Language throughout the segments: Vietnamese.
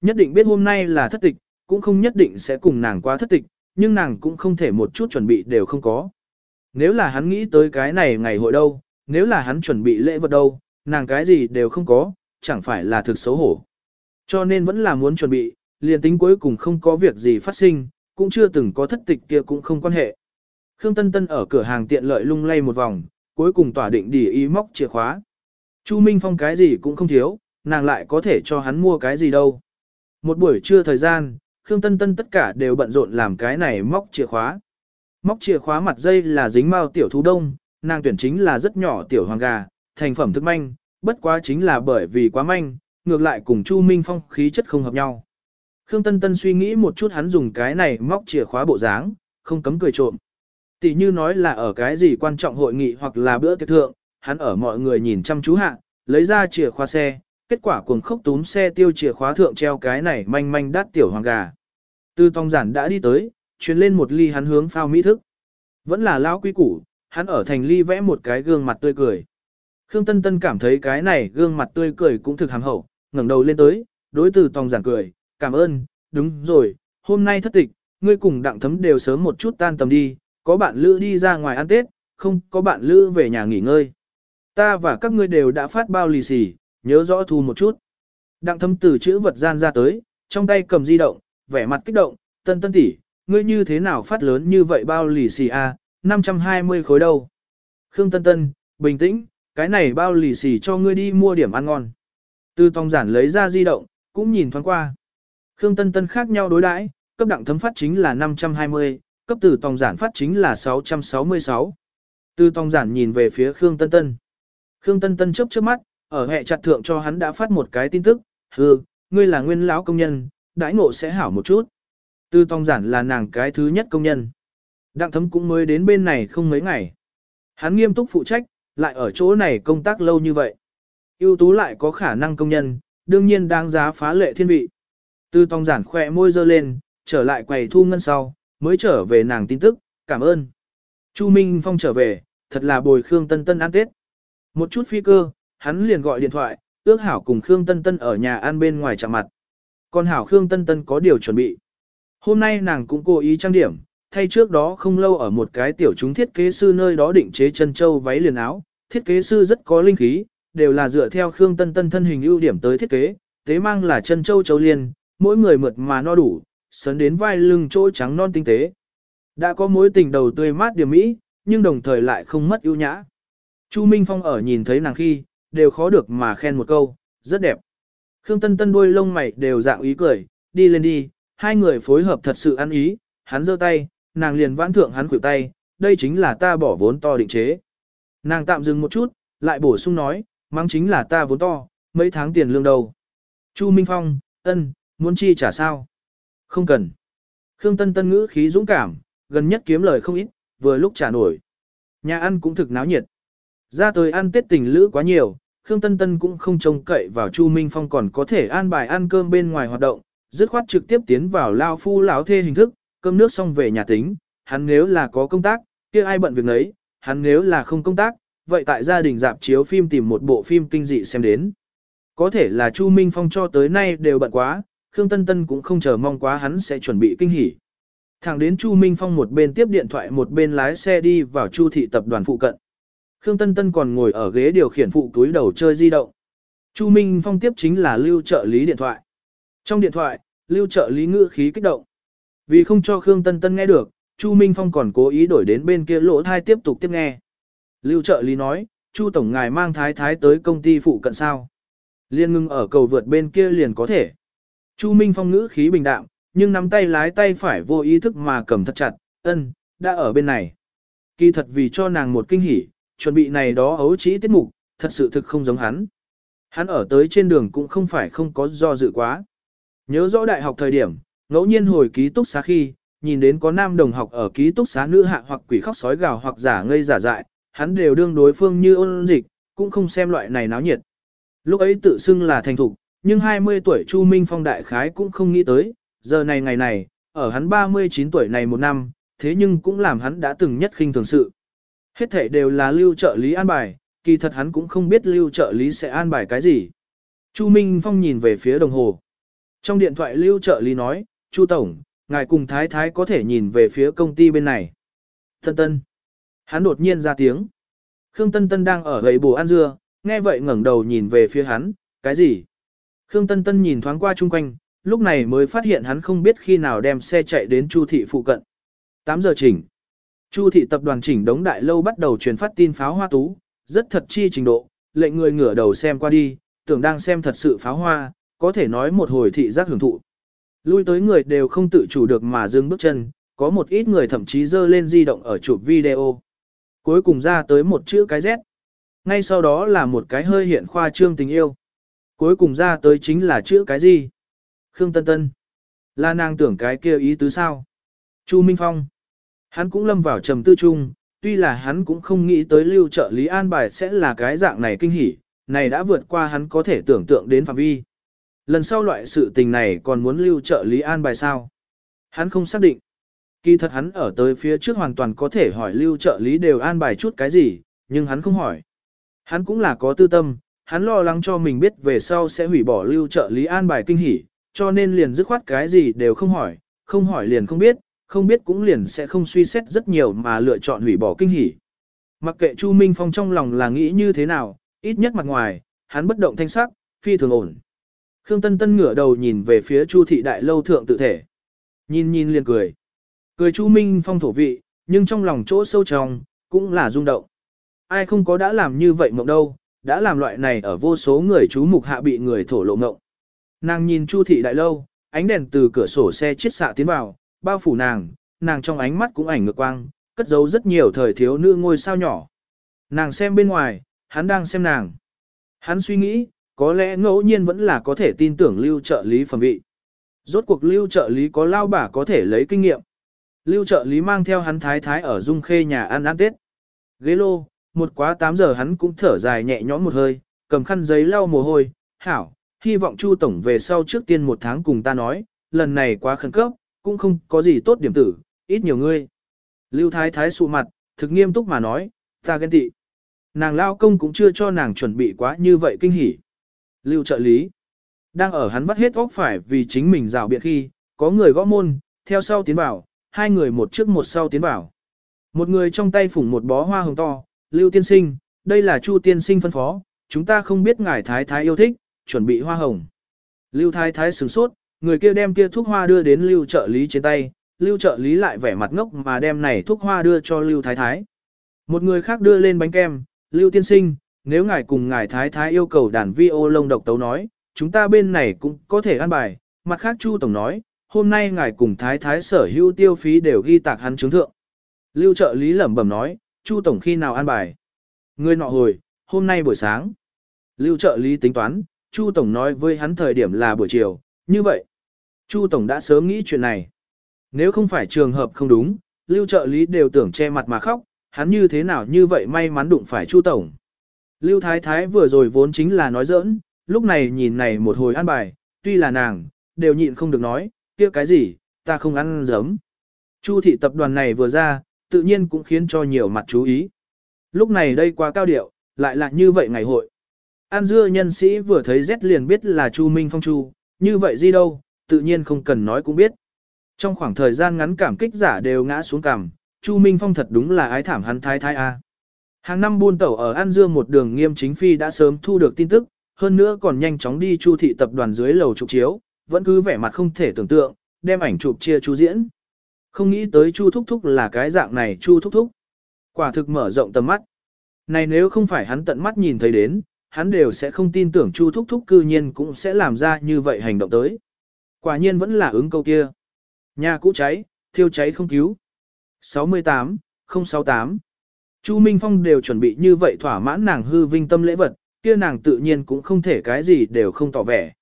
Nhất định biết hôm nay là thất tịch, cũng không nhất định sẽ cùng nàng qua thất tịch, nhưng nàng cũng không thể một chút chuẩn bị đều không có. Nếu là hắn nghĩ tới cái này ngày hội đâu, nếu là hắn chuẩn bị lễ vật đâu, nàng cái gì đều không có, chẳng phải là thực xấu hổ. Cho nên vẫn là muốn chuẩn bị, liền tính cuối cùng không có việc gì phát sinh, cũng chưa từng có thất tịch kia cũng không quan hệ. Khương Tân Tân ở cửa hàng tiện lợi lung lay một vòng, cuối cùng tỏa định đỉ ý móc chìa khóa. Chu Minh Phong cái gì cũng không thiếu, nàng lại có thể cho hắn mua cái gì đâu. Một buổi trưa thời gian, Khương Tân Tân tất cả đều bận rộn làm cái này móc chìa khóa. Móc chìa khóa mặt dây là dính mao tiểu thú đông, nàng tuyển chính là rất nhỏ tiểu hoàng gà, thành phẩm thức manh, bất quá chính là bởi vì quá manh, ngược lại cùng Chu Minh Phong khí chất không hợp nhau. Khương Tân Tân suy nghĩ một chút hắn dùng cái này móc chìa khóa bộ dáng, không cấm cười trộm. Tỷ như nói là ở cái gì quan trọng hội nghị hoặc là bữa tiệc thượng, hắn ở mọi người nhìn chăm chú hạ, lấy ra chìa khóa xe, kết quả cuồng khốc túm xe tiêu chìa khóa thượng treo cái này manh manh đắt tiểu hoàng gà. Tư tông giản đã đi tới, truyền lên một ly hắn hướng phao mỹ thức. Vẫn là lão quý củ, hắn ở thành ly vẽ một cái gương mặt tươi cười. Khương Tân Tân cảm thấy cái này gương mặt tươi cười cũng thực hàm hậu, ngẩng đầu lên tới, đối từ tòng giản cười, cảm ơn, đúng rồi, hôm nay thất tịch, ngươi cùng đặng thấm đều sớm một chút tan tầm đi, có bạn lữ đi ra ngoài ăn Tết, không có bạn lữ về nhà nghỉ ngơi. Ta và các ngươi đều đã phát bao lì xì, nhớ rõ thu một chút. Đặng Thâm từ chữ vật gian ra tới, trong tay cầm di động, vẻ mặt kích động, tân tân tỷ, ngươi như thế nào phát lớn như vậy bao lì xì a, à, 520 khối đâu. Khương Tân Tân, bình tĩnh, cái này bao lì xì cho ngươi đi mua điểm ăn ngon. Từ tòng giản lấy ra di động, cũng nhìn thoáng qua. Khương Tân Tân khác nhau đối đãi, cấp đặng thấm phát chính là 520, cấp từ tòng giản phát chính là 666. Từ tòng giản nhìn về phía Khương Tân Tân. Khương Tân Tân chớp chớp mắt, ở hệ chặt thượng cho hắn đã phát một cái tin tức, hừ, ngươi là nguyên lão công nhân, đãi ngộ sẽ hảo một chút. Tư Tông giản là nàng cái thứ nhất công nhân. Đặng thấm cũng mới đến bên này không mấy ngày. Hắn nghiêm túc phụ trách, lại ở chỗ này công tác lâu như vậy. ưu tú lại có khả năng công nhân, đương nhiên đáng giá phá lệ thiên vị. Tư Tông giản khỏe môi dơ lên, trở lại quầy thu ngân sau, mới trở về nàng tin tức, cảm ơn. Chu Minh Phong trở về, thật là bồi Khương Tân Tân ăn Tết. Một chút phi cơ, hắn liền gọi điện thoại, ước hảo cùng Khương Tân Tân ở nhà ăn bên ngoài chạm mặt. Còn hảo Khương Tân Tân có điều chuẩn bị. Hôm nay nàng cũng cố ý trang điểm, thay trước đó không lâu ở một cái tiểu chúng thiết kế sư nơi đó định chế chân châu váy liền áo, thiết kế sư rất có linh khí, đều là dựa theo Khương Tân Tân thân hình ưu điểm tới thiết kế, tế mang là chân châu châu liên, mỗi người mượt mà no đủ, sấn đến vai lưng chỗ trắng non tinh tế. Đã có mối tình đầu tươi mát điểm mỹ, nhưng đồng thời lại không mất ưu nhã. Chu Minh Phong ở nhìn thấy nàng khi, đều khó được mà khen một câu, rất đẹp. Khương Tân Tân đuôi lông mày đều dạng ý cười, đi lên đi, hai người phối hợp thật sự ăn ý, hắn giơ tay, nàng liền vãn thượng hắn khuỷu tay, đây chính là ta bỏ vốn to định chế. Nàng tạm dừng một chút, lại bổ sung nói, mang chính là ta vốn to, mấy tháng tiền lương đầu. Chu Minh Phong, ân, muốn chi trả sao? Không cần. Khương Tân Tân ngữ khí dũng cảm, gần nhất kiếm lời không ít, vừa lúc trả nổi. Nhà ăn cũng thực náo nhiệt. Ra tới ăn tết tình lữ quá nhiều, Khương Tân Tân cũng không trông cậy vào Chu Minh Phong còn có thể an bài ăn cơm bên ngoài hoạt động, dứt khoát trực tiếp tiến vào lao phu lão thê hình thức, cơm nước xong về nhà tính, hắn nếu là có công tác, kia ai bận việc nấy, hắn nếu là không công tác, vậy tại gia đình dạp chiếu phim tìm một bộ phim kinh dị xem đến. Có thể là Chu Minh Phong cho tới nay đều bận quá, Khương Tân Tân cũng không chờ mong quá hắn sẽ chuẩn bị kinh hỉ. Thẳng đến Chu Minh Phong một bên tiếp điện thoại một bên lái xe đi vào Chu thị tập đoàn phụ cận. Khương Tân Tân còn ngồi ở ghế điều khiển phụ túi đầu chơi di động. Chu Minh Phong tiếp chính là lưu trợ lý điện thoại. Trong điện thoại, lưu trợ lý ngữ khí kích động. Vì không cho Khương Tân Tân nghe được, Chu Minh Phong còn cố ý đổi đến bên kia lỗ thai tiếp tục tiếp nghe. Lưu trợ lý nói, Chu Tổng Ngài mang thái thái tới công ty phụ cận sao. Liên ngưng ở cầu vượt bên kia liền có thể. Chu Minh Phong ngữ khí bình đạm, nhưng nắm tay lái tay phải vô ý thức mà cầm thật chặt, ân, đã ở bên này. Kỳ thật vì cho nàng một kinh hỉ, chuẩn bị này đó ấu trĩ tiết mục, thật sự thực không giống hắn. Hắn ở tới trên đường cũng không phải không có do dự quá. Nhớ rõ đại học thời điểm, ngẫu nhiên hồi ký túc xá khi, nhìn đến có nam đồng học ở ký túc xá nữ hạ hoặc quỷ khóc sói gào hoặc giả ngây giả dại, hắn đều đương đối phương như ôn dịch, cũng không xem loại này náo nhiệt. Lúc ấy tự xưng là thành thục, nhưng 20 tuổi Chu Minh Phong đại khái cũng không nghĩ tới, giờ này ngày này, ở hắn 39 tuổi này một năm, thế nhưng cũng làm hắn đã từng nhất khinh thường sự. Hết thể đều là lưu trợ lý an bài, kỳ thật hắn cũng không biết lưu trợ lý sẽ an bài cái gì. Chu Minh Phong nhìn về phía đồng hồ. Trong điện thoại lưu trợ lý nói, Chu Tổng, ngài cùng Thái Thái có thể nhìn về phía công ty bên này. Tân Tân. Hắn đột nhiên ra tiếng. Khương Tân Tân đang ở gầy bù ăn dưa, nghe vậy ngẩng đầu nhìn về phía hắn, cái gì? Khương Tân Tân nhìn thoáng qua chung quanh, lúc này mới phát hiện hắn không biết khi nào đem xe chạy đến Chu thị phụ cận. 8 giờ chỉnh. Chu thị tập đoàn chỉnh đống đại lâu bắt đầu truyền phát tin pháo hoa tú, rất thật chi trình độ, lệnh người ngửa đầu xem qua đi, tưởng đang xem thật sự pháo hoa, có thể nói một hồi thị giác hưởng thụ. Lui tới người đều không tự chủ được mà dừng bước chân, có một ít người thậm chí dơ lên di động ở chụp video. Cuối cùng ra tới một chữ cái Z. Ngay sau đó là một cái hơi hiện khoa trương tình yêu. Cuối cùng ra tới chính là chữ cái gì? Khương Tân Tân. Là nàng tưởng cái kia ý tứ sao? Chu Minh Phong. Hắn cũng lâm vào trầm tư chung, tuy là hắn cũng không nghĩ tới lưu trợ lý an bài sẽ là cái dạng này kinh hỉ, này đã vượt qua hắn có thể tưởng tượng đến phạm vi. Lần sau loại sự tình này còn muốn lưu trợ lý an bài sao? Hắn không xác định. Kỳ thật hắn ở tới phía trước hoàn toàn có thể hỏi lưu trợ lý đều an bài chút cái gì, nhưng hắn không hỏi. Hắn cũng là có tư tâm, hắn lo lắng cho mình biết về sau sẽ hủy bỏ lưu trợ lý an bài kinh hỉ, cho nên liền dứt khoát cái gì đều không hỏi, không hỏi liền không biết, không biết cũng liền sẽ không suy xét rất nhiều mà lựa chọn hủy bỏ kinh hỉ. Mặc kệ Chu Minh Phong trong lòng là nghĩ như thế nào, ít nhất mặt ngoài, hắn bất động thanh sắc, phi thường ổn. Khương Tân Tân ngửa đầu nhìn về phía Chu thị đại lâu thượng tự thể. Nhìn nhìn liền cười. Cười Chu Minh Phong thổ vị, nhưng trong lòng chỗ sâu trong, cũng là rung động. Ai không có đã làm như vậy mộng đâu, đã làm loại này ở vô số người chú mục hạ bị người thổ lộ mộng. Nàng nhìn Chu thị đại lâu, ánh đèn từ cửa sổ xe chiết xạ tiến vào, bao phủ nàng, nàng trong ánh mắt cũng ảnh ngược quang, cất giấu rất nhiều thời thiếu nữ ngôi sao nhỏ. Nàng xem bên ngoài, hắn đang xem nàng. Hắn suy nghĩ, có lẽ ngẫu nhiên vẫn là có thể tin tưởng lưu trợ lý phẩm vị. Rốt cuộc lưu trợ lý có lao bả có thể lấy kinh nghiệm. Lưu trợ lý mang theo hắn thái thái ở dung khê nhà ăn ăn tết. Ghế lô, một quá 8 giờ hắn cũng thở dài nhẹ nhõm một hơi, cầm khăn giấy lau mồ hôi, hảo, hy vọng Chu Tổng về sau trước tiên một tháng cùng ta nói, lần này quá khẩn cấp, cũng không có gì tốt điểm tử, ít nhiều ngươi. Lưu Thái Thái sụ mặt, thực nghiêm túc mà nói, ta ghen tị. Nàng lao công cũng chưa cho nàng chuẩn bị quá như vậy kinh hỉ. Lưu trợ lý, đang ở hắn vắt hết óc phải vì chính mình rào biện khi, có người gõ môn, theo sau tiến vào, hai người một trước một sau tiến vào. Một người trong tay phủng một bó hoa hồng to, Lưu tiên sinh, đây là Chu tiên sinh phân phó, chúng ta không biết ngài thái thái yêu thích, chuẩn bị hoa hồng. Lưu thái thái sửng sốt, người kia đem kia thuốc hoa đưa đến lưu trợ lý trên tay, lưu trợ lý lại vẻ mặt ngốc mà đem này thuốc hoa đưa cho lưu thái thái. Một người khác đưa lên bánh kem, lưu tiên sinh, nếu ngài cùng ngài thái thái yêu cầu đàn vi ô lông độc tấu nói, chúng ta bên này cũng có thể ăn bài, mặt khác Chu Tổng nói, hôm nay ngài cùng thái thái sở hữu tiêu phí đều ghi tạc hắn chứng thượng. Lưu trợ lý lẩm bẩm nói, Chu Tổng khi nào ăn bài? Người nọ hồi, hôm nay buổi sáng. Lưu trợ lý tính toán, Chu Tổng nói với hắn thời điểm là buổi chiều, như vậy. Chu Tổng đã sớm nghĩ chuyện này. Nếu không phải trường hợp không đúng, Lưu trợ lý đều tưởng che mặt mà khóc, hắn như thế nào như vậy may mắn đụng phải Chu Tổng. Lưu Thái Thái vừa rồi vốn chính là nói giỡn, lúc này nhìn này một hồi ăn bài, tuy là nàng, đều nhịn không được nói, kia cái gì, ta không ăn giấm. Chu thị tập đoàn này vừa ra, tự nhiên cũng khiến cho nhiều mặt chú ý. Lúc này đây quá cao điệu, lại là như vậy ngày hội. An dưa nhân sĩ vừa thấy rét liền biết là Chu Minh Phong Chu, như vậy gì đâu, tự nhiên không cần nói cũng biết. Trong khoảng thời gian ngắn cảm kích giả đều ngã xuống cằm, Chu Minh Phong thật đúng là ái thảm hắn thái thái A. Hàng năm buôn tẩu ở An Dương một đường nghiêm chính phi đã sớm thu được tin tức, hơn nữa còn nhanh chóng đi Chu thị tập đoàn dưới lầu chụp chiếu, vẫn cứ vẻ mặt không thể tưởng tượng, đem ảnh chụp chia Chu diễn. Không nghĩ tới Chu Thúc Thúc là cái dạng này Chu Thúc Thúc. Quả thực mở rộng tầm mắt. Này nếu không phải hắn tận mắt nhìn thấy đến, hắn đều sẽ không tin tưởng Chu Thúc Thúc cư nhiên cũng sẽ làm ra như vậy hành động tới. Quả nhiên vẫn là ứng câu kia. Nhà cũ cháy, thiêu cháy không cứu. 68, 068. Chu Minh Phong đều chuẩn bị như vậy thỏa mãn nàng hư vinh tâm lễ vật, kia nàng tự nhiên cũng không thể cái gì đều không tỏ vẻ.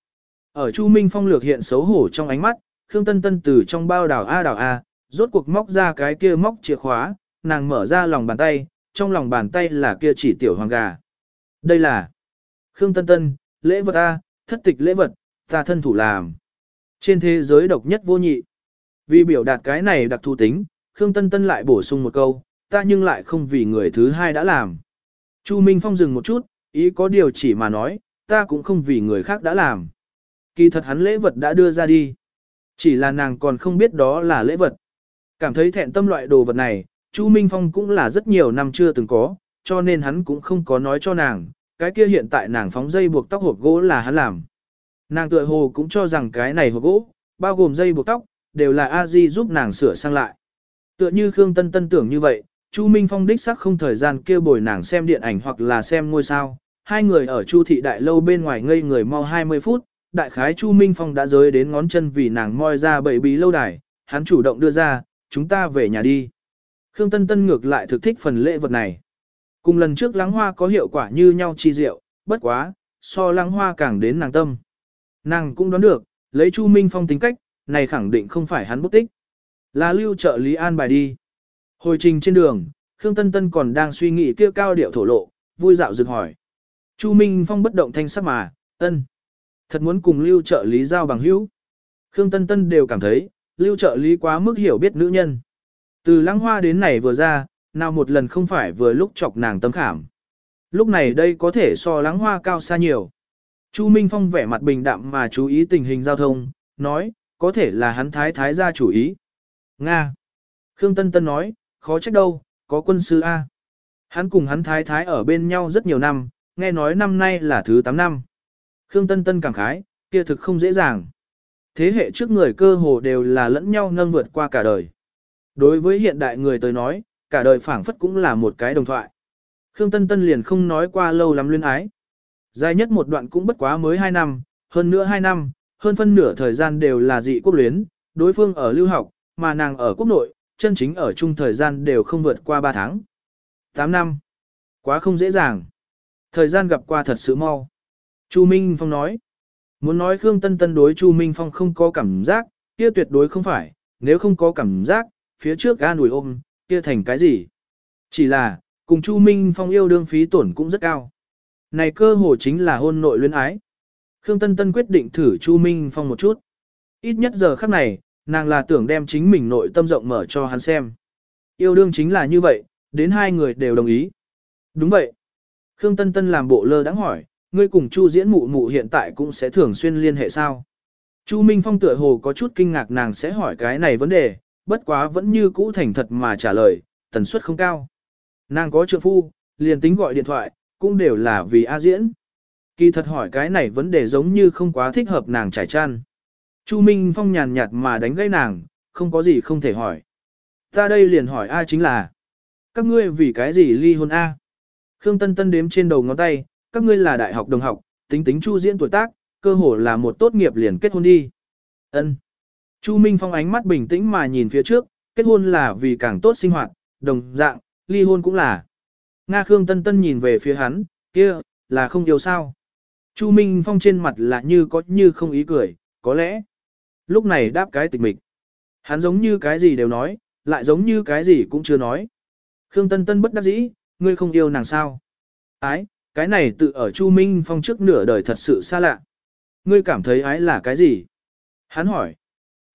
Ở Chu Minh Phong lược hiện xấu hổ trong ánh mắt, Khương Tân Tân từ trong bao đảo A đảo A, rốt cuộc móc ra cái kia móc chìa khóa, nàng mở ra lòng bàn tay, trong lòng bàn tay là kia chỉ tiểu hoàng gà. Đây là Khương Tân Tân, lễ vật A, thất tịch lễ vật, ta thân thủ làm. Trên thế giới độc nhất vô nhị. Vì biểu đạt cái này đặc thù tính, Khương Tân Tân lại bổ sung một câu, ta nhưng lại không vì người thứ hai đã làm. Chu Minh Phong dừng một chút, ý có điều chỉ mà nói, ta cũng không vì người khác đã làm. Kỳ thật hắn lễ vật đã đưa ra đi. Chỉ là nàng còn không biết đó là lễ vật. Cảm thấy thẹn tâm loại đồ vật này, Chu Minh Phong cũng là rất nhiều năm chưa từng có, cho nên hắn cũng không có nói cho nàng, cái kia hiện tại nàng phóng dây buộc tóc hộp gỗ là hắn làm. Nàng tựa hồ cũng cho rằng cái này hộp gỗ, bao gồm dây buộc tóc, đều là a di giúp nàng sửa sang lại. Tựa như Khương Tân Tân tưởng như vậy, Chu Minh Phong đích xác không thời gian kêu bồi nàng xem điện ảnh hoặc là xem ngôi sao. Hai người ở Chu thị đại lâu bên ngoài ngây người mau 20 phút, đại khái Chu Minh Phong đã rơi đến ngón chân vì nàng moi ra bậy bí lâu đài, hắn chủ động đưa ra, chúng ta về nhà đi. Khương Tân Tân ngược lại thực thích phần lễ vật này. Cùng lần trước lắng hoa có hiệu quả như nhau chi diệu, bất quá, so lắng hoa càng đến nàng tâm. Nàng cũng đoán được, lấy Chu Minh Phong tính cách, này khẳng định không phải hắn bút tích. Là lưu trợ lý an bài đi. Hồi trình trên đường, Khương Tân Tân còn đang suy nghĩ kia cao điệu thổ lộ, vui dạo dừng hỏi. Chu Minh Phong bất động thanh sắc mà, ân. Thật muốn cùng lưu trợ lý giao bằng hữu. Khương Tân Tân đều cảm thấy, lưu trợ lý quá mức hiểu biết nữ nhân. Từ lăng hoa đến này vừa ra, nào một lần không phải vừa lúc chọc nàng tâm khảm. Lúc này đây có thể so lắng hoa cao xa nhiều. Chu Minh Phong vẻ mặt bình đạm mà chú ý tình hình giao thông, nói, có thể là hắn thái thái gia chủ ý. Nga. Khương Tân Tân nói, khó trách đâu, có quân sư A. Hắn cùng hắn thái thái ở bên nhau rất nhiều năm, nghe nói năm nay là thứ 8 năm. Khương Tân Tân cảm khái, kia thực không dễ dàng. Thế hệ trước người cơ hồ đều là lẫn nhau nâng vượt qua cả đời. Đối với hiện đại người tới nói, cả đời phảng phất cũng là một cái đồng thoại. Khương Tân Tân liền không nói qua lâu lắm luyến ái. Dài nhất một đoạn cũng bất quá mới 2 năm, hơn nữa 2 năm, hơn phân nửa thời gian đều là dị quốc luyến, đối phương ở lưu học, mà nàng ở quốc nội, chân chính ở chung thời gian đều không vượt qua 3 tháng. 8 năm. Quá không dễ dàng. Thời gian gặp qua thật sự mau. Chu Minh Phong nói. Muốn nói Khương Tân Tân đối Chu Minh Phong không có cảm giác, kia tuyệt đối không phải, nếu không có cảm giác, phía trước ga nùi ôm, kia thành cái gì? Chỉ là, cùng Chu Minh Phong yêu đương phí tổn cũng rất cao. Này cơ hồ chính là hôn nội luyến ái. Khương Tân Tân quyết định thử Chu Minh Phong một chút. Ít nhất giờ khắc này, nàng là tưởng đem chính mình nội tâm rộng mở cho hắn xem. Yêu đương chính là như vậy, đến hai người đều đồng ý. Đúng vậy. Khương Tân Tân làm bộ lơ đãng hỏi, ngươi cùng Chu diễn mụ mụ hiện tại cũng sẽ thường xuyên liên hệ sao? Chu Minh Phong tựa hồ có chút kinh ngạc nàng sẽ hỏi cái này vấn đề, bất quá vẫn như cũ thành thật mà trả lời, tần suất không cao. Nàng có trượng phu, liền tính gọi điện thoại, cũng đều là vì A diễn. Kỳ thật hỏi cái này vấn đề giống như không quá thích hợp nàng trải chăn. Chu Minh Phong nhàn nhạt mà đánh gây nàng, không có gì không thể hỏi. Ta đây liền hỏi A chính là, các ngươi vì cái gì ly hôn A? Khương Tân Tân đếm trên đầu ngón tay, các ngươi là đại học đồng học, tính tính Chu diễn tuổi tác, cơ hồ là một tốt nghiệp liền kết hôn đi. Ân. Chu Minh Phong ánh mắt bình tĩnh mà nhìn phía trước, kết hôn là vì càng tốt sinh hoạt, đồng dạng, ly hôn cũng là. Nga Khương Tân Tân nhìn về phía hắn, kia, là không yêu sao. Chu Minh Phong trên mặt là như có như không ý cười, có lẽ. Lúc này đáp cái tịch mịch. Hắn giống như cái gì đều nói, lại giống như cái gì cũng chưa nói. Khương Tân Tân bất đắc dĩ, ngươi không yêu nàng sao. Ái, cái này tự ở Chu Minh Phong trước nửa đời thật sự xa lạ. Ngươi cảm thấy ái là cái gì? Hắn hỏi.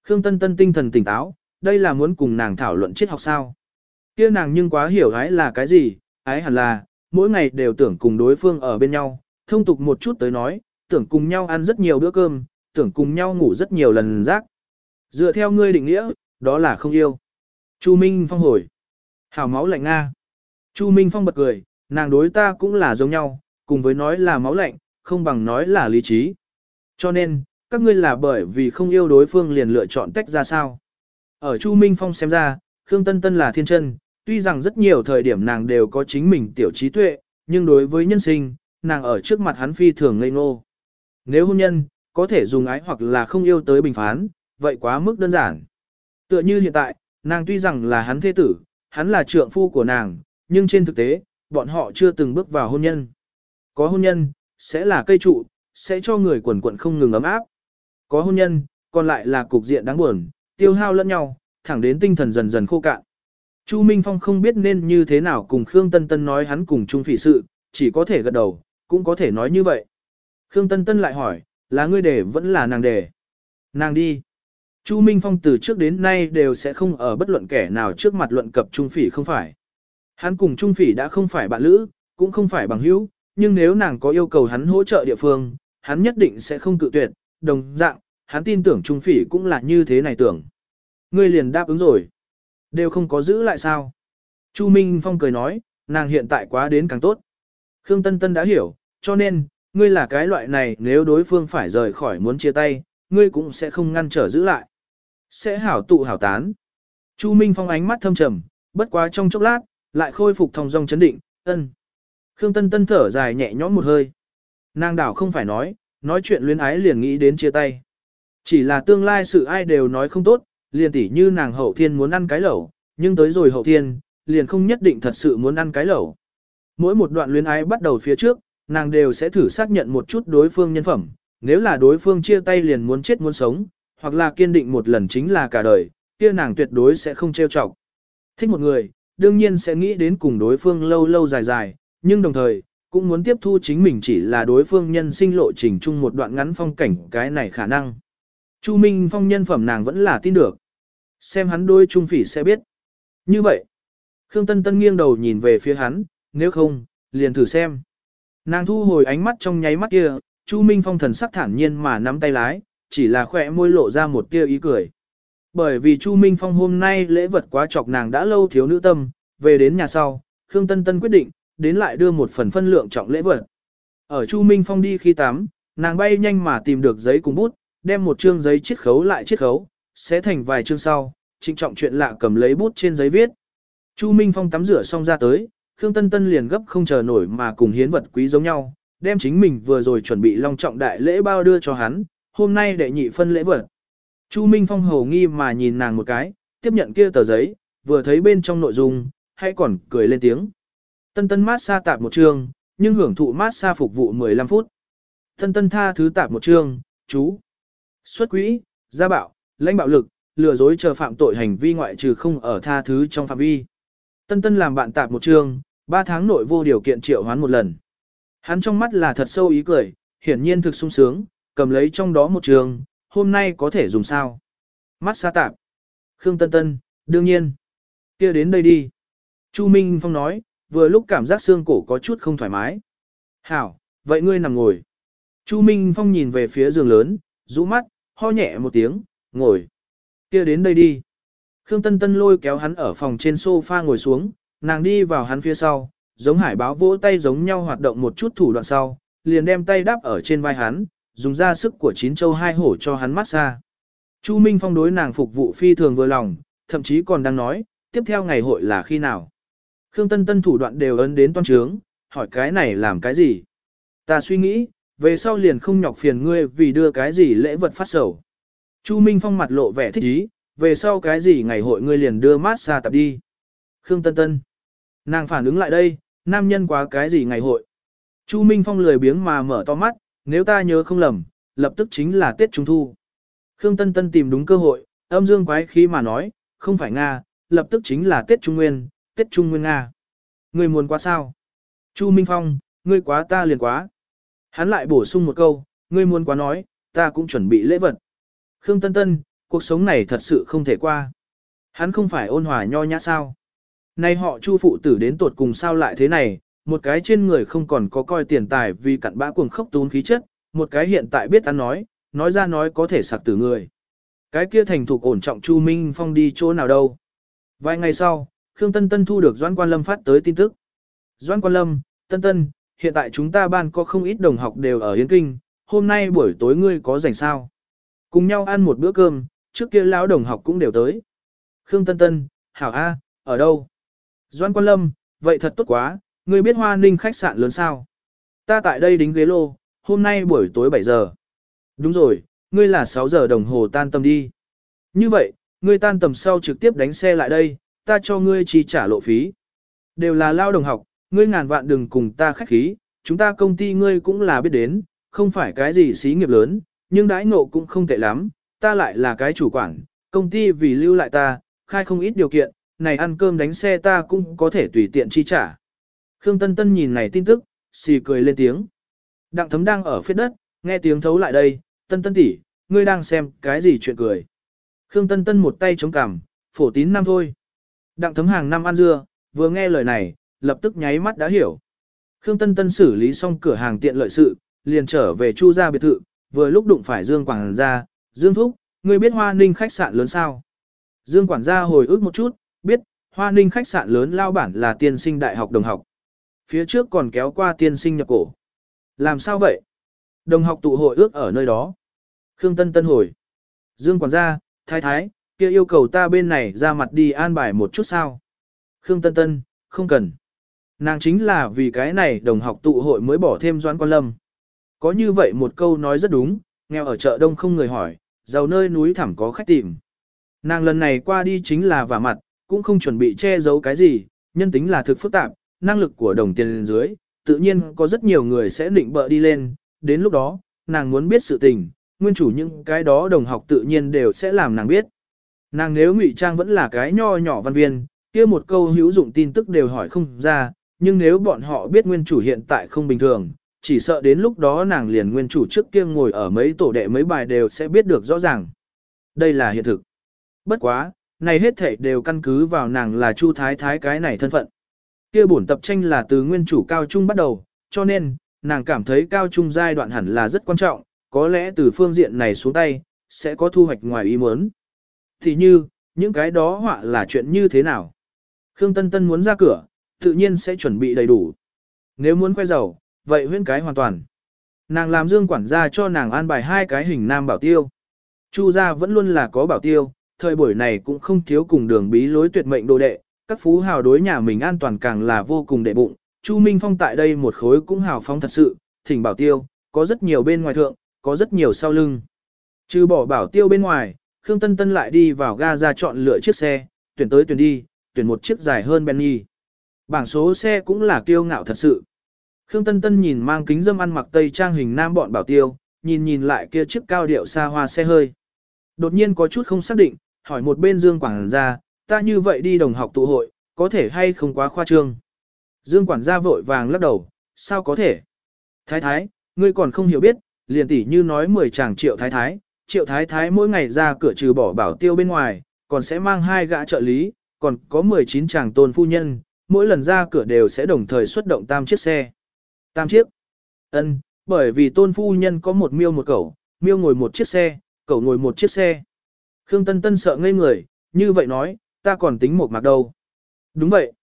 Khương Tân Tân tinh thần tỉnh táo, đây là muốn cùng nàng thảo luận triết học sao. Kia nàng nhưng quá hiểu ái là cái gì, ái hẳn là, mỗi ngày đều tưởng cùng đối phương ở bên nhau, thông tục một chút tới nói, tưởng cùng nhau ăn rất nhiều bữa cơm, tưởng cùng nhau ngủ rất nhiều lần rác. Dựa theo ngươi định nghĩa, đó là không yêu. Chu Minh Phong hồi. Hảo máu lạnh Nga. Chu Minh Phong bật cười, nàng đối ta cũng là giống nhau, cùng với nói là máu lạnh, không bằng nói là lý trí. Cho nên, các ngươi là bởi vì không yêu đối phương liền lựa chọn tách ra sao. Ở Chu Minh Phong xem ra, Khương Tân Tân là thiên chân, tuy rằng rất nhiều thời điểm nàng đều có chính mình tiểu trí tuệ, nhưng đối với nhân sinh, nàng ở trước mặt hắn phi thường ngây ngô. Nếu hôn nhân, có thể dùng ái hoặc là không yêu tới bình phán, vậy quá mức đơn giản. Tựa như hiện tại, nàng tuy rằng là hắn thế tử, hắn là trượng phu của nàng, nhưng trên thực tế, bọn họ chưa từng bước vào hôn nhân. Có hôn nhân, sẽ là cây trụ, sẽ cho người quần quận không ngừng ấm áp. Có hôn nhân, còn lại là cục diện đáng buồn, tiêu hao lẫn nhau, thẳng đến tinh thần dần dần khô cạn. Chu Minh Phong không biết nên như thế nào cùng Khương Tân Tân nói hắn cùng chung phỉ sự, chỉ có thể gật đầu, cũng có thể nói như vậy. Khương Tân Tân lại hỏi, là ngươi đề vẫn là nàng đề? Nàng đi. Chu Minh Phong từ trước đến nay đều sẽ không ở bất luận kẻ nào trước mặt luận cập trung phỉ không phải. Hắn cùng trung phỉ đã không phải bạn lữ, cũng không phải bằng hữu, nhưng nếu nàng có yêu cầu hắn hỗ trợ địa phương, hắn nhất định sẽ không cự tuyệt, đồng dạng, hắn tin tưởng Trung Phỉ cũng là như thế này tưởng. Ngươi liền đáp ứng rồi. Đều không có giữ lại sao. Chu Minh Phong cười nói, nàng hiện tại quá đến càng tốt. Khương Tân Tân đã hiểu, cho nên, ngươi là cái loại này nếu đối phương phải rời khỏi muốn chia tay, ngươi cũng sẽ không ngăn trở giữ lại. Sẽ hảo tụ hảo tán. Chu Minh Phong ánh mắt thâm trầm, bất quá trong chốc lát, lại khôi phục thông dong chấn định, ân. Khương Tân Tân thở dài nhẹ nhõm một hơi. Nàng đảo không phải nói, nói chuyện luyến ái liền nghĩ đến chia tay. Chỉ là tương lai sự ai đều nói không tốt, liền tỉ như nàng hậu thiên muốn ăn cái lẩu, nhưng tới rồi hậu thiên, liền không nhất định thật sự muốn ăn cái lẩu. Mỗi một đoạn luyến ái bắt đầu phía trước, nàng đều sẽ thử xác nhận một chút đối phương nhân phẩm, nếu là đối phương chia tay liền muốn chết muốn sống, hoặc là kiên định một lần chính là cả đời, kia nàng tuyệt đối sẽ không trêu chọc. Thích một người, đương nhiên sẽ nghĩ đến cùng đối phương lâu lâu dài dài, nhưng đồng thời, cũng muốn tiếp thu chính mình chỉ là đối phương nhân sinh lộ trình chung một đoạn ngắn phong cảnh cái này khả năng. Chu Minh Phong nhân phẩm nàng vẫn là tin được. Xem hắn đôi trung phỉ sẽ biết. Như vậy, Khương Tân Tân nghiêng đầu nhìn về phía hắn, nếu không, liền thử xem. Nàng thu hồi ánh mắt trong nháy mắt kia, Chu Minh Phong thần sắc thản nhiên mà nắm tay lái, chỉ là khỏe môi lộ ra một tia ý cười. Bởi vì Chu Minh Phong hôm nay lễ vật quá chọc nàng đã lâu thiếu nữ tâm, về đến nhà sau, Khương Tân Tân quyết định, đến lại đưa một phần phân lượng trọng lễ vật. Ở Chu Minh Phong đi khi tắm, nàng bay nhanh mà tìm được giấy cùng bút, đem một chương giấy chiết khấu lại chiết khấu, sẽ thành vài chương sau, trịnh trọng chuyện lạ cầm lấy bút trên giấy viết. Chu Minh Phong tắm rửa xong ra tới, Khương Tân Tân liền gấp không chờ nổi mà cùng hiến vật quý giống nhau, đem chính mình vừa rồi chuẩn bị long trọng đại lễ bao đưa cho hắn, hôm nay đệ nhị phân lễ vật. Chu Minh Phong hầu nghi mà nhìn nàng một cái, tiếp nhận kia tờ giấy, vừa thấy bên trong nội dung, hay còn cười lên tiếng. Tân tân mát xa tạp một chương, nhưng hưởng thụ mát xa phục vụ 15 phút. Tân tân tha thứ tạp một chương, chú. Xuất quỹ, gia bạo, lãnh bạo lực, lừa dối chờ phạm tội hành vi ngoại trừ không ở tha thứ trong phạm vi. Tân tân làm bạn tạp một chương, 3 tháng nội vô điều kiện triệu hoán một lần. Hắn trong mắt là thật sâu ý cười, hiển nhiên thực sung sướng, cầm lấy trong đó một trường, hôm nay có thể dùng sao. Mắt xa tạp. Khương Tân Tân, đương nhiên. kia đến đây đi. Chu Minh Phong nói, vừa lúc cảm giác xương cổ có chút không thoải mái. Hảo, vậy ngươi nằm ngồi. Chu Minh Phong nhìn về phía giường lớn, rũ mắt, ho nhẹ một tiếng, ngồi. kia đến đây đi. Khương Tân Tân lôi kéo hắn ở phòng trên sofa ngồi xuống, nàng đi vào hắn phía sau, giống hải báo vỗ tay giống nhau hoạt động một chút thủ đoạn sau, liền đem tay đắp ở trên vai hắn, dùng ra sức của chín châu hai hổ cho hắn mát xa. Chu Minh Phong đối nàng phục vụ phi thường vừa lòng, thậm chí còn đang nói, tiếp theo ngày hội là khi nào. Khương Tân Tân thủ đoạn đều ấn đến toan trướng, hỏi cái này làm cái gì? Ta suy nghĩ, về sau liền không nhọc phiền ngươi vì đưa cái gì lễ vật phát sầu. Chu Minh Phong mặt lộ vẻ thích ý, về sau cái gì ngày hội ngươi liền đưa mát xa tập đi. Khương Tân Tân. Nàng phản ứng lại đây, nam nhân quá cái gì ngày hội. Chu Minh Phong lười biếng mà mở to mắt, nếu ta nhớ không lầm, lập tức chính là Tết Trung Thu. Khương Tân Tân tìm đúng cơ hội, âm dương quái khí mà nói, không phải Nga, lập tức chính là Tết Trung Nguyên, Tết Trung Nguyên Nga. Ngươi muốn quá sao? Chu Minh Phong, ngươi quá ta liền quá. Hắn lại bổ sung một câu, ngươi muốn quá nói, ta cũng chuẩn bị lễ vật. Khương Tân Tân, cuộc sống này thật sự không thể qua. Hắn không phải ôn hòa nho nhã sao? Nay họ Chu phụ tử đến tột cùng sao lại thế này, một cái trên người không còn có coi tiền tài vì cặn bã cuồng khốc tún khí chất, một cái hiện tại biết ăn nói, nói ra nói có thể sạc tử người. Cái kia thành thục ổn trọng Chu Minh Phong đi chỗ nào đâu. Vài ngày sau, Khương Tân Tân thu được Doan Quan Lâm phát tới tin tức. Doan Quan Lâm, Tân Tân, hiện tại chúng ta ban có không ít đồng học đều ở Yến Kinh, hôm nay buổi tối ngươi có rảnh sao? Cùng nhau ăn một bữa cơm, trước kia lão đồng học cũng đều tới. Khương Tân Tân, Hảo A, ở đâu? Doan Quan Lâm, vậy thật tốt quá, ngươi biết hoa ninh khách sạn lớn sao? Ta tại đây đính ghế lô, hôm nay buổi tối 7 giờ. Đúng rồi, ngươi là 6 giờ đồng hồ tan tầm đi. Như vậy, ngươi tan tầm sau trực tiếp đánh xe lại đây, ta cho ngươi chi trả lộ phí. Đều là lao đồng học, ngươi ngàn vạn đừng cùng ta khách khí, chúng ta công ty ngươi cũng là biết đến, không phải cái gì xí nghiệp lớn, nhưng đãi ngộ cũng không tệ lắm, ta lại là cái chủ quản, công ty vì lưu lại ta, khai không ít điều kiện, này ăn cơm đánh xe ta cũng có thể tùy tiện chi trả. Khương Tân Tân nhìn này tin tức, xì cười lên tiếng. Đặng thấm đang ở phía đất, nghe tiếng thấu lại đây, Tân Tân tỷ, ngươi đang xem cái gì chuyện cười. Khương Tân Tân một tay chống cằm, phổ tín năm thôi. Đặng thấm hàng năm ăn dưa, vừa nghe lời này, lập tức nháy mắt đã hiểu. Khương Tân Tân xử lý xong cửa hàng tiện lợi sự, liền trở về chu gia biệt thự, vừa lúc đụng phải Dương Quảng gia, Dương Thúc, ngươi biết Hoa Ninh khách sạn lớn sao? Dương Quản gia hồi ức một chút, biết, Hoa Ninh khách sạn lớn lao bản là tiên sinh đại học đồng học. Phía trước còn kéo qua tiên sinh nhập cổ. Làm sao vậy? Đồng học tụ hội ước ở nơi đó. Khương Tân Tân hồi. Dương Quản gia, thái thái, kia yêu cầu ta bên này ra mặt đi an bài một chút sao? Khương Tân Tân, không cần. Nàng chính là vì cái này đồng học tụ hội mới bỏ thêm doãn quan lâm. Có như vậy một câu nói rất đúng, nghèo ở chợ đông không người hỏi, giàu nơi núi thẳm có khách tìm. Nàng lần này qua đi chính là vả mặt, cũng không chuẩn bị che giấu cái gì, nhân tính là thực phức tạp, năng lực của đồng tiền lên dưới, tự nhiên có rất nhiều người sẽ định bợ đi lên, đến lúc đó, nàng muốn biết sự tình, nguyên chủ những cái đó đồng học tự nhiên đều sẽ làm nàng biết. Nàng nếu ngụy trang vẫn là cái nho nhỏ văn viên, kia một câu hữu dụng tin tức đều hỏi không ra, nhưng nếu bọn họ biết nguyên chủ hiện tại không bình thường, chỉ sợ đến lúc đó nàng liền nguyên chủ trước kia ngồi ở mấy tổ đệ mấy bài đều sẽ biết được rõ ràng. Đây là hiện thực. Bất quá, này hết thảy đều căn cứ vào nàng là Chu Thái Thái cái này thân phận. Kia bổn tập tranh là từ nguyên chủ cao trung bắt đầu, cho nên, nàng cảm thấy cao trung giai đoạn hẳn là rất quan trọng, có lẽ từ phương diện này xuống tay, sẽ có thu hoạch ngoài ý muốn. Thì như, những cái đó họa là chuyện như thế nào? Khương Tân Tân muốn ra cửa, tự nhiên sẽ chuẩn bị đầy đủ. Nếu muốn quay giàu, vậy huyễn cái hoàn toàn. Nàng làm dương quản gia cho nàng an bài hai cái hình nam bảo tiêu. Chu gia vẫn luôn là có bảo tiêu, thời buổi này cũng không thiếu cùng đường bí lối tuyệt mệnh đồ đệ, các phú hào đối nhà mình an toàn càng là vô cùng đệ bụng. Chu Minh Phong tại đây một khối cũng hào phong thật sự, thỉnh bảo tiêu, có rất nhiều bên ngoài thượng, có rất nhiều sau lưng. Trừ bỏ bảo tiêu bên ngoài, Khương Tân Tân lại đi vào ga ra chọn lựa chiếc xe, tuyển tới tuyển đi, tuyển một chiếc dài hơn Benny. Bảng số xe cũng là kiêu ngạo thật sự. Khương Tân Tân nhìn mang kính dâm ăn mặc tây trang hình nam bọn bảo tiêu, nhìn nhìn lại kia chiếc cao điệu xa hoa xe hơi. Đột nhiên có chút không xác định, hỏi một bên Dương Quảng gia, ta như vậy đi đồng học tụ hội, có thể hay không quá khoa trương. Dương Quản gia vội vàng lắc đầu, sao có thể? Thái thái, ngươi còn không hiểu biết, liền tỷ như nói 10 chàng triệu thái thái, triệu thái thái mỗi ngày ra cửa trừ bỏ bảo tiêu bên ngoài, còn sẽ mang hai gã trợ lý, còn có 19 chàng tôn phu nhân, mỗi lần ra cửa đều sẽ đồng thời xuất động tam chiếc xe. Tam chiếc. Ân, bởi vì tôn phu nhân có một miêu một cẩu, miêu ngồi một chiếc xe, cẩu ngồi một chiếc xe. Khương Tân Tân sợ ngây người, như vậy nói, ta còn tính một mạc đâu. Đúng vậy.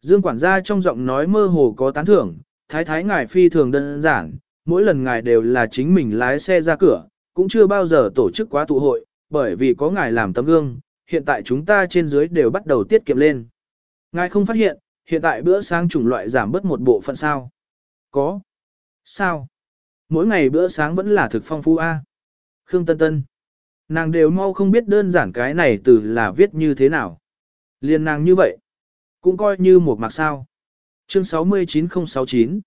Dương quản gia trong giọng nói mơ hồ có tán thưởng, thái thái ngài phi thường đơn giản, mỗi lần ngài đều là chính mình lái xe ra cửa, cũng chưa bao giờ tổ chức quá tụ hội, bởi vì có ngài làm tấm gương, hiện tại chúng ta trên dưới đều bắt đầu tiết kiệm lên. Ngài không phát hiện, hiện tại bữa sáng chủng loại giảm bớt một bộ phận sao? Có. Sao? Mỗi ngày bữa sáng vẫn là thực phong phú A. Khương Tân Tân. Nàng đều mau không biết đơn giản cái này từ là viết như thế nào. Liên nàng như vậy. Cũng coi như một mạc sao. Chương 69069.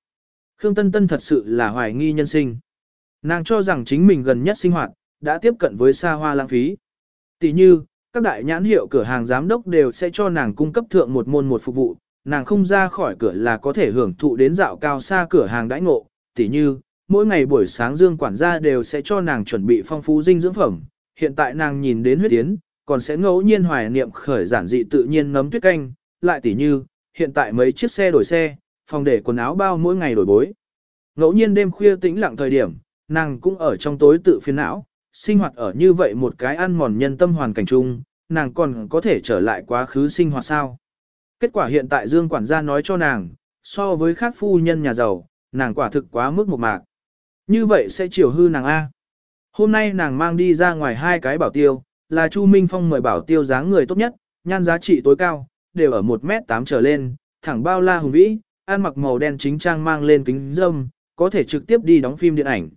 Khương Tân Tân thật sự là hoài nghi nhân sinh. Nàng cho rằng chính mình gần nhất sinh hoạt, đã tiếp cận với xa hoa lãng phí. Tỷ như, các đại nhãn hiệu cửa hàng giám đốc đều sẽ cho nàng cung cấp thượng một môn một phục vụ, nàng không ra khỏi cửa là có thể hưởng thụ đến dạo cao xa cửa hàng đãi ngộ, tỉ như, mỗi ngày buổi sáng dương quản gia đều sẽ cho nàng chuẩn bị phong phú dinh dưỡng phẩm, hiện tại nàng nhìn đến huyết tiến, còn sẽ ngẫu nhiên hoài niệm khởi giản dị tự nhiên nấm tuyết canh, lại tỉ như, hiện tại mấy chiếc xe đổi xe, phòng để quần áo bao mỗi ngày đổi bối. Ngẫu nhiên đêm khuya tĩnh lặng thời điểm, nàng cũng ở trong tối tự phiền não, sinh hoạt ở như vậy một cái ăn mòn nhân tâm hoàn cảnh chung, nàng còn có thể trở lại quá khứ sinh hoạt sao. Kết quả hiện tại Dương quản gia nói cho nàng, so với khác phu nhân nhà giàu, nàng quả thực quá mức một mạc. Như vậy sẽ chiều hư nàng A. Hôm nay nàng mang đi ra ngoài hai cái bảo tiêu, là Chu Minh Phong mời bảo tiêu dáng người tốt nhất, nhan giá trị tối cao, đều ở 1m8 trở lên, thẳng bao la hùng vĩ, ăn mặc màu đen chính trang mang lên kính dâm, có thể trực tiếp đi đóng phim điện ảnh.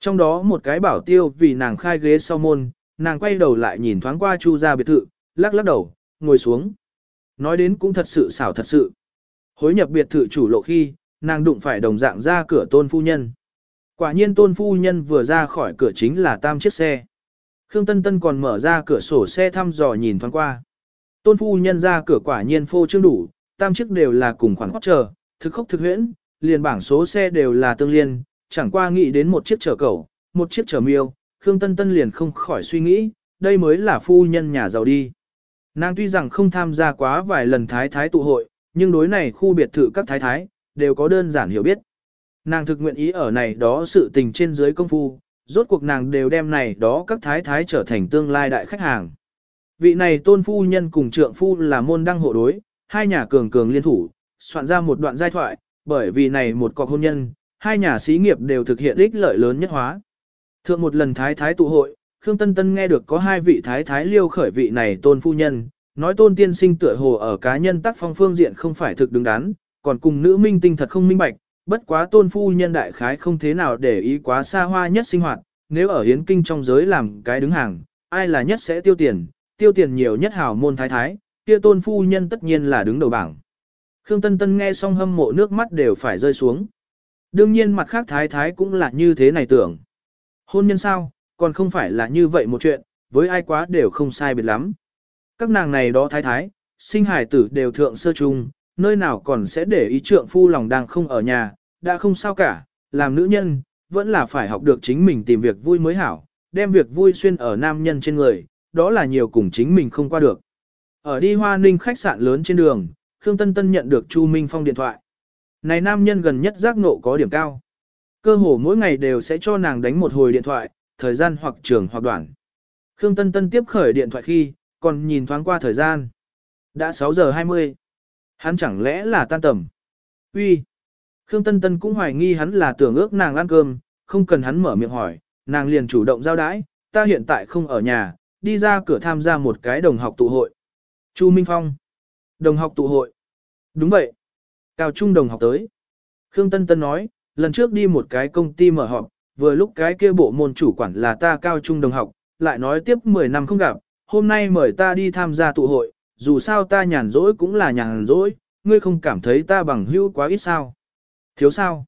Trong đó một cái bảo tiêu vì nàng khai ghế sau môn, nàng quay đầu lại nhìn thoáng qua Chu ra biệt thự, lắc lắc đầu, ngồi xuống. Nói đến cũng thật sự xảo thật sự. Hối nhập biệt thự chủ lộ khi, nàng đụng phải đồng dạng ra cửa tôn phu nhân. Quả nhiên tôn phu nhân vừa ra khỏi cửa chính là tam chiếc xe. Khương Tân Tân còn mở ra cửa sổ xe thăm dò nhìn thoáng qua. Tôn phu nhân ra cửa quả nhiên phô trương đủ, tam chiếc đều là cùng khoản hót chờ, thực khốc thực huyễn, liền bảng số xe đều là tương liên, chẳng qua nghĩ đến một chiếc chở cẩu, một chiếc chở miêu, Khương Tân Tân liền không khỏi suy nghĩ, đây mới là phu nhân nhà giàu đi. Nàng tuy rằng không tham gia quá vài lần thái thái tụ hội, nhưng đối này khu biệt thự các thái thái, đều có đơn giản hiểu biết. Nàng thực nguyện ý ở này đó sự tình trên dưới công phu, Rốt cuộc nàng đều đem này đó các thái thái trở thành tương lai đại khách hàng. Vị này tôn phu nhân cùng trượng phu là môn đăng hộ đối, hai nhà cường cường liên thủ, soạn ra một đoạn giai thoại, bởi vì này một cọc hôn nhân, hai nhà xí nghiệp đều thực hiện ích lợi lớn nhất hóa. Thượng một lần thái thái tụ hội, Khương Tân Tân nghe được có hai vị thái thái liêu khởi vị này tôn phu nhân, nói tôn tiên sinh tựa hồ ở cá nhân tác phong phương diện không phải thực đứng đắn, còn cùng nữ minh tinh thật không minh bạch, bất quá tôn phu nhân đại khái không thế nào để ý quá xa hoa nhất sinh hoạt, nếu ở hiến kinh trong giới làm cái đứng hàng, ai là nhất sẽ tiêu tiền, tiêu tiền nhiều nhất Hào môn thái thái, kia tôn phu nhân tất nhiên là đứng đầu bảng. Khương Tân Tân nghe xong hâm mộ nước mắt đều phải rơi xuống. Đương nhiên mặt khác thái thái cũng là như thế này tưởng. Hôn nhân sao, còn không phải là như vậy một chuyện, với ai quá đều không sai biệt lắm. Các nàng này đó thái thái, sinh hải tử đều thượng sơ trung, nơi nào còn sẽ để ý trượng phu lòng đang không ở nhà, đã không sao cả, làm nữ nhân, vẫn là phải học được chính mình tìm việc vui mới hảo, đem việc vui xuyên ở nam nhân trên người, đó là nhiều cùng chính mình không qua được. Ở đi hoa ninh khách sạn lớn trên đường, Khương Tân Tân nhận được Chu Minh Phong điện thoại. Này nam nhân gần nhất giác nộ có điểm cao. Cơ hồ mỗi ngày đều sẽ cho nàng đánh một hồi điện thoại, thời gian hoặc trường hoặc đoạn. Khương Tân Tân tiếp khởi điện thoại khi, còn nhìn thoáng qua thời gian. Đã 6 giờ 20. Hắn chẳng lẽ là tan tầm? Uy. Khương Tân Tân cũng hoài nghi hắn là tưởng ước nàng ăn cơm, không cần hắn mở miệng hỏi, nàng liền chủ động giao đãi. ta hiện tại không ở nhà, đi ra cửa tham gia một cái đồng học tụ hội. Chu Minh Phong. Đồng học tụ hội. Đúng vậy. Cao trung đồng học tới. Khương Tân Tân nói, lần trước đi một cái công ty mở họp, vừa lúc cái kia bộ môn chủ quản là ta cao trung đồng học, lại nói tiếp 10 năm không gặp, hôm nay mời ta đi tham gia tụ hội, dù sao ta nhàn rỗi cũng là nhàn rỗi, ngươi không cảm thấy ta bằng hữu quá ít sao? Thiếu sao?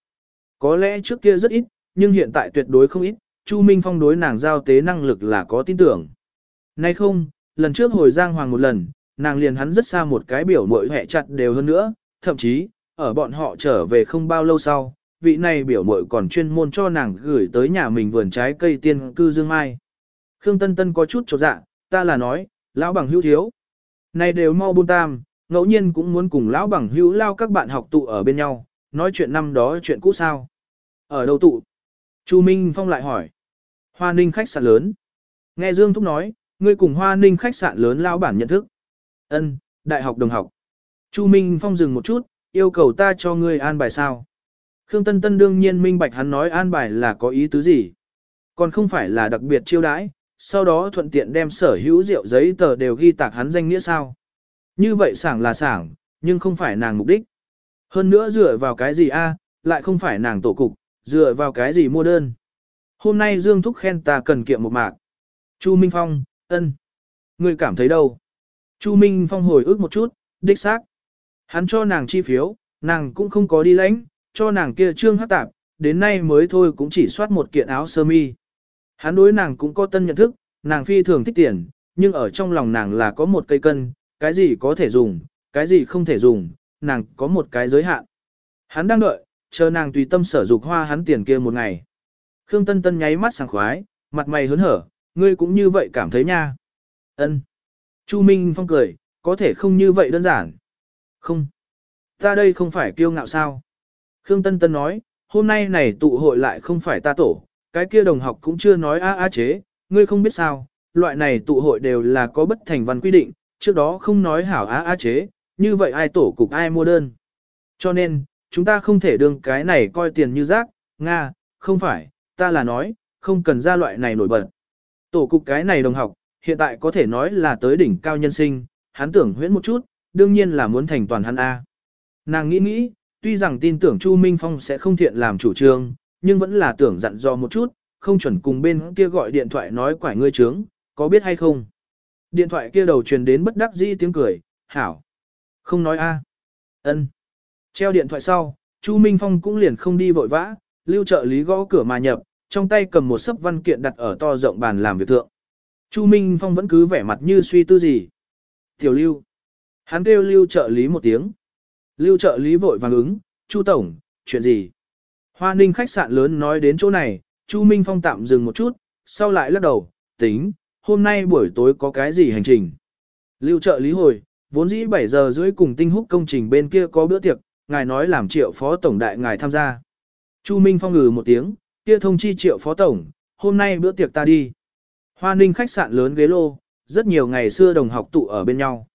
Có lẽ trước kia rất ít, nhưng hiện tại tuyệt đối không ít, Chu Minh Phong đối nàng giao tế năng lực là có tin tưởng. Nay không, lần trước hồi Giang Hoàng một lần, nàng liền hắn rất xa một cái biểu mội hẹ chặt đều hơn nữa, thậm chí, ở bọn họ trở về không bao lâu sau, vị này biểu mội còn chuyên môn cho nàng gửi tới nhà mình vườn trái cây tiên cư dương mai. Khương Tân Tân có chút chột dạ, ta là nói, lão bằng hữu thiếu. Này đều mau buôn tam, ngẫu nhiên cũng muốn cùng lão bằng hữu lao các bạn học tụ ở bên nhau, nói chuyện năm đó chuyện cũ sao. Ở đâu tụ? Chu Minh Phong lại hỏi. Hoa Ninh khách sạn lớn. Nghe Dương Thúc nói, ngươi cùng Hoa Ninh khách sạn lớn lão bản nhận thức. Ân, đại học đồng học. Chu Minh Phong dừng một chút, yêu cầu ta cho ngươi an bài sao. Khương Tân Tân đương nhiên minh bạch hắn nói an bài là có ý tứ gì. Còn không phải là đặc biệt chiêu đãi, sau đó thuận tiện đem sở hữu rượu giấy tờ đều ghi tạc hắn danh nghĩa sao. Như vậy sảng là sảng, nhưng không phải nàng mục đích. Hơn nữa dựa vào cái gì a, lại không phải nàng tổ cục, dựa vào cái gì mua đơn. Hôm nay Dương Thúc khen ta cần kiệm một mạc. Chu Minh Phong, ân. Người cảm thấy đâu? Chu Minh Phong hồi ức một chút, đích xác. Hắn cho nàng chi phiếu, nàng cũng không có đi lãnh, cho nàng kia trương hắc tạp, đến nay mới thôi cũng chỉ soát một kiện áo sơ mi. Hắn đối nàng cũng có tân nhận thức, nàng phi thường thích tiền, nhưng ở trong lòng nàng là có một cây cân, cái gì có thể dùng, cái gì không thể dùng, nàng có một cái giới hạn. Hắn đang đợi, chờ nàng tùy tâm sở dục hoa hắn tiền kia một ngày. Khương Tân Tân nháy mắt sảng khoái, mặt mày hớn hở, ngươi cũng như vậy cảm thấy nha. Ân. Chu Minh Phong cười, có thể không như vậy đơn giản. Không. Ta đây không phải kiêu ngạo sao. Khương Tân Tân nói, hôm nay này tụ hội lại không phải ta tổ, cái kia đồng học cũng chưa nói a a chế, ngươi không biết sao, loại này tụ hội đều là có bất thành văn quy định, trước đó không nói hảo a a chế, như vậy ai tổ cục ai mua đơn. Cho nên, chúng ta không thể đương cái này coi tiền như rác, Nga, không phải, ta là nói, không cần ra loại này nổi bật. Tổ cục cái này đồng học, hiện tại có thể nói là tới đỉnh cao nhân sinh, hắn tưởng huyễn một chút, đương nhiên là muốn thành toàn hắn A. Nàng nghĩ nghĩ, tuy rằng tin tưởng Chu Minh Phong sẽ không thiện làm chủ trương, nhưng vẫn là tưởng dặn dò một chút, không chuẩn cùng bên kia gọi điện thoại nói quải ngươi trướng, có biết hay không. Điện thoại kia đầu truyền đến bất đắc dĩ tiếng cười, hảo. Không nói a. Ân. Treo điện thoại sau, Chu Minh Phong cũng liền không đi vội vã, lưu trợ lý gõ cửa mà nhập, trong tay cầm một sấp văn kiện đặt ở to rộng bàn làm việc thượng. Chu Minh Phong vẫn cứ vẻ mặt như suy tư gì. Tiểu lưu. Hắn kêu lưu trợ lý một tiếng. Lưu trợ lý vội vàng ứng, Chu Tổng, chuyện gì? Hoa ninh khách sạn lớn nói đến chỗ này, Chu Minh Phong tạm dừng một chút, sau lại lắc đầu, tính, hôm nay buổi tối có cái gì hành trình? Lưu trợ lý hồi, vốn dĩ 7 giờ rưỡi cùng tinh húc công trình bên kia có bữa tiệc, ngài nói làm triệu phó tổng đại ngài tham gia. Chu Minh Phong ngừ một tiếng, kia thông chi triệu phó tổng, hôm nay bữa tiệc ta đi. Hoa ninh khách sạn lớn ghế lô, rất nhiều ngày xưa đồng học tụ ở bên nhau.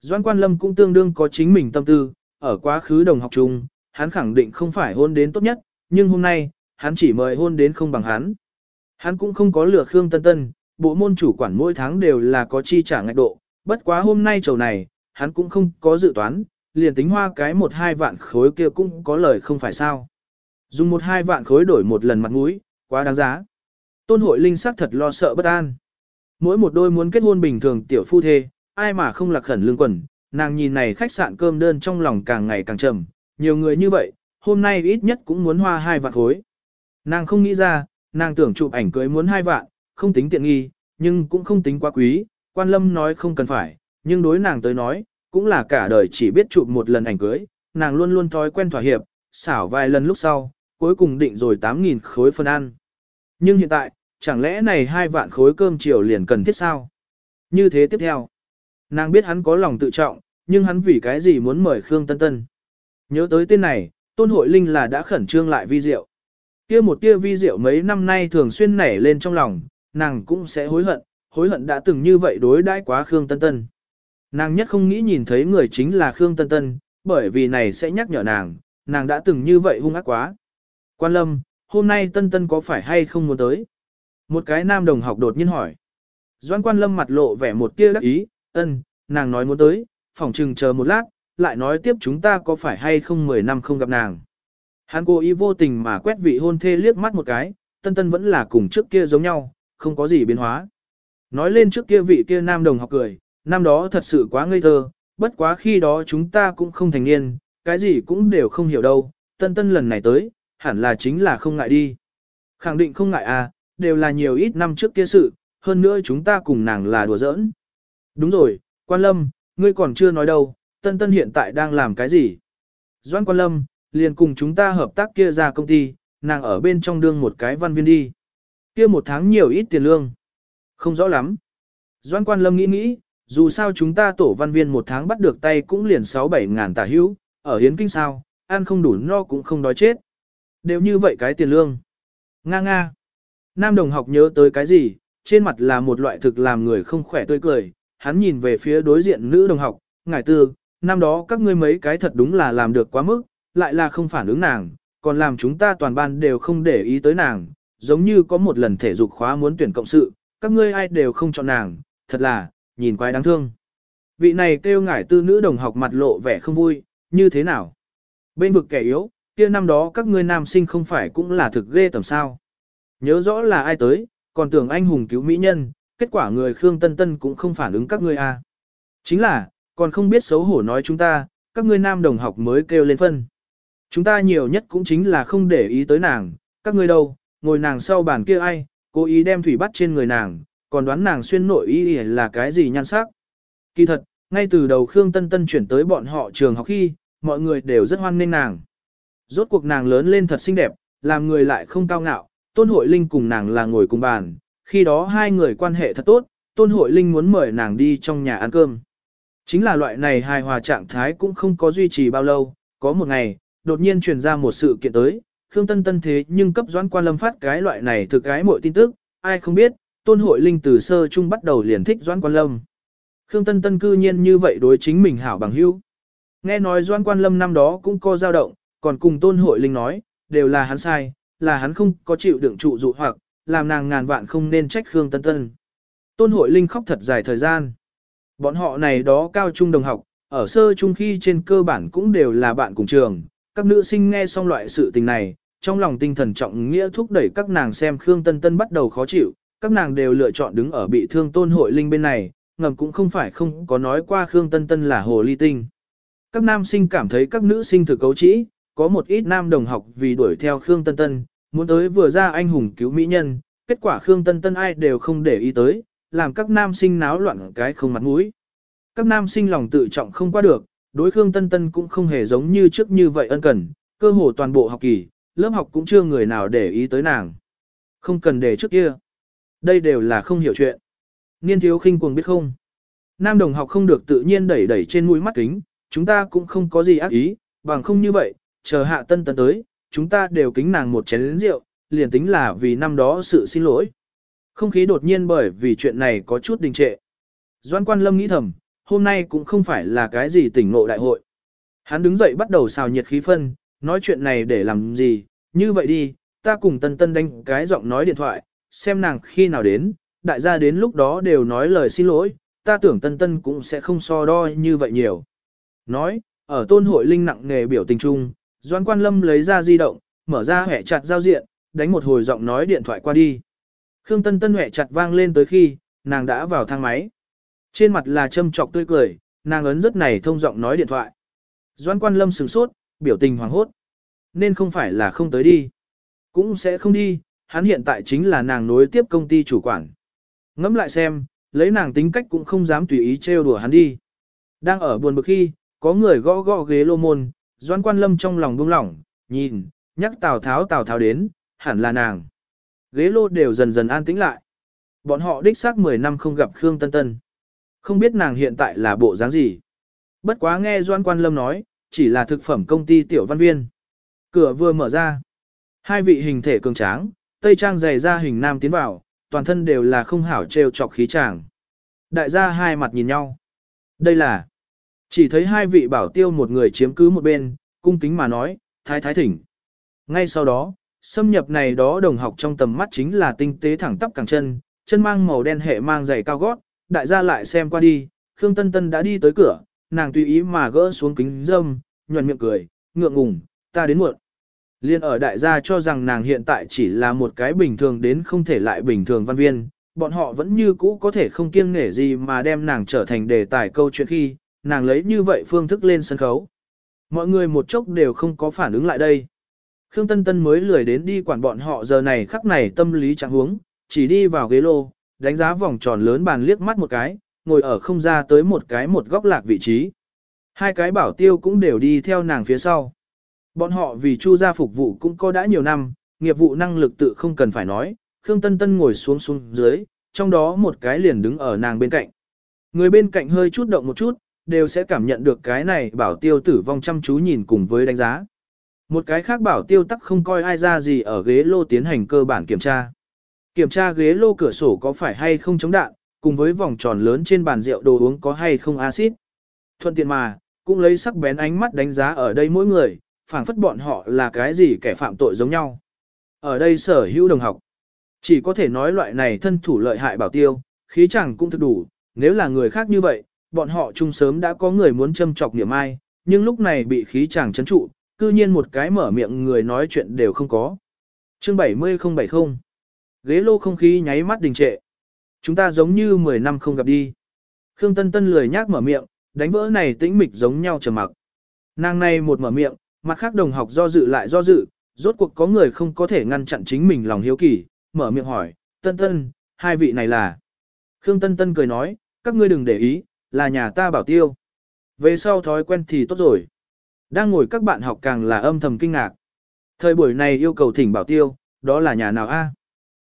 Doan Quan Lâm cũng tương đương có chính mình tâm tư, ở quá khứ đồng học chung, hắn khẳng định không phải hôn đến tốt nhất, nhưng hôm nay, hắn chỉ mời hôn đến không bằng hắn. Hắn cũng không có lừa Khương Tân Tân, bộ môn chủ quản mỗi tháng đều là có chi trả ngạch độ, bất quá hôm nay chầu này, hắn cũng không có dự toán, liền tính hoa cái một hai vạn khối kia cũng có lời không phải sao. Dùng một hai vạn khối đổi một lần mặt mũi, quá đáng giá. Tôn hội linh sắc thật lo sợ bất an. Mỗi một đôi muốn kết hôn bình thường tiểu phu thê, ai mà không lạc khẩn lương quần, nàng nhìn này khách sạn cơm đơn trong lòng càng ngày càng trầm, nhiều người như vậy, hôm nay ít nhất cũng muốn hoa hai vạn khối. Nàng không nghĩ ra, nàng tưởng chụp ảnh cưới muốn hai vạn, không tính tiện nghi, nhưng cũng không tính quá quý, quan lâm nói không cần phải, nhưng đối nàng tới nói, cũng là cả đời chỉ biết chụp một lần ảnh cưới, nàng luôn luôn thói quen thỏa hiệp, xảo vài lần lúc sau, cuối cùng định rồi 8.000 khối phân ăn. Nhưng hiện tại, chẳng lẽ này hai vạn khối cơm chiều liền cần thiết sao? Như thế tiếp theo, nàng biết hắn có lòng tự trọng, nhưng hắn vì cái gì muốn mời Khương Tân Tân. Nhớ tới tên này, Tôn Hội Linh là đã khẩn trương lại vi diệu. Kia một tia vi diệu mấy năm nay thường xuyên nảy lên trong lòng, nàng cũng sẽ hối hận, hối hận đã từng như vậy đối đãi quá Khương Tân Tân. Nàng nhất không nghĩ nhìn thấy người chính là Khương Tân Tân, bởi vì này sẽ nhắc nhở nàng, nàng đã từng như vậy hung ác quá. Quan Lâm, hôm nay Tân Tân có phải hay không muốn tới? Một cái nam đồng học đột nhiên hỏi. Doan Quan Lâm mặt lộ vẻ một tia đắc ý, ân, nàng nói muốn tới, phòng trừng chờ một lát, lại nói tiếp chúng ta có phải hay không 10 năm không gặp nàng. Hắn cố ý vô tình mà quét vị hôn thê liếc mắt một cái, Tân Tân vẫn là cùng trước kia giống nhau, không có gì biến hóa. Nói lên trước kia vị kia nam đồng học cười, năm đó thật sự quá ngây thơ, bất quá khi đó chúng ta cũng không thành niên, cái gì cũng đều không hiểu đâu, Tân Tân lần này tới, hẳn là chính là không ngại đi. Khẳng định không ngại à, đều là nhiều ít năm trước kia sự, hơn nữa chúng ta cùng nàng là đùa giỡn. Đúng rồi, Quan Lâm, ngươi còn chưa nói đâu, Tân Tân hiện tại đang làm cái gì? Doan Quan Lâm, liền cùng chúng ta hợp tác kia ra công ty, nàng ở bên trong đương một cái văn viên đi. Kia một tháng nhiều ít tiền lương. Không rõ lắm. Doan Quan Lâm nghĩ nghĩ, dù sao chúng ta tổ văn viên một tháng bắt được tay cũng liền 6-7 ngàn tả hữu, ở hiến kinh sao, ăn không đủ no cũng không đói chết. Đều như vậy cái tiền lương. Nga nga. Nam đồng học nhớ tới cái gì, trên mặt là một loại thực làm người không khỏe tươi cười, hắn nhìn về phía đối diện nữ đồng học, ngải tư, năm đó các ngươi mấy cái thật đúng là làm được quá mức, lại là không phản ứng nàng, còn làm chúng ta toàn ban đều không để ý tới nàng, giống như có một lần thể dục khóa muốn tuyển cộng sự, các ngươi ai đều không chọn nàng, thật là, nhìn quái đáng thương. Vị này kêu ngải tư nữ đồng học mặt lộ vẻ không vui, như thế nào? Bên vực kẻ yếu, kia năm đó các ngươi nam sinh không phải cũng là thực ghê tầm sao. Nhớ rõ là ai tới, còn tưởng anh hùng cứu mỹ nhân, kết quả người Khương Tân Tân cũng không phản ứng các ngươi a. À. Chính là, còn không biết xấu hổ nói chúng ta, các ngươi nam đồng học mới kêu lên phân. Chúng ta nhiều nhất cũng chính là không để ý tới nàng, các ngươi đâu, ngồi nàng sau bàn kia ai, cố ý đem thủy bắt trên người nàng, còn đoán nàng xuyên nội y là cái gì nhan sắc. Kỳ thật, ngay từ đầu Khương Tân Tân chuyển tới bọn họ trường học khi, mọi người đều rất hoan nghênh nàng. Rốt cuộc nàng lớn lên thật xinh đẹp, làm người lại không cao ngạo, Tôn Hội Linh cùng nàng là ngồi cùng bàn, khi đó hai người quan hệ thật tốt, Tôn Hội Linh muốn mời nàng đi trong nhà ăn cơm. Chính là loại này hài hòa trạng thái cũng không có duy trì bao lâu, có một ngày, đột nhiên truyền ra một sự kiện tới, Khương Tân Tân thế nhưng cấp doãn quan lâm phát cái loại này thực cái mọi tin tức, ai không biết, Tôn Hội Linh từ sơ chung bắt đầu liền thích doãn quan lâm. Khương Tân Tân cư nhiên như vậy đối chính mình hảo bằng hữu. Nghe nói doãn quan lâm năm đó cũng có dao động, còn cùng tôn hội linh nói, đều là hắn sai, là hắn không có chịu đựng trụ dụ hoặc, làm nàng ngàn vạn không nên trách Khương Tân Tân. Tôn hội linh khóc thật dài thời gian. Bọn họ này đó cao trung đồng học, ở sơ trung khi trên cơ bản cũng đều là bạn cùng trường. Các nữ sinh nghe xong loại sự tình này, trong lòng tinh thần trọng nghĩa thúc đẩy các nàng xem Khương Tân Tân bắt đầu khó chịu, các nàng đều lựa chọn đứng ở bị thương tôn hội linh bên này, ngầm cũng không phải không có nói qua Khương Tân Tân là hồ ly tinh. Các nam sinh cảm thấy các nữ sinh thực cấu trĩ, có một ít nam đồng học vì đuổi theo Khương Tân Tân, muốn tới vừa ra anh hùng cứu mỹ nhân, kết quả Khương Tân Tân ai đều không để ý tới, làm các nam sinh náo loạn cái không mặt mũi. Các nam sinh lòng tự trọng không qua được, đối Khương Tân Tân cũng không hề giống như trước như vậy ân cần, cơ hồ toàn bộ học kỳ, lớp học cũng chưa người nào để ý tới nàng. Không cần để trước kia. Đây đều là không hiểu chuyện. Niên thiếu khinh cuồng biết không. Nam đồng học không được tự nhiên đẩy đẩy trên mũi mắt kính, chúng ta cũng không có gì ác ý, bằng không như vậy, chờ hạ tân tân tới, chúng ta đều kính nàng một chén rượu, liền tính là vì năm đó sự xin lỗi. Không khí đột nhiên bởi vì chuyện này có chút đình trệ. Doan quan lâm nghĩ thầm, hôm nay cũng không phải là cái gì tỉnh ngộ đại hội. Hắn đứng dậy bắt đầu xào nhiệt khí phân, nói chuyện này để làm gì, như vậy đi, ta cùng tân tân đánh cái giọng nói điện thoại, xem nàng khi nào đến, đại gia đến lúc đó đều nói lời xin lỗi, ta tưởng tân tân cũng sẽ không so đo như vậy nhiều. Nói, ở tôn hội linh nặng nghề biểu tình chung, Doan Quan Lâm lấy ra di động, mở ra hẻ chặt giao diện, đánh một hồi giọng nói điện thoại qua đi. Khương Tân Tân hẻ chặt vang lên tới khi, nàng đã vào thang máy. Trên mặt là châm trọc tươi cười, nàng ấn rất này thông giọng nói điện thoại. Doan Quan Lâm sửng sốt, biểu tình hoàng hốt. Nên không phải là không tới đi. Cũng sẽ không đi, hắn hiện tại chính là nàng nối tiếp công ty chủ quản. Ngẫm lại xem, lấy nàng tính cách cũng không dám tùy ý trêu đùa hắn đi. Đang ở buồn bực khi, có người gõ gõ ghế lô môn, Doan Quan Lâm trong lòng buông lỏng, nhìn, nhắc Tào Tháo Tào Tháo đến, hẳn là nàng. Ghế lô đều dần dần an tĩnh lại. Bọn họ đích xác 10 năm không gặp Khương Tân Tân. Không biết nàng hiện tại là bộ dáng gì. Bất quá nghe Doan Quan Lâm nói, chỉ là thực phẩm công ty tiểu văn viên. Cửa vừa mở ra. Hai vị hình thể cường tráng, tây trang dày ra hình nam tiến vào, toàn thân đều là không hảo trêu chọc khí chàng. Đại gia hai mặt nhìn nhau. Đây là chỉ thấy hai vị bảo tiêu một người chiếm cứ một bên, cung kính mà nói, thái thái thỉnh. Ngay sau đó, xâm nhập này đó đồng học trong tầm mắt chính là tinh tế thẳng tắp càng chân, chân mang màu đen hệ mang giày cao gót, đại gia lại xem qua đi, Khương Tân Tân đã đi tới cửa, nàng tùy ý mà gỡ xuống kính dâm, nhuận miệng cười, ngượng ngùng, ta đến muộn. Liên ở đại gia cho rằng nàng hiện tại chỉ là một cái bình thường đến không thể lại bình thường văn viên, bọn họ vẫn như cũ có thể không kiêng nể gì mà đem nàng trở thành đề tài câu chuyện khi, nàng lấy như vậy phương thức lên sân khấu. Mọi người một chốc đều không có phản ứng lại đây. Khương Tân Tân mới lười đến đi quản bọn họ giờ này khắc này tâm lý trạng huống, chỉ đi vào ghế lô, đánh giá vòng tròn lớn bàn liếc mắt một cái, ngồi ở không ra tới một cái một góc lạc vị trí. Hai cái bảo tiêu cũng đều đi theo nàng phía sau. Bọn họ vì chu gia phục vụ cũng có đã nhiều năm, nghiệp vụ năng lực tự không cần phải nói, Khương Tân Tân ngồi xuống xuống dưới, trong đó một cái liền đứng ở nàng bên cạnh. Người bên cạnh hơi chút động một chút, đều sẽ cảm nhận được cái này bảo tiêu tử vong chăm chú nhìn cùng với đánh giá. Một cái khác bảo tiêu tắc không coi ai ra gì ở ghế lô tiến hành cơ bản kiểm tra. Kiểm tra ghế lô cửa sổ có phải hay không chống đạn, cùng với vòng tròn lớn trên bàn rượu đồ uống có hay không axit. Thuận tiện mà, cũng lấy sắc bén ánh mắt đánh giá ở đây mỗi người, phảng phất bọn họ là cái gì kẻ phạm tội giống nhau. Ở đây sở hữu đồng học. Chỉ có thể nói loại này thân thủ lợi hại bảo tiêu, khí chẳng cũng thực đủ, nếu là người khác như vậy, bọn họ chung sớm đã có người muốn châm chọc niệm ai, nhưng lúc này bị khí chàng chấn trụ, cư nhiên một cái mở miệng người nói chuyện đều không có. Chương 70070 Ghế lô không khí nháy mắt đình trệ. Chúng ta giống như 10 năm không gặp đi. Khương Tân Tân lười nhác mở miệng, đánh vỡ này tĩnh mịch giống nhau trầm mặc. Nàng này một mở miệng, mặt khác đồng học do dự lại do dự, rốt cuộc có người không có thể ngăn chặn chính mình lòng hiếu kỳ, mở miệng hỏi, Tân Tân, hai vị này là. Khương Tân Tân cười nói, các ngươi đừng để ý, là nhà ta bảo tiêu. Về sau thói quen thì tốt rồi. Đang ngồi các bạn học càng là âm thầm kinh ngạc. Thời buổi này yêu cầu thỉnh bảo tiêu, đó là nhà nào a?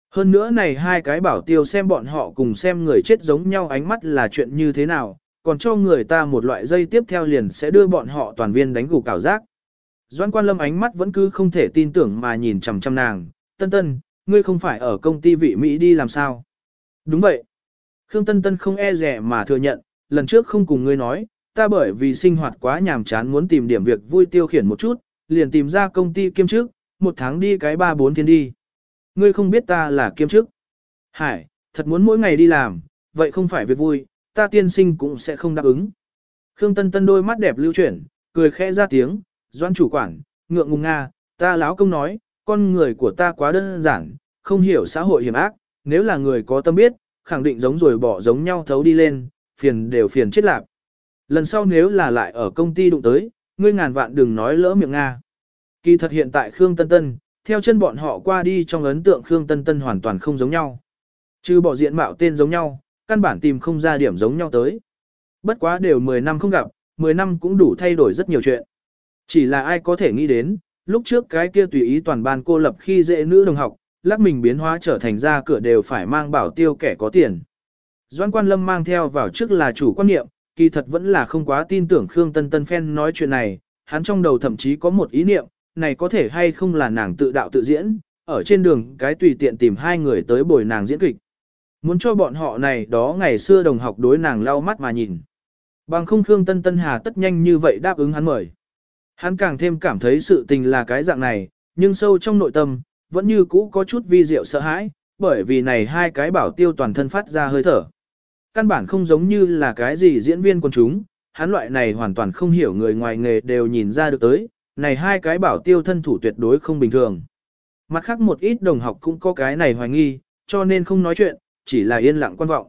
Hơn nữa này hai cái bảo tiêu xem bọn họ cùng xem người chết giống nhau ánh mắt là chuyện như thế nào, còn cho người ta một loại dây tiếp theo liền sẽ đưa bọn họ toàn viên đánh gục cảo giác. Doan quan lâm ánh mắt vẫn cứ không thể tin tưởng mà nhìn chằm chằm nàng, tân tân, ngươi không phải ở công ty vị Mỹ đi làm sao? Đúng vậy. Khương Tân Tân không e rẻ mà thừa nhận, lần trước không cùng ngươi nói, ta bởi vì sinh hoạt quá nhàm chán muốn tìm điểm việc vui tiêu khiển một chút, liền tìm ra công ty kiêm chức, một tháng đi cái ba bốn thiên đi. Ngươi không biết ta là kiêm chức. Hải, thật muốn mỗi ngày đi làm, vậy không phải việc vui, ta tiên sinh cũng sẽ không đáp ứng. Khương Tân Tân đôi mắt đẹp lưu chuyển, cười khẽ ra tiếng, doan chủ quản, ngượng ngùng nga, ta láo công nói, con người của ta quá đơn giản, không hiểu xã hội hiểm ác, nếu là người có tâm biết, khẳng định giống rồi bỏ giống nhau thấu đi lên, phiền đều phiền chết lạc. Lần sau nếu là lại ở công ty đụng tới, ngươi ngàn vạn đừng nói lỡ miệng Nga. Kỳ thật hiện tại Khương Tân Tân, theo chân bọn họ qua đi trong ấn tượng Khương Tân Tân hoàn toàn không giống nhau. Chứ bỏ diện mạo tên giống nhau, căn bản tìm không ra điểm giống nhau tới. Bất quá đều 10 năm không gặp, 10 năm cũng đủ thay đổi rất nhiều chuyện. Chỉ là ai có thể nghĩ đến, lúc trước cái kia tùy ý toàn ban cô lập khi dễ nữ đồng học, lắc mình biến hóa trở thành ra cửa đều phải mang bảo tiêu kẻ có tiền. Doan Quan Lâm mang theo vào trước là chủ quan niệm, kỳ thật vẫn là không quá tin tưởng Khương Tân Tân Phen nói chuyện này, hắn trong đầu thậm chí có một ý niệm, này có thể hay không là nàng tự đạo tự diễn, ở trên đường cái tùy tiện tìm hai người tới bồi nàng diễn kịch. Muốn cho bọn họ này đó ngày xưa đồng học đối nàng lau mắt mà nhìn. Bằng không Khương Tân Tân Hà tất nhanh như vậy đáp ứng hắn mời. Hắn càng thêm cảm thấy sự tình là cái dạng này, nhưng sâu trong nội tâm, vẫn như cũ có chút vi diệu sợ hãi, bởi vì này hai cái bảo tiêu toàn thân phát ra hơi thở. Căn bản không giống như là cái gì diễn viên quần chúng, hắn loại này hoàn toàn không hiểu người ngoài nghề đều nhìn ra được tới, này hai cái bảo tiêu thân thủ tuyệt đối không bình thường. Mặt khác một ít đồng học cũng có cái này hoài nghi, cho nên không nói chuyện, chỉ là yên lặng quan vọng.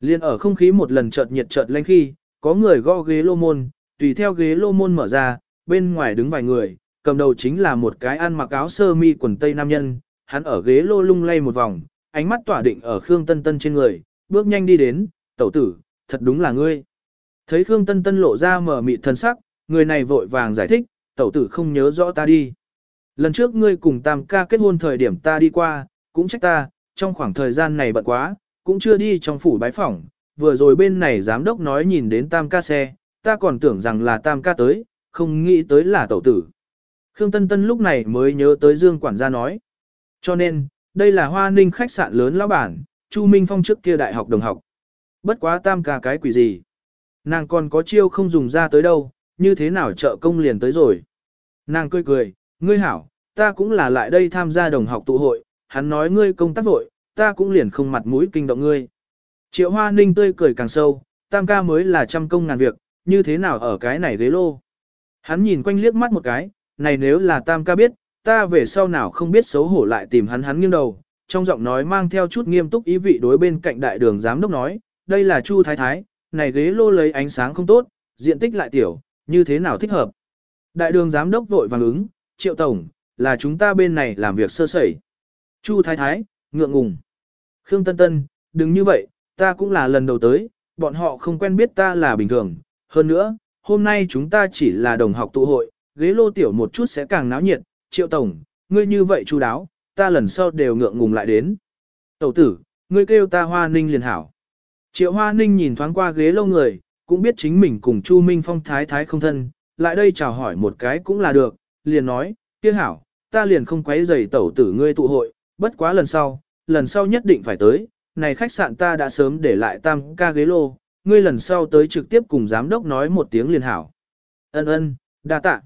Liên ở không khí một lần chợt nhiệt chợt lanh khi, có người gõ ghế lô môn, tùy theo ghế lô môn mở ra, bên ngoài đứng vài người, cầm đầu chính là một cái ăn mặc áo sơ mi quần tây nam nhân, hắn ở ghế lô lung lay một vòng, ánh mắt tỏa định ở Khương Tân Tân trên người, bước nhanh đi đến, tẩu tử, thật đúng là ngươi. Thấy Khương Tân Tân lộ ra mở mịt thân sắc, người này vội vàng giải thích, tẩu tử không nhớ rõ ta đi. Lần trước ngươi cùng tam ca kết hôn thời điểm ta đi qua, cũng trách ta, trong khoảng thời gian này bận quá, cũng chưa đi trong phủ bái phỏng, vừa rồi bên này giám đốc nói nhìn đến tam ca xe, ta còn tưởng rằng là tam ca tới, không nghĩ tới là tẩu tử. Khương Tân Tân lúc này mới nhớ tới Dương quản gia nói. Cho nên, đây là hoa ninh khách sạn lớn lão bản, Chu Minh Phong trước kia đại học đồng học. Bất quá tam ca cái quỷ gì. Nàng còn có chiêu không dùng ra tới đâu, như thế nào trợ công liền tới rồi. Nàng cười cười, ngươi hảo, ta cũng là lại đây tham gia đồng học tụ hội, hắn nói ngươi công tác vội, ta cũng liền không mặt mũi kinh động ngươi. Triệu Hoa Ninh tươi cười càng sâu, tam ca mới là trăm công ngàn việc, như thế nào ở cái này ghế lô. Hắn nhìn quanh liếc mắt một cái, này nếu là tam ca biết, ta về sau nào không biết xấu hổ lại tìm hắn hắn nghiêng đầu, trong giọng nói mang theo chút nghiêm túc ý vị đối bên cạnh đại đường giám đốc nói, đây là Chu Thái Thái, này ghế lô lấy ánh sáng không tốt, diện tích lại tiểu, như thế nào thích hợp. Đại đường giám đốc vội vàng ứng, triệu tổng, là chúng ta bên này làm việc sơ sẩy. Chu Thái Thái, ngượng ngùng. Khương Tân Tân, đừng như vậy, ta cũng là lần đầu tới, bọn họ không quen biết ta là bình thường. Hơn nữa, hôm nay chúng ta chỉ là đồng học tụ hội, ghế lô tiểu một chút sẽ càng náo nhiệt. Triệu Tổng, ngươi như vậy chu đáo, ta lần sau đều ngượng ngùng lại đến. Tẩu tử, ngươi kêu ta Hoa Ninh liền hảo. Triệu Hoa Ninh nhìn thoáng qua ghế lâu người, cũng biết chính mình cùng Chu Minh Phong thái thái không thân, lại đây chào hỏi một cái cũng là được, liền nói, kia hảo, ta liền không quấy rầy tẩu tử ngươi tụ hội, bất quá lần sau, lần sau nhất định phải tới, này khách sạn ta đã sớm để lại tam ca ghế lô, ngươi lần sau tới trực tiếp cùng giám đốc nói một tiếng liền hảo. Ân ân, đa tạ.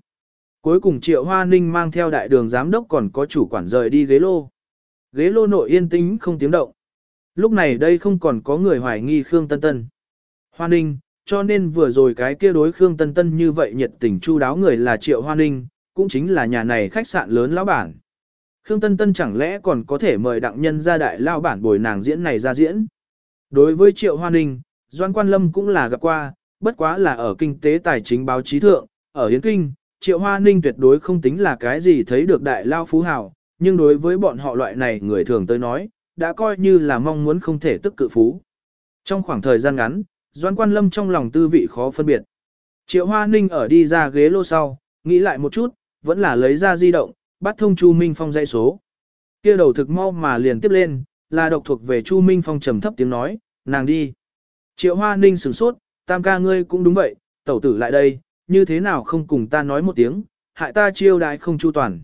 Cuối cùng Triệu Hoa Ninh mang theo đại đường giám đốc còn có chủ quản rời đi ghế lô. Ghế lô nội yên tĩnh không tiếng động. Lúc này đây không còn có người hoài nghi Khương Tân Tân. Hoa Ninh, cho nên vừa rồi cái kia đối Khương Tân Tân như vậy nhiệt tình chu đáo người là Triệu Hoa Ninh, cũng chính là nhà này khách sạn lớn lão bản. Khương Tân Tân chẳng lẽ còn có thể mời đặng nhân ra đại lao bản bồi nàng diễn này ra diễn. Đối với Triệu Hoa Ninh, Doan Quan Lâm cũng là gặp qua, bất quá là ở kinh tế tài chính báo chí thượng, ở Yến Kinh, Triệu Hoa Ninh tuyệt đối không tính là cái gì thấy được đại lao phú hào, nhưng đối với bọn họ loại này người thường tới nói, đã coi như là mong muốn không thể tức cự phú. Trong khoảng thời gian ngắn, Doan Quan Lâm trong lòng tư vị khó phân biệt. Triệu Hoa Ninh ở đi ra ghế lô sau, nghĩ lại một chút, vẫn là lấy ra di động, bắt thông Chu Minh Phong dãy số. Kia đầu thực mau mà liền tiếp lên, là độc thuộc về Chu Minh Phong trầm thấp tiếng nói, nàng đi. Triệu Hoa Ninh sửng sốt, tam ca ngươi cũng đúng vậy, tẩu tử lại đây, như thế nào không cùng ta nói một tiếng, hại ta chiêu đại không chu toàn.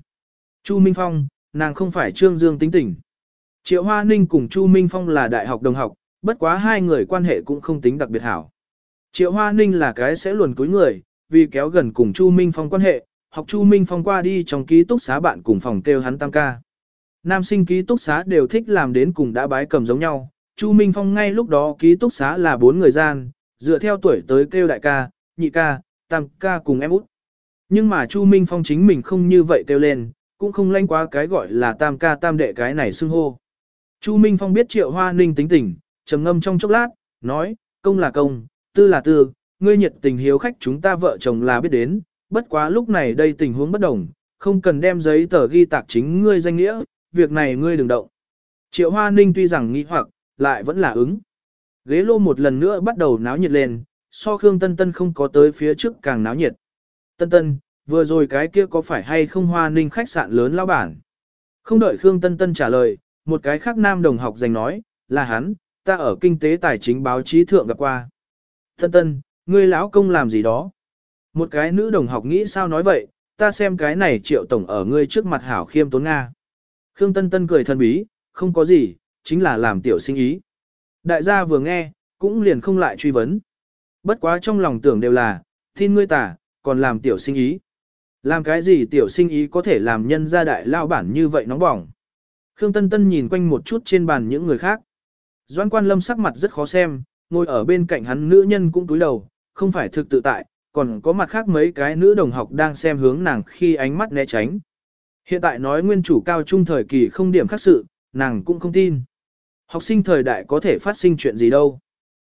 Chu Minh Phong, nàng không phải Trương Dương tính tình. Triệu Hoa Ninh cùng Chu Minh Phong là đại học đồng học, bất quá hai người quan hệ cũng không tính đặc biệt hảo. Triệu Hoa Ninh là cái sẽ luồn cúi người, vì kéo gần cùng Chu Minh Phong quan hệ, học Chu Minh Phong qua đi trong ký túc xá bạn cùng phòng kêu hắn tam ca. Nam sinh ký túc xá đều thích làm đến cùng đã bái cầm giống nhau, Chu Minh Phong ngay lúc đó ký túc xá là bốn người gian, dựa theo tuổi tới kêu đại ca, nhị ca, tam ca cùng em út. Nhưng mà Chu Minh Phong chính mình không như vậy kêu lên, cũng không lanh quá cái gọi là tam ca tam đệ cái này xưng hô. Chu Minh Phong biết triệu hoa ninh tính tình, trầm ngâm trong chốc lát, nói, công là công, tư là tư, ngươi nhiệt tình hiếu khách chúng ta vợ chồng là biết đến, bất quá lúc này đây tình huống bất đồng, không cần đem giấy tờ ghi tạc chính ngươi danh nghĩa, việc này ngươi đừng động. Triệu Hoa Ninh tuy rằng nghi hoặc, lại vẫn là ứng. Ghế lô một lần nữa bắt đầu náo nhiệt lên, so Khương Tân Tân không có tới phía trước càng náo nhiệt. Tân Tân, vừa rồi cái kia có phải hay không Hoa Ninh khách sạn lớn lao bản? Không đợi Khương Tân Tân trả lời, một cái khác nam đồng học giành nói, là hắn, ta ở kinh tế tài chính báo chí thượng gặp qua. thân Tân, ngươi lão công làm gì đó? Một cái nữ đồng học nghĩ sao nói vậy, ta xem cái này triệu tổng ở ngươi trước mặt hảo khiêm tốn Nga. Khương Tân Tân cười thần bí, không có gì, chính là làm tiểu sinh ý. Đại gia vừa nghe, cũng liền không lại truy vấn. Bất quá trong lòng tưởng đều là, tin ngươi tả, còn làm tiểu sinh ý. Làm cái gì tiểu sinh ý có thể làm nhân gia đại lao bản như vậy nóng bỏng. Khương Tân Tân nhìn quanh một chút trên bàn những người khác. Doan quan lâm sắc mặt rất khó xem, ngồi ở bên cạnh hắn nữ nhân cũng túi đầu, không phải thực tự tại, còn có mặt khác mấy cái nữ đồng học đang xem hướng nàng khi ánh mắt né tránh. Hiện tại nói nguyên chủ cao trung thời kỳ không điểm khác sự, nàng cũng không tin. Học sinh thời đại có thể phát sinh chuyện gì đâu.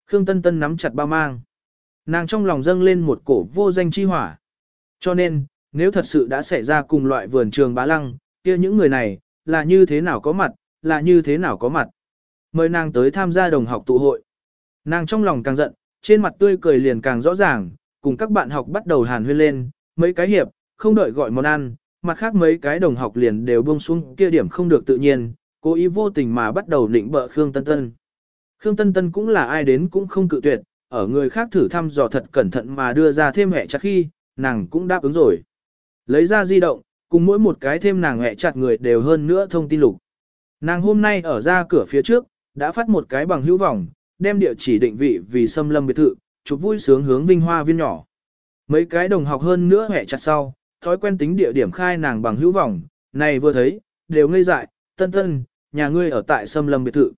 Khương Tân Tân nắm chặt bao mang. Nàng trong lòng dâng lên một cổ vô danh chi hỏa. Cho nên, nếu thật sự đã xảy ra cùng loại vườn trường bá lăng, kia những người này, là như thế nào có mặt, là như thế nào có mặt. Mời nàng tới tham gia đồng học tụ hội. Nàng trong lòng càng giận, trên mặt tươi cười liền càng rõ ràng, cùng các bạn học bắt đầu hàn huyên lên, mấy cái hiệp, không đợi gọi món ăn, mặt khác mấy cái đồng học liền đều buông xuống kia điểm không được tự nhiên, cố ý vô tình mà bắt đầu định bợ Khương Tân Tân. Khương Tân Tân cũng là ai đến cũng không cự tuyệt, ở người khác thử thăm dò thật cẩn thận mà đưa ra thêm hẹ chặt khi, nàng cũng đáp ứng rồi. Lấy ra di động, cùng mỗi một cái thêm nàng hẹ chặt người đều hơn nữa thông tin lục. Nàng hôm nay ở ra cửa phía trước, đã phát một cái bằng hữu vọng, đem địa chỉ định vị vì xâm lâm biệt thự, chụp vui sướng hướng vinh hoa viên nhỏ. Mấy cái đồng học hơn nữa hẹ chặt sau, thói quen tính địa điểm khai nàng bằng hữu vọng, này vừa thấy, đều ngây dại, tân tân, nhà ngươi ở tại xâm lâm biệt thự.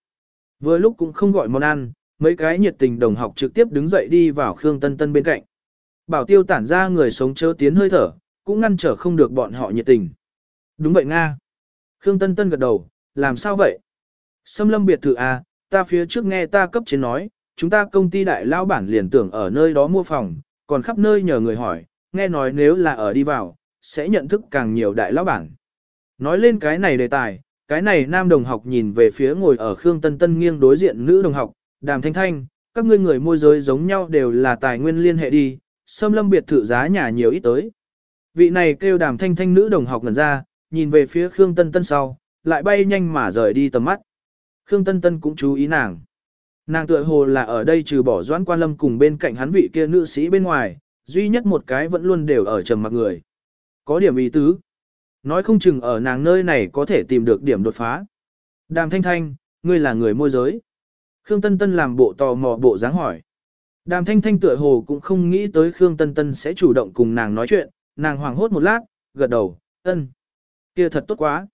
Vừa lúc cũng không gọi món ăn, mấy cái nhiệt tình đồng học trực tiếp đứng dậy đi vào Khương Tân Tân bên cạnh. Bảo tiêu tản ra người sống chớ tiến hơi thở, cũng ngăn trở không được bọn họ nhiệt tình. Đúng vậy Nga. Khương Tân Tân gật đầu, làm sao vậy? Xâm lâm biệt thự à, ta phía trước nghe ta cấp trên nói, chúng ta công ty đại lao bản liền tưởng ở nơi đó mua phòng, còn khắp nơi nhờ người hỏi, nghe nói nếu là ở đi vào, sẽ nhận thức càng nhiều đại lao bản. Nói lên cái này đề tài, cái này nam đồng học nhìn về phía ngồi ở Khương Tân Tân nghiêng đối diện nữ đồng học, đàm thanh thanh, các ngươi người môi giới giống nhau đều là tài nguyên liên hệ đi, xâm lâm biệt thự giá nhà nhiều ít tới. Vị này kêu đàm thanh thanh nữ đồng học ngần ra, nhìn về phía Khương Tân Tân sau, lại bay nhanh mà rời đi tầm mắt. Khương Tân Tân cũng chú ý nàng. Nàng tựa hồ là ở đây trừ bỏ doãn quan lâm cùng bên cạnh hắn vị kia nữ sĩ bên ngoài, duy nhất một cái vẫn luôn đều ở trầm mặc người. Có điểm ý tứ. Nói không chừng ở nàng nơi này có thể tìm được điểm đột phá. Đàm thanh thanh, ngươi là người môi giới. Khương Tân Tân làm bộ tò mò bộ dáng hỏi. Đàm thanh thanh tựa hồ cũng không nghĩ tới Khương Tân Tân sẽ chủ động cùng nàng nói chuyện, nàng hoảng hốt một lát, gật đầu, ân. kia thật tốt quá.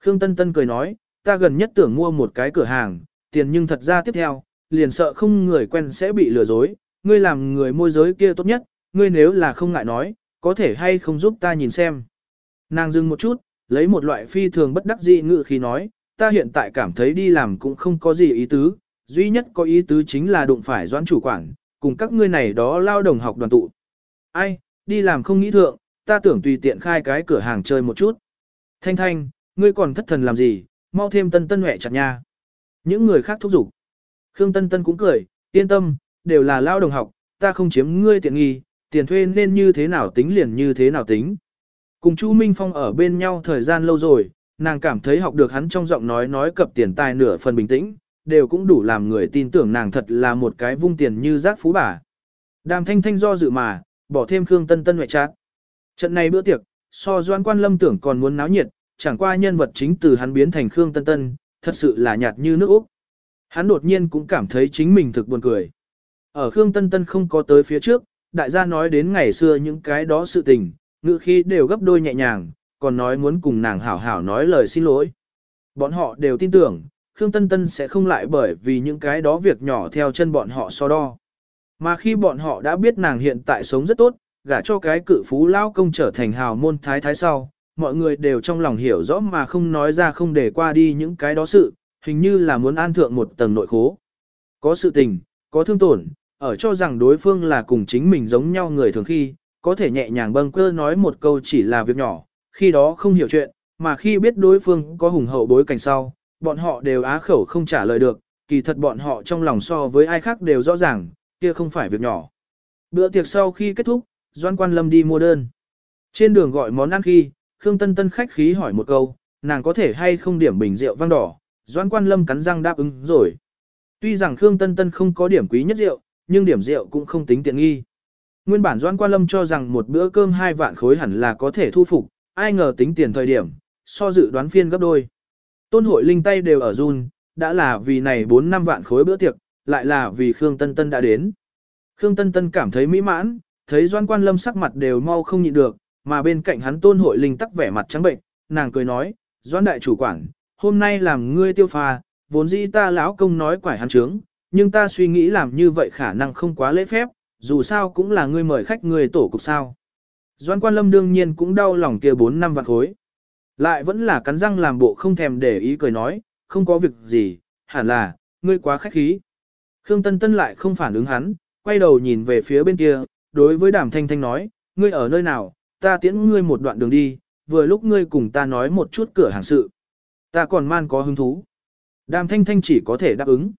Khương Tân Tân cười nói, ta gần nhất tưởng mua một cái cửa hàng, tiền nhưng thật ra tiếp theo, liền sợ không người quen sẽ bị lừa dối, ngươi làm người môi giới kia tốt nhất, ngươi nếu là không ngại nói, có thể hay không giúp ta nhìn xem. Nàng dừng một chút, lấy một loại phi thường bất đắc dĩ ngự khi nói, ta hiện tại cảm thấy đi làm cũng không có gì ý tứ, duy nhất có ý tứ chính là đụng phải doãn chủ quản, cùng các ngươi này đó lao đồng học đoàn tụ. Ai, đi làm không nghĩ thượng, ta tưởng tùy tiện khai cái cửa hàng chơi một chút. Thanh thanh, ngươi còn thất thần làm gì, mau thêm tân tân huệ chặt nha. Những người khác thúc giục. Khương Tân Tân cũng cười, yên tâm, đều là lao đồng học, ta không chiếm ngươi tiện nghi, tiền thuê nên như thế nào tính liền như thế nào tính. Cùng Chu Minh Phong ở bên nhau thời gian lâu rồi, nàng cảm thấy học được hắn trong giọng nói nói cập tiền tài nửa phần bình tĩnh, đều cũng đủ làm người tin tưởng nàng thật là một cái vung tiền như rác phú bà. Đàm thanh thanh do dự mà, bỏ thêm Khương Tân Tân ngoại trát. Trận này bữa tiệc, so doan quan lâm tưởng còn muốn náo nhiệt, chẳng qua nhân vật chính từ hắn biến thành Khương Tân Tân, thật sự là nhạt như nước Úc. Hắn đột nhiên cũng cảm thấy chính mình thực buồn cười. Ở Khương Tân Tân không có tới phía trước, đại gia nói đến ngày xưa những cái đó sự tình, ngữ khi đều gấp đôi nhẹ nhàng, còn nói muốn cùng nàng hảo hảo nói lời xin lỗi. Bọn họ đều tin tưởng, Khương Tân Tân sẽ không lại bởi vì những cái đó việc nhỏ theo chân bọn họ so đo. Mà khi bọn họ đã biết nàng hiện tại sống rất tốt, gả cho cái cự phú lao công trở thành hào môn thái thái sau, mọi người đều trong lòng hiểu rõ mà không nói ra không để qua đi những cái đó sự, hình như là muốn an thượng một tầng nội khố. Có sự tình, có thương tổn, ở cho rằng đối phương là cùng chính mình giống nhau người thường khi, có thể nhẹ nhàng bâng cơ nói một câu chỉ là việc nhỏ, khi đó không hiểu chuyện, mà khi biết đối phương có hùng hậu bối cảnh sau, bọn họ đều á khẩu không trả lời được, kỳ thật bọn họ trong lòng so với ai khác đều rõ ràng, kia không phải việc nhỏ. Bữa tiệc sau khi kết thúc, Doan Quan Lâm đi mua đơn. Trên đường gọi món ăn khi, Khương Tân Tân khách khí hỏi một câu, nàng có thể hay không điểm bình rượu vang đỏ, Doan Quan Lâm cắn răng đáp ứng rồi. Tuy rằng Khương Tân Tân không có điểm quý nhất rượu, nhưng điểm rượu cũng không tính tiện nghi. Nguyên bản Doan Quan Lâm cho rằng một bữa cơm hai vạn khối hẳn là có thể thu phục, ai ngờ tính tiền thời điểm, so dự đoán phiên gấp đôi. Tôn hội linh tay đều ở run, đã là vì này 4 năm vạn khối bữa tiệc, lại là vì Khương Tân Tân đã đến. Khương Tân Tân cảm thấy mỹ mãn, thấy Doan Quan Lâm sắc mặt đều mau không nhịn được, mà bên cạnh hắn Tôn Hội Linh tắc vẻ mặt trắng bệnh, nàng cười nói, Doan đại chủ quản, hôm nay làm ngươi tiêu pha, vốn dĩ ta lão công nói quải hắn trướng, nhưng ta suy nghĩ làm như vậy khả năng không quá lễ phép, dù sao cũng là ngươi mời khách người tổ cục sao. Doan Quan Lâm đương nhiên cũng đau lòng kia 4 năm vạn khối. Lại vẫn là cắn răng làm bộ không thèm để ý cười nói, không có việc gì, hẳn là, ngươi quá khách khí. Khương Tân Tân lại không phản ứng hắn, quay đầu nhìn về phía bên kia, đối với đàm thanh thanh nói, ngươi ở nơi nào, ta tiễn ngươi một đoạn đường đi, vừa lúc ngươi cùng ta nói một chút cửa hàng sự. Ta còn man có hứng thú. Đàm thanh thanh chỉ có thể đáp ứng.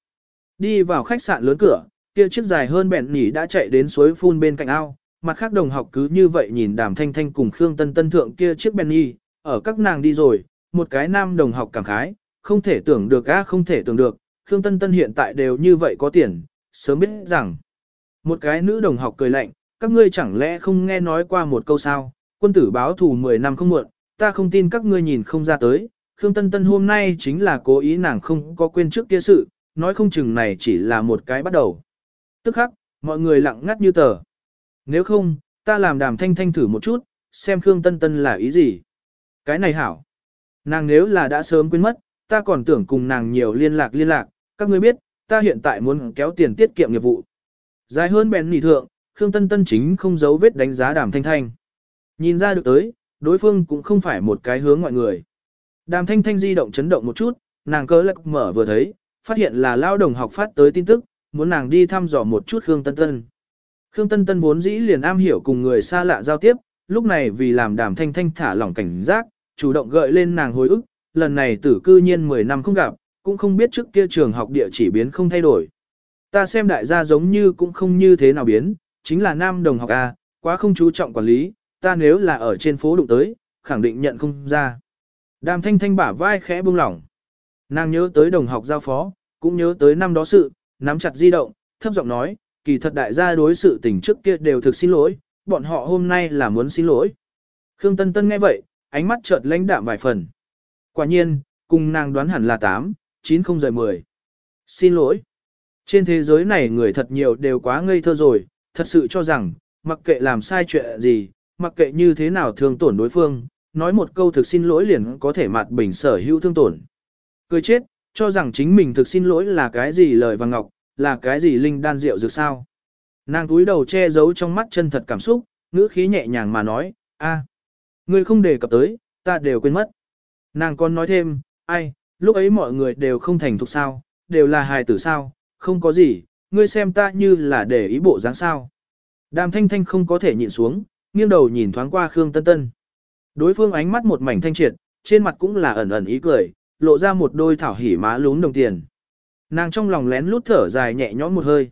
Đi vào khách sạn lớn cửa, kia chiếc dài hơn bẹn nỉ đã chạy đến suối phun bên cạnh ao, mặt khác đồng học cứ như vậy nhìn đàm thanh thanh cùng Khương Tân Tân thượng kia chiếc bẹn nỉ, ở các nàng đi rồi, một cái nam đồng học cảm khái, không thể tưởng được á không thể tưởng được, Khương Tân Tân hiện tại đều như vậy có tiền, sớm biết rằng. Một cái nữ đồng học cười lạnh, các ngươi chẳng lẽ không nghe nói qua một câu sao, quân tử báo thù 10 năm không muộn, ta không tin các ngươi nhìn không ra tới, Khương Tân Tân hôm nay chính là cố ý nàng không có quên trước kia sự, nói không chừng này chỉ là một cái bắt đầu. Tức khắc, mọi người lặng ngắt như tờ. Nếu không, ta làm đàm thanh thanh thử một chút, xem Khương Tân Tân là ý gì. Cái này hảo. Nàng nếu là đã sớm quên mất, ta còn tưởng cùng nàng nhiều liên lạc liên lạc, các ngươi biết, ta hiện tại muốn kéo tiền tiết kiệm nghiệp vụ. Dài hơn bèn nỉ thượng, Khương Tân Tân chính không giấu vết đánh giá đàm thanh thanh. Nhìn ra được tới, đối phương cũng không phải một cái hướng ngoại người. Đàm thanh thanh di động chấn động một chút, nàng cớ lạc mở vừa thấy, phát hiện là lao đồng học phát tới tin tức, muốn nàng đi thăm dò một chút Khương Tân Tân. Khương Tân Tân vốn dĩ liền am hiểu cùng người xa lạ giao tiếp, lúc này vì làm đàm thanh thanh thả lỏng cảnh giác, chủ động gợi lên nàng hồi ức, lần này tử cư nhiên 10 năm không gặp, cũng không biết trước kia trường học địa chỉ biến không thay đổi. Ta xem đại gia giống như cũng không như thế nào biến, chính là nam đồng học A, quá không chú trọng quản lý, ta nếu là ở trên phố đụng tới, khẳng định nhận không ra. Đàm thanh thanh bả vai khẽ buông lỏng. Nàng nhớ tới đồng học giao phó, cũng nhớ tới năm đó sự, nắm chặt di động, thấp giọng nói, kỳ thật đại gia đối sự tình trước kia đều thực xin lỗi, bọn họ hôm nay là muốn xin lỗi. Khương Tân Tân nghe vậy, ánh mắt chợt lãnh đạm vài phần. Quả nhiên, cùng nàng đoán hẳn là 8, 9 không rời 10. Xin lỗi. Trên thế giới này người thật nhiều đều quá ngây thơ rồi, thật sự cho rằng, mặc kệ làm sai chuyện gì, mặc kệ như thế nào thương tổn đối phương, nói một câu thực xin lỗi liền có thể mặt bình sở hữu thương tổn. Cười chết, cho rằng chính mình thực xin lỗi là cái gì lời vàng ngọc, là cái gì linh đan rượu dược sao. Nàng túi đầu che giấu trong mắt chân thật cảm xúc, ngữ khí nhẹ nhàng mà nói, a, người không đề cập tới, ta đều quên mất. Nàng còn nói thêm, ai, lúc ấy mọi người đều không thành thục sao, đều là hài tử sao, không có gì, ngươi xem ta như là để ý bộ dáng sao. Đàm thanh thanh không có thể nhịn xuống, nghiêng đầu nhìn thoáng qua Khương Tân Tân. Đối phương ánh mắt một mảnh thanh triệt, trên mặt cũng là ẩn ẩn ý cười, lộ ra một đôi thảo hỉ má lún đồng tiền. Nàng trong lòng lén lút thở dài nhẹ nhõm một hơi.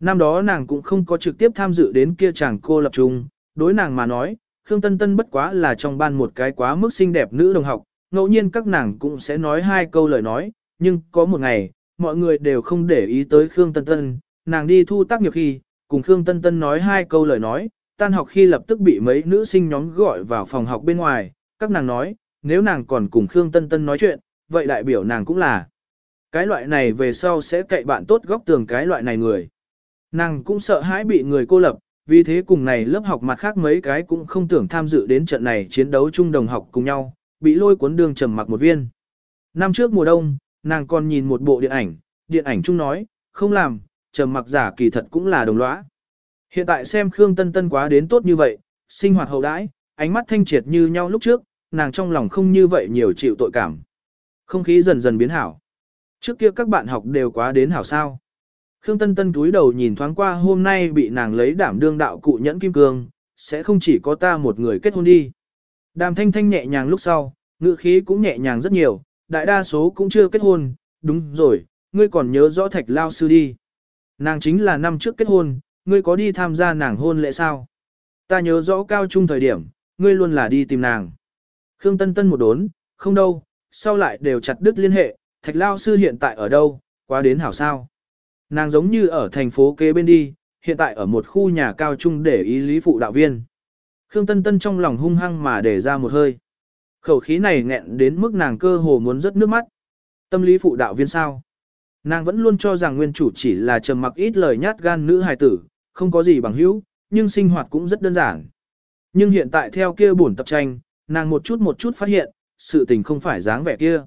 Năm đó nàng cũng không có trực tiếp tham dự đến kia chàng cô lập trung, đối nàng mà nói, Khương Tân Tân bất quá là trong ban một cái quá mức xinh đẹp nữ đồng học, ngẫu nhiên các nàng cũng sẽ nói hai câu lời nói, nhưng có một ngày, mọi người đều không để ý tới Khương Tân Tân, nàng đi thu tác nghiệp khi, cùng Khương Tân Tân nói hai câu lời nói, tan học khi lập tức bị mấy nữ sinh nhóm gọi vào phòng học bên ngoài, các nàng nói, nếu nàng còn cùng Khương Tân Tân nói chuyện, vậy đại biểu nàng cũng là. Cái loại này về sau sẽ cậy bạn tốt góc tường cái loại này người. Nàng cũng sợ hãi bị người cô lập, vì thế cùng này lớp học mặt khác mấy cái cũng không tưởng tham dự đến trận này chiến đấu chung đồng học cùng nhau, bị lôi cuốn đường trầm mặc một viên. Năm trước mùa đông, nàng còn nhìn một bộ điện ảnh, điện ảnh chung nói, không làm, trầm mặc giả kỳ thật cũng là đồng lõa. Hiện tại xem Khương Tân Tân quá đến tốt như vậy, sinh hoạt hậu đãi, ánh mắt thanh triệt như nhau lúc trước, nàng trong lòng không như vậy nhiều chịu tội cảm. Không khí dần dần biến hảo. Trước kia các bạn học đều quá đến hảo sao. Khương Tân Tân túi đầu nhìn thoáng qua hôm nay bị nàng lấy đảm đương đạo cụ nhẫn kim cương, sẽ không chỉ có ta một người kết hôn đi. Đàm thanh thanh nhẹ nhàng lúc sau, ngữ khí cũng nhẹ nhàng rất nhiều, đại đa số cũng chưa kết hôn, đúng rồi, ngươi còn nhớ rõ thạch lao sư đi. Nàng chính là năm trước kết hôn, ngươi có đi tham gia nàng hôn lễ sao? Ta nhớ rõ cao trung thời điểm, ngươi luôn là đi tìm nàng. Khương Tân Tân một đốn, không đâu, sau lại đều chặt đứt liên hệ, thạch lao sư hiện tại ở đâu, quá đến hảo sao. Nàng giống như ở thành phố kế bên đi, hiện tại ở một khu nhà cao trung để ý lý phụ đạo viên. Khương Tân Tân trong lòng hung hăng mà để ra một hơi. Khẩu khí này nghẹn đến mức nàng cơ hồ muốn rớt nước mắt. Tâm lý phụ đạo viên sao? Nàng vẫn luôn cho rằng nguyên chủ chỉ là trầm mặc ít lời nhát gan nữ hài tử, không có gì bằng hữu, nhưng sinh hoạt cũng rất đơn giản. Nhưng hiện tại theo kia buồn tập tranh, nàng một chút một chút phát hiện, sự tình không phải dáng vẻ kia.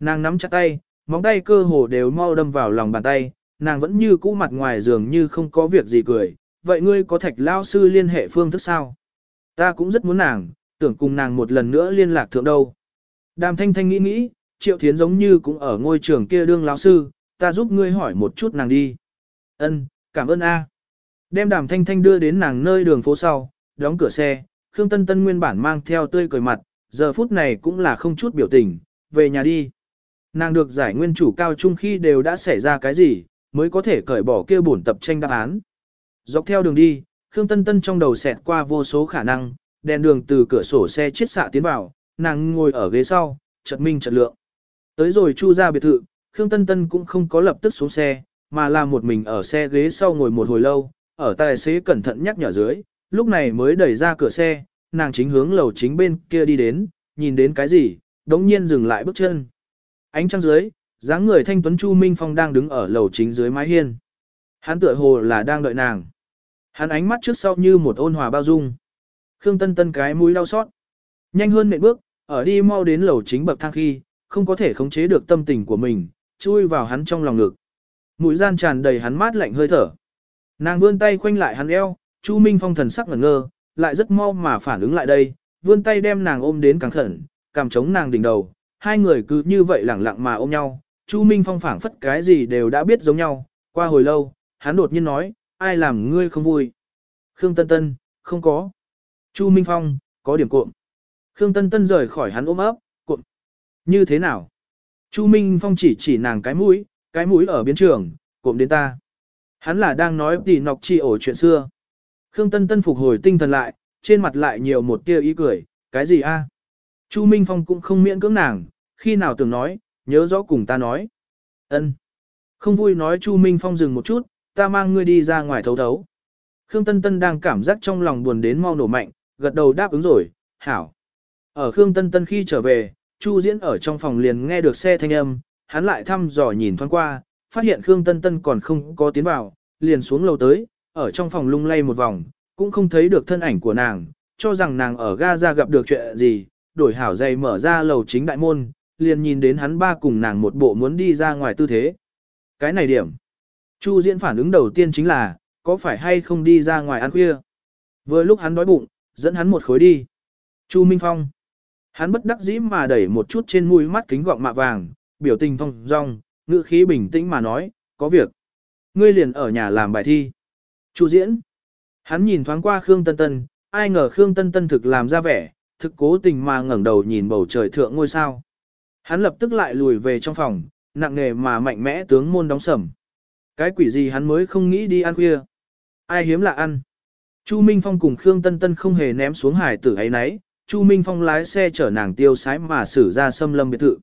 Nàng nắm chặt tay, móng tay cơ hồ đều mau đâm vào lòng bàn tay, nàng vẫn như cũ mặt ngoài dường như không có việc gì cười. Vậy ngươi có thạch lao sư liên hệ phương thức sao? Ta cũng rất muốn nàng, tưởng cùng nàng một lần nữa liên lạc thượng đâu. Đàm thanh thanh nghĩ nghĩ, triệu thiến giống như cũng ở ngôi trường kia đương lão sư, ta giúp ngươi hỏi một chút nàng đi. Ân, cảm ơn a. Đem đàm thanh thanh đưa đến nàng nơi đường phố sau, đóng cửa xe, Khương Tân Tân nguyên bản mang theo tươi cười mặt, giờ phút này cũng là không chút biểu tình, về nhà đi. Nàng được giải nguyên chủ cao trung khi đều đã xảy ra cái gì, mới có thể cởi bỏ kia bổn tập tranh đáp án. Dọc theo đường đi, Khương Tân Tân trong đầu xẹt qua vô số khả năng, đèn đường từ cửa sổ xe chiết xạ tiến vào, nàng ngồi ở ghế sau, chợt minh chợt lượng. Tới rồi chu ra biệt thự, Khương Tân Tân cũng không có lập tức xuống xe, mà là một mình ở xe ghế sau ngồi một hồi lâu, ở tài xế cẩn thận nhắc nhở dưới, lúc này mới đẩy ra cửa xe, nàng chính hướng lầu chính bên kia đi đến, nhìn đến cái gì, đống nhiên dừng lại bước chân. Ánh trăng dưới, dáng người thanh tuấn Chu Minh Phong đang đứng ở lầu chính dưới mái hiên. Hắn tựa hồ là đang đợi nàng. Hắn ánh mắt trước sau như một ôn hòa bao dung. Khương Tân Tân cái mũi đau xót. Nhanh hơn nệm bước, ở đi mau đến lầu chính bậc thang khi, không có thể khống chế được tâm tình của mình, chui vào hắn trong lòng ngực. Mũi gian tràn đầy hắn mát lạnh hơi thở. Nàng vươn tay khoanh lại hắn eo, Chu Minh Phong thần sắc ngẩn ngơ, lại rất mau mà phản ứng lại đây, vươn tay đem nàng ôm đến càng khẩn, cảm chống nàng đỉnh đầu, hai người cứ như vậy lẳng lặng mà ôm nhau. Chu Minh Phong phảng phất cái gì đều đã biết giống nhau, qua hồi lâu, hắn đột nhiên nói, ai làm ngươi không vui? Khương Tân Tân, không có. Chu Minh Phong, có điểm cuộn. Khương Tân Tân rời khỏi hắn ôm ấp, cuộn. Như thế nào? Chu Minh Phong chỉ chỉ nàng cái mũi, cái mũi ở biến trường, cuộn đến ta. Hắn là đang nói tỉ nọc chi ổ chuyện xưa. Khương Tân Tân phục hồi tinh thần lại, trên mặt lại nhiều một tia ý cười, cái gì a? Chu Minh Phong cũng không miễn cưỡng nàng, khi nào tưởng nói, nhớ rõ cùng ta nói. Ân. Không vui nói Chu Minh Phong dừng một chút, ta mang ngươi đi ra ngoài thấu thấu. Khương Tân Tân đang cảm giác trong lòng buồn đến mau nổ mạnh, gật đầu đáp ứng rồi, hảo. Ở Khương Tân Tân khi trở về, Chu Diễn ở trong phòng liền nghe được xe thanh âm, hắn lại thăm dò nhìn thoáng qua, phát hiện Khương Tân Tân còn không có tiến vào, liền xuống lầu tới, ở trong phòng lung lay một vòng, cũng không thấy được thân ảnh của nàng, cho rằng nàng ở Gaza gặp được chuyện gì, đổi hảo dây mở ra lầu chính đại môn, liền nhìn đến hắn ba cùng nàng một bộ muốn đi ra ngoài tư thế. Cái này điểm. Chu Diễn phản ứng đầu tiên chính là, có phải hay không đi ra ngoài ăn khuya. Vừa lúc hắn đói bụng, dẫn hắn một khối đi. Chu Minh Phong. Hắn bất đắc dĩ mà đẩy một chút trên mũi mắt kính gọng mạ vàng, biểu tình phong rong, ngữ khí bình tĩnh mà nói, có việc. Ngươi liền ở nhà làm bài thi. Chu diễn. Hắn nhìn thoáng qua Khương Tân Tân, ai ngờ Khương Tân Tân thực làm ra vẻ, thực cố tình mà ngẩng đầu nhìn bầu trời thượng ngôi sao. Hắn lập tức lại lùi về trong phòng, nặng nề mà mạnh mẽ tướng môn đóng sầm. Cái quỷ gì hắn mới không nghĩ đi ăn khuya. Ai hiếm lạ ăn. Chu Minh Phong cùng Khương Tân Tân không hề ném xuống hải tử ấy nấy, Chu Minh Phong lái xe chở nàng tiêu sái mà xử ra xâm lâm biệt thự.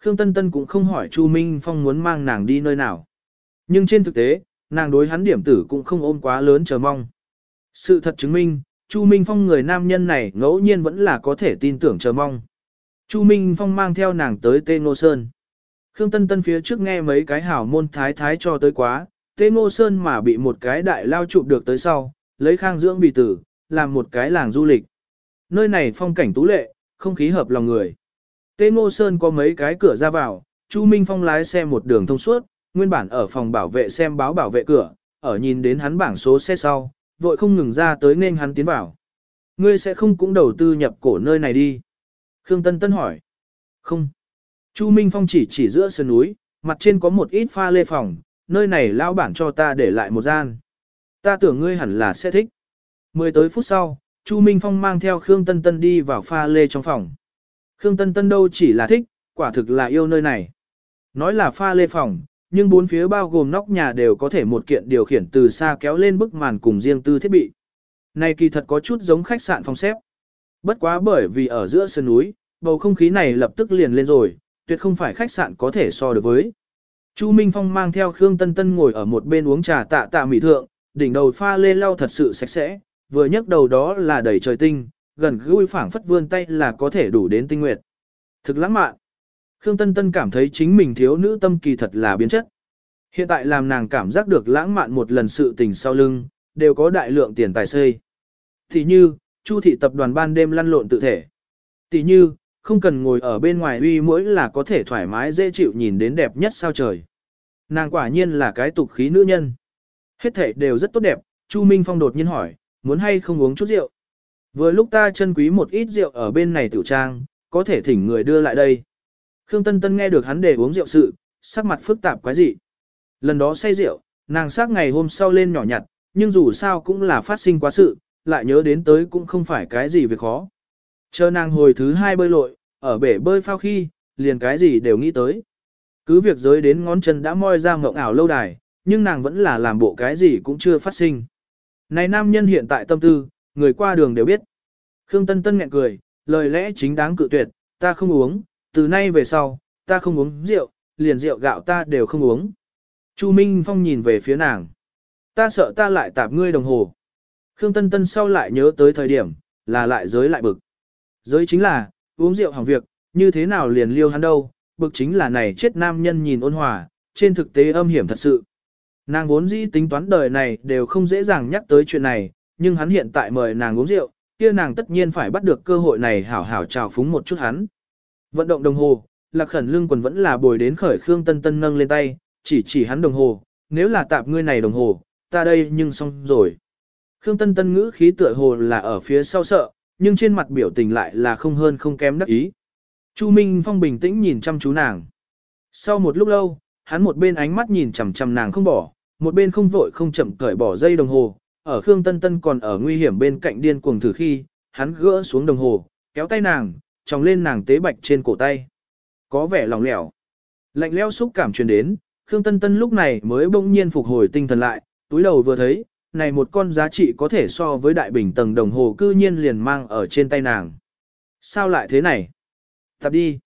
Khương Tân Tân cũng không hỏi Chu Minh Phong muốn mang nàng đi nơi nào. Nhưng trên thực tế, nàng đối hắn điểm tử cũng không ôm quá lớn chờ mong. Sự thật chứng minh, Chu Minh Phong người nam nhân này ngẫu nhiên vẫn là có thể tin tưởng chờ mong. Chu Minh Phong mang theo nàng tới Tê Ngô Sơn. Khương Tân Tân phía trước nghe mấy cái hảo môn thái thái cho tới quá, Tê Ngô Sơn mà bị một cái đại lao chụp được tới sau, lấy khang dưỡng vì tử, làm một cái làng du lịch. Nơi này phong cảnh tú lệ, không khí hợp lòng người. Tê Ngô Sơn có mấy cái cửa ra vào, Chu Minh Phong lái xe một đường thông suốt, nguyên bản ở phòng bảo vệ xem báo bảo vệ cửa, ở nhìn đến hắn bảng số xe sau, vội không ngừng ra tới nên hắn tiến vào. Ngươi sẽ không cũng đầu tư nhập cổ nơi này đi. Khương Tân Tân hỏi. Không. Chu Minh Phong chỉ chỉ giữa sườn núi, mặt trên có một ít pha lê phòng, nơi này lão bản cho ta để lại một gian. Ta tưởng ngươi hẳn là sẽ thích. Mười tới phút sau, Chu Minh Phong mang theo Khương Tân Tân đi vào pha lê trong phòng. Khương Tân Tân đâu chỉ là thích, quả thực là yêu nơi này. Nói là pha lê phòng, nhưng bốn phía bao gồm nóc nhà đều có thể một kiện điều khiển từ xa kéo lên bức màn cùng riêng tư thiết bị. Này kỳ thật có chút giống khách sạn phòng xếp. Bất quá bởi vì ở giữa sườn núi, bầu không khí này lập tức liền lên rồi, tuyệt không phải khách sạn có thể so được với. Chu Minh Phong mang theo Khương Tân Tân ngồi ở một bên uống trà tạ tạ mỹ thượng, đỉnh đầu pha lê lau thật sự sạch sẽ, vừa nhấc đầu đó là đầy trời tinh, gần gũi phảng phất vươn tay là có thể đủ đến tinh nguyệt. Thực lãng mạn. Khương Tân Tân cảm thấy chính mình thiếu nữ tâm kỳ thật là biến chất. Hiện tại làm nàng cảm giác được lãng mạn một lần sự tình sau lưng, đều có đại lượng tiền tài xây. Thì như, Chu thị tập đoàn ban đêm lăn lộn tự thể. Tỷ như, không cần ngồi ở bên ngoài uy mỗi là có thể thoải mái dễ chịu nhìn đến đẹp nhất sao trời. Nàng quả nhiên là cái tục khí nữ nhân. Hết thể đều rất tốt đẹp, Chu Minh Phong đột nhiên hỏi, muốn hay không uống chút rượu. Vừa lúc ta chân quý một ít rượu ở bên này tiểu trang, có thể thỉnh người đưa lại đây. Khương Tân Tân nghe được hắn để uống rượu sự, sắc mặt phức tạp quái dị. Lần đó say rượu, nàng sắc ngày hôm sau lên nhỏ nhặt, nhưng dù sao cũng là phát sinh quá sự, lại nhớ đến tới cũng không phải cái gì việc khó. Chờ nàng hồi thứ hai bơi lội, ở bể bơi phao khi, liền cái gì đều nghĩ tới. Cứ việc giới đến ngón chân đã moi ra mộng ảo lâu đài, nhưng nàng vẫn là làm bộ cái gì cũng chưa phát sinh. Này nam nhân hiện tại tâm tư, người qua đường đều biết. Khương Tân Tân nghẹn cười, lời lẽ chính đáng cự tuyệt, ta không uống, từ nay về sau, ta không uống rượu, liền rượu gạo ta đều không uống. Chu Minh Phong nhìn về phía nàng. Ta sợ ta lại tạp ngươi đồng hồ. Khương Tân Tân sau lại nhớ tới thời điểm, là lại giới lại bực. Giới chính là, uống rượu hỏng việc, như thế nào liền liêu hắn đâu, bực chính là này chết nam nhân nhìn ôn hòa, trên thực tế âm hiểm thật sự. Nàng vốn dĩ tính toán đời này đều không dễ dàng nhắc tới chuyện này, nhưng hắn hiện tại mời nàng uống rượu, kia nàng tất nhiên phải bắt được cơ hội này hảo hảo chào phúng một chút hắn. Vận động đồng hồ, lạc khẩn lương quần vẫn là bồi đến khởi Khương Tân Tân nâng lên tay, chỉ chỉ hắn đồng hồ, nếu là tạp ngươi này đồng hồ, ta đây nhưng xong rồi. Khương Tân Tân ngữ khí tựa hồ là ở phía sau sợ, nhưng trên mặt biểu tình lại là không hơn không kém đắc ý. Chu Minh Phong bình tĩnh nhìn chăm chú nàng. Sau một lúc lâu, hắn một bên ánh mắt nhìn chằm chằm nàng không bỏ, một bên không vội không chậm cởi bỏ dây đồng hồ, ở Khương Tân Tân còn ở nguy hiểm bên cạnh điên cuồng thử khi, hắn gỡ xuống đồng hồ, kéo tay nàng, tròng lên nàng tế bạch trên cổ tay. Có vẻ lòng lẻo. Lạnh leo xúc cảm truyền đến, Khương Tân Tân lúc này mới bỗng nhiên phục hồi tinh thần lại, túi đầu vừa thấy, này một con giá trị có thể so với đại bình tầng đồng hồ cư nhiên liền mang ở trên tay nàng. Sao lại thế này? Tập đi.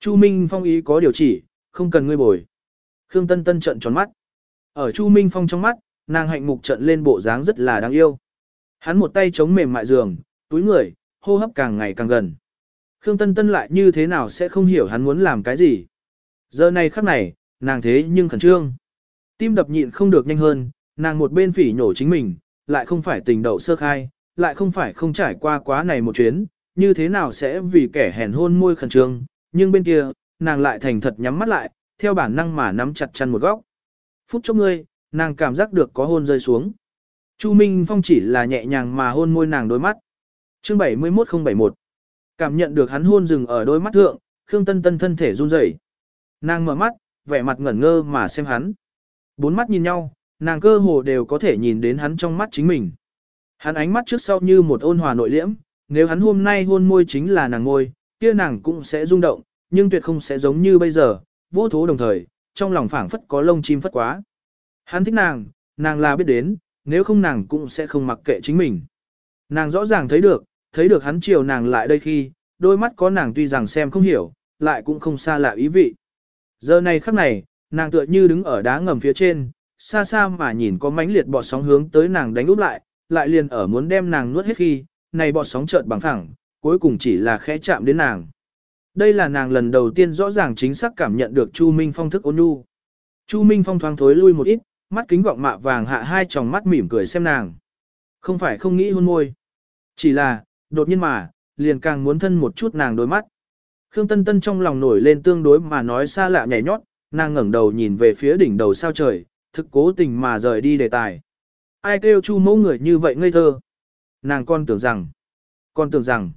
Chu Minh Phong ý có điều chỉ, không cần ngươi bồi. Khương Tân Tân trận tròn mắt. Ở Chu Minh Phong trong mắt, nàng hạnh mục trận lên bộ dáng rất là đáng yêu. Hắn một tay chống mềm mại giường, túi người, hô hấp càng ngày càng gần. Khương Tân Tân lại như thế nào sẽ không hiểu hắn muốn làm cái gì. Giờ này khắc này, nàng thế nhưng khẩn trương. Tim đập nhịn không được nhanh hơn, nàng một bên phỉ nhổ chính mình, lại không phải tình đậu sơ khai, lại không phải không trải qua quá này một chuyến, như thế nào sẽ vì kẻ hèn hôn môi khẩn trương, nhưng bên kia, nàng lại thành thật nhắm mắt lại, theo bản năng mà nắm chặt chân một góc. Phút chốc ngươi, nàng cảm giác được có hôn rơi xuống. Chu Minh Phong chỉ là nhẹ nhàng mà hôn môi nàng đôi mắt. Chương 71071 Cảm nhận được hắn hôn dừng ở đôi mắt thượng, Khương Tân Tân thân thể run rẩy. Nàng mở mắt, vẻ mặt ngẩn ngơ mà xem hắn. Bốn mắt nhìn nhau, nàng cơ hồ đều có thể nhìn đến hắn trong mắt chính mình. Hắn ánh mắt trước sau như một ôn hòa nội liễm, nếu hắn hôm nay hôn môi chính là nàng ngôi, kia nàng cũng sẽ rung động, nhưng tuyệt không sẽ giống như bây giờ, vô thố đồng thời, trong lòng phảng phất có lông chim phất quá. Hắn thích nàng, nàng là biết đến, nếu không nàng cũng sẽ không mặc kệ chính mình. Nàng rõ ràng thấy được, thấy được hắn chiều nàng lại đây khi, đôi mắt có nàng tuy rằng xem không hiểu, lại cũng không xa lạ ý vị. Giờ này khắc này, nàng tựa như đứng ở đá ngầm phía trên, xa xa mà nhìn có mãnh liệt bọt sóng hướng tới nàng đánh úp lại, lại liền ở muốn đem nàng nuốt hết khi, này bọt sóng chợt bằng thẳng, cuối cùng chỉ là khẽ chạm đến nàng. Đây là nàng lần đầu tiên rõ ràng chính xác cảm nhận được Chu Minh Phong thức ôn nhu. Chu Minh Phong thoáng thối lui một ít, mắt kính gọng mạ vàng hạ hai tròng mắt mỉm cười xem nàng. Không phải không nghĩ hôn môi. Chỉ là, đột nhiên mà, liền càng muốn thân một chút nàng đôi mắt. Khương Tân Tân trong lòng nổi lên tương đối mà nói xa lạ nhảy nhót, nàng ngẩng đầu nhìn về phía đỉnh đầu sao trời, thực cố tình mà rời đi đề tài. Ai kêu chu mẫu người như vậy ngây thơ? Nàng con tưởng rằng, con tưởng rằng,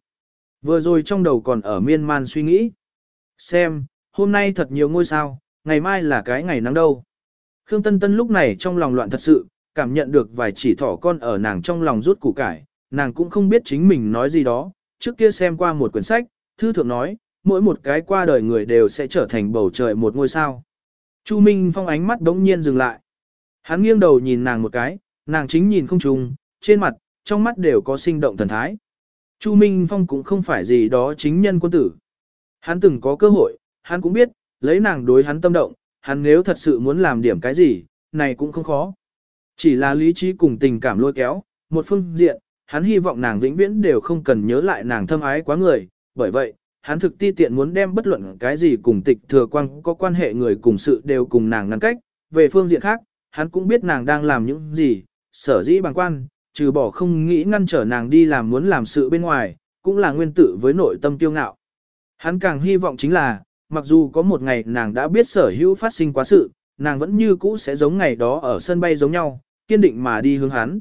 vừa rồi trong đầu còn ở miên man suy nghĩ. Xem, hôm nay thật nhiều ngôi sao, ngày mai là cái ngày nắng đâu. Khương Tân Tân lúc này trong lòng loạn thật sự, cảm nhận được vài chỉ thỏ con ở nàng trong lòng rút củ cải, nàng cũng không biết chính mình nói gì đó, trước kia xem qua một quyển sách, thư thượng nói, mỗi một cái qua đời người đều sẽ trở thành bầu trời một ngôi sao. Chu Minh Phong ánh mắt đống nhiên dừng lại. Hắn nghiêng đầu nhìn nàng một cái, nàng chính nhìn không trùng, trên mặt, trong mắt đều có sinh động thần thái. Chu Minh Phong cũng không phải gì đó chính nhân quân tử. Hắn từng có cơ hội, hắn cũng biết, lấy nàng đối hắn tâm động, hắn nếu thật sự muốn làm điểm cái gì, này cũng không khó. Chỉ là lý trí cùng tình cảm lôi kéo, một phương diện, hắn hy vọng nàng vĩnh viễn đều không cần nhớ lại nàng thâm ái quá người, bởi vậy, hắn thực ti tiện muốn đem bất luận cái gì cùng tịch thừa quang có quan hệ người cùng sự đều cùng nàng ngăn cách, về phương diện khác, hắn cũng biết nàng đang làm những gì, sở dĩ bằng quan, trừ bỏ không nghĩ ngăn trở nàng đi làm muốn làm sự bên ngoài, cũng là nguyên tử với nội tâm tiêu ngạo. Hắn càng hy vọng chính là, mặc dù có một ngày nàng đã biết sở hữu phát sinh quá sự, nàng vẫn như cũ sẽ giống ngày đó ở sân bay giống nhau, kiên định mà đi hướng hắn.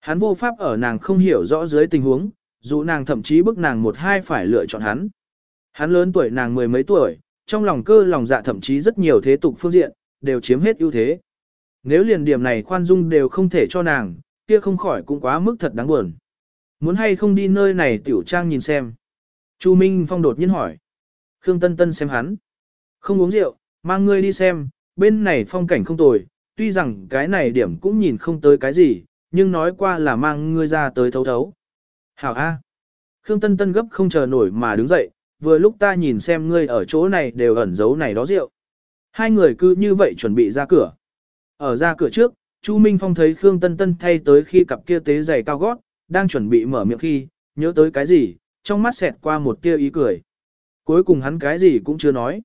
Hắn vô pháp ở nàng không hiểu rõ dưới tình huống, dù nàng thậm chí bức nàng một hai phải lựa chọn hắn. Hắn lớn tuổi nàng mười mấy tuổi, trong lòng cơ lòng dạ thậm chí rất nhiều thế tục phương diện, đều chiếm hết ưu thế. Nếu liền điểm này khoan dung đều không thể cho nàng, kia không khỏi cũng quá mức thật đáng buồn. Muốn hay không đi nơi này tiểu trang nhìn xem. Chu Minh Phong đột nhiên hỏi. Khương Tân Tân xem hắn. Không uống rượu, mang ngươi đi xem, bên này phong cảnh không tồi, tuy rằng cái này điểm cũng nhìn không tới cái gì, nhưng nói qua là mang ngươi ra tới thấu thấu. Hảo A. Khương Tân Tân gấp không chờ nổi mà đứng dậy, vừa lúc ta nhìn xem ngươi ở chỗ này đều ẩn giấu này đó rượu. Hai người cứ như vậy chuẩn bị ra cửa. Ở ra cửa trước, Chu Minh Phong thấy Khương Tân Tân thay tới khi cặp kia tế giày cao gót, đang chuẩn bị mở miệng khi, nhớ tới cái gì, trong mắt xẹt qua một tia ý cười. Cuối cùng hắn cái gì cũng chưa nói.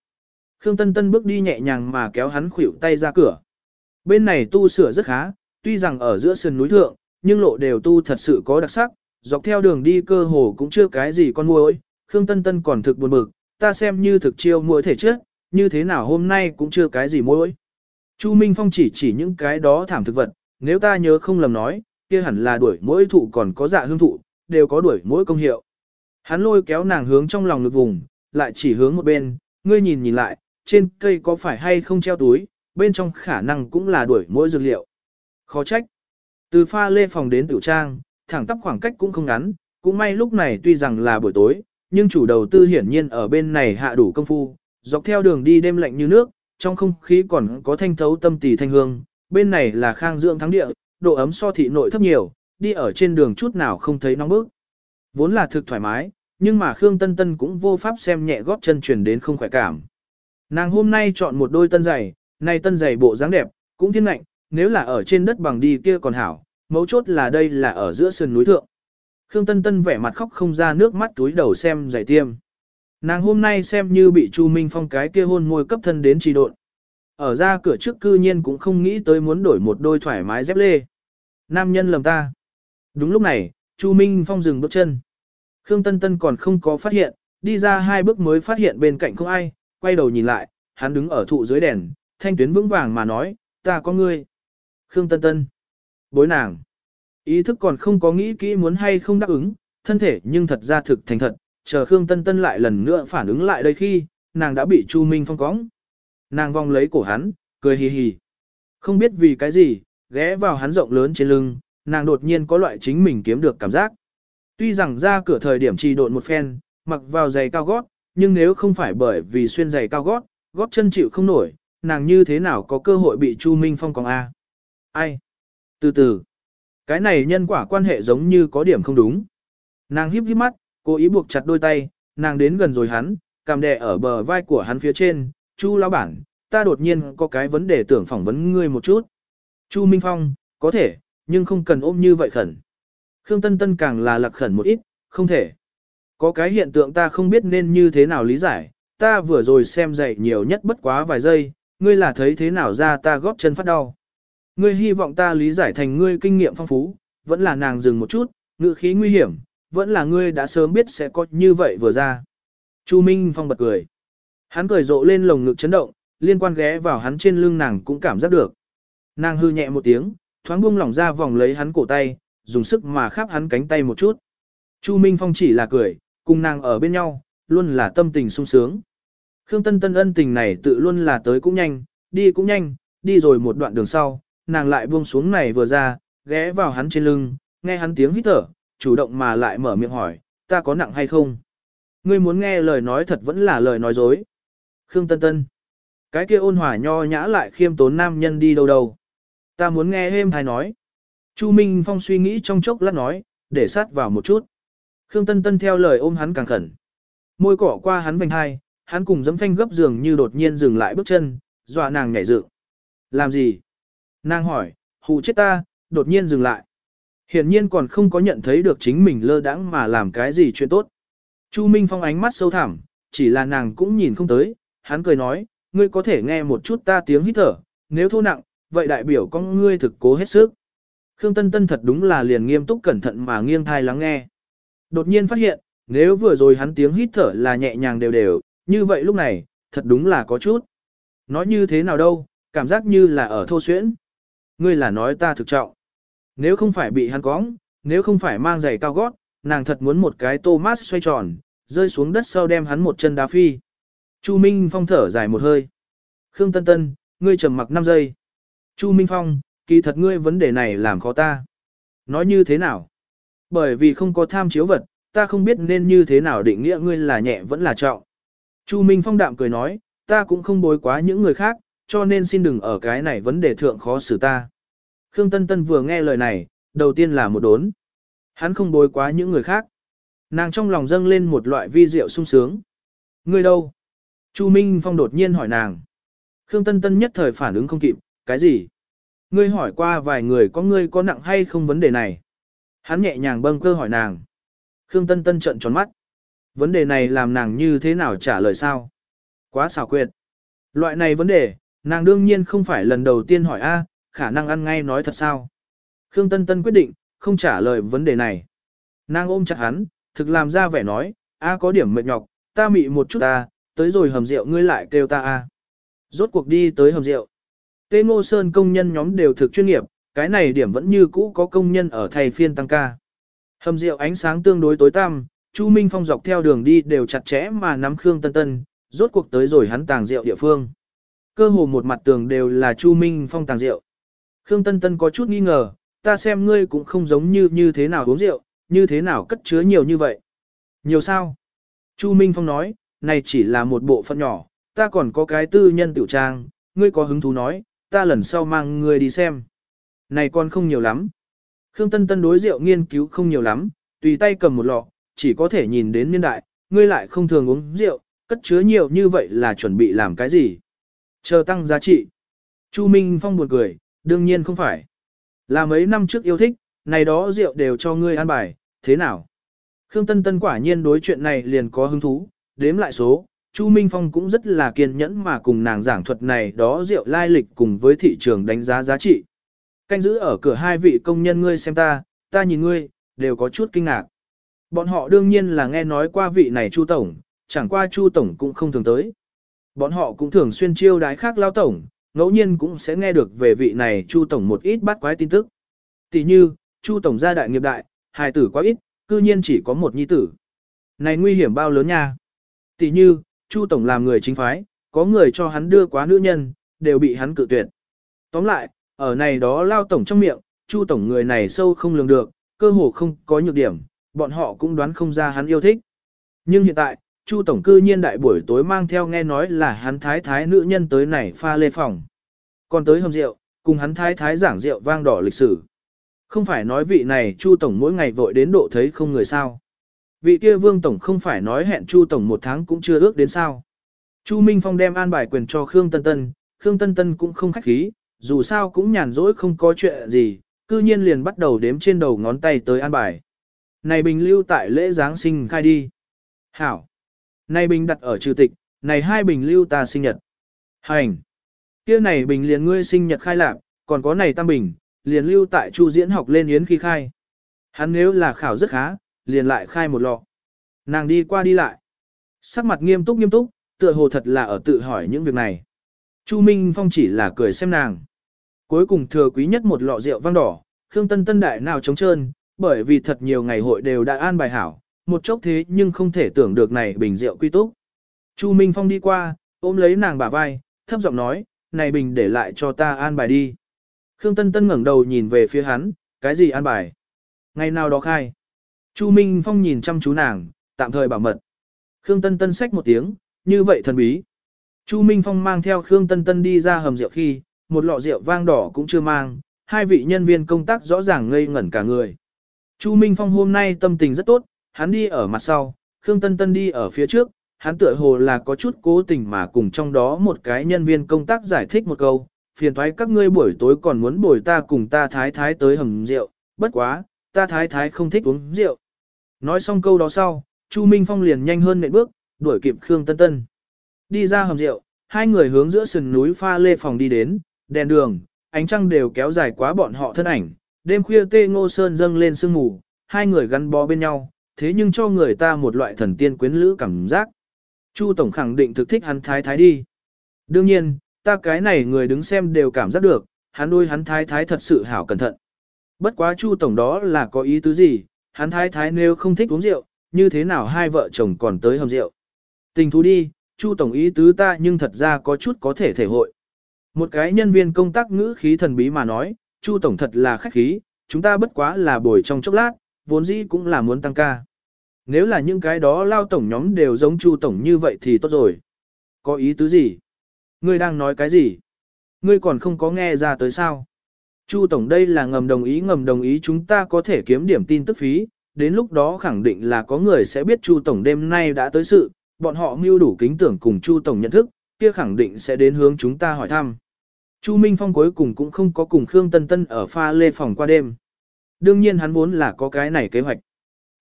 Khương Tân Tân bước đi nhẹ nhàng mà kéo hắn khuỷu tay ra cửa. Bên này tu sửa rất khá, tuy rằng ở giữa sườn núi thượng, nhưng lộ đều tu thật sự có đặc sắc, dọc theo đường đi cơ hồ cũng chưa cái gì con muỗi, Khương Tân Tân còn thực buồn bực, ta xem như thực chiêu muỗi thể trước, như thế nào hôm nay cũng chưa cái gì muỗi. Chu Minh Phong chỉ chỉ những cái đó thảm thực vật, nếu ta nhớ không lầm nói, kia hẳn là đuổi mỗi thụ còn có dạ hương thụ, đều có đuổi mỗi công hiệu. Hắn lôi kéo nàng hướng trong lòng ngực vùng, lại chỉ hướng một bên, ngươi nhìn nhìn lại, trên cây có phải hay không treo túi, bên trong khả năng cũng là đuổi mỗi dược liệu. Khó trách. Từ pha lê phòng đến tiểu trang, thẳng tắp khoảng cách cũng không ngắn, cũng may lúc này tuy rằng là buổi tối, nhưng chủ đầu tư hiển nhiên ở bên này hạ đủ công phu, dọc theo đường đi đêm lạnh như nước, trong không khí còn có thanh thấu tâm tỳ thanh hương, bên này là khang dưỡng thắng địa, độ ấm so thị nội thấp nhiều, đi ở trên đường chút nào không thấy nóng bức. Vốn là thực thoải mái, nhưng mà Khương Tân Tân cũng vô pháp xem nhẹ góp chân truyền đến không khỏe cảm. Nàng hôm nay chọn một đôi tân giày, này tân giày bộ dáng đẹp, cũng thiên lạnh, nếu là ở trên đất bằng đi kia còn hảo, mấu chốt là đây là ở giữa sườn núi thượng. Khương Tân Tân vẻ mặt khóc không ra nước mắt túi đầu xem giày tiêm. Nàng hôm nay xem như bị Chu Minh Phong cái kia hôn môi cấp thân đến trì độn. Ở ra cửa trước cư nhiên cũng không nghĩ tới muốn đổi một đôi thoải mái dép lê. Nam nhân lầm ta. Đúng lúc này, Chu Minh Phong dừng bước chân. Khương Tân Tân còn không có phát hiện, đi ra hai bước mới phát hiện bên cạnh không ai, quay đầu nhìn lại, hắn đứng ở thụ dưới đèn, thanh tuyến vững vàng mà nói, ta có ngươi. Khương Tân Tân. Bối nàng. Ý thức còn không có nghĩ kỹ muốn hay không đáp ứng, thân thể nhưng thật ra thực thành thật, chờ Khương Tân Tân lại lần nữa phản ứng lại đây khi, nàng đã bị Chu Minh Phong cõng. Nàng vòng lấy cổ hắn, cười hì hì. Không biết vì cái gì, ghé vào hắn rộng lớn trên lưng, nàng đột nhiên có loại chính mình kiếm được cảm giác. Tuy rằng ra cửa thời điểm trì độn một phen, mặc vào giày cao gót, nhưng nếu không phải bởi vì xuyên giày cao gót, gót chân chịu không nổi, nàng như thế nào có cơ hội bị Chu Minh Phong còng A. Ai? Từ từ. Cái này nhân quả quan hệ giống như có điểm không đúng. Nàng híp híp mắt, cố ý buộc chặt đôi tay, nàng đến gần rồi hắn, cằm đè ở bờ vai của hắn phía trên, Chu lão bản, ta đột nhiên có cái vấn đề tưởng phỏng vấn ngươi một chút. Chu Minh Phong, có thể, nhưng không cần ôm như vậy khẩn. Khương Tân Tân càng là lạc khẩn một ít, không thể. Có cái hiện tượng ta không biết nên như thế nào lý giải, ta vừa rồi xem dạy nhiều nhất bất quá vài giây, ngươi là thấy thế nào ra ta góp chân phát đau. Ngươi hy vọng ta lý giải thành ngươi kinh nghiệm phong phú, vẫn là nàng dừng một chút, ngữ khí nguy hiểm, vẫn là ngươi đã sớm biết sẽ có như vậy vừa ra. Chu Minh Phong bật cười. Hắn cười rộ lên lồng ngực chấn động, liên quan ghé vào hắn trên lưng nàng cũng cảm giác được. Nàng hư nhẹ một tiếng, thoáng buông lỏng ra vòng lấy hắn cổ tay, dùng sức mà khắp hắn cánh tay một chút. Chu Minh Phong chỉ là cười, cùng nàng ở bên nhau, luôn là tâm tình sung sướng. Khương Tân Tân ân tình này tự luôn là tới cũng nhanh, đi cũng nhanh, đi rồi một đoạn đường sau, nàng lại buông xuống này vừa ra, ghé vào hắn trên lưng, nghe hắn tiếng hít thở, chủ động mà lại mở miệng hỏi, ta có nặng hay không? Ngươi muốn nghe lời nói thật vẫn là lời nói dối. Khương Tân Tân. Cái kia ôn hòa nho nhã lại khiêm tốn nam nhân đi đâu đâu. Ta muốn nghe êm hay nói. Chu Minh Phong suy nghĩ trong chốc lát nói, để sát vào một chút. Khương Tân Tân theo lời ôm hắn càng khẩn. Môi cỏ qua hắn vành hai, hắn cùng dấm phanh gấp giường như đột nhiên dừng lại bước chân, dọa nàng nhảy dựng. Làm gì? Nàng hỏi, hù chết ta, đột nhiên dừng lại. Hiển nhiên còn không có nhận thấy được chính mình lơ đãng mà làm cái gì chuyện tốt. Chu Minh Phong ánh mắt sâu thẳm, chỉ là nàng cũng nhìn không tới, hắn cười nói, ngươi có thể nghe một chút ta tiếng hít thở, nếu thô nặng, vậy đại biểu con ngươi thực cố hết sức. Khương Tân Tân thật đúng là liền nghiêm túc cẩn thận mà nghiêng thai lắng nghe. Đột nhiên phát hiện, nếu vừa rồi hắn tiếng hít thở là nhẹ nhàng đều đều, như vậy lúc này, thật đúng là có chút. Nói như thế nào đâu, cảm giác như là ở thô xuyễn. Ngươi là nói ta thực trọng. Nếu không phải bị hắn cóng, nếu không phải mang giày cao gót, nàng thật muốn một cái Thomas xoay tròn, rơi xuống đất sau đem hắn một chân đá phi. Chu Minh Phong thở dài một hơi. Khương Tân Tân, ngươi trầm mặc 5 giây. Chu Minh Phong, kỳ thật ngươi vấn đề này làm khó ta. Nói như thế nào? Bởi vì không có tham chiếu vật, ta không biết nên như thế nào định nghĩa ngươi là nhẹ vẫn là trọng. Chu Minh Phong đạm cười nói, ta cũng không bối quá những người khác, cho nên xin đừng ở cái này vấn đề thượng khó xử ta. Khương Tân Tân vừa nghe lời này, đầu tiên là một đốn. Hắn không bối quá những người khác. Nàng trong lòng dâng lên một loại vi diệu sung sướng. Ngươi đâu? Chu Minh Phong đột nhiên hỏi nàng. Khương Tân Tân nhất thời phản ứng không kịp, cái gì? Ngươi hỏi qua vài người có ngươi có nặng hay không vấn đề này? Hắn nhẹ nhàng bâng cơ hỏi nàng. Khương Tân Tân trợn tròn mắt. Vấn đề này làm nàng như thế nào trả lời sao? Quá xảo quyệt. Loại này vấn đề, nàng đương nhiên không phải lần đầu tiên hỏi A, khả năng ăn ngay nói thật sao. Khương Tân Tân quyết định, không trả lời vấn đề này. Nàng ôm chặt hắn, thực làm ra vẻ nói, A có điểm mệt nhọc, ta mị một chút ta, tới rồi hầm rượu ngươi lại kêu ta A. Rốt cuộc đi tới hầm rượu. Tê Ngô Sơn công nhân nhóm đều thực chuyên nghiệp, cái này điểm vẫn như cũ có công nhân ở thầy phiên tăng ca. Hầm rượu ánh sáng tương đối tối tăm, Chu Minh Phong dọc theo đường đi đều chặt chẽ mà nắm Khương Tân Tân, rốt cuộc tới rồi hắn tàng rượu địa phương. Cơ hồ một mặt tường đều là Chu Minh Phong tàng rượu. Khương Tân Tân có chút nghi ngờ, ta xem ngươi cũng không giống như như thế nào uống rượu, như thế nào cất chứa nhiều như vậy. Nhiều sao? Chu Minh Phong nói, này chỉ là một bộ phận nhỏ, ta còn có cái tư nhân tiểu trang, ngươi có hứng thú nói, ta lần sau mang ngươi đi xem. Này còn không nhiều lắm. Khương Tân Tân đối rượu nghiên cứu không nhiều lắm, tùy tay cầm một lọ, chỉ có thể nhìn đến niên đại, ngươi lại không thường uống rượu, cất chứa nhiều như vậy là chuẩn bị làm cái gì? Chờ tăng giá trị. Chu Minh Phong buồn cười, đương nhiên không phải. Là mấy năm trước yêu thích, này đó rượu đều cho ngươi ăn bài, thế nào? Khương Tân Tân quả nhiên đối chuyện này liền có hứng thú, đếm lại số, Chu Minh Phong cũng rất là kiên nhẫn mà cùng nàng giảng thuật này đó rượu lai lịch cùng với thị trường đánh giá giá trị. Canh giữ ở cửa hai vị công nhân ngươi xem ta, ta nhìn ngươi, đều có chút kinh ngạc. Bọn họ đương nhiên là nghe nói qua vị này Chu Tổng, chẳng qua Chu Tổng cũng không thường tới. Bọn họ cũng thường xuyên chiêu đái khác lao tổng, ngẫu nhiên cũng sẽ nghe được về vị này Chu Tổng một ít bắt quái tin tức. Tỷ như, Chu Tổng gia đại nghiệp đại, hài tử quá ít, cư nhiên chỉ có một nhi tử. Này nguy hiểm bao lớn nha. Tỷ như, Chu Tổng làm người chính phái, có người cho hắn đưa quá nữ nhân, đều bị hắn cự tuyệt. Tóm lại, ở này đó lao tổng trong miệng, Chu Tổng người này sâu không lường được, cơ hồ không có nhược điểm, bọn họ cũng đoán không ra hắn yêu thích. Nhưng hiện tại, Chu Tổng cư nhiên đại buổi tối mang theo nghe nói là hắn thái thái nữ nhân tới này pha lê phòng. Còn tới hầm rượu, cùng hắn thái thái giảng rượu vang đỏ lịch sử. Không phải nói vị này Chu Tổng mỗi ngày vội đến độ thấy không người sao. Vị kia Vương Tổng không phải nói hẹn Chu Tổng một tháng cũng chưa ước đến sao. Chu Minh Phong đem an bài quyền cho Khương Tân Tân, Khương Tân Tân cũng không khách khí, dù sao cũng nhàn rỗi không có chuyện gì, cư nhiên liền bắt đầu đếm trên đầu ngón tay tới an bài. Này bình lưu tại lễ Giáng sinh khai đi. Hảo. Này bình đặt ở trừ tịch, này hai bình lưu ta sinh nhật. Hành. Kia này bình liền ngươi sinh nhật khai lạc, còn có này tam bình, liền lưu tại chu diễn học lên yến khi khai. Hắn nếu là khảo rất khá, liền lại khai một lọ. Nàng đi qua đi lại. Sắc mặt nghiêm túc nghiêm túc, tựa hồ thật là ở tự hỏi những việc này. Chu Minh Phong chỉ là cười xem nàng. Cuối cùng thừa quý nhất một lọ rượu vang đỏ, Khương Tân Tân đại nào trống trơn, bởi vì thật nhiều ngày hội đều đã an bài hảo, một chốc thế nhưng không thể tưởng được này bình rượu quy túc. Chu Minh Phong đi qua, ôm lấy nàng bả vai, thấp giọng nói, này bình để lại cho ta an bài đi. Khương Tân Tân ngẩng đầu nhìn về phía hắn, cái gì an bài? Ngày nào đó khai. Chu Minh Phong nhìn chăm chú nàng, tạm thời bảo mật. Khương Tân Tân xách một tiếng, như vậy thần bí. Chu Minh Phong mang theo Khương Tân Tân đi ra hầm rượu khi, một lọ rượu vang đỏ cũng chưa mang, hai vị nhân viên công tác rõ ràng ngây ngẩn cả người. Chu Minh Phong hôm nay tâm tình rất tốt, hắn đi ở mặt sau, Khương Tân Tân đi ở phía trước, hắn tựa hồ là có chút cố tình mà cùng trong đó một cái nhân viên công tác giải thích một câu, phiền thoái các ngươi buổi tối còn muốn bồi ta cùng ta thái thái tới hầm rượu, bất quá, ta thái thái không thích uống rượu. Nói xong câu đó sau, Chu Minh Phong liền nhanh hơn nệm bước, đuổi kịp Khương Tân Tân. Đi ra hầm rượu, hai người hướng giữa sườn núi pha lê phòng đi đến, đèn đường, ánh trăng đều kéo dài quá bọn họ thân ảnh. Đêm khuya tê ngô sơn dâng lên sương mù, hai người gắn bó bên nhau, thế nhưng cho người ta một loại thần tiên quyến lữ cảm giác. Chu Tổng khẳng định thực thích hắn thái thái đi. Đương nhiên, ta cái này người đứng xem đều cảm giác được, hắn đôi hắn thái thái thật sự hảo cẩn thận. Bất quá Chu Tổng đó là có ý tứ gì, hắn thái thái nếu không thích uống rượu, như thế nào hai vợ chồng còn tới hầm rượu. Tình thú đi, Chu Tổng ý tứ ta nhưng thật ra có chút có thể thể hội. Một cái nhân viên công tác ngữ khí thần bí mà nói, Chu Tổng thật là khách khí, chúng ta bất quá là bồi trong chốc lát, vốn dĩ cũng là muốn tăng ca. Nếu là những cái đó lao tổng nhóm đều giống Chu Tổng như vậy thì tốt rồi. Có ý tứ gì? Ngươi đang nói cái gì? Ngươi còn không có nghe ra tới sao? Chu Tổng đây là ngầm đồng ý ngầm đồng ý chúng ta có thể kiếm điểm tin tức phí, đến lúc đó khẳng định là có người sẽ biết Chu Tổng đêm nay đã tới sự, bọn họ mưu đủ kính tưởng cùng Chu Tổng nhận thức, kia khẳng định sẽ đến hướng chúng ta hỏi thăm. Chu Minh Phong cuối cùng cũng không có cùng Khương Tân Tân ở pha lê phòng qua đêm. Đương nhiên hắn vốn là có cái này kế hoạch.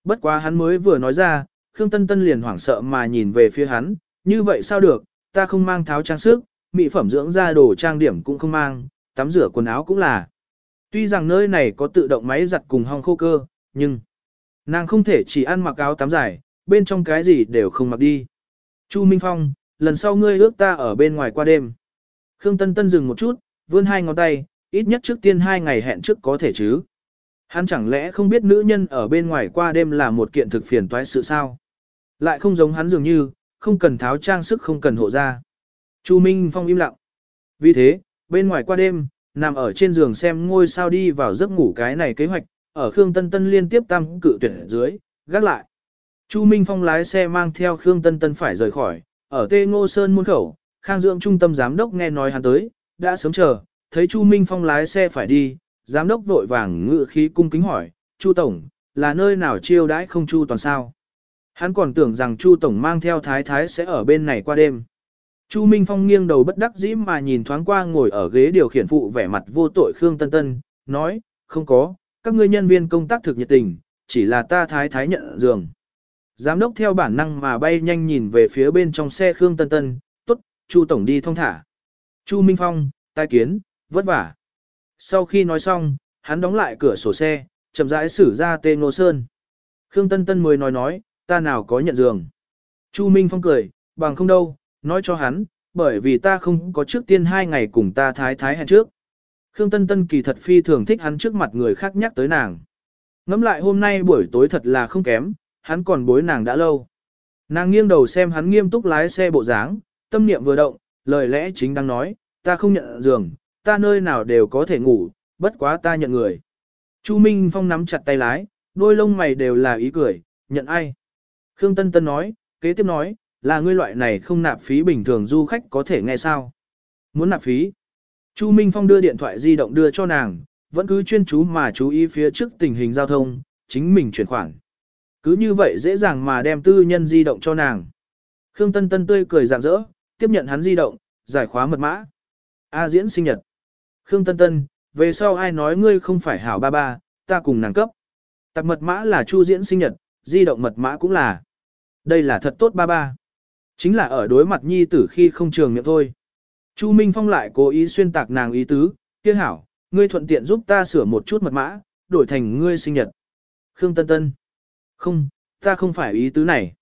Bất quá hắn mới vừa nói ra, Khương Tân Tân liền hoảng sợ mà nhìn về phía hắn, như vậy sao được, ta không mang tháo trang sức, mỹ phẩm dưỡng da đồ trang điểm cũng không mang, tắm rửa quần áo cũng là. Tuy rằng nơi này có tự động máy giặt cùng hong khô cơ, nhưng nàng không thể chỉ ăn mặc áo tắm dài, bên trong cái gì đều không mặc đi. Chu Minh Phong, lần sau ngươi ước ta ở bên ngoài qua đêm. Khương Tân Tân dừng một chút, vươn hai ngón tay, ít nhất trước tiên hai ngày hẹn trước có thể chứ. Hắn chẳng lẽ không biết nữ nhân ở bên ngoài qua đêm là một kiện thực phiền toái sự sao? Lại không giống hắn dường như, không cần tháo trang sức không cần hộ ra. Chu Minh Phong im lặng. Vì thế, bên ngoài qua đêm, nằm ở trên giường xem ngôi sao đi vào giấc ngủ cái này kế hoạch, ở Khương Tân Tân liên tiếp tam cự tuyển dưới, gác lại. Chu Minh Phong lái xe mang theo Khương Tân Tân phải rời khỏi, ở Tê Ngô Sơn muôn khẩu, Khang Dưỡng trung tâm giám đốc nghe nói hắn tới, đã sớm chờ, thấy Chu Minh Phong lái xe phải đi, giám đốc vội vàng ngự khí cung kính hỏi, Chu Tổng, là nơi nào chiêu đãi không Chu toàn sao? Hắn còn tưởng rằng Chu Tổng mang theo thái thái sẽ ở bên này qua đêm. Chu Minh Phong nghiêng đầu bất đắc dĩ mà nhìn thoáng qua ngồi ở ghế điều khiển phụ vẻ mặt vô tội Khương Tân Tân, nói, không có, các ngươi nhân viên công tác thực nhiệt tình, chỉ là ta thái thái nhận giường. Giám đốc theo bản năng mà bay nhanh nhìn về phía bên trong xe Khương Tân Tân, tốt, Chu Tổng đi thông thả. Chu Minh Phong, tai kiến, vất vả. Sau khi nói xong, hắn đóng lại cửa sổ xe, chậm rãi xử ra tên Ngô Sơn. Khương Tân Tân mới nói nói, ta nào có nhận giường. Chu Minh Phong cười, bằng không đâu, nói cho hắn, bởi vì ta không có trước tiên hai ngày cùng ta thái thái hẹn trước. Khương Tân Tân kỳ thật phi thường thích hắn trước mặt người khác nhắc tới nàng. Ngắm lại hôm nay buổi tối thật là không kém, hắn còn bối nàng đã lâu. Nàng nghiêng đầu xem hắn nghiêm túc lái xe bộ dáng, tâm niệm vừa động, lời lẽ chính đang nói, ta không nhận giường, ta nơi nào đều có thể ngủ, bất quá ta nhận người. Chu Minh Phong nắm chặt tay lái, đôi lông mày đều là ý cười, nhận ai. Khương Tân Tân nói, kế tiếp nói, là ngươi loại này không nạp phí bình thường du khách có thể nghe sao. Muốn nạp phí. Chu Minh Phong đưa điện thoại di động đưa cho nàng, vẫn cứ chuyên chú mà chú ý phía trước tình hình giao thông, chính mình chuyển khoản. Cứ như vậy dễ dàng mà đem tư nhân di động cho nàng. Khương Tân Tân tươi cười rạng rỡ, tiếp nhận hắn di động, giải khóa mật mã. A diễn sinh nhật. Khương Tân Tân, về sau ai nói ngươi không phải hảo ba ba, ta cùng nàng cấp. Tạp mật mã là Chu diễn sinh nhật, di động mật mã cũng là. Đây là thật tốt ba ba. Chính là ở đối mặt nhi tử khi không trường miệng thôi. Chu Minh Phong lại cố ý xuyên tạc nàng ý tứ, kia hảo, ngươi thuận tiện giúp ta sửa một chút mật mã, đổi thành ngươi sinh nhật. Khương Tân Tân. Không, ta không phải ý tứ này.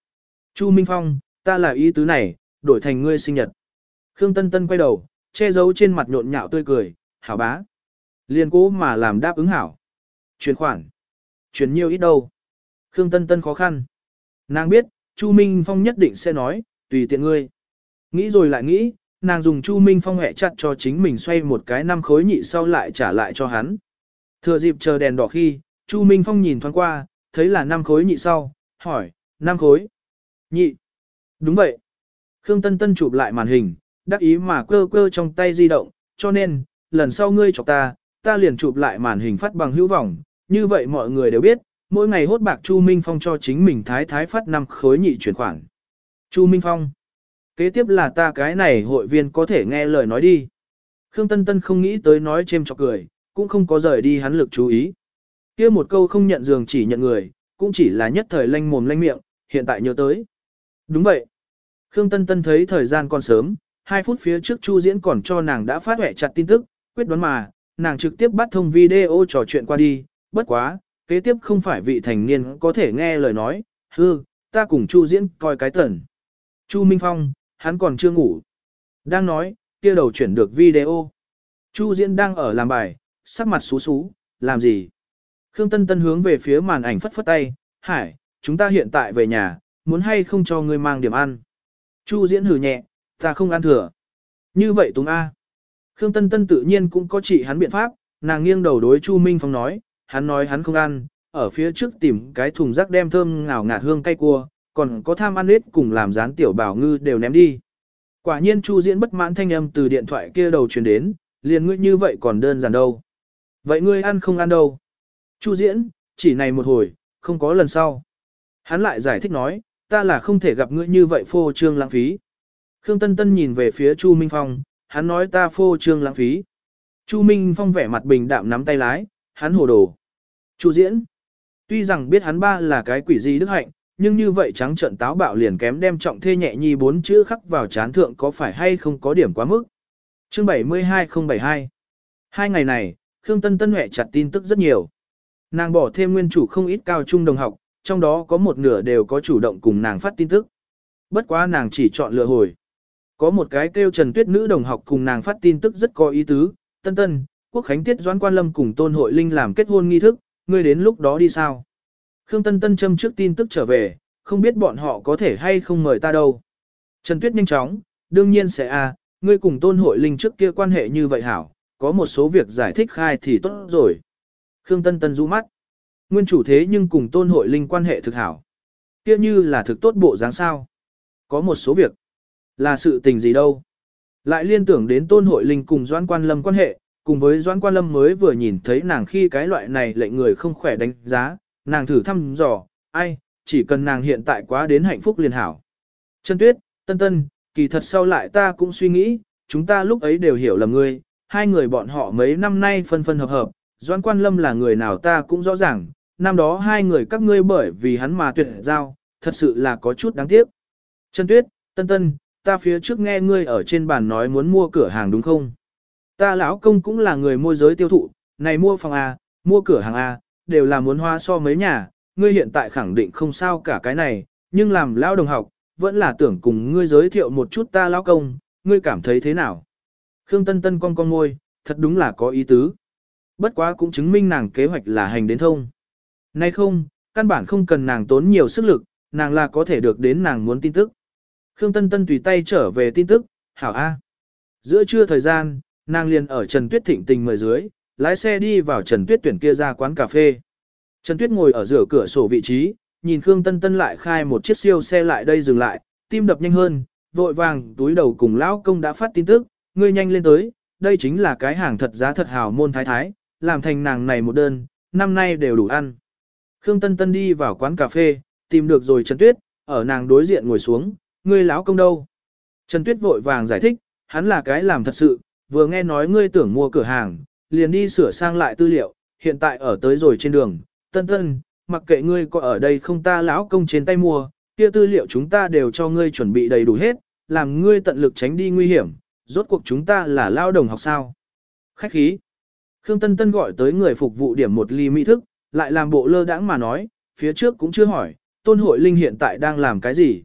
Chu Minh Phong, ta là ý tứ này, đổi thành ngươi sinh nhật. Khương Tân Tân quay đầu, che giấu trên mặt nhộn nhạo tươi cười, hảo bá. Liên cố mà làm đáp ứng hảo. Chuyển khoản. Chuyển nhiều ít đâu. Khương Tân Tân khó khăn. Nàng biết, Chu Minh Phong nhất định sẽ nói, tùy tiện ngươi. Nghĩ rồi lại nghĩ, nàng dùng Chu Minh Phong hẹ chặt cho chính mình xoay một cái năm khối nhị sau lại trả lại cho hắn. Thừa dịp chờ đèn đỏ khi, Chu Minh Phong nhìn thoáng qua, thấy là năm khối nhị sau, hỏi, năm khối. Nhị. Đúng vậy. Khương Tân Tân chụp lại màn hình, đắc ý mà quơ quơ trong tay di động, cho nên, lần sau ngươi chọc ta, ta liền chụp lại màn hình phát bằng hữu vọng, như vậy mọi người đều biết, mỗi ngày hốt bạc Chu Minh Phong cho chính mình thái thái phát năm khối nhị chuyển khoản. Chu Minh Phong. Kế tiếp là ta cái này hội viên có thể nghe lời nói đi. Khương Tân Tân không nghĩ tới nói chêm chọc cười, cũng không có rời đi hắn lực chú ý. kia một câu không nhận giường chỉ nhận người, cũng chỉ là nhất thời lanh mồm lanh miệng, hiện tại nhớ tới. Đúng vậy. Khương Tân Tân thấy thời gian còn sớm, 2 phút phía trước Chu Diễn còn cho nàng đã phát hẹ chặt tin tức, quyết đoán mà, nàng trực tiếp bắt thông video trò chuyện qua đi, bất quá, kế tiếp không phải vị thành niên có thể nghe lời nói, hư, ta cùng Chu Diễn coi cái tẩn. Chu Minh Phong, hắn còn chưa ngủ. Đang nói, kia đầu chuyển được video. Chu Diễn đang ở làm bài, sắc mặt xú xú, làm gì? Khương Tân Tân hướng về phía màn ảnh phất phất tay, hải, chúng ta hiện tại về nhà, muốn hay không cho ngươi mang điểm ăn. Chu Diễn hử nhẹ, ta không ăn thừa. Như vậy Tùng A. Khương Tân Tân tự nhiên cũng có chỉ hắn biện pháp, nàng nghiêng đầu đối Chu Minh Phong nói, hắn nói hắn không ăn, ở phía trước tìm cái thùng rác đem thơm ngào ngạt hương cay cua, còn có tham ăn nết cùng làm rán tiểu bảo ngư đều ném đi. Quả nhiên Chu Diễn bất mãn thanh âm từ điện thoại kia đầu truyền đến, liền ngươi như vậy còn đơn giản đâu. Vậy ngươi ăn không ăn đâu? Chu Diễn, chỉ này một hồi, không có lần sau. Hắn lại giải thích nói, ta là không thể gặp ngươi như vậy phô trương lãng phí. Khương Tân Tân nhìn về phía Chu Minh Phong, hắn nói ta phô trương lãng phí. Chu Minh Phong vẻ mặt bình đạm nắm tay lái, hắn hồ đồ. Chu Diễn, tuy rằng biết hắn ba là cái quỷ gì đức hạnh, nhưng như vậy trắng trận táo bạo liền kém đem trọng thê nhẹ nhi bốn chữ khắc vào chán thượng có phải hay không có điểm quá mức. Chương 72072 Hai ngày này, Khương Tân Tân Huệ chặt tin tức rất nhiều. Nàng bỏ thêm nguyên chủ không ít cao trung đồng học, trong đó có một nửa đều có chủ động cùng nàng phát tin tức. Bất quá nàng chỉ chọn lựa hồi. Có một cái kêu Trần Tuyết nữ đồng học cùng nàng phát tin tức rất có ý tứ, Tân Tân, Quốc Khánh Tiết Doãn Quan Lâm cùng Tôn Hội Linh làm kết hôn nghi thức, ngươi đến lúc đó đi sao? Khương Tân Tân châm trước tin tức trở về, không biết bọn họ có thể hay không mời ta đâu. Trần Tuyết nhanh chóng, đương nhiên sẽ a, à, ngươi cùng Tôn Hội Linh trước kia quan hệ như vậy hảo, có một số việc giải thích khai thì tốt rồi. Khương Tân Tân rũ mắt. Nguyên chủ thế nhưng cùng Tôn Hội Linh quan hệ thực hảo. Kia như là thực tốt bộ dáng sao. Có một số việc. Là sự tình gì đâu. Lại liên tưởng đến Tôn Hội Linh cùng Doãn Quan Lâm quan hệ, cùng với Doãn Quan Lâm mới vừa nhìn thấy nàng khi cái loại này lệnh người không khỏe đánh giá, nàng thử thăm dò, ai, chỉ cần nàng hiện tại quá đến hạnh phúc liền hảo. Trần Tuyết, Tân Tân, kỳ thật sau lại ta cũng suy nghĩ, chúng ta lúc ấy đều hiểu lầm ngươi, hai người bọn họ mấy năm nay phân phân hợp hợp, Doãn Quan Lâm là người nào ta cũng rõ ràng, năm đó hai người các ngươi bởi vì hắn mà tuyệt giao, thật sự là có chút đáng tiếc. Trần Tuyết, Tân Tân, ta phía trước nghe ngươi ở trên bàn nói muốn mua cửa hàng đúng không? Ta lão công cũng là người môi giới tiêu thụ, này mua phòng A, mua cửa hàng A, đều là muốn hoa so mấy nhà, ngươi hiện tại khẳng định không sao cả cái này, nhưng làm lão đồng học, vẫn là tưởng cùng ngươi giới thiệu một chút ta lão công, ngươi cảm thấy thế nào? Khương Tân Tân con con môi, thật đúng là có ý tứ. Bất quá cũng chứng minh nàng kế hoạch là hành đến thông. Nay không, căn bản không cần nàng tốn nhiều sức lực, nàng là có thể được đến nàng muốn tin tức. Khương Tân Tân tùy tay trở về tin tức, hảo A. Giữa trưa thời gian, nàng liền ở Trần Tuyết thịnh tình mời dưới, lái xe đi vào Trần Tuyết tuyển kia ra quán cà phê. Trần Tuyết ngồi ở giữa cửa sổ vị trí, nhìn Khương Tân Tân lại khai một chiếc siêu xe lại đây dừng lại, tim đập nhanh hơn, vội vàng túi đầu cùng lão công đã phát tin tức, ngươi nhanh lên tới, đây chính là cái hàng thật giá thật hào môn thái thái, làm thành nàng này một đơn, năm nay đều đủ ăn. Khương Tân Tân đi vào quán cà phê, tìm được rồi Trần Tuyết, ở nàng đối diện ngồi xuống, ngươi lão công đâu? Trần Tuyết vội vàng giải thích, hắn là cái làm thật sự, vừa nghe nói ngươi tưởng mua cửa hàng, liền đi sửa sang lại tư liệu, hiện tại ở tới rồi trên đường, Tân Tân, mặc kệ ngươi có ở đây không ta lão công trên tay mua, kia tư liệu chúng ta đều cho ngươi chuẩn bị đầy đủ hết, làm ngươi tận lực tránh đi nguy hiểm, rốt cuộc chúng ta là lao đồng học sao. Khách khí. Khương Tân Tân gọi tới người phục vụ điểm một ly mỹ thức, lại làm bộ lơ đãng mà nói, phía trước cũng chưa hỏi, Tôn Hội Linh hiện tại đang làm cái gì.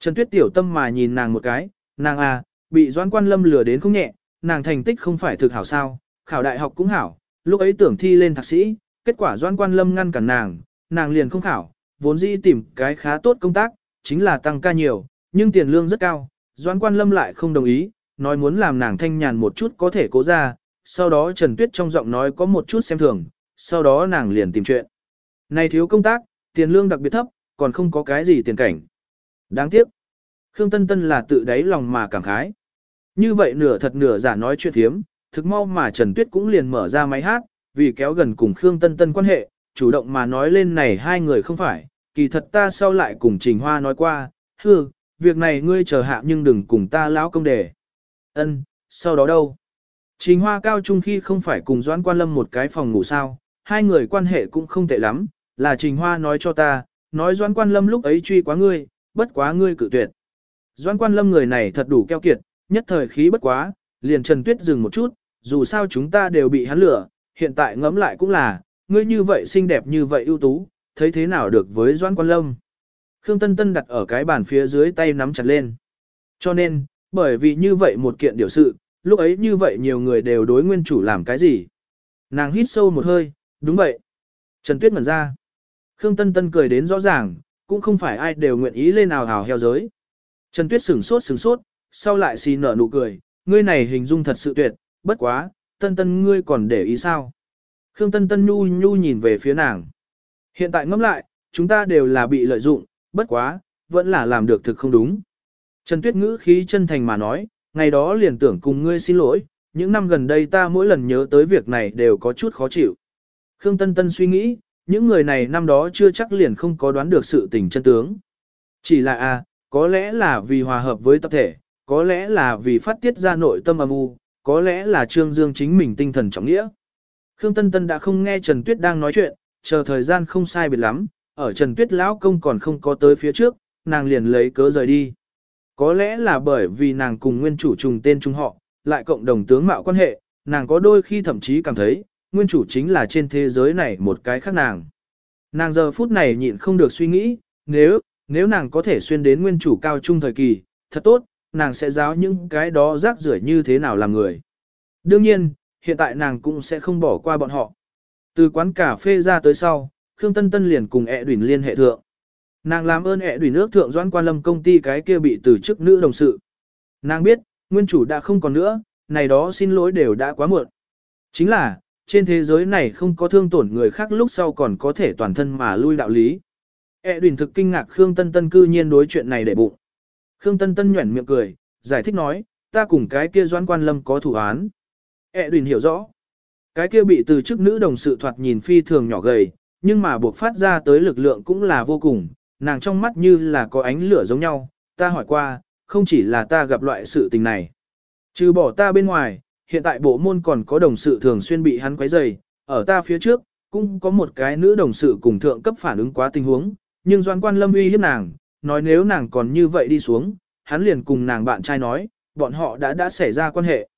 Trần Tuyết tiểu tâm mà nhìn nàng một cái, nàng à, bị Doãn Quan Lâm lừa đến không nhẹ, nàng thành tích không phải thực hảo sao, khảo đại học cũng hảo, lúc ấy tưởng thi lên thạc sĩ, kết quả Doãn Quan Lâm ngăn cản nàng, nàng liền không khảo, vốn dĩ tìm cái khá tốt công tác, chính là tăng ca nhiều, nhưng tiền lương rất cao, Doãn Quan Lâm lại không đồng ý, nói muốn làm nàng thanh nhàn một chút có thể cố ra, sau đó Trần Tuyết trong giọng nói có một chút xem thường, sau đó nàng liền tìm chuyện. Này thiếu công tác, tiền lương đặc biệt thấp, còn không có cái gì tiền cảnh. Đáng tiếc. Khương Tân Tân là tự đáy lòng mà cảm khái. Như vậy nửa thật nửa giả nói chuyện thiếm, thực mau mà Trần Tuyết cũng liền mở ra máy hát, vì kéo gần cùng Khương Tân Tân quan hệ, chủ động mà nói lên này hai người không phải, kỳ thật ta sau lại cùng Trình Hoa nói qua, hư, việc này ngươi chờ hạ nhưng đừng cùng ta lão công đề. Ân, sau đó đâu? Trình Hoa cao trung khi không phải cùng Doãn Quan Lâm một cái phòng ngủ sao, hai người quan hệ cũng không tệ lắm, là Trình Hoa nói cho ta, nói doãn Quan Lâm lúc ấy truy quá ngươi, bất quá ngươi cự tuyệt. Doan Quan Lâm người này thật đủ keo kiệt, nhất thời khí bất quá, liền Trần Tuyết dừng một chút, dù sao chúng ta đều bị hắn lửa, hiện tại ngẫm lại cũng là, ngươi như vậy xinh đẹp như vậy ưu tú, thấy thế nào được với Doan Quan Lâm. Khương Tân Tân đặt ở cái bàn phía dưới tay nắm chặt lên. Cho nên, bởi vì như vậy một kiện điều sự, lúc ấy như vậy nhiều người đều đối nguyên chủ làm cái gì. Nàng hít sâu một hơi, đúng vậy. Trần Tuyết ngẩn ra. Khương Tân Tân cười đến rõ ràng, cũng không phải ai đều nguyện ý lên nào hào heo giới. Trần Tuyết sửng sốt sửng sốt, sau lại xì nở nụ cười, ngươi này hình dung thật sự tuyệt, bất quá, Tân Tân ngươi còn để ý sao? Khương Tân Tân nhu nhu nhìn về phía nàng. Hiện tại ngẫm lại, chúng ta đều là bị lợi dụng, bất quá, vẫn là làm được thực không đúng. Trần Tuyết ngữ khí chân thành mà nói, ngày đó liền tưởng cùng ngươi xin lỗi, những năm gần đây ta mỗi lần nhớ tới việc này đều có chút khó chịu. Khương Tân Tân suy nghĩ, những người này năm đó chưa chắc liền không có đoán được sự tình chân tướng. Chỉ là a, à, có lẽ là vì hòa hợp với tập thể, có lẽ là vì phát tiết ra nội tâm âm u, có lẽ là Trương Dương chính mình tinh thần trọng nghĩa. Khương Tân Tân đã không nghe Trần Tuyết đang nói chuyện, chờ thời gian không sai biệt lắm, ở Trần Tuyết lão công còn không có tới phía trước, nàng liền lấy cớ rời đi. Có lẽ là bởi vì nàng cùng nguyên chủ trùng tên chung họ, lại cộng đồng tướng mạo quan hệ, nàng có đôi khi thậm chí cảm thấy, nguyên chủ chính là trên thế giới này một cái khác nàng. Nàng giờ phút này nhịn không được suy nghĩ, nếu, nếu nàng có thể xuyên đến nguyên chủ cao trung thời kỳ, thật tốt, nàng sẽ giáo những cái đó rác rưởi như thế nào làm người. Đương nhiên, hiện tại nàng cũng sẽ không bỏ qua bọn họ. Từ quán cà phê ra tới sau, Khương Tân Tân liền cùng ẹ đuỳnh liên hệ thượng. Nàng làm ơn ẹ đuỳnh nước thượng doãn quan lâm công ty cái kia bị từ chức nữ đồng sự. Nàng biết, nguyên chủ đã không còn nữa, này đó xin lỗi đều đã quá muộn. Chính là, trên thế giới này không có thương tổn người khác lúc sau còn có thể toàn thân mà lui đạo lý. E đùn thực kinh ngạc Khương Tân Tân cư nhiên đối chuyện này để bụng. Khương Tân Tân nhuẩn miệng cười, giải thích nói, ta cùng cái kia doan quan lâm có thủ án. E đùn hiểu rõ. Cái kia bị từ chức nữ đồng sự thoạt nhìn phi thường nhỏ gầy, nhưng mà buộc phát ra tới lực lượng cũng là vô cùng, nàng trong mắt như là có ánh lửa giống nhau. Ta hỏi qua, không chỉ là ta gặp loại sự tình này. Trừ bỏ ta bên ngoài, hiện tại bộ môn còn có đồng sự thường xuyên bị hắn quấy rầy, ở ta phía trước, cũng có một cái nữ đồng sự cùng thượng cấp phản ứng quá tình huống, nhưng doan quan lâm uy hiếp nàng, nói nếu nàng còn như vậy đi xuống, hắn liền cùng nàng bạn trai nói, bọn họ đã đã xảy ra quan hệ.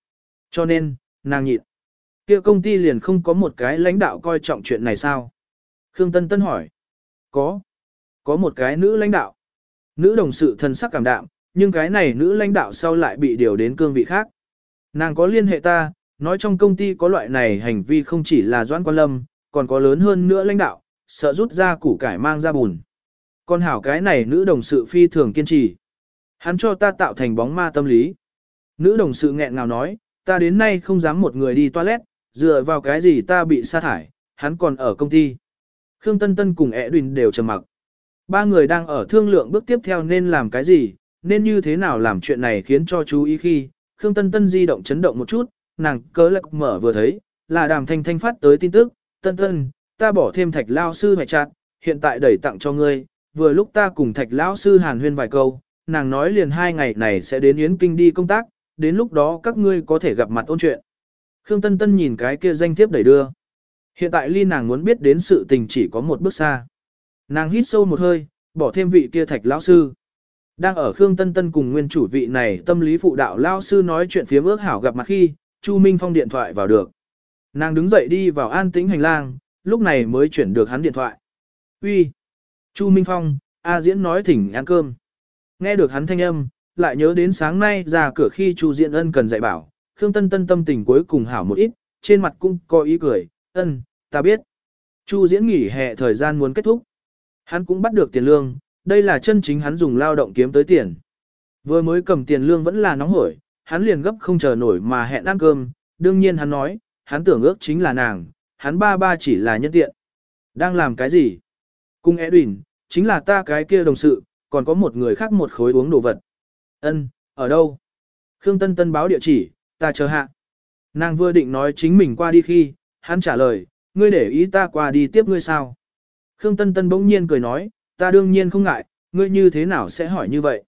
Cho nên, nàng nhịn. kia công ty liền không có một cái lãnh đạo coi trọng chuyện này sao? Khương Tân Tân hỏi. Có. Có một cái nữ lãnh đạo. Nữ đồng sự thân sắc cảm đạm, nhưng cái này nữ lãnh đạo sau lại bị điều đến cương vị khác. Nàng có liên hệ ta, nói trong công ty có loại này hành vi không chỉ là doãn quan lâm, còn có lớn hơn nữa lãnh đạo, sợ rút ra củ cải mang ra bùn. Con hảo cái này nữ đồng sự phi thường kiên trì. Hắn cho ta tạo thành bóng ma tâm lý. Nữ đồng sự nghẹn ngào nói, ta đến nay không dám một người đi toilet, dựa vào cái gì ta bị sa thải, hắn còn ở công ty. Khương Tân Tân cùng ẹ đùn đều trầm mặc. Ba người đang ở thương lượng bước tiếp theo nên làm cái gì, nên như thế nào làm chuyện này khiến cho chú ý khi, Khương Tân Tân di động chấn động một chút, nàng cớ lạc mở vừa thấy, là đàm thanh thanh phát tới tin tức, Tân Tân, ta bỏ thêm thạch lao sư hoài chặt, hiện tại đẩy tặng cho ngươi, vừa lúc ta cùng thạch lão sư hàn huyên vài câu, nàng nói liền hai ngày này sẽ đến Yến Kinh đi công tác, đến lúc đó các ngươi có thể gặp mặt ôn chuyện. Khương Tân Tân nhìn cái kia danh thiếp đẩy đưa. Hiện tại ly nàng muốn biết đến sự tình chỉ có một bước xa. Nàng hít sâu một hơi, bỏ thêm vị kia thạch lão sư. Đang ở Khương Tân Tân cùng nguyên chủ vị này tâm lý phụ đạo lao sư nói chuyện phía ước hảo gặp mặt khi, Chu Minh Phong điện thoại vào được. Nàng đứng dậy đi vào an tĩnh hành lang, lúc này mới chuyển được hắn điện thoại. Uy, Chu Minh Phong, A Diễn nói thỉnh ăn cơm. Nghe được hắn thanh âm, lại nhớ đến sáng nay ra cửa khi Chu Diễn Ân cần dạy bảo, Khương Tân Tân tâm tình cuối cùng hảo một ít, trên mặt cũng có ý cười, ân, ta biết. Chu Diễn nghỉ hè thời gian muốn kết thúc. Hắn cũng bắt được tiền lương, đây là chân chính hắn dùng lao động kiếm tới tiền. Vừa mới cầm tiền lương vẫn là nóng hổi, hắn liền gấp không chờ nổi mà hẹn ăn cơm, đương nhiên hắn nói, hắn tưởng ước chính là nàng, hắn ba ba chỉ là nhân tiện. Đang làm cái gì? Cung Edwin, chính là ta cái kia đồng sự, còn có một người khác một khối uống đồ vật. Ân, ở đâu? Khương Tân Tân báo địa chỉ, ta chờ hạ. Nàng vừa định nói chính mình qua đi khi, hắn trả lời, ngươi để ý ta qua đi tiếp ngươi sao? Khương Tân Tân bỗng nhiên cười nói, ta đương nhiên không ngại, ngươi như thế nào sẽ hỏi như vậy?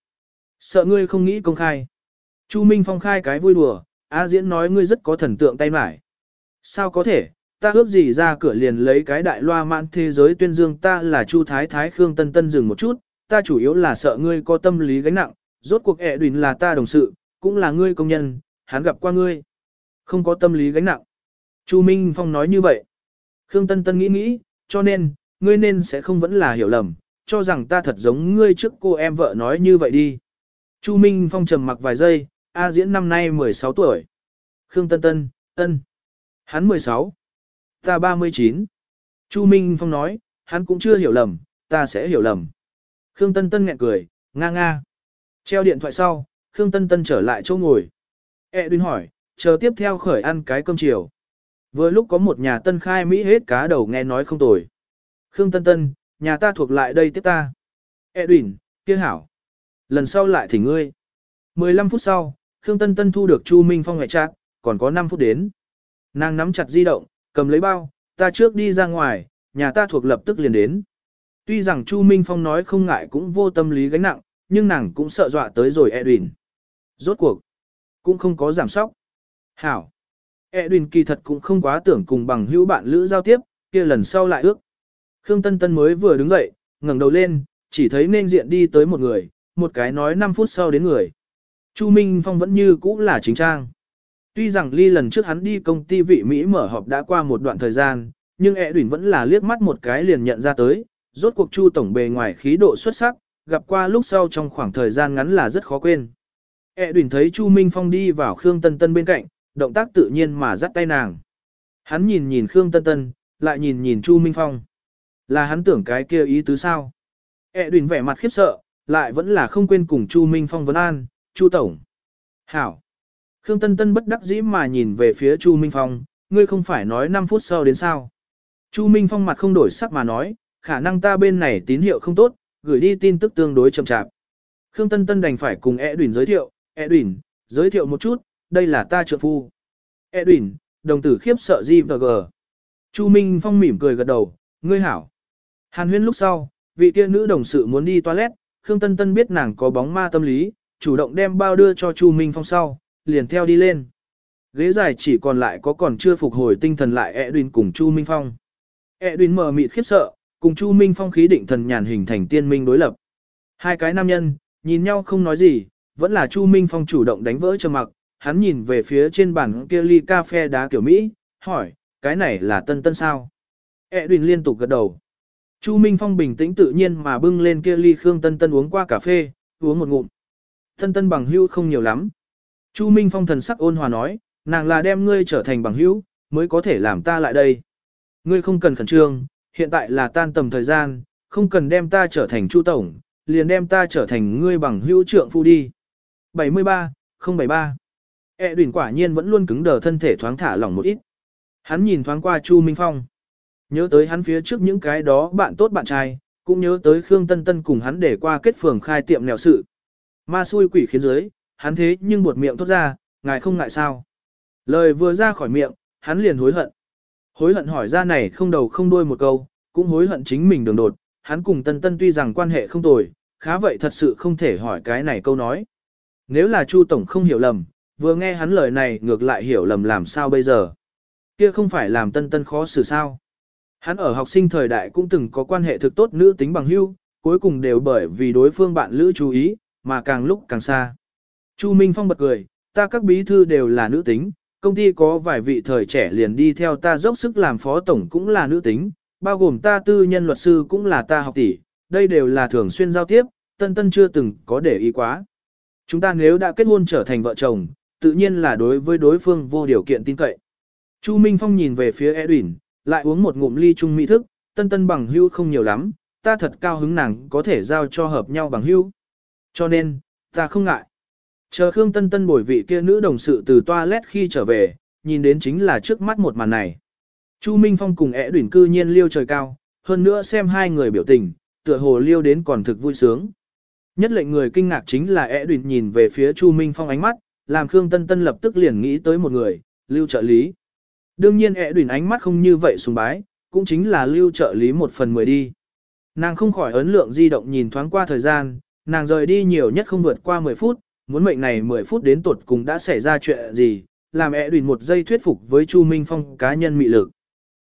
Sợ ngươi không nghĩ công khai. Chu Minh Phong khai cái vui đùa, A Diễn nói ngươi rất có thần tượng tay mải. Sao có thể, ta ước gì ra cửa liền lấy cái đại loa mãn thế giới tuyên dương ta là Chu Thái Thái Khương Tân Tân dừng một chút, ta chủ yếu là sợ ngươi có tâm lý gánh nặng, rốt cuộc ẹ đùn là ta đồng sự, cũng là ngươi công nhân, hắn gặp qua ngươi. Không có tâm lý gánh nặng. Chu Minh Phong nói như vậy. Khương Tân Tân nghĩ nghĩ, cho nên, ngươi nên sẽ không vẫn là hiểu lầm, cho rằng ta thật giống ngươi trước cô em vợ nói như vậy đi. Chu Minh Phong trầm mặc vài giây, A diễn năm nay 16 tuổi. Khương Tân Tân, ân. Hắn 16. Ta 39. Chu Minh Phong nói, hắn cũng chưa hiểu lầm, ta sẽ hiểu lầm. Khương Tân Tân nghẹn cười, nga nga. Treo điện thoại sau, Khương Tân Tân trở lại chỗ ngồi. E Đuyên hỏi, chờ tiếp theo khởi ăn cái cơm chiều. Vừa lúc có một nhà tân khai Mỹ hết cá đầu nghe nói không tồi. Khương Tân Tân, nhà ta thuộc lại đây tiếp ta. E kia hảo. Lần sau lại thỉnh ngươi. 15 phút sau, Khương Tân Tân thu được Chu Minh Phong ngoại trạng, còn có 5 phút đến. Nàng nắm chặt di động, cầm lấy bao, ta trước đi ra ngoài, nhà ta thuộc lập tức liền đến. Tuy rằng Chu Minh Phong nói không ngại cũng vô tâm lý gánh nặng, nhưng nàng cũng sợ dọa tới rồi Edwin. Rốt cuộc, cũng không có giảm sóc. Hảo. Edwin kỳ thật cũng không quá tưởng cùng bằng hữu bạn lữ giao tiếp, kia lần sau lại ước. Khương Tân Tân mới vừa đứng dậy, ngẩng đầu lên, chỉ thấy nên diện đi tới một người, một cái nói 5 phút sau đến người. Chu Minh Phong vẫn như cũ là chính trang. Tuy rằng ly lần trước hắn đi công ty vị Mỹ mở họp đã qua một đoạn thời gian, nhưng e ẹ đuyển vẫn là liếc mắt một cái liền nhận ra tới, rốt cuộc Chu Tổng bề ngoài khí độ xuất sắc, gặp qua lúc sau trong khoảng thời gian ngắn là rất khó quên. E ẹ đuyển thấy Chu Minh Phong đi vào Khương Tân Tân bên cạnh, động tác tự nhiên mà dắt tay nàng. Hắn nhìn nhìn Khương Tân Tân, lại nhìn nhìn Chu Minh Phong. Là hắn tưởng cái kia ý tứ sao? E đùn vẻ mặt khiếp sợ, lại vẫn là không quên cùng Chu Minh Phong vấn an, Chu Tổng. Hảo. Khương Tân Tân bất đắc dĩ mà nhìn về phía Chu Minh Phong, ngươi không phải nói 5 phút sau đến sao. Chu Minh Phong mặt không đổi sắc mà nói, khả năng ta bên này tín hiệu không tốt, gửi đi tin tức tương đối chậm chạp. Khương Tân Tân đành phải cùng E đùn giới thiệu, E đùn giới thiệu một chút, đây là ta trợ phu. E đùn đồng tử khiếp sợ gì và gờ. Chu Minh Phong mỉm cười gật đầu, ngươi hảo. Hàn huyên lúc sau, vị kia nữ đồng sự muốn đi toilet, Khương Tân Tân biết nàng có bóng ma tâm lý, chủ động đem bao đưa cho Chu Minh Phong sau, liền theo đi lên. Ghế dài chỉ còn lại có còn chưa phục hồi tinh thần lại Edwin cùng Chu Minh Phong. Edwin mờ mịt khiếp sợ, cùng Chu Minh Phong khí định thần nhàn hình thành tiên minh đối lập. Hai cái nam nhân, nhìn nhau không nói gì, vẫn là Chu Minh Phong chủ động đánh vỡ trầm mặc, hắn nhìn về phía trên bàn kia ly cà phê đá kiểu Mỹ, hỏi, cái này là tân tân sao? Edwin liên tục gật đầu. Chu Minh Phong bình tĩnh tự nhiên mà bưng lên kia ly Khương Tân Tân uống qua cà phê, uống một ngụm. Tân Tân bằng hữu không nhiều lắm. Chu Minh Phong thần sắc ôn hòa nói, nàng là đem ngươi trở thành bằng hữu, mới có thể làm ta lại đây. Ngươi không cần khẩn trương, hiện tại là tan tầm thời gian, không cần đem ta trở thành Chu Tổng, liền đem ta trở thành ngươi bằng hữu trượng phu đi. 73, 073. E đùn quả nhiên vẫn luôn cứng đờ thân thể thoáng thả lỏng một ít. Hắn nhìn thoáng qua Chu Minh Phong. Nhớ tới hắn phía trước những cái đó bạn tốt bạn trai, cũng nhớ tới Khương Tân Tân cùng hắn để qua kết phường khai tiệm nèo sự. Ma xui quỷ khiến dưới, hắn thế nhưng buột miệng thốt ra, ngài không ngại sao. Lời vừa ra khỏi miệng, hắn liền hối hận. Hối hận hỏi ra này không đầu không đuôi một câu, cũng hối hận chính mình đường đột, hắn cùng Tân Tân tuy rằng quan hệ không tồi, khá vậy thật sự không thể hỏi cái này câu nói. Nếu là Chu Tổng không hiểu lầm, vừa nghe hắn lời này ngược lại hiểu lầm làm sao bây giờ. Kia không phải làm Tân Tân khó xử sao. Hắn ở học sinh thời đại cũng từng có quan hệ thực tốt nữ tính bằng hưu, cuối cùng đều bởi vì đối phương bạn lữ chú ý, mà càng lúc càng xa. Chu Minh Phong bật cười, ta các bí thư đều là nữ tính, công ty có vài vị thời trẻ liền đi theo ta dốc sức làm phó tổng cũng là nữ tính, bao gồm ta tư nhân luật sư cũng là ta học tỷ, đây đều là thường xuyên giao tiếp, tân tân chưa từng có để ý quá. Chúng ta nếu đã kết hôn trở thành vợ chồng, tự nhiên là đối với đối phương vô điều kiện tin cậy. Chu Minh Phong nhìn về phía Edwin, lại uống một ngụm ly chung mỹ thức, tân tân bằng hưu không nhiều lắm, ta thật cao hứng nàng có thể giao cho hợp nhau bằng hưu. Cho nên, ta không ngại. Chờ Khương Tân Tân bồi vị kia nữ đồng sự từ toilet khi trở về, nhìn đến chính là trước mắt một màn này. Chu Minh Phong cùng ẻ đuyển cư nhiên liêu trời cao, hơn nữa xem hai người biểu tình, tựa hồ liêu đến còn thực vui sướng. Nhất lệnh người kinh ngạc chính là ẻ đuyển nhìn về phía Chu Minh Phong ánh mắt, làm Khương Tân Tân lập tức liền nghĩ tới một người, lưu trợ lý. Đương nhiên ẹ đuyển ánh mắt không như vậy sùng bái, cũng chính là lưu trợ lý một phần mười đi. Nàng không khỏi ấn lượng di động nhìn thoáng qua thời gian, nàng rời đi nhiều nhất không vượt qua 10 phút, muốn mệnh này 10 phút đến tuột cùng đã xảy ra chuyện gì, làm ẹ đùn một giây thuyết phục với Chu Minh Phong cá nhân mị lực.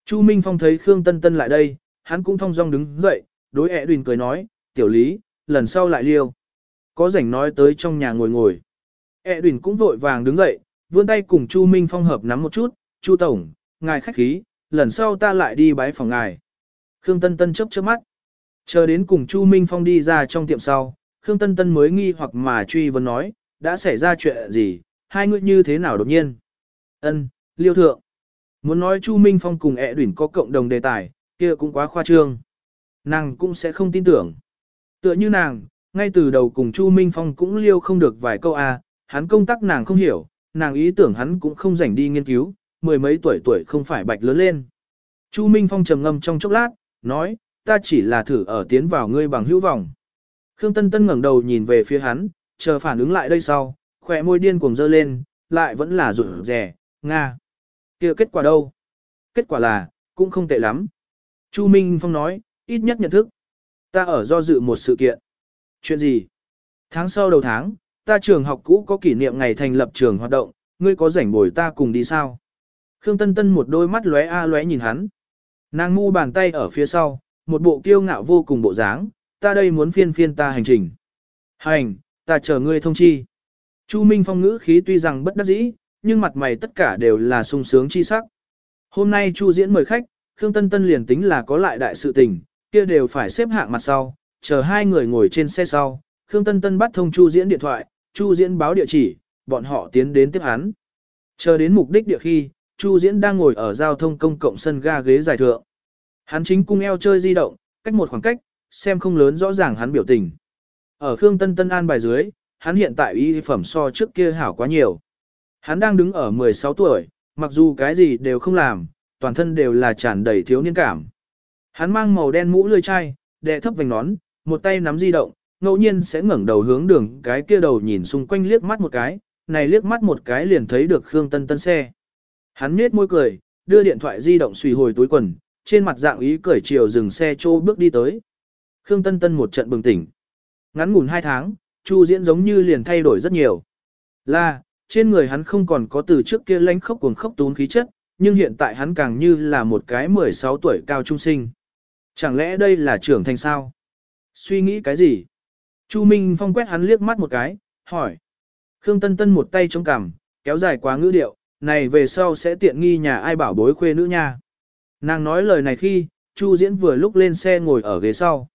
Chu Minh Phong thấy Khương Tân Tân lại đây, hắn cũng thong dong đứng dậy, đối ẹ đùn cười nói, tiểu lý, lần sau lại liêu. Có rảnh nói tới trong nhà ngồi ngồi. ẹ đùn cũng vội vàng đứng dậy, vươn tay cùng Chu Minh Phong hợp nắm một chút, Chu Tổng, ngài khách khí, lần sau ta lại đi bái phòng ngài. Khương Tân Tân chớp chớp mắt. Chờ đến cùng Chu Minh Phong đi ra trong tiệm sau, Khương Tân Tân mới nghi hoặc mà truy vấn nói, đã xảy ra chuyện gì, hai người như thế nào đột nhiên. Ân, liêu thượng. Muốn nói Chu Minh Phong cùng e ẹ đuỷn có cộng đồng đề tài, kia cũng quá khoa trương. Nàng cũng sẽ không tin tưởng. Tựa như nàng, ngay từ đầu cùng Chu Minh Phong cũng liêu không được vài câu a, à, hắn công tác nàng không hiểu, nàng ý tưởng hắn cũng không rảnh đi nghiên cứu, mười mấy tuổi tuổi không phải bạch lớn lên. Chu Minh Phong trầm ngâm trong chốc lát, nói, ta chỉ là thử ở tiến vào ngươi bằng hữu vọng. Khương Tân Tân ngẩng đầu nhìn về phía hắn, chờ phản ứng lại đây sau, khỏe môi điên cuồng dơ lên, lại vẫn là rụt rẻ, Nga. kia kết quả đâu? Kết quả là, cũng không tệ lắm. Chu Minh Phong nói, ít nhất nhận thức. Ta ở do dự một sự kiện. Chuyện gì? Tháng sau đầu tháng, ta trường học cũ có kỷ niệm ngày thành lập trường hoạt động, ngươi có rảnh bồi ta cùng đi sao? Khương Tân Tân một đôi mắt lóe a lóe nhìn hắn. Nàng mu bàn tay ở phía sau, một bộ kiêu ngạo vô cùng bộ dáng, ta đây muốn phiên phiên ta hành trình. Hành, ta chờ ngươi thông chi. Chu Minh Phong ngữ khí tuy rằng bất đắc dĩ, nhưng mặt mày tất cả đều là sung sướng chi sắc. Hôm nay Chu diễn mời khách, Khương Tân Tân liền tính là có lại đại sự tình, kia đều phải xếp hạng mặt sau, chờ hai người ngồi trên xe sau. Khương Tân Tân bắt thông Chu diễn điện thoại, Chu diễn báo địa chỉ, bọn họ tiến đến tiếp hắn. Chờ đến mục đích địa khi, Chu diễn đang ngồi ở giao thông công cộng sân ga ghế dài thượng. Hắn chính cung eo chơi di động, cách một khoảng cách, xem không lớn rõ ràng hắn biểu tình. Ở Khương Tân Tân an bài dưới, hắn hiện tại y phẩm so trước kia hảo quá nhiều. Hắn đang đứng ở 16 tuổi, mặc dù cái gì đều không làm, toàn thân đều là tràn đầy thiếu niên cảm. Hắn mang màu đen mũ lươi chai, đệ thấp vành nón, một tay nắm di động, ngẫu nhiên sẽ ngẩng đầu hướng đường cái kia đầu nhìn xung quanh liếc mắt một cái, này liếc mắt một cái liền thấy được Khương Tân Tân xe. Hắn nết môi cười, đưa điện thoại di động xùy hồi túi quần, trên mặt dạng ý cười chiều dừng xe trô bước đi tới. Khương Tân Tân một trận bừng tỉnh. Ngắn ngủn hai tháng, Chu Diễn giống như liền thay đổi rất nhiều. Là, trên người hắn không còn có từ trước kia lánh khốc cuồng khốc tún khí chất, nhưng hiện tại hắn càng như là một cái 16 tuổi cao trung sinh. Chẳng lẽ đây là trưởng thành sao? Suy nghĩ cái gì? Chu Minh Phong quét hắn liếc mắt một cái, hỏi. Khương Tân Tân một tay chống cằm, kéo dài quá ngữ điệu, này về sau sẽ tiện nghi nhà ai bảo bối khuê nữ nha. Nàng nói lời này khi, Chu Diễn vừa lúc lên xe ngồi ở ghế sau.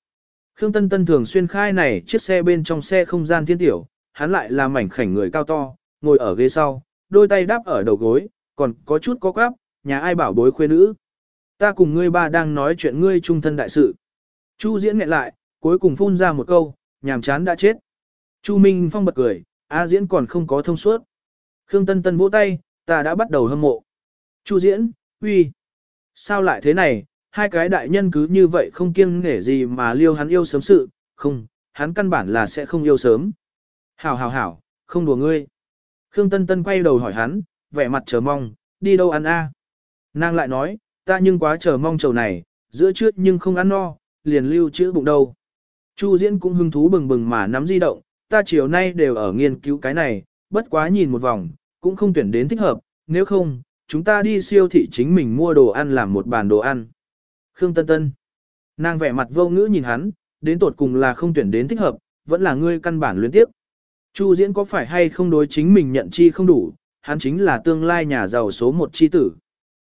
Khương Tân Tân thường xuyên khai này chiếc xe bên trong xe không gian thiên tiểu, hắn lại là mảnh khảnh người cao to, ngồi ở ghế sau, đôi tay đáp ở đầu gối, còn có chút có quáp, nhà ai bảo bối khuê nữ. Ta cùng ngươi ba đang nói chuyện ngươi trung thân đại sự. Chu Diễn nghẹn lại, cuối cùng phun ra một câu, nhàm chán đã chết. Chu Minh Phong bật cười, A Diễn còn không có thông suốt. Khương Tân Tân vỗ tay, ta đã bắt đầu hâm mộ. Chu Diễn, uy, sao lại thế này, hai cái đại nhân cứ như vậy không kiêng nể gì mà liêu hắn yêu sớm sự, không, hắn căn bản là sẽ không yêu sớm. Hảo hảo hảo, không đùa ngươi. Khương Tân Tân quay đầu hỏi hắn, vẻ mặt chờ mong, đi đâu ăn a? Nàng lại nói, ta nhưng quá chờ mong chầu này, giữa trước nhưng không ăn no, liền lưu chữ bụng đâu. Chu Diễn cũng hứng thú bừng bừng mà nắm di động, ta chiều nay đều ở nghiên cứu cái này, bất quá nhìn một vòng, cũng không tuyển đến thích hợp, nếu không, chúng ta đi siêu thị chính mình mua đồ ăn làm một bàn đồ ăn. Khương Tân Tân. Nàng vẻ mặt vô ngữ nhìn hắn, đến tột cùng là không tuyển đến thích hợp, vẫn là ngươi căn bản luyến tiếp. Chu Diễn có phải hay không đối chính mình nhận chi không đủ, hắn chính là tương lai nhà giàu số một chi tử.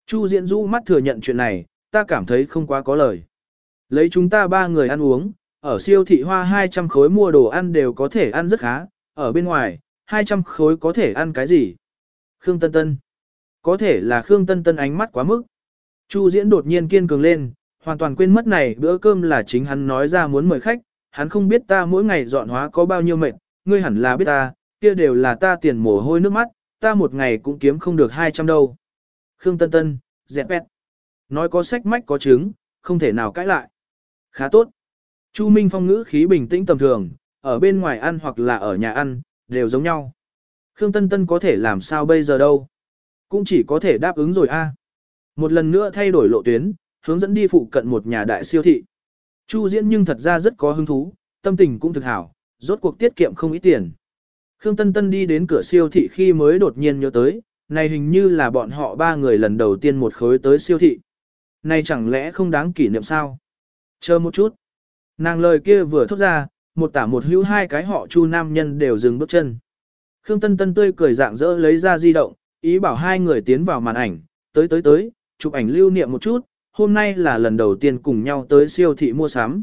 Chu Diễn rũ mắt thừa nhận chuyện này, ta cảm thấy không quá có lời. Lấy chúng ta ba người ăn uống, ở siêu thị hoa 200 khối mua đồ ăn đều có thể ăn rất khá, ở bên ngoài, 200 khối có thể ăn cái gì? Khương Tân Tân. Có thể là Khương Tân Tân ánh mắt quá mức. Chu Diễn đột nhiên kiên cường lên, hoàn toàn quên mất này bữa cơm là chính hắn nói ra muốn mời khách, hắn không biết ta mỗi ngày dọn hóa có bao nhiêu mệt, ngươi hẳn là biết ta, kia đều là ta tiền mồ hôi nước mắt, ta một ngày cũng kiếm không được 200 đâu. Khương Tân Tân, dẹp bẹt. Nói có sách mách có chứng, không thể nào cãi lại. Khá tốt. Chu Minh Phong ngữ khí bình tĩnh tầm thường, ở bên ngoài ăn hoặc là ở nhà ăn, đều giống nhau. Khương Tân Tân có thể làm sao bây giờ đâu. Cũng chỉ có thể đáp ứng rồi a. Một lần nữa thay đổi lộ tuyến, hướng dẫn đi phụ cận một nhà đại siêu thị. Chu Diễn nhưng thật ra rất có hứng thú, tâm tình cũng thực hảo, rốt cuộc tiết kiệm không ít tiền. Khương Tân Tân đi đến cửa siêu thị khi mới đột nhiên nhớ tới, này hình như là bọn họ ba người lần đầu tiên một khối tới siêu thị. Này chẳng lẽ không đáng kỷ niệm sao? Chờ một chút. Nàng lời kia vừa thốt ra, một tả một hữu hai cái họ chu nam nhân đều dừng bước chân. Khương Tân Tân tươi cười dạng dỡ lấy ra di động, ý bảo hai người tiến vào màn ảnh, tới tới tới, chụp ảnh lưu niệm một chút, hôm nay là lần đầu tiên cùng nhau tới siêu thị mua sắm.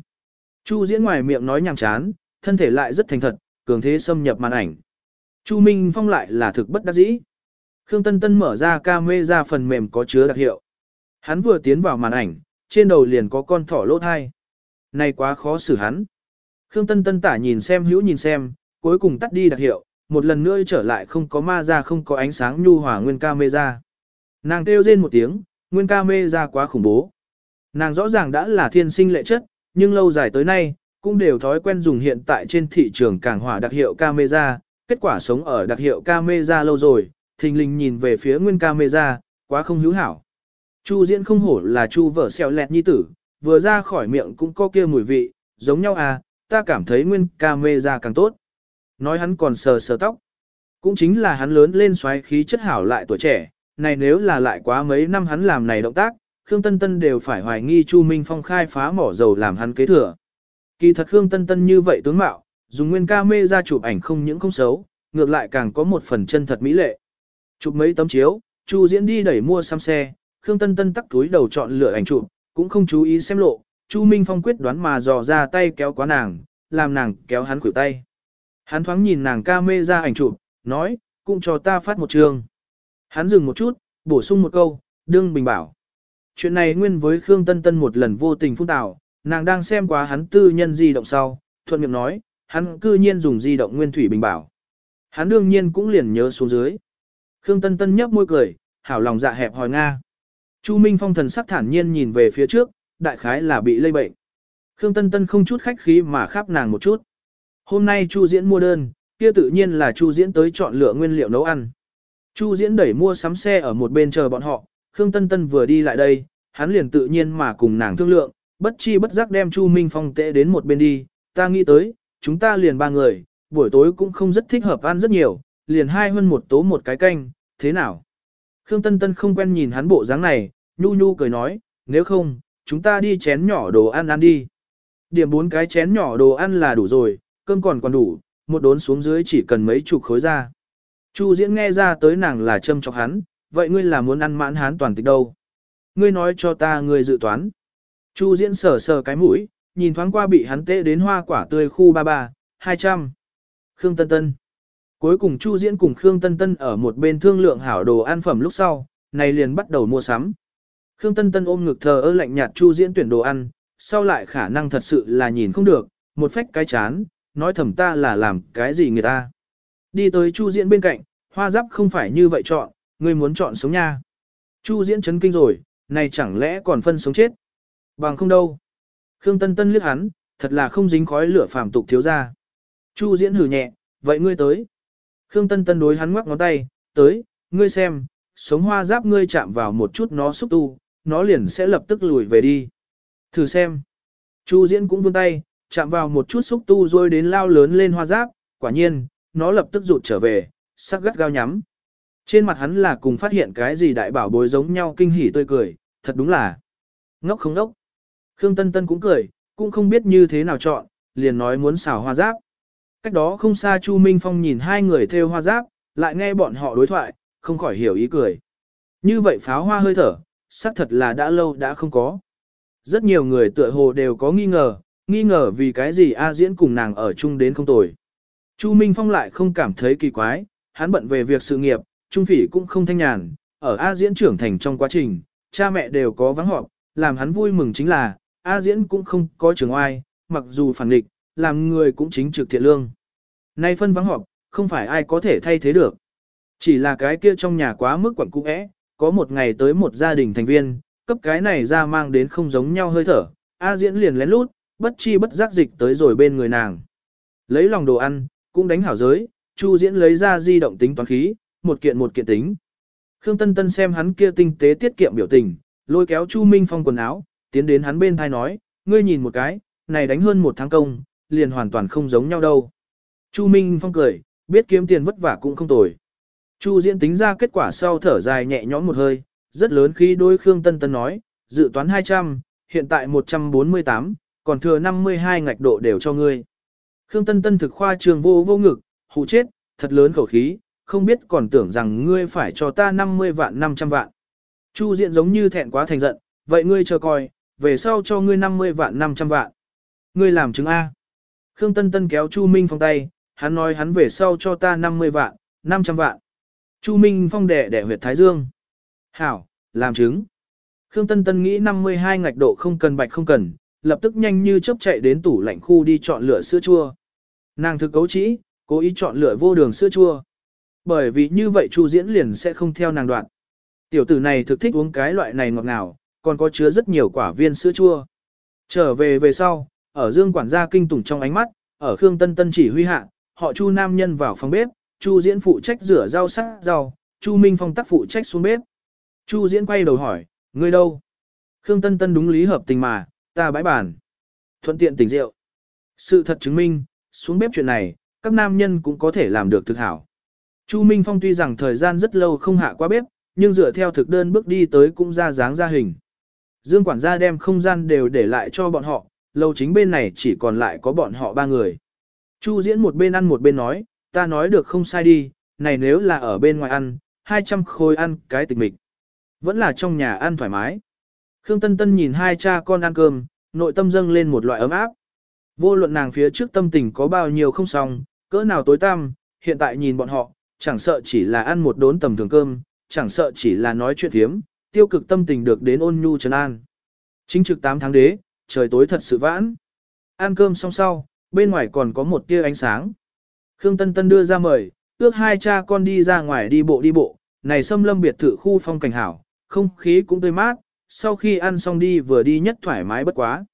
Chu diễn ngoài miệng nói nhảm chán, thân thể lại rất thành thật, cường thế xâm nhập màn ảnh. Chu Minh Phong lại là thực bất đắc dĩ. Khương Tân Tân mở ra camera phần mềm có chứa đặc hiệu. Hắn vừa tiến vào màn ảnh, trên đầu liền có con thỏ lỗ thai. Này quá khó xử hắn. Khương Tân Tân tả nhìn xem hữu nhìn xem, cuối cùng tắt đi đặc hiệu, một lần nữa trở lại không có ma ra không có ánh sáng nhu hòa nguyên ca mê ra. Nàng kêu rên một tiếng, nguyên ca mê ra quá khủng bố. Nàng rõ ràng đã là thiên sinh lệ chất, nhưng lâu dài tới nay, cũng đều thói quen dùng hiện tại trên thị trường càng hỏa đặc hiệu camera, kết quả sống ở đặc hiệu camera lâu rồi, thình lình nhìn về phía nguyên camera, quá không hữu hảo. Chu diễn không hổ là chu vợ xèo lẹt nhi tử, vừa ra khỏi miệng cũng có kia mùi vị, giống nhau à, ta cảm thấy nguyên camera càng tốt. Nói hắn còn sờ sờ tóc. Cũng chính là hắn lớn lên xoáy khí chất hảo lại tuổi trẻ, này nếu là lại quá mấy năm hắn làm này động tác, Khương Tân Tân đều phải hoài nghi Chu Minh Phong khai phá mỏ dầu làm hắn kế thừa. Kỳ thật Khương Tân Tân như vậy tướng mạo, dùng nguyên ca mê ra chụp ảnh không những không xấu, ngược lại càng có một phần chân thật mỹ lệ. Chụp mấy tấm chiếu, Chu Diễn đi đẩy mua xăm xe, Khương Tân Tân tắc túi đầu chọn lựa ảnh chụp, cũng không chú ý xem lộ, Chu Minh Phong quyết đoán mà dò ra tay kéo quá nàng, làm nàng kéo hắn khuỷu tay. Hắn thoáng nhìn nàng ca mê ra ảnh chụp, nói, cũng cho ta phát một trường. Hắn dừng một chút, bổ sung một câu, đương bình bảo. Chuyện này nguyên với Khương Tân Tân một lần vô tình phun tạo, nàng đang xem qua hắn tư nhân di động sau, thuận miệng nói, hắn cư nhiên dùng di động nguyên thủy bình bảo. Hắn đương nhiên cũng liền nhớ xuống dưới. Khương Tân Tân nhấp môi cười, hảo lòng dạ hẹp hỏi Nga. Chu Minh Phong thần sắc thản nhiên nhìn về phía trước, đại khái là bị lây bệnh. Khương Tân Tân không chút khách khí mà khắp nàng một chút. Hôm nay Chu Diễn mua đơn, kia tự nhiên là Chu Diễn tới chọn lựa nguyên liệu nấu ăn. Chu Diễn đẩy mua sắm xe ở một bên chờ bọn họ, Khương Tân Tân vừa đi lại đây, hắn liền tự nhiên mà cùng nàng thương lượng, bất chi bất giác đem Chu Minh Phong tệ đến một bên đi, ta nghĩ tới, chúng ta liền ba người, buổi tối cũng không rất thích hợp ăn rất nhiều, liền hai hơn một tố một cái canh, thế nào? Khương Tân Tân không quen nhìn hắn bộ dáng này, nhu nhu cười nói, nếu không, chúng ta đi chén nhỏ đồ ăn ăn đi. Điểm bốn cái chén nhỏ đồ ăn là đủ rồi, cơm còn còn đủ, một đốn xuống dưới chỉ cần mấy chục khối ra. Chu diễn nghe ra tới nàng là châm chọc hắn, vậy ngươi là muốn ăn mãn hán toàn tịch đâu? Ngươi nói cho ta ngươi dự toán. Chu diễn sờ sờ cái mũi, nhìn thoáng qua bị hắn tê đến hoa quả tươi khu ba ba, 200. Khương Tân Tân. Cuối cùng Chu diễn cùng Khương Tân Tân ở một bên thương lượng hảo đồ ăn phẩm lúc sau, này liền bắt đầu mua sắm. Khương Tân Tân ôm ngực thờ ơ lạnh nhạt Chu diễn tuyển đồ ăn, sau lại khả năng thật sự là nhìn không được, một phách cái chán, nói thầm ta là làm cái gì người ta. Đi tới Chu diễn bên cạnh, hoa giáp không phải như vậy chọn, ngươi muốn chọn sống nha. Chu diễn chấn kinh rồi, này chẳng lẽ còn phân sống chết. Bằng không đâu. Khương Tân Tân liếc hắn, thật là không dính khói lửa phàm tục thiếu ra. Chu diễn hử nhẹ, vậy ngươi tới. Khương Tân Tân đối hắn ngoắc ngón tay, tới, ngươi xem, sống hoa giáp ngươi chạm vào một chút nó xúc tu, nó liền sẽ lập tức lùi về đi. Thử xem. Chu diễn cũng vươn tay, chạm vào một chút xúc tu rồi đến lao lớn lên hoa giáp, quả nhiên, nó lập tức rụt trở về, sắc gắt gao nhắm. Trên mặt hắn là cùng phát hiện cái gì đại bảo bối giống nhau kinh hỉ tươi cười, thật đúng là ngốc không ngốc. Khương Tân Tân cũng cười, cũng không biết như thế nào chọn, liền nói muốn xào hoa giáp. Cách đó không xa Chu Minh Phong nhìn hai người theo hoa giáp, lại nghe bọn họ đối thoại, không khỏi hiểu ý cười. Như vậy pháo hoa hơi thở, xác thật là đã lâu đã không có. Rất nhiều người tựa hồ đều có nghi ngờ, nghi ngờ vì cái gì A diễn cùng nàng ở chung đến không tồi. Chu Minh Phong lại không cảm thấy kỳ quái, hắn bận về việc sự nghiệp, Trung Phỉ cũng không thanh nhàn, ở A diễn trưởng thành trong quá trình, cha mẹ đều có vắng họp, làm hắn vui mừng chính là, A diễn cũng không có trường oai, mặc dù phản địch, làm người cũng chính trực thiện lương. Nay phân vắng họp, không phải ai có thể thay thế được. Chỉ là cái kia trong nhà quá mức quẩn cũ ẽ, có một ngày tới một gia đình thành viên, cấp cái này ra mang đến không giống nhau hơi thở, A diễn liền lén lút, bất chi bất giác dịch tới rồi bên người nàng. Lấy lòng đồ ăn, cũng đánh hảo giới, Chu diễn lấy ra di động tính toán khí, một kiện một kiện tính. Khương Tân Tân xem hắn kia tinh tế tiết kiệm biểu tình, lôi kéo Chu Minh Phong quần áo, tiến đến hắn bên thai nói, ngươi nhìn một cái, này đánh hơn một tháng công, liền hoàn toàn không giống nhau đâu. Chu Minh Phong cười, biết kiếm tiền vất vả cũng không tồi. Chu Diễn tính ra kết quả sau thở dài nhẹ nhõm một hơi, rất lớn khi đôi Khương Tân Tân nói, dự toán 200, hiện tại 148, còn thừa 52 ngạch độ đều cho ngươi. Khương Tân Tân thực khoa trường vô vô ngực, hù chết, thật lớn khẩu khí, không biết còn tưởng rằng ngươi phải cho ta 50 vạn 500 vạn. Chu diện giống như thẹn quá thành giận, vậy ngươi chờ coi, về sau cho ngươi 50 vạn 500 vạn. Ngươi làm chứng A. Khương Tân Tân kéo Chu Minh Phong tay, hắn nói hắn về sau cho ta 50 vạn, 500 vạn. Chu Minh Phong đẻ đẻ huyệt Thái Dương. Hảo, làm chứng. Khương Tân Tân nghĩ 52 ngạch độ không cần bạch không cần, lập tức nhanh như chớp chạy đến tủ lạnh khu đi chọn lựa sữa chua. Nàng thực cấu trĩ, cố ý chọn lựa vô đường sữa chua. Bởi vì như vậy Chu Diễn liền sẽ không theo nàng đoạn. Tiểu tử này thực thích uống cái loại này ngọt ngào, còn có chứa rất nhiều quả viên sữa chua. Trở về về sau, ở Dương quản gia kinh tủng trong ánh mắt, ở Khương Tân Tân chỉ huy hạ, họ Chu nam nhân vào phòng bếp, Chu Diễn phụ trách rửa rau sắc rau, Chu Minh Phong tác phụ trách xuống bếp. Chu Diễn quay đầu hỏi, ngươi đâu? Khương Tân Tân đúng lý hợp tình mà, ta bãi bàn. Thuận tiện tỉnh rượu. Sự thật chứng minh, xuống bếp chuyện này, các nam nhân cũng có thể làm được thực hảo. Chu Minh Phong tuy rằng thời gian rất lâu không hạ qua bếp, nhưng dựa theo thực đơn bước đi tới cũng ra dáng ra hình. Dương quản gia đem không gian đều để lại cho bọn họ, lâu chính bên này chỉ còn lại có bọn họ ba người. Chu diễn một bên ăn một bên nói, ta nói được không sai đi, này nếu là ở bên ngoài ăn, 200 khối ăn cái tịch mịch. Vẫn là trong nhà ăn thoải mái. Khương Tân Tân nhìn hai cha con ăn cơm, nội tâm dâng lên một loại ấm áp. Vô luận nàng phía trước tâm tình có bao nhiêu không xong, cỡ nào tối tăm, hiện tại nhìn bọn họ, chẳng sợ chỉ là ăn một đốn tầm thường cơm, chẳng sợ chỉ là nói chuyện thiếm, tiêu cực tâm tình được đến ôn nhu trấn an. Chính trực 8 tháng đế, trời tối thật sự vãn. Ăn cơm xong sau, bên ngoài còn có một tia ánh sáng. Khương Tân Tân đưa ra mời, ước hai cha con đi ra ngoài đi bộ đi bộ, này xâm lâm biệt thự khu phong cảnh hảo, không khí cũng tươi mát, sau khi ăn xong đi vừa đi nhất thoải mái bất quá.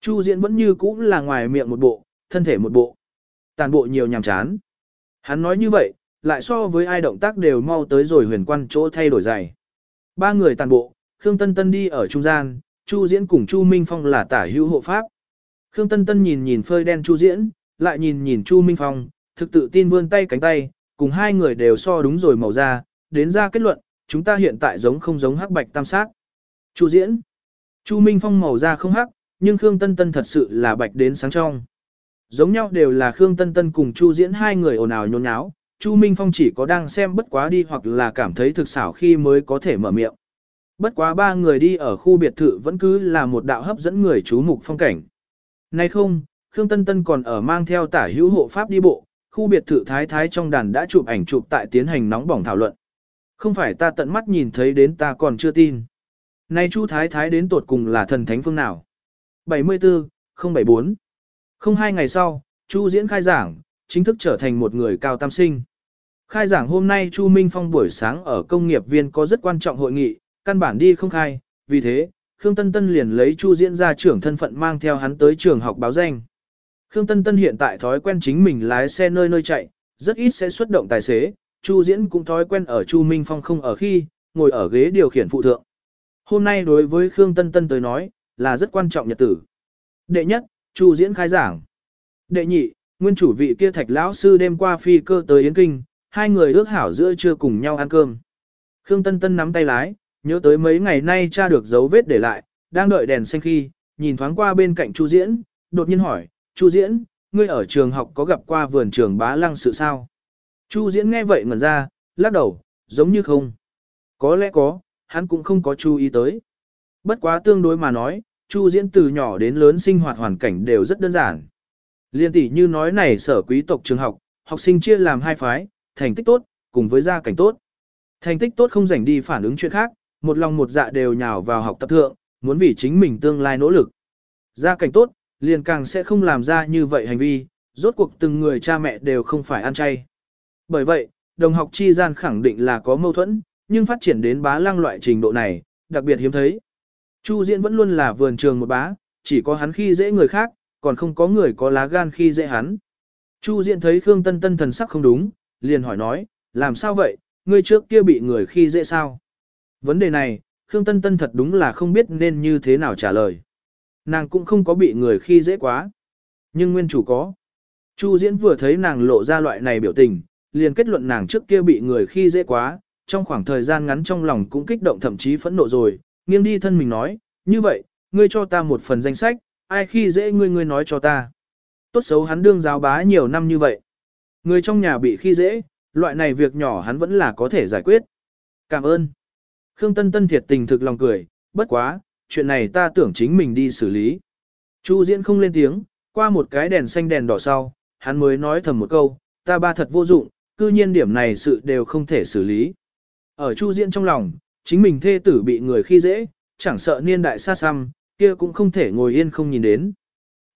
Chu Diễn vẫn như cũ là ngoài miệng một bộ, thân thể một bộ. Tàn bộ nhiều nhàm chán. Hắn nói như vậy, lại so với ai động tác đều mau tới rồi huyền quan chỗ thay đổi giày. Ba người tàn bộ, Khương Tân Tân đi ở trung gian, Chu Diễn cùng Chu Minh Phong là tả hữu hộ pháp. Khương Tân Tân nhìn nhìn phơi đen Chu Diễn, lại nhìn nhìn Chu Minh Phong, thực tự tin vươn tay cánh tay, cùng hai người đều so đúng rồi màu da, đến ra kết luận, chúng ta hiện tại giống không giống hắc bạch tam sát. Chu Diễn, Chu Minh Phong màu da không hắc, nhưng Khương Tân Tân thật sự là bạch đến sáng trong. Giống nhau đều là Khương Tân Tân cùng Chu Diễn hai người ồn ào nhốn nháo, Chu Minh Phong chỉ có đang xem bất quá đi hoặc là cảm thấy thực xảo khi mới có thể mở miệng. Bất quá ba người đi ở khu biệt thự vẫn cứ là một đạo hấp dẫn người chú mục phong cảnh. Nay không, Khương Tân Tân còn ở mang theo tả hữu hộ pháp đi bộ, khu biệt thự thái thái trong đàn đã chụp ảnh chụp tại tiến hành nóng bỏng thảo luận. Không phải ta tận mắt nhìn thấy đến ta còn chưa tin. Nay Chu thái thái đến tột cùng là thần thánh phương nào? 74, 074. Không hai ngày sau, Chu diễn khai giảng, chính thức trở thành một người cao tam sinh. Khai giảng hôm nay Chu Minh Phong buổi sáng ở công nghiệp viên có rất quan trọng hội nghị, căn bản đi không khai, vì thế, Khương Tân Tân liền lấy Chu diễn ra trưởng thân phận mang theo hắn tới trường học báo danh. Khương Tân Tân hiện tại thói quen chính mình lái xe nơi nơi chạy, rất ít sẽ xuất động tài xế, Chu diễn cũng thói quen ở Chu Minh Phong không ở khi, ngồi ở ghế điều khiển phụ thượng. Hôm nay đối với Khương Tân Tân tới nói, là rất quan trọng nhật tử. Đệ nhất, Chu diễn khai giảng. Đệ nhị, nguyên chủ vị kia thạch lão sư đêm qua phi cơ tới Yến Kinh, hai người ước hảo giữa trưa cùng nhau ăn cơm. Khương Tân Tân nắm tay lái, nhớ tới mấy ngày nay cha được dấu vết để lại, đang đợi đèn xanh khi, nhìn thoáng qua bên cạnh Chu Diễn, đột nhiên hỏi, Chu Diễn, ngươi ở trường học có gặp qua vườn trường bá lăng sự sao? Chu Diễn nghe vậy ngẩn ra, lắc đầu, giống như không. Có lẽ có, hắn cũng không có chú ý tới. Bất quá tương đối mà nói, Chu Diễn từ nhỏ đến lớn sinh hoạt hoàn cảnh đều rất đơn giản. Liên tỷ như nói này sở quý tộc trường học, học sinh chia làm hai phái, thành tích tốt, cùng với gia cảnh tốt. Thành tích tốt không rảnh đi phản ứng chuyện khác, một lòng một dạ đều nhào vào học tập thượng, muốn vì chính mình tương lai nỗ lực. Gia cảnh tốt, liền càng sẽ không làm ra như vậy hành vi, rốt cuộc từng người cha mẹ đều không phải ăn chay. Bởi vậy, đồng học chi gian khẳng định là có mâu thuẫn, nhưng phát triển đến bá lăng loại trình độ này, đặc biệt hiếm thấy. Chu Diễn vẫn luôn là vườn trường một bá, chỉ có hắn khi dễ người khác, còn không có người có lá gan khi dễ hắn. Chu Diễn thấy Khương Tân Tân thần sắc không đúng, liền hỏi nói, làm sao vậy, ngươi trước kia bị người khi dễ sao? Vấn đề này, Khương Tân Tân thật đúng là không biết nên như thế nào trả lời. Nàng cũng không có bị người khi dễ quá. Nhưng nguyên chủ có. Chu Diễn vừa thấy nàng lộ ra loại này biểu tình, liền kết luận nàng trước kia bị người khi dễ quá, trong khoảng thời gian ngắn trong lòng cũng kích động thậm chí phẫn nộ rồi, nghiêng đi thân mình nói, như vậy, ngươi cho ta một phần danh sách, ai khi dễ ngươi ngươi nói cho ta. Tốt xấu hắn đương giáo bá nhiều năm như vậy. Người trong nhà bị khi dễ, loại này việc nhỏ hắn vẫn là có thể giải quyết. Cảm ơn. Khương Tân Tân thiệt tình thực lòng cười, bất quá, chuyện này ta tưởng chính mình đi xử lý. Chu Diễn không lên tiếng, qua một cái đèn xanh đèn đỏ sau, hắn mới nói thầm một câu, ta ba thật vô dụng, cư nhiên điểm này sự đều không thể xử lý. Ở Chu Diễn trong lòng, chính mình thê tử bị người khi dễ, chẳng sợ niên đại xa xăm, kia cũng không thể ngồi yên không nhìn đến.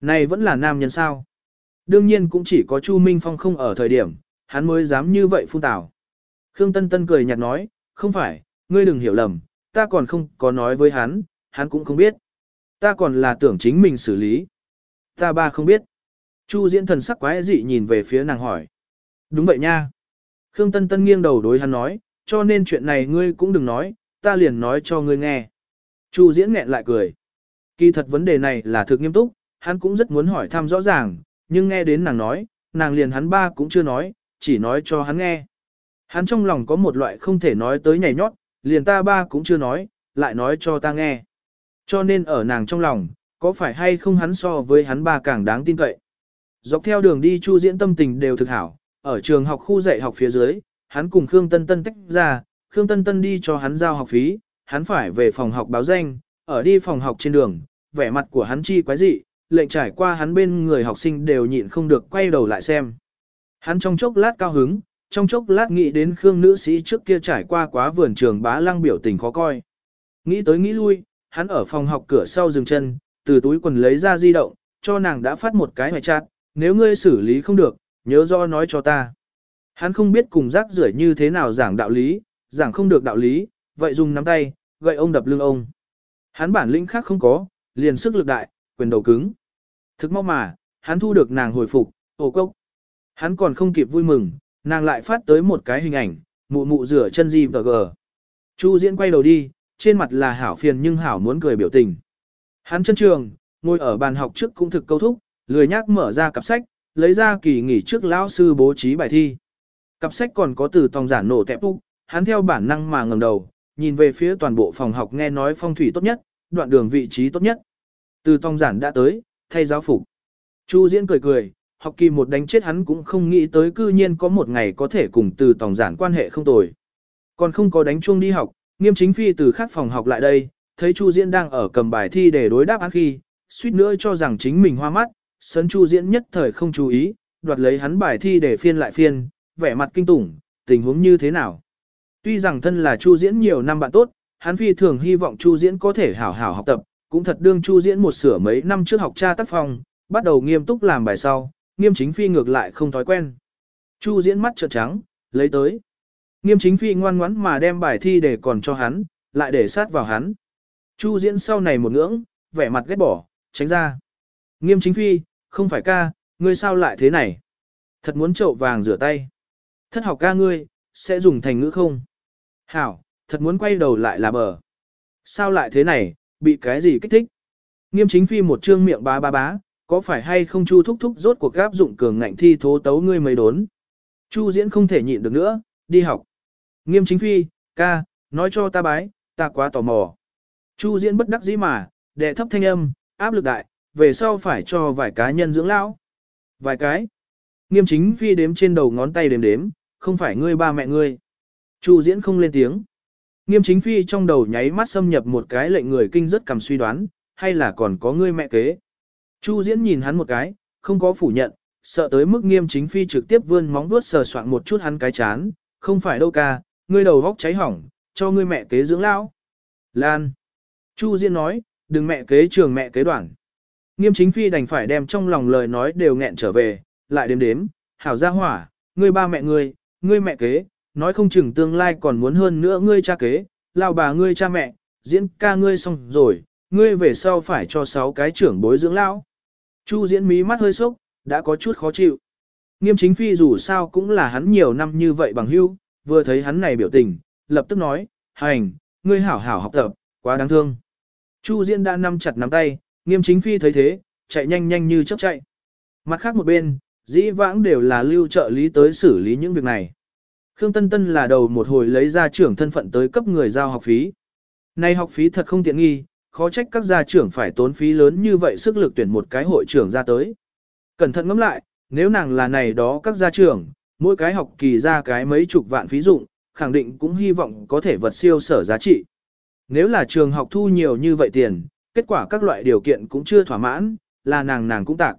Này vẫn là nam nhân sao? Đương nhiên cũng chỉ có Chu Minh Phong không ở thời điểm, hắn mới dám như vậy phun tảo. Khương Tân Tân cười nhạt nói, không phải, ngươi đừng hiểu lầm, ta còn không có nói với hắn, hắn cũng không biết. Ta còn là tưởng chính mình xử lý. Ta ba không biết. Chu diễn thần sắc quái dị nhìn về phía nàng hỏi. Đúng vậy nha. Khương Tân Tân nghiêng đầu đối hắn nói, cho nên chuyện này ngươi cũng đừng nói, ta liền nói cho ngươi nghe. Chu diễn nghẹn lại cười. Kỳ thật vấn đề này là thực nghiêm túc, hắn cũng rất muốn hỏi thăm rõ ràng, nhưng nghe đến nàng nói, nàng liền hắn ba cũng chưa nói, chỉ nói cho hắn nghe. Hắn trong lòng có một loại không thể nói tới nhảy nhót, liền ta ba cũng chưa nói, lại nói cho ta nghe. Cho nên ở nàng trong lòng, có phải hay không hắn so với hắn ba càng đáng tin cậy. Dọc theo đường đi Chu Diễn tâm tình đều thực hảo, ở trường học khu dạy học phía dưới, hắn cùng Khương Tân Tân tách ra, Khương Tân Tân đi cho hắn giao học phí, hắn phải về phòng học báo danh, ở đi phòng học trên đường, vẻ mặt của hắn chi quái dị, lệnh trải qua hắn bên người học sinh đều nhịn không được quay đầu lại xem. Hắn trong chốc lát cao hứng, trong chốc lát nghĩ đến Khương nữ sĩ trước kia trải qua quá vườn trường bá lăng biểu tình khó coi. Nghĩ tới nghĩ lui, hắn ở phòng học cửa sau dừng chân, từ túi quần lấy ra di động, cho nàng đã phát một cái hoài chát, nếu ngươi xử lý không được, nhớ do nói cho ta. Hắn không biết cùng rác rưởi như thế nào giảng đạo lý, giảng không được đạo lý, vậy dùng nắm tay, gậy ông đập lưng ông. Hắn bản lĩnh khác không có, liền sức lực đại, quyền đầu cứng. Thực mong mà, hắn thu được nàng hồi phục, ồ cốc. Hắn còn không kịp vui mừng, nàng lại phát tới một cái hình ảnh, mụ mụ rửa chân gì và gờ. Chu diễn quay đầu đi, trên mặt là hảo phiền nhưng hảo muốn cười biểu tình. Hắn chân trường, ngồi ở bàn học trước cũng thực câu thúc, lười nhác mở ra cặp sách, lấy ra kỳ nghỉ trước lão sư bố trí bài thi. Cặp sách còn có từ tòng giản nổ tẹp úc, hắn theo bản năng mà ngẩng đầu, nhìn về phía toàn bộ phòng học nghe nói phong thủy tốt nhất, đoạn đường vị trí tốt nhất. Từ tòng giản đã tới, thay giáo phục. Chu diễn cười cười, học kỳ một đánh chết hắn cũng không nghĩ tới cư nhiên có một ngày có thể cùng từ tòng giản quan hệ không tồi. Còn không có đánh chuông đi học, nghiêm chính phi từ khác phòng học lại đây, thấy Chu Diễn đang ở cầm bài thi để đối đáp án khi, suýt nữa cho rằng chính mình hoa mắt, sấn Chu Diễn nhất thời không chú ý, đoạt lấy hắn bài thi để phiên lại phiên, vẻ mặt kinh tủng, tình huống như thế nào. Tuy rằng thân là Chu Diễn nhiều năm bạn tốt, hắn phi thường hy vọng Chu Diễn có thể hảo hảo học tập, cũng thật đương Chu Diễn một sửa mấy năm trước học tra tác phong, bắt đầu nghiêm túc làm bài sau, nghiêm chính phi ngược lại không thói quen. Chu Diễn mắt trợn trắng, lấy tới. Nghiêm chính phi ngoan ngoãn mà đem bài thi để còn cho hắn, lại để sát vào hắn. Chu diễn sau này một ngưỡng, vẻ mặt ghét bỏ, tránh ra. Nghiêm chính phi, không phải ca, ngươi sao lại thế này? Thật muốn trậu vàng rửa tay. Thất học ca ngươi, sẽ dùng thành ngữ không? Hảo, thật muốn quay đầu lại là bờ. Sao lại thế này, bị cái gì kích thích? Nghiêm chính phi một trương miệng bá bá bá, có phải hay không chu thúc thúc rốt cuộc gáp dụng cường ngạnh thi thố tấu ngươi mấy đốn? Chu diễn không thể nhịn được nữa, đi học. Nghiêm chính phi, ca, nói cho ta bái, ta quá tò mò. Chu diễn bất đắc dĩ mà, đệ thấp thanh âm, áp lực đại, về sau phải cho vài cá nhân dưỡng lão. Vài cái. Nghiêm chính phi đếm trên đầu ngón tay đếm đếm, không phải ngươi ba mẹ ngươi. Chu diễn không lên tiếng. Nghiêm chính phi trong đầu nháy mắt xâm nhập một cái lệnh người kinh rất cầm suy đoán, hay là còn có ngươi mẹ kế. Chu diễn nhìn hắn một cái, không có phủ nhận, sợ tới mức nghiêm chính phi trực tiếp vươn móng vuốt sờ soạn một chút hắn cái chán, không phải đâu ca, ngươi đầu vóc cháy hỏng, cho ngươi mẹ kế dưỡng lão. Lan. Chu Diên nói, đừng mẹ kế trường mẹ kế đoạn. Nghiêm chính phi đành phải đem trong lòng lời nói đều nghẹn trở về, lại đếm đếm, hảo gia hỏa, ngươi ba mẹ ngươi, ngươi mẹ kế, nói không chừng tương lai còn muốn hơn nữa ngươi cha kế, lao bà ngươi cha mẹ, diễn ca ngươi xong rồi, ngươi về sau phải cho sáu cái trưởng bối dưỡng lão. Chu diễn mí mắt hơi sốc, đã có chút khó chịu. Nghiêm chính phi dù sao cũng là hắn nhiều năm như vậy bằng hưu, vừa thấy hắn này biểu tình, lập tức nói, hành, ngươi hảo hảo học tập, quá đáng thương. Chu Diễn đã nắm chặt nắm tay, nghiêm chính phi thấy thế, chạy nhanh nhanh như chớp chạy. Mặt khác một bên, dĩ vãng đều là lưu trợ lý tới xử lý những việc này. Khương Tân Tân là đầu một hồi lấy ra trưởng thân phận tới cấp người giao học phí. Này học phí thật không tiện nghi, khó trách các gia trưởng phải tốn phí lớn như vậy sức lực tuyển một cái hội trưởng ra tới. Cẩn thận ngẫm lại, nếu nàng là này đó các gia trưởng, mỗi cái học kỳ ra cái mấy chục vạn phí dụng, khẳng định cũng hy vọng có thể vật siêu sở giá trị. Nếu là trường học thu nhiều như vậy tiền, kết quả các loại điều kiện cũng chưa thỏa mãn, là nàng nàng cũng tạc.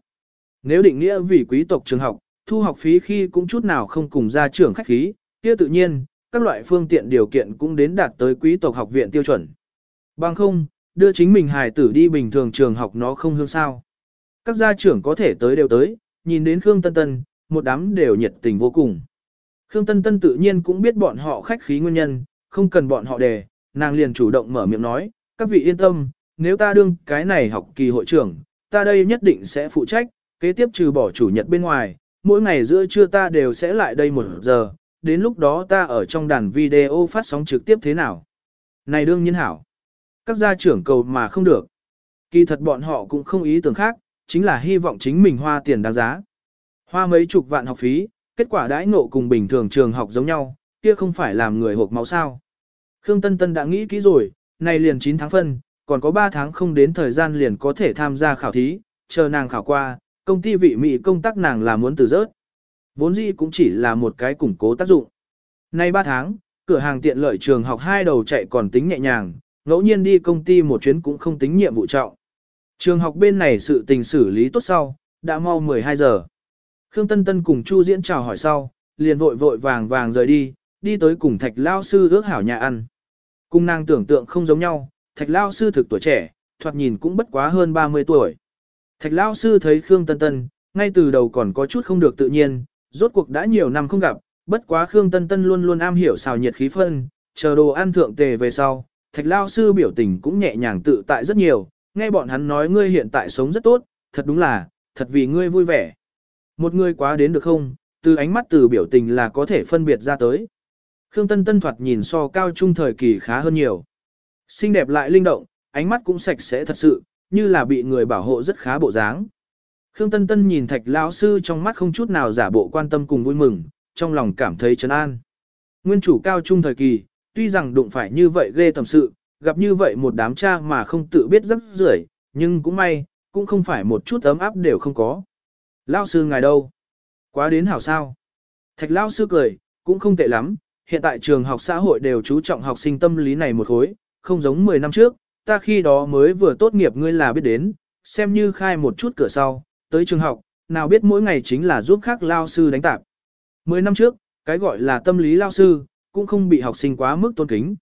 Nếu định nghĩa vì quý tộc trường học, thu học phí khi cũng chút nào không cùng gia trưởng khách khí, kia tự nhiên, các loại phương tiện điều kiện cũng đến đạt tới quý tộc học viện tiêu chuẩn. Bằng không, đưa chính mình hài tử đi bình thường trường học nó không hương sao. Các gia trưởng có thể tới đều tới, nhìn đến Khương Tân Tân, một đám đều nhiệt tình vô cùng. Khương Tân Tân tự nhiên cũng biết bọn họ khách khí nguyên nhân, không cần bọn họ đề, nàng liền chủ động mở miệng nói, các vị yên tâm, nếu ta đương cái này học kỳ hội trưởng, ta đây nhất định sẽ phụ trách, kế tiếp trừ bỏ chủ nhật bên ngoài, mỗi ngày giữa trưa ta đều sẽ lại đây một giờ, đến lúc đó ta ở trong đàn video phát sóng trực tiếp thế nào. Này đương nhiên hảo. Các gia trưởng cầu mà không được. Kỳ thật bọn họ cũng không ý tưởng khác, chính là hy vọng chính mình hoa tiền đáng giá. Hoa mấy chục vạn học phí, kết quả đãi ngộ cùng bình thường trường học giống nhau, kia không phải làm người hộp máu sao. Khương Tân Tân đã nghĩ kỹ rồi, này liền 9 tháng phân, còn có 3 tháng không đến thời gian liền có thể tham gia khảo thí, chờ nàng khảo qua, công ty vị mỹ công tác nàng là muốn từ rớt. Vốn dĩ cũng chỉ là một cái củng cố tác dụng. Nay 3 tháng, cửa hàng tiện lợi trường học hai đầu chạy còn tính nhẹ nhàng, ngẫu nhiên đi công ty một chuyến cũng không tính nhiệm vụ trọng. Trường học bên này sự tình xử lý tốt sau, đã mau 12 giờ. Khương Tân Tân cùng Chu Diễn chào hỏi sau, liền vội vội vàng vàng rời đi, đi tới cùng Thạch Lao Sư ước hảo nhà ăn. Cung nàng tưởng tượng không giống nhau, Thạch Lao Sư thực tuổi trẻ, thoạt nhìn cũng bất quá hơn 30 tuổi. Thạch Lao Sư thấy Khương Tân Tân, ngay từ đầu còn có chút không được tự nhiên, rốt cuộc đã nhiều năm không gặp, bất quá Khương Tân Tân luôn luôn am hiểu xào nhiệt khí phân, chờ đồ ăn thượng tề về sau, Thạch Lao Sư biểu tình cũng nhẹ nhàng tự tại rất nhiều, nghe bọn hắn nói ngươi hiện tại sống rất tốt, thật đúng là, thật vì ngươi vui vẻ. Một người quá đến được không, từ ánh mắt từ biểu tình là có thể phân biệt ra tới. Khương Tân Tân thoạt nhìn so cao trung thời kỳ khá hơn nhiều. Xinh đẹp lại linh động, ánh mắt cũng sạch sẽ thật sự, như là bị người bảo hộ rất khá bộ dáng. Khương Tân Tân nhìn thạch lão sư trong mắt không chút nào giả bộ quan tâm cùng vui mừng, trong lòng cảm thấy trấn an. Nguyên chủ cao trung thời kỳ, tuy rằng đụng phải như vậy ghê tầm sự, gặp như vậy một đám cha mà không tự biết rất rưởi, nhưng cũng may, cũng không phải một chút ấm áp đều không có. Lao sư ngài đâu? Quá đến hảo sao? Thạch Lao sư cười, cũng không tệ lắm, hiện tại trường học xã hội đều chú trọng học sinh tâm lý này một khối, không giống 10 năm trước, ta khi đó mới vừa tốt nghiệp ngươi là biết đến, xem như khai một chút cửa sau, tới trường học, nào biết mỗi ngày chính là giúp khác Lao sư đánh tạp. 10 năm trước, cái gọi là tâm lý Lao sư, cũng không bị học sinh quá mức tôn kính.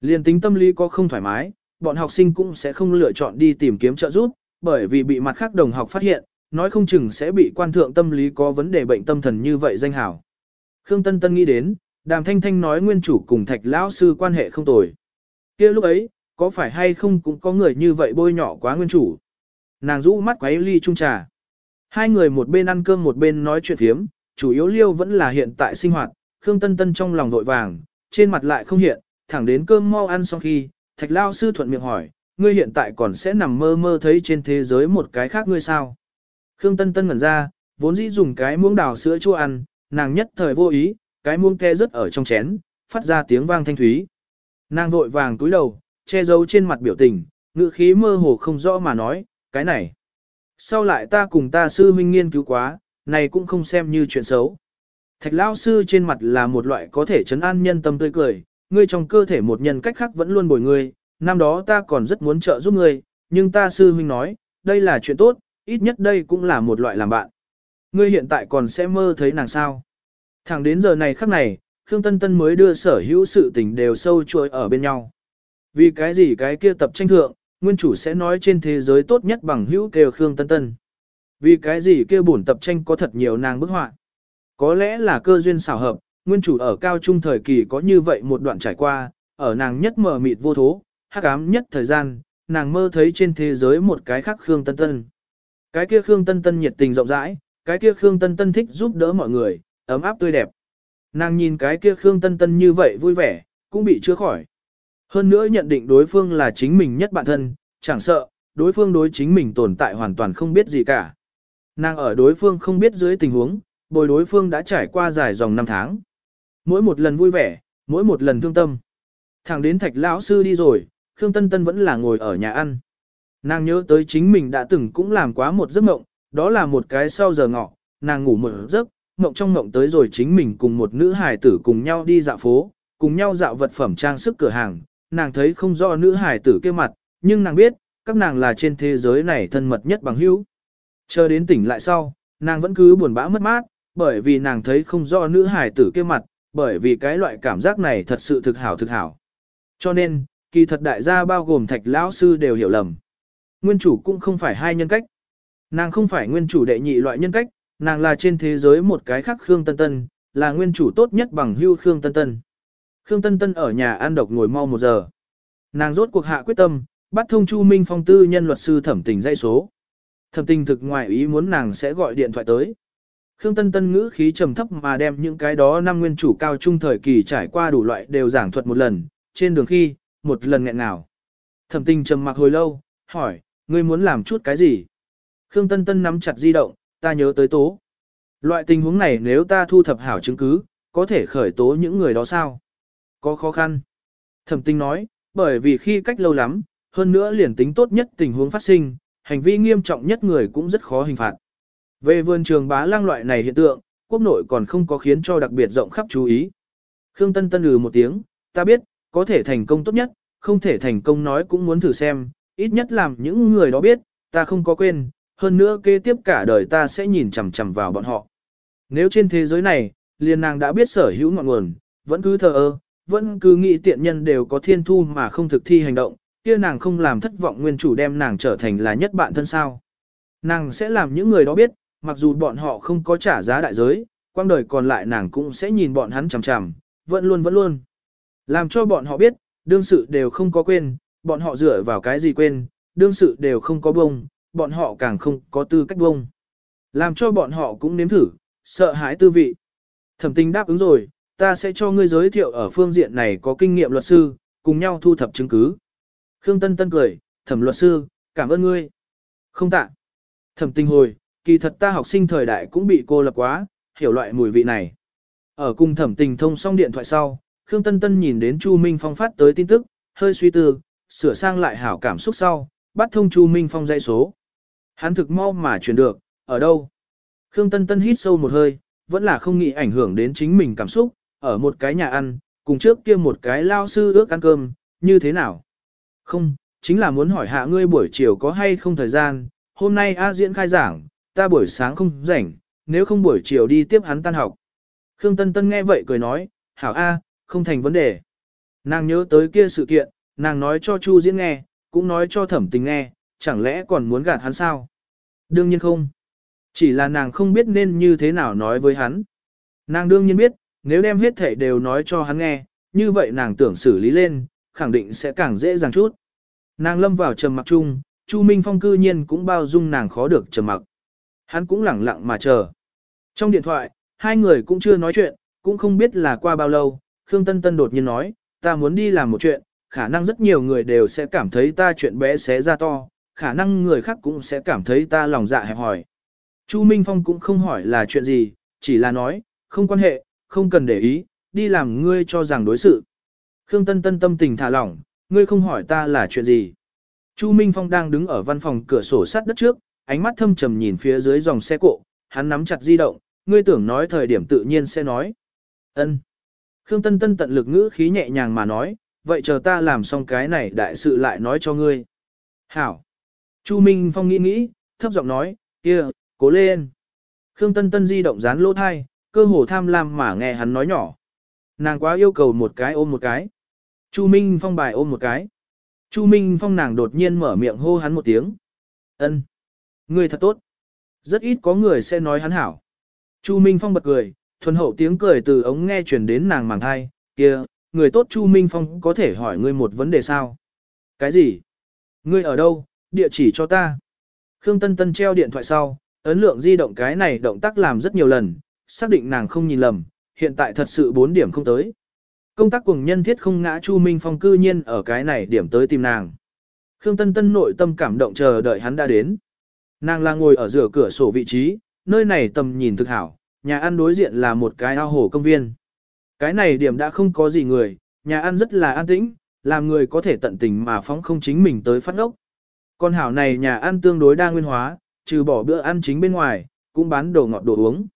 Liên tính tâm lý có không thoải mái, bọn học sinh cũng sẽ không lựa chọn đi tìm kiếm trợ giúp, bởi vì bị mặt khác đồng học phát hiện, nói không chừng sẽ bị quan thượng tâm lý có vấn đề bệnh tâm thần như vậy danh hảo. Khương Tân Tân nghĩ đến, Đàm Thanh Thanh nói nguyên chủ cùng Thạch lão sư quan hệ không tồi. kia lúc ấy, có phải hay không cũng có người như vậy bôi nhỏ quá nguyên chủ. Nàng rũ mắt quấy ly chung trà. Hai người một bên ăn cơm một bên nói chuyện thiếm, chủ yếu liêu vẫn là hiện tại sinh hoạt, Khương Tân Tân trong lòng vội vàng, trên mặt lại không hiện, thẳng đến cơm mau ăn xong khi, Thạch Lao sư thuận miệng hỏi, ngươi hiện tại còn sẽ nằm mơ mơ thấy trên thế giới một cái khác ngươi sao? Khương Tân Tân ngẩn ra, vốn dĩ dùng cái muỗng đào sữa chua ăn, nàng nhất thời vô ý, cái muỗng ke rất ở trong chén, phát ra tiếng vang thanh thúy. Nàng vội vàng túi đầu, che giấu trên mặt biểu tình, ngữ khí mơ hồ không rõ mà nói, cái này. Sau lại ta cùng ta sư huynh nghiên cứu quá, này cũng không xem như chuyện xấu. Thạch Lão sư trên mặt là một loại có thể chấn an nhân tâm tươi cười, ngươi trong cơ thể một nhân cách khác vẫn luôn bồi ngươi, năm đó ta còn rất muốn trợ giúp ngươi, nhưng ta sư huynh nói, đây là chuyện tốt, ít nhất đây cũng là một loại làm bạn. Ngươi hiện tại còn sẽ mơ thấy nàng sao. Thẳng đến giờ này khắc này, Khương Tân Tân mới đưa sở hữu sự tình đều sâu chuỗi ở bên nhau. Vì cái gì cái kia tập tranh thượng, nguyên chủ sẽ nói trên thế giới tốt nhất bằng hữu kêu Khương Tân Tân. Vì cái gì kia bổn tập tranh có thật nhiều nàng bức họa. Có lẽ là cơ duyên xảo hợp, nguyên chủ ở cao trung thời kỳ có như vậy một đoạn trải qua, ở nàng nhất mờ mịt vô thố, hắc ám nhất thời gian, nàng mơ thấy trên thế giới một cái khác Khương Tân Tân. Cái kia Khương Tân Tân nhiệt tình rộng rãi, cái kia Khương Tân Tân thích giúp đỡ mọi người, ấm áp tươi đẹp. Nàng nhìn cái kia Khương Tân Tân như vậy vui vẻ, cũng bị chữa khỏi. Hơn nữa nhận định đối phương là chính mình nhất bản thân, chẳng sợ, đối phương đối chính mình tồn tại hoàn toàn không biết gì cả. Nàng ở đối phương không biết dưới tình huống, bồi đối phương đã trải qua dài dòng năm tháng. Mỗi một lần vui vẻ, mỗi một lần thương tâm. Thẳng đến thạch lão sư đi rồi, Khương Tân Tân vẫn là ngồi ở nhà ăn. Nàng nhớ tới chính mình đã từng cũng làm quá một giấc mộng, đó là một cái sau giờ ngọ, nàng ngủ một giấc, mộng trong mộng tới rồi chính mình cùng một nữ hài tử cùng nhau đi dạo phố, cùng nhau dạo vật phẩm trang sức cửa hàng, nàng thấy không rõ nữ hài tử kia mặt, nhưng nàng biết, các nàng là trên thế giới này thân mật nhất bằng hữu. Chờ đến tỉnh lại sau, nàng vẫn cứ buồn bã mất mát, bởi vì nàng thấy không rõ nữ hài tử kia mặt, bởi vì cái loại cảm giác này thật sự thực hảo thực hảo. Cho nên, kỳ thật đại gia bao gồm thạch lão sư đều hiểu lầm. Nguyên chủ cũng không phải hai nhân cách. Nàng không phải nguyên chủ đệ nhị loại nhân cách, nàng là trên thế giới một cái khác Khương Tân Tân, là nguyên chủ tốt nhất bằng hưu Khương Tân Tân. Khương Tân Tân ở nhà ăn độc ngồi mau một giờ. Nàng rốt cuộc hạ quyết tâm, bắt thông Chu Minh Phong tư nhân luật sư thẩm tình dây số. Thẩm tình thực ngoài ý muốn nàng sẽ gọi điện thoại tới. Khương Tân Tân ngữ khí trầm thấp mà đem những cái đó năm nguyên chủ cao trung thời kỳ trải qua đủ loại đều giảng thuật một lần, trên đường khi, một lần nghẹn nào. Thẩm tình trầm mặc hồi lâu, hỏi, ngươi muốn làm chút cái gì? Khương Tân Tân nắm chặt di động, ta nhớ tới tố. Loại tình huống này nếu ta thu thập hảo chứng cứ, có thể khởi tố những người đó sao? Có khó khăn. Thẩm tinh nói, bởi vì khi cách lâu lắm, hơn nữa liền tính tốt nhất tình huống phát sinh, hành vi nghiêm trọng nhất người cũng rất khó hình phạt. Về vườn trường bá lang loại này hiện tượng, quốc nội còn không có khiến cho đặc biệt rộng khắp chú ý. Khương Tân Tân ừ một tiếng, ta biết, có thể thành công tốt nhất, không thể thành công nói cũng muốn thử xem, ít nhất làm những người đó biết, ta không có quên, hơn nữa kế tiếp cả đời ta sẽ nhìn chằm chằm vào bọn họ. Nếu trên thế giới này, liền nàng đã biết sở hữu ngọn nguồn, vẫn cứ thờ ơ, vẫn cứ nghĩ tiện nhân đều có thiên thu mà không thực thi hành động, kia nàng không làm thất vọng nguyên chủ đem nàng trở thành là nhất bạn thân sao. Nàng sẽ làm những người đó biết, mặc dù bọn họ không có trả giá đại giới, quang đời còn lại nàng cũng sẽ nhìn bọn hắn chằm chằm, vẫn luôn vẫn luôn. Làm cho bọn họ biết, đương sự đều không có quên, bọn họ dựa vào cái gì quên, đương sự đều không có bông, bọn họ càng không có tư cách bông. Làm cho bọn họ cũng nếm thử, sợ hãi tư vị. Thẩm tình đáp ứng rồi, ta sẽ cho ngươi giới thiệu ở phương diện này có kinh nghiệm luật sư, cùng nhau thu thập chứng cứ. Khương Tân Tân cười, thẩm luật sư, cảm ơn ngươi. Không tạ. Thẩm tình hồi, kỳ thật ta học sinh thời đại cũng bị cô lập quá, hiểu loại mùi vị này. Ở cùng thẩm tình thông xong điện thoại sau, Khương Tân Tân nhìn đến Chu Minh Phong phát tới tin tức, hơi suy tư, sửa sang lại hảo cảm xúc sau, bắt thông Chu Minh Phong dây số. Hắn thực mau mà chuyển được, ở đâu? Khương Tân Tân hít sâu một hơi, vẫn là không nghĩ ảnh hưởng đến chính mình cảm xúc, ở một cái nhà ăn, cùng trước kia một cái lao sư ước ăn cơm, như thế nào? Không, chính là muốn hỏi hạ ngươi buổi chiều có hay không thời gian, hôm nay A diễn khai giảng, ta buổi sáng không rảnh, nếu không buổi chiều đi tiếp hắn tan học. Khương Tân Tân nghe vậy cười nói, hảo A, không thành vấn đề. Nàng nhớ tới kia sự kiện, nàng nói cho Chu diễn nghe, cũng nói cho thẩm tình nghe, chẳng lẽ còn muốn gạt hắn sao? Đương nhiên không. Chỉ là nàng không biết nên như thế nào nói với hắn. Nàng đương nhiên biết, nếu đem hết thể đều nói cho hắn nghe, như vậy nàng tưởng xử lý lên, khẳng định sẽ càng dễ dàng chút. Nàng lâm vào trầm mặc chung, Chu Minh Phong cư nhiên cũng bao dung nàng khó được trầm mặc. Hắn cũng lẳng lặng mà chờ. Trong điện thoại, hai người cũng chưa nói chuyện, cũng không biết là qua bao lâu, Khương Tân Tân đột nhiên nói, ta muốn đi làm một chuyện, khả năng rất nhiều người đều sẽ cảm thấy ta chuyện bé xé ra to, khả năng người khác cũng sẽ cảm thấy ta lòng dạ hẹp hỏi. Chu Minh Phong cũng không hỏi là chuyện gì, chỉ là nói, không quan hệ, không cần để ý, đi làm ngươi cho rằng đối sự. Khương Tân Tân tâm tình thả lỏng, ngươi không hỏi ta là chuyện gì. Chu Minh Phong đang đứng ở văn phòng cửa sổ sát đất trước, ánh mắt thâm trầm nhìn phía dưới dòng xe cộ, hắn nắm chặt di động, ngươi tưởng nói thời điểm tự nhiên sẽ nói. Ân. Khương Tân Tân tận lực ngữ khí nhẹ nhàng mà nói, vậy chờ ta làm xong cái này đại sự lại nói cho ngươi. Hảo. Chu Minh Phong nghĩ nghĩ, thấp giọng nói, kia, cố lên. Khương Tân Tân di động dán lỗ thai, cơ hồ tham lam mà nghe hắn nói nhỏ. Nàng quá yêu cầu một cái ôm một cái. Chu Minh Phong bài ôm một cái. Chu Minh Phong nàng đột nhiên mở miệng hô hắn một tiếng. Ân, Người thật tốt. Rất ít có người sẽ nói hắn hảo. Chu Minh Phong bật cười, thuần hậu tiếng cười từ ống nghe truyền đến nàng màng thai, kia, người tốt Chu Minh Phong có thể hỏi ngươi một vấn đề sao? Cái gì? Ngươi ở đâu, địa chỉ cho ta. Khương Tân Tân treo điện thoại sau, ấn lượng di động cái này động tác làm rất nhiều lần, xác định nàng không nhìn lầm, hiện tại thật sự 4 điểm không tới. Công tác cùng nhân thiết không ngã Chu Minh Phong cư nhiên ở cái này điểm tới tìm nàng. Khương Tân Tân nội tâm cảm động chờ đợi hắn đã đến. Nàng là ngồi ở giữa cửa sổ vị trí, nơi này tầm nhìn thực hảo, nhà ăn đối diện là một cái ao hồ công viên. Cái này điểm đã không có gì người, nhà ăn rất là an tĩnh, làm người có thể tận tình mà phóng không chính mình tới phát ốc. Con hảo này nhà ăn tương đối đa nguyên hóa, trừ bỏ bữa ăn chính bên ngoài, cũng bán đồ ngọt đồ uống.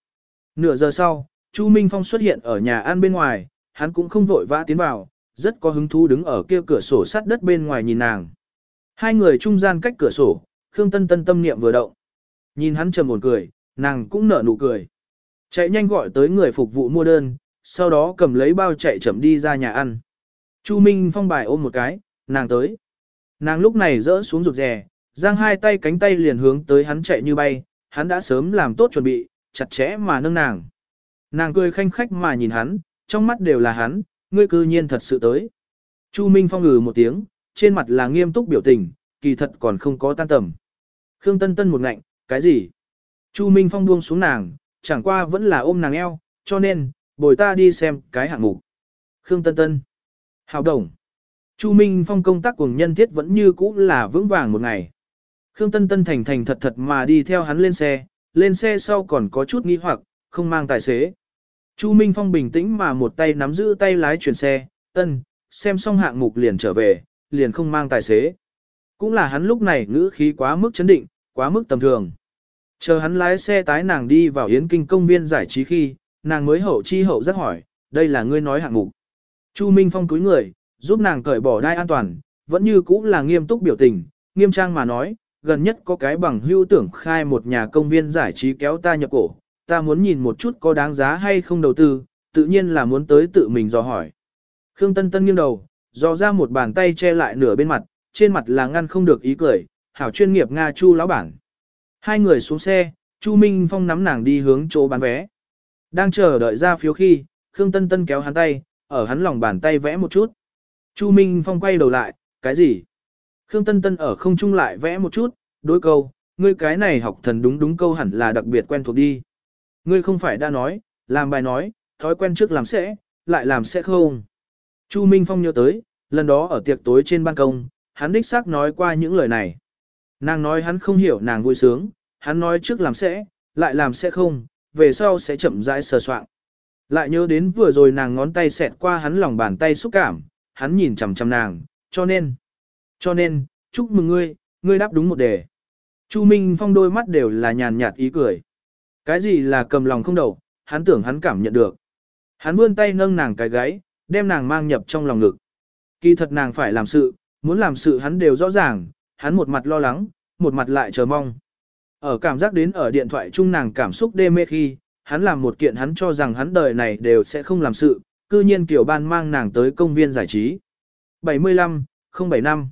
Nửa giờ sau, Chu Minh Phong xuất hiện ở nhà ăn bên ngoài, hắn cũng không vội vã tiến vào, rất có hứng thú đứng ở kia cửa sổ sắt đất bên ngoài nhìn nàng. Hai người trung gian cách cửa sổ, Khương Tân Tân tâm niệm vừa động. Nhìn hắn trầm một cười, nàng cũng nở nụ cười. Chạy nhanh gọi tới người phục vụ mua đơn, sau đó cầm lấy bao chạy chậm đi ra nhà ăn. Chu Minh Phong bài ôm một cái, nàng tới. Nàng lúc này rỡ xuống rụt rè, giang hai tay cánh tay liền hướng tới hắn chạy như bay, hắn đã sớm làm tốt chuẩn bị, chặt chẽ mà nâng nàng. Nàng cười khanh khách mà nhìn hắn, trong mắt đều là hắn, ngươi cư nhiên thật sự tới. Chu Minh Phong ngừ một tiếng, trên mặt là nghiêm túc biểu tình, kỳ thật còn không có tan tầm. Khương Tân Tân một ngạnh, cái gì? Chu Minh Phong buông xuống nàng, chẳng qua vẫn là ôm nàng eo, cho nên, bồi ta đi xem cái hạng mục. Khương Tân Tân. Hào đồng. Chu Minh Phong công tác cùng nhân thiết vẫn như cũ là vững vàng một ngày. Khương Tân Tân thành thành thật thật mà đi theo hắn lên xe, lên xe sau còn có chút nghi hoặc, không mang tài xế. Chu Minh Phong bình tĩnh mà một tay nắm giữ tay lái chuyển xe, ân, xem xong hạng mục liền trở về, liền không mang tài xế. Cũng là hắn lúc này ngữ khí quá mức chấn định, quá mức tầm thường. Chờ hắn lái xe tái nàng đi vào Yến Kinh công viên giải trí khi, nàng mới hậu chi hậu rất hỏi, đây là ngươi nói hạng mục. Chu Minh Phong cúi người, giúp nàng cởi bỏ đai an toàn, vẫn như cũ là nghiêm túc biểu tình, nghiêm trang mà nói, gần nhất có cái bằng hưu tưởng khai một nhà công viên giải trí kéo ta nhập cổ, ta muốn nhìn một chút có đáng giá hay không đầu tư, tự nhiên là muốn tới tự mình dò hỏi. Khương Tân Tân nghiêng đầu, dò ra một bàn tay che lại nửa bên mặt, trên mặt là ngăn không được ý cười, hảo chuyên nghiệp Nga Chu lão bản. Hai người xuống xe, Chu Minh Phong nắm nàng đi hướng chỗ bán vé. Đang chờ đợi ra phiếu khi, Khương Tân Tân kéo hắn tay, ở hắn lòng bàn tay vẽ một chút. Chu Minh Phong quay đầu lại, cái gì? Khương Tân Tân ở không trung lại vẽ một chút, đối câu, ngươi cái này học thần đúng đúng câu hẳn là đặc biệt quen thuộc đi. Ngươi không phải đã nói, làm bài nói, thói quen trước làm sẽ, lại làm sẽ không. Chu Minh Phong nhớ tới, lần đó ở tiệc tối trên ban công, hắn đích xác nói qua những lời này. Nàng nói hắn không hiểu nàng vui sướng, hắn nói trước làm sẽ, lại làm sẽ không, về sau sẽ chậm rãi sờ soạn. Lại nhớ đến vừa rồi nàng ngón tay xẹt qua hắn lòng bàn tay xúc cảm, hắn nhìn chằm chằm nàng, cho nên, cho nên, chúc mừng ngươi, ngươi đáp đúng một đề. Chu Minh Phong đôi mắt đều là nhàn nhạt ý cười. Cái gì là cầm lòng không đầu, hắn tưởng hắn cảm nhận được. Hắn vươn tay nâng nàng cái gáy, đem nàng mang nhập trong lòng ngực. Kỳ thật nàng phải làm sự, muốn làm sự hắn đều rõ ràng, hắn một mặt lo lắng, một mặt lại chờ mong. Ở cảm giác đến ở điện thoại chung nàng cảm xúc đê mê khi, hắn làm một kiện hắn cho rằng hắn đời này đều sẽ không làm sự, cư nhiên kiểu ban mang nàng tới công viên giải trí. 75, 075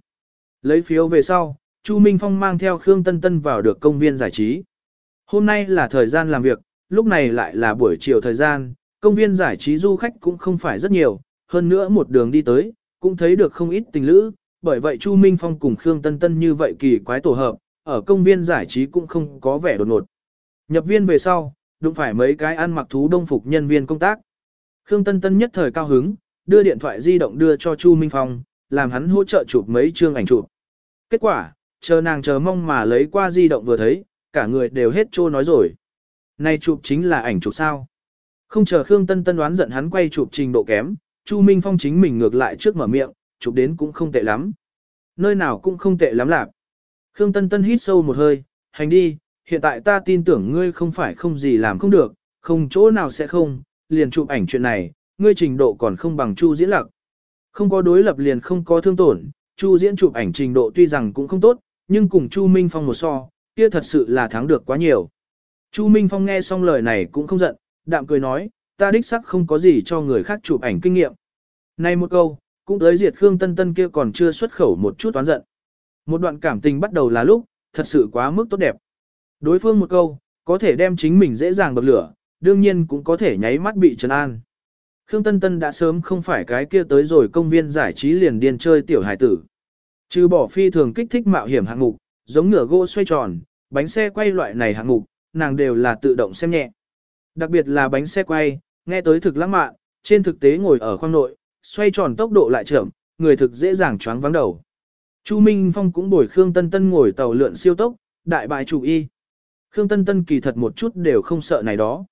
Lấy phiếu về sau, Chu Minh Phong mang theo Khương Tân Tân vào được công viên giải trí. Hôm nay là thời gian làm việc, lúc này lại là buổi chiều thời gian, công viên giải trí du khách cũng không phải rất nhiều, hơn nữa một đường đi tới, cũng thấy được không ít tình lữ, bởi vậy Chu Minh Phong cùng Khương Tân Tân như vậy kỳ quái tổ hợp, ở công viên giải trí cũng không có vẻ đột ngột. Nhập viên về sau, đụng phải mấy cái ăn mặc thú đông phục nhân viên công tác. Khương Tân Tân nhất thời cao hứng, đưa điện thoại di động đưa cho Chu Minh Phong, làm hắn hỗ trợ chụp mấy chương ảnh chụp. Kết quả, chờ nàng chờ mong mà lấy qua di động vừa thấy, cả người đều hết trô nói rồi. Này chụp chính là ảnh chụp sao? Không chờ Khương Tân Tân đoán giận hắn quay chụp trình độ kém, Chu Minh Phong chính mình ngược lại trước mở miệng, chụp đến cũng không tệ lắm. Nơi nào cũng không tệ lắm lạc. Khương Tân Tân hít sâu một hơi, hành đi, hiện tại ta tin tưởng ngươi không phải không gì làm không được, không chỗ nào sẽ không, liền chụp ảnh chuyện này, ngươi trình độ còn không bằng Chu Diễn Lạc. Không có đối lập liền không có thương tổn, Chu Diễn chụp ảnh trình độ tuy rằng cũng không tốt, nhưng cùng Chu Minh Phong một so, kia thật sự là thắng được quá nhiều. Chu Minh Phong nghe xong lời này cũng không giận, đạm cười nói, ta đích sắc không có gì cho người khác chụp ảnh kinh nghiệm. Này một câu, cũng tới diệt Khương Tân Tân kia còn chưa xuất khẩu một chút toán giận. Một đoạn cảm tình bắt đầu là lúc, thật sự quá mức tốt đẹp. Đối phương một câu, có thể đem chính mình dễ dàng bậc lửa, đương nhiên cũng có thể nháy mắt bị trấn an. Khương Tân Tân đã sớm không phải cái kia tới rồi công viên giải trí liền điên chơi tiểu hải tử. Trừ bỏ phi thường kích thích mạo hiểm hạng mục, giống ngựa gỗ xoay tròn, bánh xe quay loại này hạng mục, nàng đều là tự động xem nhẹ. Đặc biệt là bánh xe quay, nghe tới thực lãng mạn, trên thực tế ngồi ở khoang nội, xoay tròn tốc độ lại chậm, người thực dễ dàng choáng vắng đầu. Chu Minh Phong cũng bồi Khương Tân Tân ngồi tàu lượn siêu tốc, đại bại chủ y. Khương Tân Tân kỳ thật một chút đều không sợ này đó.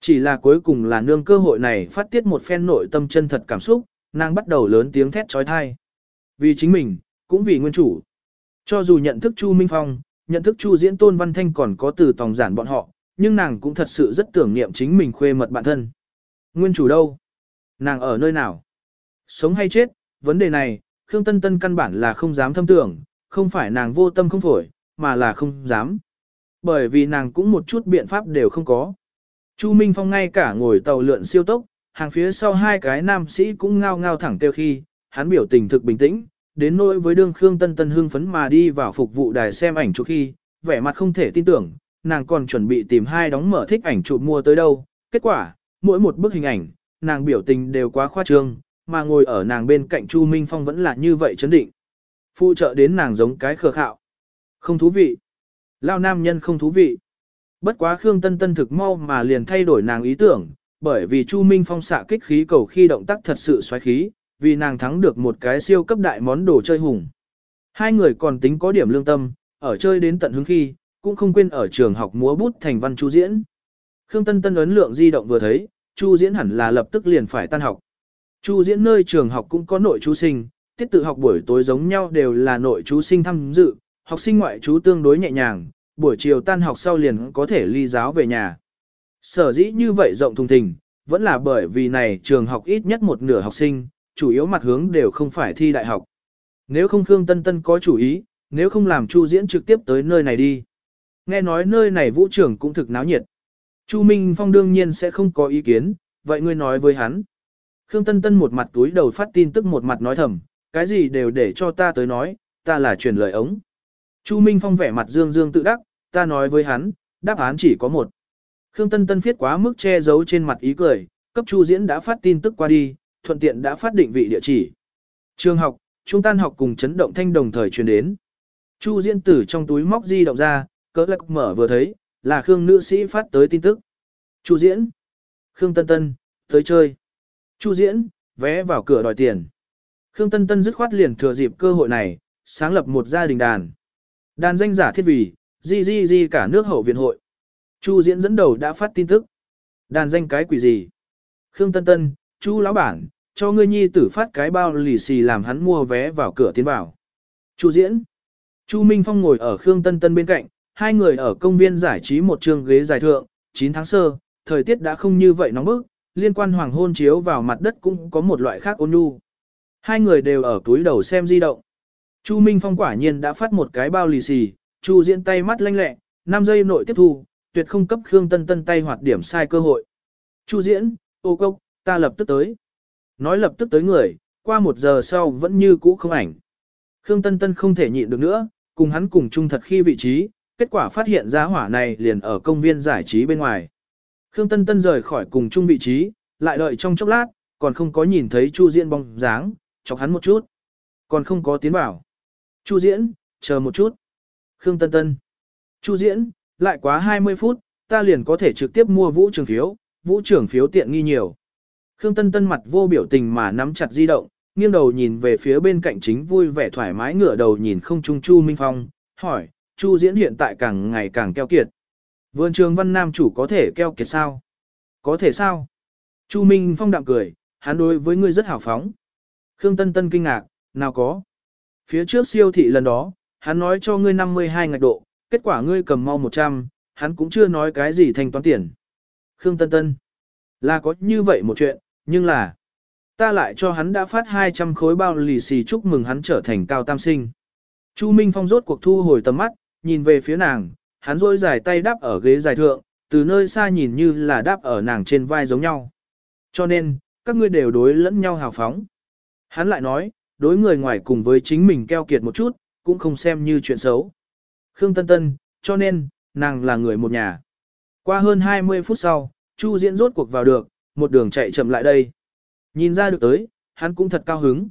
Chỉ là cuối cùng là nương cơ hội này phát tiết một phen nội tâm chân thật cảm xúc, nàng bắt đầu lớn tiếng thét trói thai. Vì chính mình, cũng vì nguyên chủ. Cho dù nhận thức Chu Minh Phong, nhận thức Chu Diễn Tôn Văn Thanh còn có từ tòng giản bọn họ, nhưng nàng cũng thật sự rất tưởng niệm chính mình khuê mật bản thân. Nguyên chủ đâu? Nàng ở nơi nào? Sống hay chết? Vấn đề này, Khương Tân Tân căn bản là không dám thâm tưởng, không phải nàng vô tâm không phổi, mà là không dám. Bởi vì nàng cũng một chút biện pháp đều không có. Chu Minh Phong ngay cả ngồi tàu lượn siêu tốc, hàng phía sau hai cái nam sĩ cũng ngao ngao thẳng kêu khi, hắn biểu tình thực bình tĩnh, đến nỗi với đương Khương Tân Tân hưng phấn mà đi vào phục vụ đài xem ảnh chụp khi, vẻ mặt không thể tin tưởng, nàng còn chuẩn bị tìm hai đóng mở thích ảnh chụp mua tới đâu. Kết quả, mỗi một bức hình ảnh, nàng biểu tình đều quá khoa trương, mà ngồi ở nàng bên cạnh Chu Minh Phong vẫn là như vậy chấn định. Phụ trợ đến nàng giống cái khờ khạo. Không thú vị. Lao nam nhân không thú vị. Bất quá Khương Tân Tân thực mau mà liền thay đổi nàng ý tưởng, bởi vì Chu Minh Phong xạ kích khí cầu khi động tác thật sự xoáy khí, vì nàng thắng được một cái siêu cấp đại món đồ chơi hùng. Hai người còn tính có điểm lương tâm, ở chơi đến tận hứng khi, cũng không quên ở trường học múa bút thành văn Chu Diễn. Khương Tân Tân ấn lượng di động vừa thấy, Chu Diễn hẳn là lập tức liền phải tan học. Chu Diễn nơi trường học cũng có nội chú sinh, tiết tự học buổi tối giống nhau đều là nội chú sinh tham dự, học sinh ngoại chú tương đối nhẹ nhàng, buổi chiều tan học sau liền có thể ly giáo về nhà. Sở dĩ như vậy rộng thùng thình, vẫn là bởi vì này trường học ít nhất một nửa học sinh, chủ yếu mặt hướng đều không phải thi đại học. Nếu không Khương Tân Tân có chủ ý, nếu không làm Chu Diễn trực tiếp tới nơi này đi. Nghe nói nơi này vũ trưởng cũng thực náo nhiệt. Chu Minh Phong đương nhiên sẽ không có ý kiến, vậy ngươi nói với hắn. Khương Tân Tân một mặt túi đầu phát tin tức một mặt nói thầm, cái gì đều để cho ta tới nói, ta là truyền lời ống. Chu Minh Phong vẻ mặt dương dương tự đắc, ta nói với hắn, đáp án chỉ có một. Khương Tân Tân viết quá mức che giấu trên mặt ý cười, cấp Chu Diễn đã phát tin tức qua đi, thuận tiện đã phát định vị địa chỉ. Trường học, trung tan học cùng chấn động thanh đồng thời truyền đến. Chu Diễn tử trong túi móc di động ra, cỡ lạc mở vừa thấy, là Khương nữ sĩ phát tới tin tức. Chu Diễn, Khương Tân Tân, tới chơi. Chu Diễn, vé vào cửa đòi tiền. Khương Tân Tân dứt khoát liền thừa dịp cơ hội này, sáng lập một gia đình đàn. Đàn danh giả thiết vì, di di di cả nước hậu viện hội. Chu Diễn dẫn đầu đã phát tin tức. Đàn danh cái quỷ gì? Khương Tân Tân, Chu lão bản, cho ngươi nhi tử phát cái bao lì xì làm hắn mua vé vào cửa tiến vào. Chu Diễn. Chu Minh Phong ngồi ở Khương Tân Tân bên cạnh, hai người ở công viên giải trí một trường ghế dài thượng, 9 tháng sơ, thời tiết đã không như vậy nóng bức, liên quan hoàng hôn chiếu vào mặt đất cũng có một loại khác ôn nhu. Hai người đều ở túi đầu xem di động. Chu Minh Phong quả nhiên đã phát một cái bao lì xì, Chu Diễn tay mắt lanh lẹ, 5 giây nội tiếp thu, tuyệt không cấp Khương Tân Tân tay hoạt điểm sai cơ hội. Chu Diễn, ô cốc, ta lập tức tới. Nói lập tức tới người, qua một giờ sau vẫn như cũ không ảnh. Khương Tân Tân không thể nhịn được nữa, cùng hắn cùng chung thật khi vị trí, kết quả phát hiện ra hỏa này liền ở công viên giải trí bên ngoài. Khương Tân Tân rời khỏi cùng chung vị trí, lại đợi trong chốc lát, còn không có nhìn thấy Chu Diễn bóng dáng, chọc hắn một chút. Còn không có tiến vào. Chu Diễn, chờ một chút. Khương Tân Tân. Chu Diễn, lại quá 20 phút, ta liền có thể trực tiếp mua vũ trường phiếu, vũ trường phiếu tiện nghi nhiều. Khương Tân Tân mặt vô biểu tình mà nắm chặt di động, nghiêng đầu nhìn về phía bên cạnh chính vui vẻ thoải mái ngửa đầu nhìn không trung Chu Minh Phong, hỏi, Chu Diễn hiện tại càng ngày càng keo kiệt. Vườn trường văn nam chủ có thể keo kiệt sao? Có thể sao? Chu Minh Phong đạm cười, hắn đối với ngươi rất hào phóng. Khương Tân Tân kinh ngạc, nào có. Phía trước siêu thị lần đó, hắn nói cho ngươi 52 ngạch độ, kết quả ngươi cầm mau 100, hắn cũng chưa nói cái gì thanh toán tiền. Khương Tân Tân, là có như vậy một chuyện, nhưng là, ta lại cho hắn đã phát 200 khối bao lì xì chúc mừng hắn trở thành cao tam sinh. Chu Minh Phong rốt cuộc thu hồi tầm mắt, nhìn về phía nàng, hắn rôi dài tay đáp ở ghế dài thượng, từ nơi xa nhìn như là đáp ở nàng trên vai giống nhau. Cho nên, các ngươi đều đối lẫn nhau hào phóng. Hắn lại nói, đối người ngoài cùng với chính mình keo kiệt một chút, cũng không xem như chuyện xấu. Khương Tân Tân, cho nên, nàng là người một nhà. Qua hơn 20 phút sau, Chu Diễn rốt cuộc vào được, một đường chạy chậm lại đây. Nhìn ra được tới, hắn cũng thật cao hứng.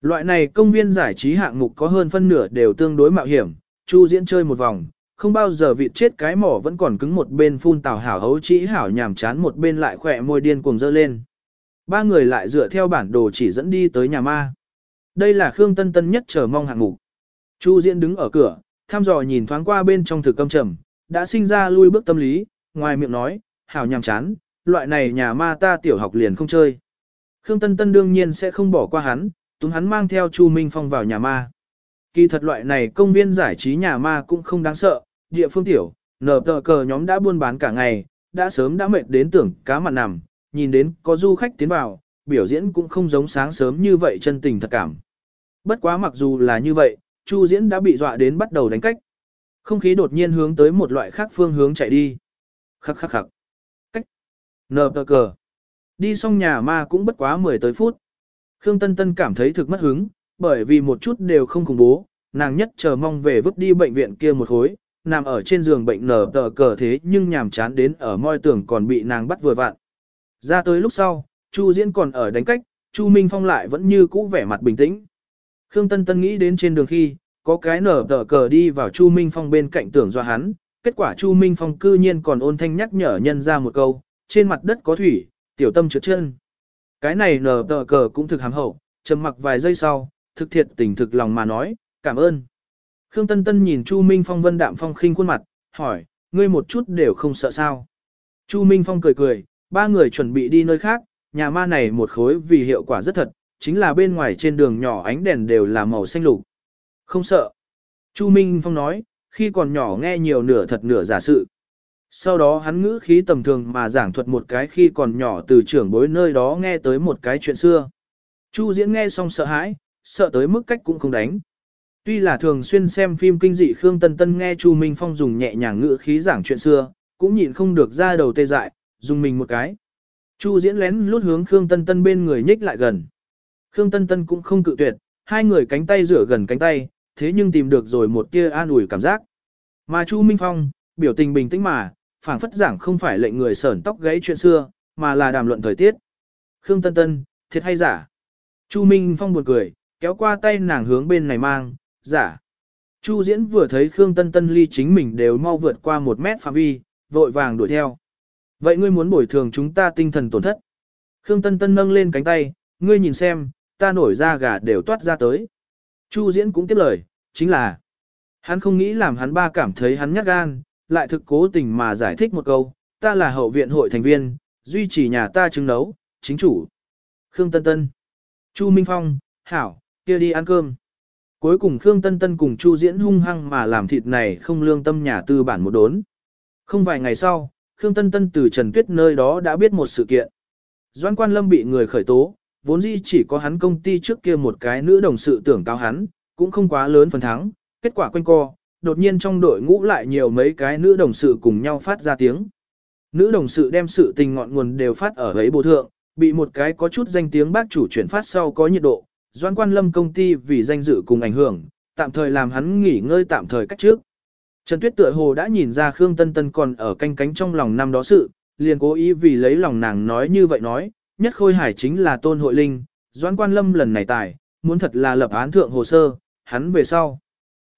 Loại này công viên giải trí hạng mục có hơn phân nửa đều tương đối mạo hiểm, Chu Diễn chơi một vòng, không bao giờ vịt chết cái mỏ vẫn còn cứng một bên phun tào hảo hấu chỉ hảo nhàm chán một bên lại khỏe môi điên cuồng dơ lên. Ba người lại dựa theo bản đồ chỉ dẫn đi tới nhà ma. Đây là Khương Tân Tân nhất chờ mong hạng mục. Chu Diễn đứng ở cửa, thăm dò nhìn thoáng qua bên trong thực câm trầm, đã sinh ra lui bước tâm lý, ngoài miệng nói, hảo nhàm chán, loại này nhà ma ta tiểu học liền không chơi. Khương Tân Tân đương nhiên sẽ không bỏ qua hắn, túng hắn mang theo Chu Minh Phong vào nhà ma. Kỳ thật loại này công viên giải trí nhà ma cũng không đáng sợ, địa phương tiểu, nở tờ cờ nhóm đã buôn bán cả ngày, đã sớm đã mệt đến tưởng cá mặt nằm, nhìn đến có du khách tiến vào, biểu diễn cũng không giống sáng sớm như vậy chân tình thật cảm. Bất quá mặc dù là như vậy, Chu diễn đã bị dọa đến bắt đầu đánh cách. Không khí đột nhiên hướng tới một loại khác phương hướng chạy đi. Khắc khắc khắc. Cách. Nờ tờ cờ. Đi xong nhà ma cũng bất quá 10 tới phút. Khương Tân Tân cảm thấy thực mất hứng, bởi vì một chút đều không khủng bố, nàng nhất chờ mong về vứt đi bệnh viện kia một khối, nằm ở trên giường bệnh nở tờ cờ thế nhưng nhàm chán đến ở môi tường còn bị nàng bắt vừa vặn. Ra tới lúc sau, Chu Diễn còn ở đánh cách, Chu Minh Phong lại vẫn như cũ vẻ mặt bình tĩnh. Khương Tân Tân nghĩ đến trên đường khi, có cái nở tờ cờ đi vào Chu Minh Phong bên cạnh tưởng do hắn, kết quả Chu Minh Phong cư nhiên còn ôn thanh nhắc nhở nhân ra một câu, trên mặt đất có thủy, tiểu tâm trượt chân. Cái này nở tờ cờ cũng thực hàm hậu, trầm mặc vài giây sau, thực thiệt tình thực lòng mà nói, cảm ơn. Khương Tân Tân nhìn Chu Minh Phong vân đạm phong khinh khuôn mặt, hỏi, ngươi một chút đều không sợ sao. Chu Minh Phong cười cười, ba người chuẩn bị đi nơi khác, nhà ma này một khối vì hiệu quả rất thật, chính là bên ngoài trên đường nhỏ ánh đèn đều là màu xanh lục. Không sợ. Chu Minh Phong nói, khi còn nhỏ nghe nhiều nửa thật nửa giả sự. Sau đó hắn ngữ khí tầm thường mà giảng thuật một cái khi còn nhỏ từ trưởng bối nơi đó nghe tới một cái chuyện xưa. Chu diễn nghe xong sợ hãi, sợ tới mức cách cũng không đánh. Tuy là thường xuyên xem phim kinh dị Khương Tân Tân nghe Chu Minh Phong dùng nhẹ nhàng ngữ khí giảng chuyện xưa, cũng nhịn không được ra đầu tê dại, dùng mình một cái. Chu diễn lén lút hướng Khương Tân Tân bên người nhích lại gần. Khương Tân Tân cũng không cự tuyệt, hai người cánh tay rửa gần cánh tay, thế nhưng tìm được rồi một tia an ủi cảm giác. Mà Chu Minh Phong, biểu tình bình tĩnh mà, phảng phất giảng không phải lệnh người sởn tóc gãy chuyện xưa, mà là đàm luận thời tiết. Khương Tân Tân, thiệt hay giả? Chu Minh Phong buồn cười, kéo qua tay nàng hướng bên này mang, giả. Chu Diễn vừa thấy Khương Tân Tân ly chính mình đều mau vượt qua một mét phạm vi, vội vàng đuổi theo. Vậy ngươi muốn bồi thường chúng ta tinh thần tổn thất. Khương Tân Tân nâng lên cánh tay, ngươi nhìn xem, ta nổi ra gà đều toát ra tới. Chu Diễn cũng tiếp lời, chính là, hắn không nghĩ làm hắn ba cảm thấy hắn nhát gan, lại thực cố tình mà giải thích một câu, ta là hậu viện hội thành viên, duy trì nhà ta chứng nấu, chính chủ. Khương Tân Tân, Chu Minh Phong, Hảo, kia đi ăn cơm. Cuối cùng Khương Tân Tân cùng Chu Diễn hung hăng mà làm thịt này không lương tâm nhà tư bản một đốn. Không vài ngày sau, Khương Tân Tân từ Trần Tuyết nơi đó đã biết một sự kiện. Doan Quan Lâm bị người khởi tố, vốn dĩ chỉ có hắn công ty trước kia một cái nữ đồng sự tưởng cao hắn, cũng không quá lớn phần thắng, kết quả quanh co, đột nhiên trong đội ngũ lại nhiều mấy cái nữ đồng sự cùng nhau phát ra tiếng. Nữ đồng sự đem sự tình ngọn nguồn đều phát ở ấy bộ thượng, bị một cái có chút danh tiếng bác chủ chuyển phát sau có nhiệt độ, Doan Quan Lâm công ty vì danh dự cùng ảnh hưởng, tạm thời làm hắn nghỉ ngơi tạm thời cách trước. Trần Tuyết tựa hồ đã nhìn ra Khương Tân Tân còn ở canh cánh trong lòng năm đó sự, liền cố ý vì lấy lòng nàng nói như vậy nói, nhất khôi hải chính là Tôn Hội Linh, Doan Quan Lâm lần này tài, muốn thật là lập án thượng hồ sơ, hắn về sau.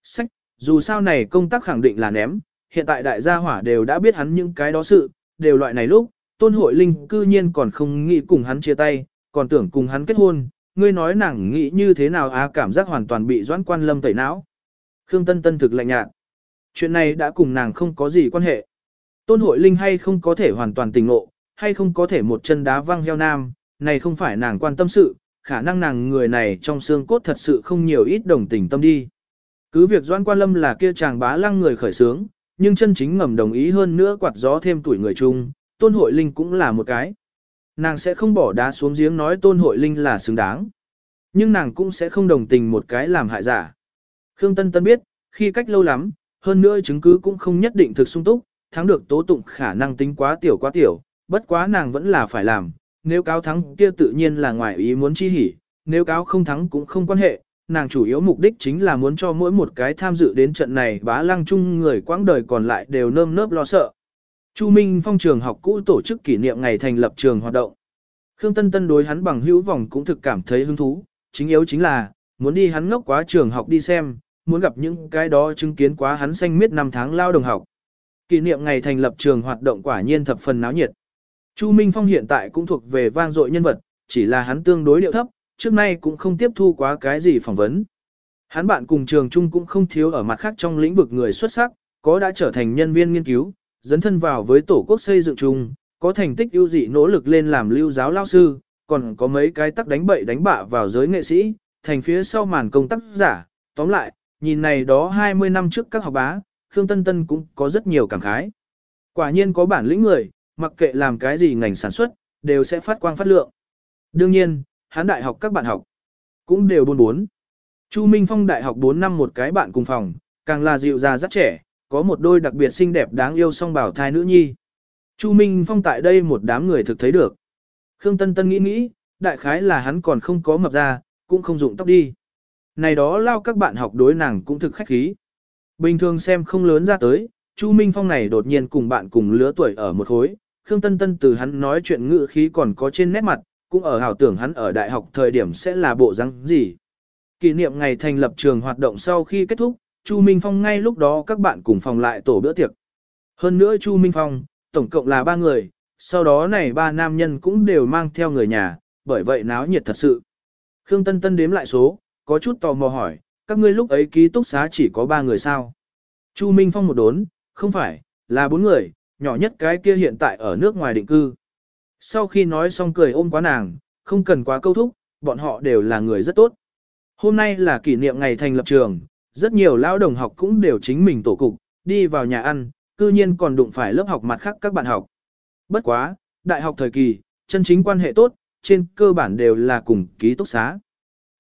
Sách, dù sao này công tác khẳng định là ném, hiện tại đại gia hỏa đều đã biết hắn những cái đó sự, đều loại này lúc, Tôn Hội Linh cư nhiên còn không nghĩ cùng hắn chia tay, còn tưởng cùng hắn kết hôn, ngươi nói nàng nghĩ như thế nào á cảm giác hoàn toàn bị Doãn Quan Lâm tẩy não. Khương Tân Tân thực lạnh nhạt. Chuyện này đã cùng nàng không có gì quan hệ. Tôn Hội Linh hay không có thể hoàn toàn tình ngộ, hay không có thể một chân đá văng heo nam, này không phải nàng quan tâm sự, khả năng nàng người này trong xương cốt thật sự không nhiều ít đồng tình tâm đi. Cứ việc Doãn Quan Lâm là kia chàng bá lăng người khởi sướng, nhưng chân chính ngầm đồng ý hơn nữa quạt gió thêm tuổi người chung, Tôn Hội Linh cũng là một cái. Nàng sẽ không bỏ đá xuống giếng nói Tôn Hội Linh là xứng đáng. Nhưng nàng cũng sẽ không đồng tình một cái làm hại giả. Khương Tân Tân biết, khi cách lâu lắm, hơn nữa chứng cứ cũng không nhất định thực sung túc, thắng được tố tụng khả năng tính quá tiểu quá tiểu, bất quá nàng vẫn là phải làm, nếu cáo thắng kia tự nhiên là ngoài ý muốn chi hỉ, nếu cáo không thắng cũng không quan hệ, nàng chủ yếu mục đích chính là muốn cho mỗi một cái tham dự đến trận này bá lăng chung người quãng đời còn lại đều nơm nớp lo sợ. Chu Minh Phong trường học cũ tổ chức kỷ niệm ngày thành lập trường hoạt động. Khương Tân Tân đối hắn bằng hữu vòng cũng thực cảm thấy hứng thú, chính yếu chính là, muốn đi hắn ngốc quá trường học đi xem, muốn gặp những cái đó chứng kiến quá hắn xanh miết năm tháng lao đồng học. Kỷ niệm ngày thành lập trường hoạt động quả nhiên thập phần náo nhiệt. Chu Minh Phong hiện tại cũng thuộc về vang dội nhân vật, chỉ là hắn tương đối điệu thấp, trước nay cũng không tiếp thu quá cái gì phỏng vấn. Hắn bạn cùng trường chung cũng không thiếu ở mặt khác trong lĩnh vực người xuất sắc, có đã trở thành nhân viên nghiên cứu, dấn thân vào với tổ quốc xây dựng chung, có thành tích ưu dị nỗ lực lên làm lưu giáo lao sư, còn có mấy cái tắc đánh bậy đánh bạ vào giới nghệ sĩ, thành phía sau màn công tác giả, tóm lại, nhìn này đó 20 năm trước các học bá, Khương Tân Tân cũng có rất nhiều cảm khái. Quả nhiên có bản lĩnh người, mặc kệ làm cái gì ngành sản xuất, đều sẽ phát quang phát lượng. Đương nhiên, hán đại học các bạn học, cũng đều buồn bốn. Chu Minh Phong đại học 4 năm một cái bạn cùng phòng, càng là dịu già rất trẻ, có một đôi đặc biệt xinh đẹp đáng yêu song bảo thai nữ nhi. Chu Minh Phong tại đây một đám người thực thấy được. Khương Tân Tân nghĩ nghĩ, đại khái là hắn còn không có mập ra, cũng không dụng tóc đi. Này đó lao các bạn học đối nàng cũng thực khách khí. Bình thường xem không lớn ra tới, Chu Minh Phong này đột nhiên cùng bạn cùng lứa tuổi ở một khối, Khương Tân Tân từ hắn nói chuyện ngữ khí còn có trên nét mặt, cũng ở hảo tưởng hắn ở đại học thời điểm sẽ là bộ răng gì. Kỷ niệm ngày thành lập trường hoạt động sau khi kết thúc, Chu Minh Phong ngay lúc đó các bạn cùng phòng lại tổ bữa tiệc. Hơn nữa Chu Minh Phong, tổng cộng là ba người, sau đó này ba nam nhân cũng đều mang theo người nhà, bởi vậy náo nhiệt thật sự. Khương Tân Tân đếm lại số, có chút tò mò hỏi, các ngươi lúc ấy ký túc xá chỉ có ba người sao? Chu Minh Phong một đốn, không phải, là bốn người, nhỏ nhất cái kia hiện tại ở nước ngoài định cư. Sau khi nói xong cười ôm quá nàng, không cần quá câu thúc, bọn họ đều là người rất tốt. Hôm nay là kỷ niệm ngày thành lập trường, rất nhiều lao đồng học cũng đều chính mình tổ cục, đi vào nhà ăn, cư nhiên còn đụng phải lớp học mặt khác các bạn học. Bất quá, đại học thời kỳ, chân chính quan hệ tốt, trên cơ bản đều là cùng ký túc xá.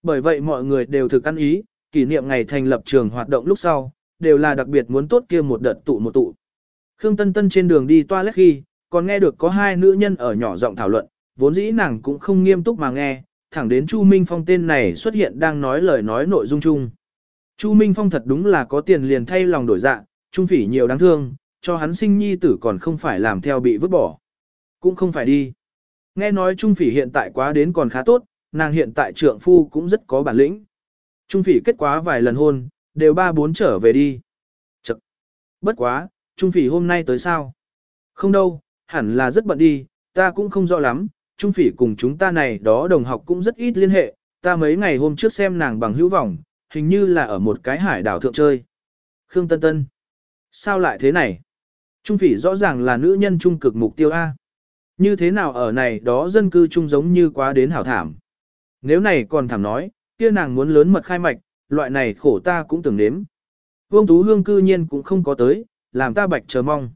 Bởi vậy mọi người đều thực ăn ý, kỷ niệm ngày thành lập trường hoạt động lúc sau, đều là đặc biệt muốn tốt kia một đợt tụ một tụ. Khương Tân Tân trên đường đi toilet khi, còn nghe được có hai nữ nhân ở nhỏ giọng thảo luận, vốn dĩ nàng cũng không nghiêm túc mà nghe, thẳng đến Chu Minh Phong tên này xuất hiện đang nói lời nói nội dung chung. Chu Minh Phong thật đúng là có tiền liền thay lòng đổi dạ, trung phỉ nhiều đáng thương, cho hắn sinh nhi tử còn không phải làm theo bị vứt bỏ. Cũng không phải đi. Nghe nói trung phỉ hiện tại quá đến còn khá tốt, nàng hiện tại trượng phu cũng rất có bản lĩnh. Trung phỉ kết quá vài lần hôn, đều ba bốn trở về đi. Chật. Bất quá, Trung phỉ hôm nay tới sao? Không đâu, hẳn là rất bận đi, ta cũng không rõ lắm, Trung phỉ cùng chúng ta này đó đồng học cũng rất ít liên hệ, ta mấy ngày hôm trước xem nàng bằng hữu vọng, hình như là ở một cái hải đảo thượng chơi. Khương Tân Tân. Sao lại thế này? Trung phỉ rõ ràng là nữ nhân trung cực mục tiêu A. Như thế nào ở này đó dân cư chung giống như quá đến hảo thảm. Nếu này còn thảm nói, kia nàng muốn lớn mật khai mạch, loại này khổ ta cũng từng nếm. Vương Tú Hương cư nhiên cũng không có tới, làm ta bạch chờ mong.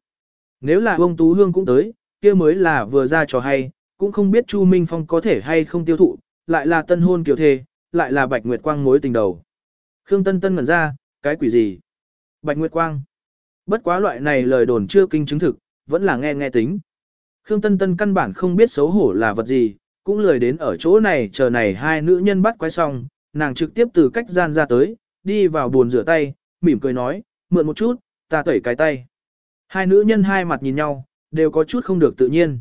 Nếu là Vương Tú Hương cũng tới, kia mới là vừa ra trò hay, cũng không biết Chu Minh Phong có thể hay không tiêu thụ, lại là tân hôn kiều thê, lại là bạch nguyệt quang mối tình đầu. Khương Tân Tân ngẩn ra, cái quỷ gì? Bạch Nguyệt Quang. Bất quá loại này lời đồn chưa kinh chứng thực, vẫn là nghe nghe tính. Khương Tân Tân căn bản không biết xấu hổ là vật gì, cũng lười đến ở chỗ này chờ này hai nữ nhân bắt quay xong, nàng trực tiếp từ cách gian ra tới, đi vào buồn rửa tay, mỉm cười nói, mượn một chút, ta tẩy cái tay. Hai nữ nhân hai mặt nhìn nhau, đều có chút không được tự nhiên.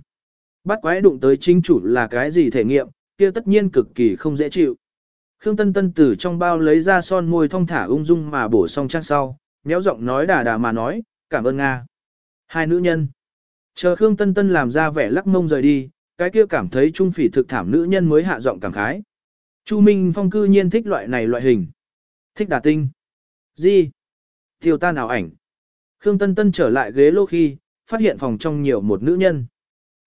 Bắt quái đụng tới chính chủ là cái gì thể nghiệm, kia tất nhiên cực kỳ không dễ chịu. Khương Tân Tân từ trong bao lấy ra son môi thong thả ung dung mà bổ xong trang sau, méo giọng nói đà đà mà nói, cảm ơn Nga. Hai nữ nhân. Chờ Khương Tân Tân làm ra vẻ lắc mông rời đi, cái kia cảm thấy trung phỉ thực thảm nữ nhân mới hạ giọng cảm khái. Chu Minh Phong cư nhiên thích loại này loại hình. Thích đà tinh. Gì? Tiêu ta nào ảnh. Khương Tân Tân trở lại ghế lô khi, phát hiện phòng trong nhiều một nữ nhân.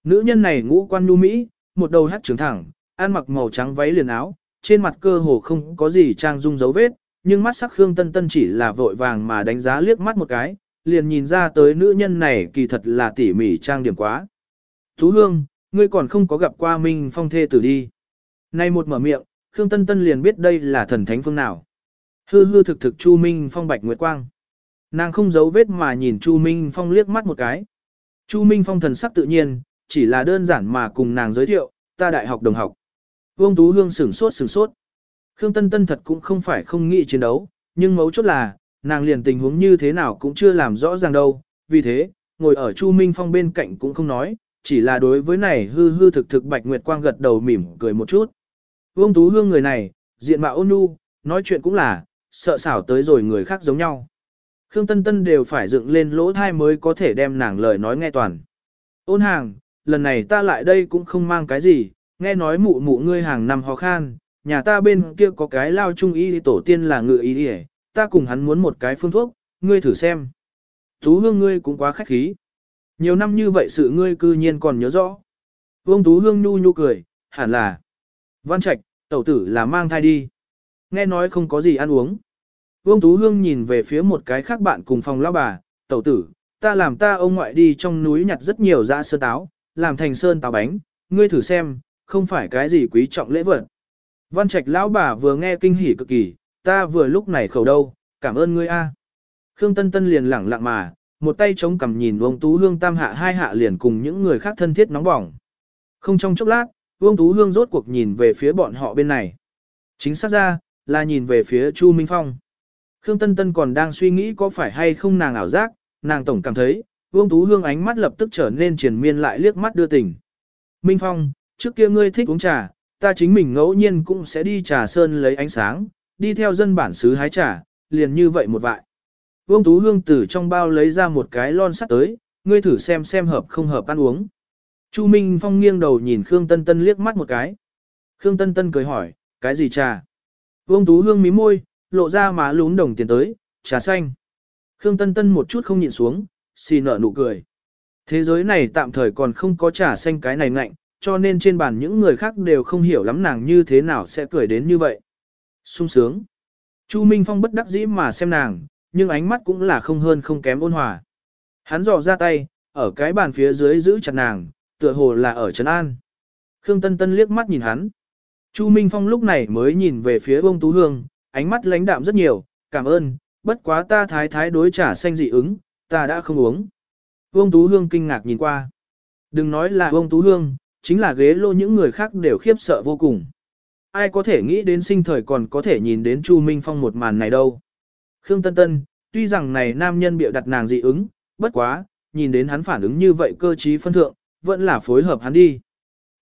Nữ nhân này ngũ quan nhu mỹ, một đầu hát trưởng thẳng, ăn mặc màu trắng váy liền áo, trên mặt cơ hồ không có gì trang dung dấu vết, nhưng mắt sắc Khương Tân Tân chỉ là vội vàng mà đánh giá liếc mắt một cái, liền nhìn ra tới nữ nhân này kỳ thật là tỉ mỉ trang điểm quá. Thú Hương, ngươi còn không có gặp qua Minh Phong thê tử đi. Nay một mở miệng, Khương Tân Tân liền biết đây là thần thánh phương nào. Hư hư thực thực Chu Minh Phong bạch nguyệt quang. Nàng không giấu vết mà nhìn Chu Minh Phong liếc mắt một cái. Chu Minh Phong thần sắc tự nhiên, chỉ là đơn giản mà cùng nàng giới thiệu, ta đại học đồng học. Vương Tú Hương sửng sốt sửng sốt. Khương Tân Tân thật cũng không phải không nghĩ chiến đấu, nhưng mấu chốt là, nàng liền tình huống như thế nào cũng chưa làm rõ ràng đâu. Vì thế, ngồi ở Chu Minh Phong bên cạnh cũng không nói, chỉ là đối với này hư hư thực thực Bạch Nguyệt Quang gật đầu mỉm cười một chút. Vương Tú Hương người này, diện mạo ôn nhu, nói chuyện cũng là, sợ xảo tới rồi người khác giống nhau. Khương Tân Tân đều phải dựng lên lỗ thai mới có thể đem nàng lời nói nghe toàn. Ôn hàng, lần này ta lại đây cũng không mang cái gì, nghe nói mụ mụ ngươi hàng năm ho khan, nhà ta bên kia có cái lao trung y tổ tiên là ngự y đi ta cùng hắn muốn một cái phương thuốc, ngươi thử xem. Tú hương ngươi cũng quá khách khí. Nhiều năm như vậy sự ngươi cư nhiên còn nhớ rõ. Vương Tú hương nhu nhu cười, hẳn là. Văn trạch, tẩu tử là mang thai đi. Nghe nói không có gì ăn uống. Vương Tú Hương nhìn về phía một cái khác bạn cùng phòng lão bà, tẩu tử, ta làm ta ông ngoại đi trong núi nhặt rất nhiều dã sơn táo, làm thành sơn táo bánh, ngươi thử xem, không phải cái gì quý trọng lễ vật. Văn Trạch lão bà vừa nghe kinh hỉ cực kỳ, ta vừa lúc này khẩu đâu, cảm ơn ngươi a. Khương Tân Tân liền lẳng lặng mà, một tay chống cằm nhìn Vương Tú Hương tam hạ hai hạ liền cùng những người khác thân thiết nóng bỏng. Không trong chốc lát, Vương Tú Hương rốt cuộc nhìn về phía bọn họ bên này. Chính xác ra, là nhìn về phía Chu Minh Phong. Khương Tân Tân còn đang suy nghĩ có phải hay không nàng ảo giác, nàng tổng cảm thấy, Vương Tú Hương ánh mắt lập tức trở nên triền miên lại liếc mắt đưa tình. Minh Phong, trước kia ngươi thích uống trà, ta chính mình ngẫu nhiên cũng sẽ đi trà sơn lấy ánh sáng, đi theo dân bản xứ hái trà, liền như vậy một vại. Vương Tú Hương từ trong bao lấy ra một cái lon sắt tới, ngươi thử xem xem hợp không hợp ăn uống. Chu Minh Phong nghiêng đầu nhìn Khương Tân Tân liếc mắt một cái. Khương Tân Tân cười hỏi, cái gì trà? Vương Tú Hương mí môi, lộ ra má lún đồng tiền tới, trà xanh. Khương Tân Tân một chút không nhịn xuống, xì nở nụ cười. Thế giới này tạm thời còn không có trà xanh cái này ngạnh, cho nên trên bàn những người khác đều không hiểu lắm nàng như thế nào sẽ cười đến như vậy. sung sướng. Chu Minh Phong bất đắc dĩ mà xem nàng, nhưng ánh mắt cũng là không hơn không kém ôn hòa. Hắn dò ra tay, ở cái bàn phía dưới giữ chặt nàng, tựa hồ là ở Trấn An. Khương Tân Tân liếc mắt nhìn hắn. Chu Minh Phong lúc này mới nhìn về phía bông tú hương, ánh mắt lãnh đạm rất nhiều, cảm ơn, bất quá ta thái thái đối trả xanh dị ứng, ta đã không uống. Vương Tú Hương kinh ngạc nhìn qua. Đừng nói là Vương Tú Hương, chính là ghế lô những người khác đều khiếp sợ vô cùng. Ai có thể nghĩ đến sinh thời còn có thể nhìn đến Chu Minh Phong một màn này đâu. Khương Tân Tân, tuy rằng này nam nhân bịa đặt nàng dị ứng, bất quá, nhìn đến hắn phản ứng như vậy cơ trí phân thượng, vẫn là phối hợp hắn đi.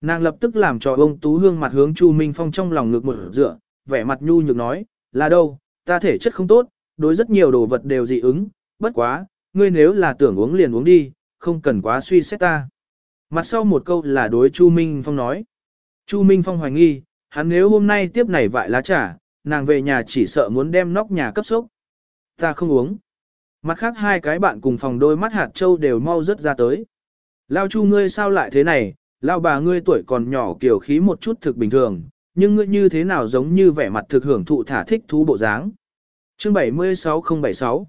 Nàng lập tức làm cho ông Tú Hương mặt hướng Chu Minh Phong trong lòng ngược một dựa, vẻ mặt nhu nhược nói, là đâu, ta thể chất không tốt, đối rất nhiều đồ vật đều dị ứng, bất quá, ngươi nếu là tưởng uống liền uống đi, không cần quá suy xét ta. Mặt sau một câu là đối Chu Minh Phong nói. Chu Minh Phong hoài nghi, hắn nếu hôm nay tiếp này vại lá trà, nàng về nhà chỉ sợ muốn đem nóc nhà cấp sốc. Ta không uống. Mặt khác hai cái bạn cùng phòng đôi mắt hạt châu đều mau rớt ra tới. Lao Chu ngươi sao lại thế này, Lao bà ngươi tuổi còn nhỏ kiểu khí một chút thực bình thường, nhưng ngươi như thế nào giống như vẻ mặt thực hưởng thụ thả thích thú bộ dáng. Chương 76076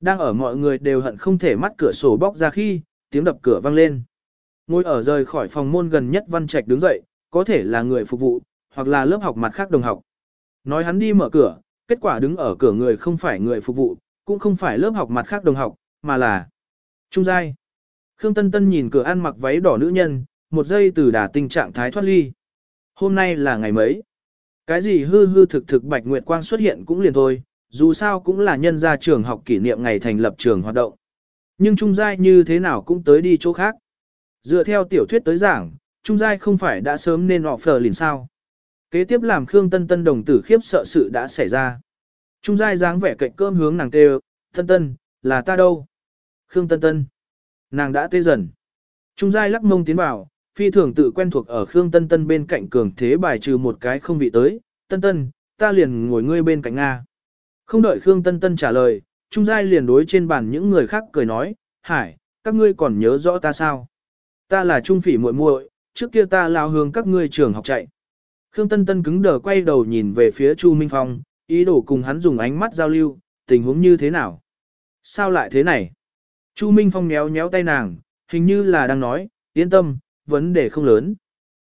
Đang ở mọi người đều hận không thể mắt cửa sổ bóc ra khi, tiếng đập cửa vang lên. Ngồi ở rời khỏi phòng môn gần nhất Văn Trạch đứng dậy, có thể là người phục vụ, hoặc là lớp học mặt khác đồng học. Nói hắn đi mở cửa, kết quả đứng ở cửa người không phải người phục vụ, cũng không phải lớp học mặt khác đồng học, mà là Trung Giai. Khương Tân Tân nhìn cửa ăn mặc váy đỏ nữ nhân, một giây từ đà tình trạng thái thoát ly. Hôm nay là ngày mấy? Cái gì hư hư thực thực Bạch Nguyệt Quang xuất hiện cũng liền thôi, dù sao cũng là nhân gia trường học kỷ niệm ngày thành lập trường hoạt động. Nhưng Trung Giai như thế nào cũng tới đi chỗ khác. Dựa theo tiểu thuyết tới giảng, Trung Giai không phải đã sớm nên họ phờ liền sao. Kế tiếp làm Khương Tân Tân đồng tử khiếp sợ sự đã xảy ra. Trung Giai dáng vẻ cạnh cơm hướng nàng kêu, Tân Tân, là ta đâu? Khương Tân Tân. Nàng đã tê dần. Trung Giai lắc mông tiến vào, phi thường tự quen thuộc ở Khương Tân Tân bên cạnh cường thế bài trừ một cái không vị tới. Tân Tân, ta liền ngồi ngươi bên cạnh Nga. Không đợi Khương Tân Tân trả lời, Trung Giai liền đối trên bàn những người khác cười nói, Hải, các ngươi còn nhớ rõ ta sao? Ta là Trung Phỉ muội muội, trước kia ta lao hướng các ngươi trường học chạy. Khương Tân Tân cứng đờ quay đầu nhìn về phía Chu Minh Phong, ý đồ cùng hắn dùng ánh mắt giao lưu, tình huống như thế nào? Sao lại thế này? Chu Minh Phong méo méo tay nàng, hình như là đang nói, yên tâm, vấn đề không lớn.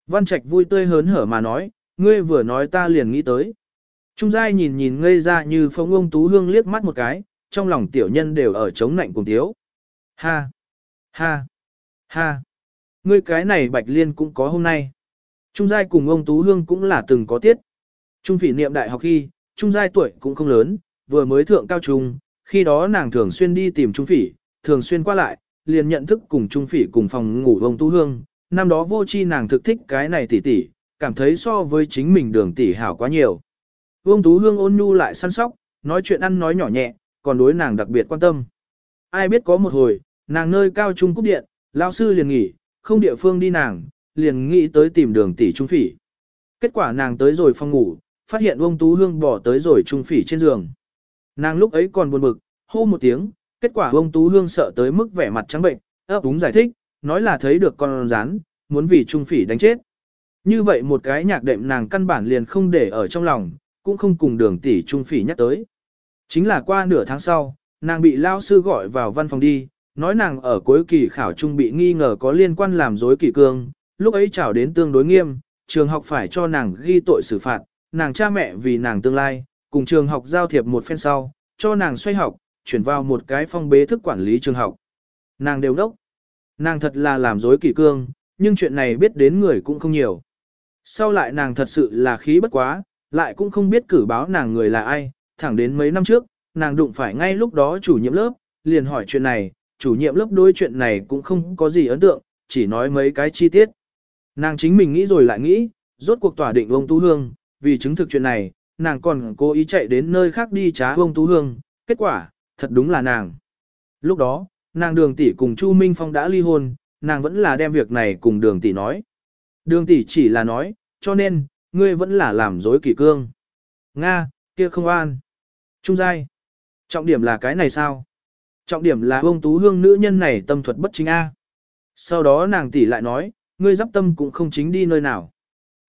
Văn Trạch vui tươi hớn hở mà nói, ngươi vừa nói ta liền nghĩ tới. Trung giai nhìn nhìn ngây ra như phong ông tú hương liếc mắt một cái, trong lòng tiểu nhân đều ở chống nạnh cùng thiếu. Ha! Ha! Ha! Ngươi cái này bạch liên cũng có hôm nay. Trung giai cùng ông tú hương cũng là từng có tiết. Trung phỉ niệm đại học khi, trung giai tuổi cũng không lớn, vừa mới thượng cao trung, khi đó nàng thường xuyên đi tìm trung phỉ, thường xuyên qua lại, liền nhận thức cùng trung phỉ cùng phòng ngủ ông tú hương. Năm đó vô chi nàng thực thích cái này tỉ tỉ, cảm thấy so với chính mình đường tỉ hảo quá nhiều. Vương Tú Hương ôn nhu lại săn sóc, nói chuyện ăn nói nhỏ nhẹ, còn đối nàng đặc biệt quan tâm. Ai biết có một hồi, nàng nơi cao trung cúp điện, lão sư liền nghỉ, không địa phương đi nàng, liền nghĩ tới tìm đường tỷ trung phỉ. Kết quả nàng tới rồi phòng ngủ, phát hiện ông Tú Hương bỏ tới rồi trung phỉ trên giường. Nàng lúc ấy còn buồn bực, hô một tiếng, kết quả ông Tú Hương sợ tới mức vẻ mặt trắng bệnh, ấp úng giải thích, nói là thấy được con rắn, muốn vì trung phỉ đánh chết. Như vậy một cái nhạc đệm nàng căn bản liền không để ở trong lòng, cũng không cùng đường tỷ trung phỉ nhắc tới. Chính là qua nửa tháng sau, nàng bị lao sư gọi vào văn phòng đi, nói nàng ở cuối kỳ khảo trung bị nghi ngờ có liên quan làm dối kỳ cương, lúc ấy trảo đến tương đối nghiêm, trường học phải cho nàng ghi tội xử phạt, nàng cha mẹ vì nàng tương lai, cùng trường học giao thiệp một phen sau, cho nàng xoay học, chuyển vào một cái phong bế thức quản lý trường học. Nàng đều đốc. Nàng thật là làm dối kỳ cương, nhưng chuyện này biết đến người cũng không nhiều. Sau lại nàng thật sự là khí bất quá, lại cũng không biết cử báo nàng người là ai, thẳng đến mấy năm trước, nàng đụng phải ngay lúc đó chủ nhiệm lớp, liền hỏi chuyện này, chủ nhiệm lớp đối chuyện này cũng không có gì ấn tượng, chỉ nói mấy cái chi tiết. Nàng chính mình nghĩ rồi lại nghĩ, rốt cuộc tỏa định ông Tú Hương, vì chứng thực chuyện này, nàng còn cố ý chạy đến nơi khác đi trá ông Tú Hương, kết quả, thật đúng là nàng. Lúc đó, nàng đường tỷ cùng Chu Minh Phong đã ly hôn, nàng vẫn là đem việc này cùng đường tỷ nói. Đường tỷ chỉ là nói, cho nên, ngươi vẫn là làm dối kỷ cương. Nga, kia không an. Trung giai. Trọng điểm là cái này sao? Trọng điểm là ông Tú Hương nữ nhân này tâm thuật bất chính A. Sau đó nàng tỷ lại nói, ngươi giáp tâm cũng không chính đi nơi nào.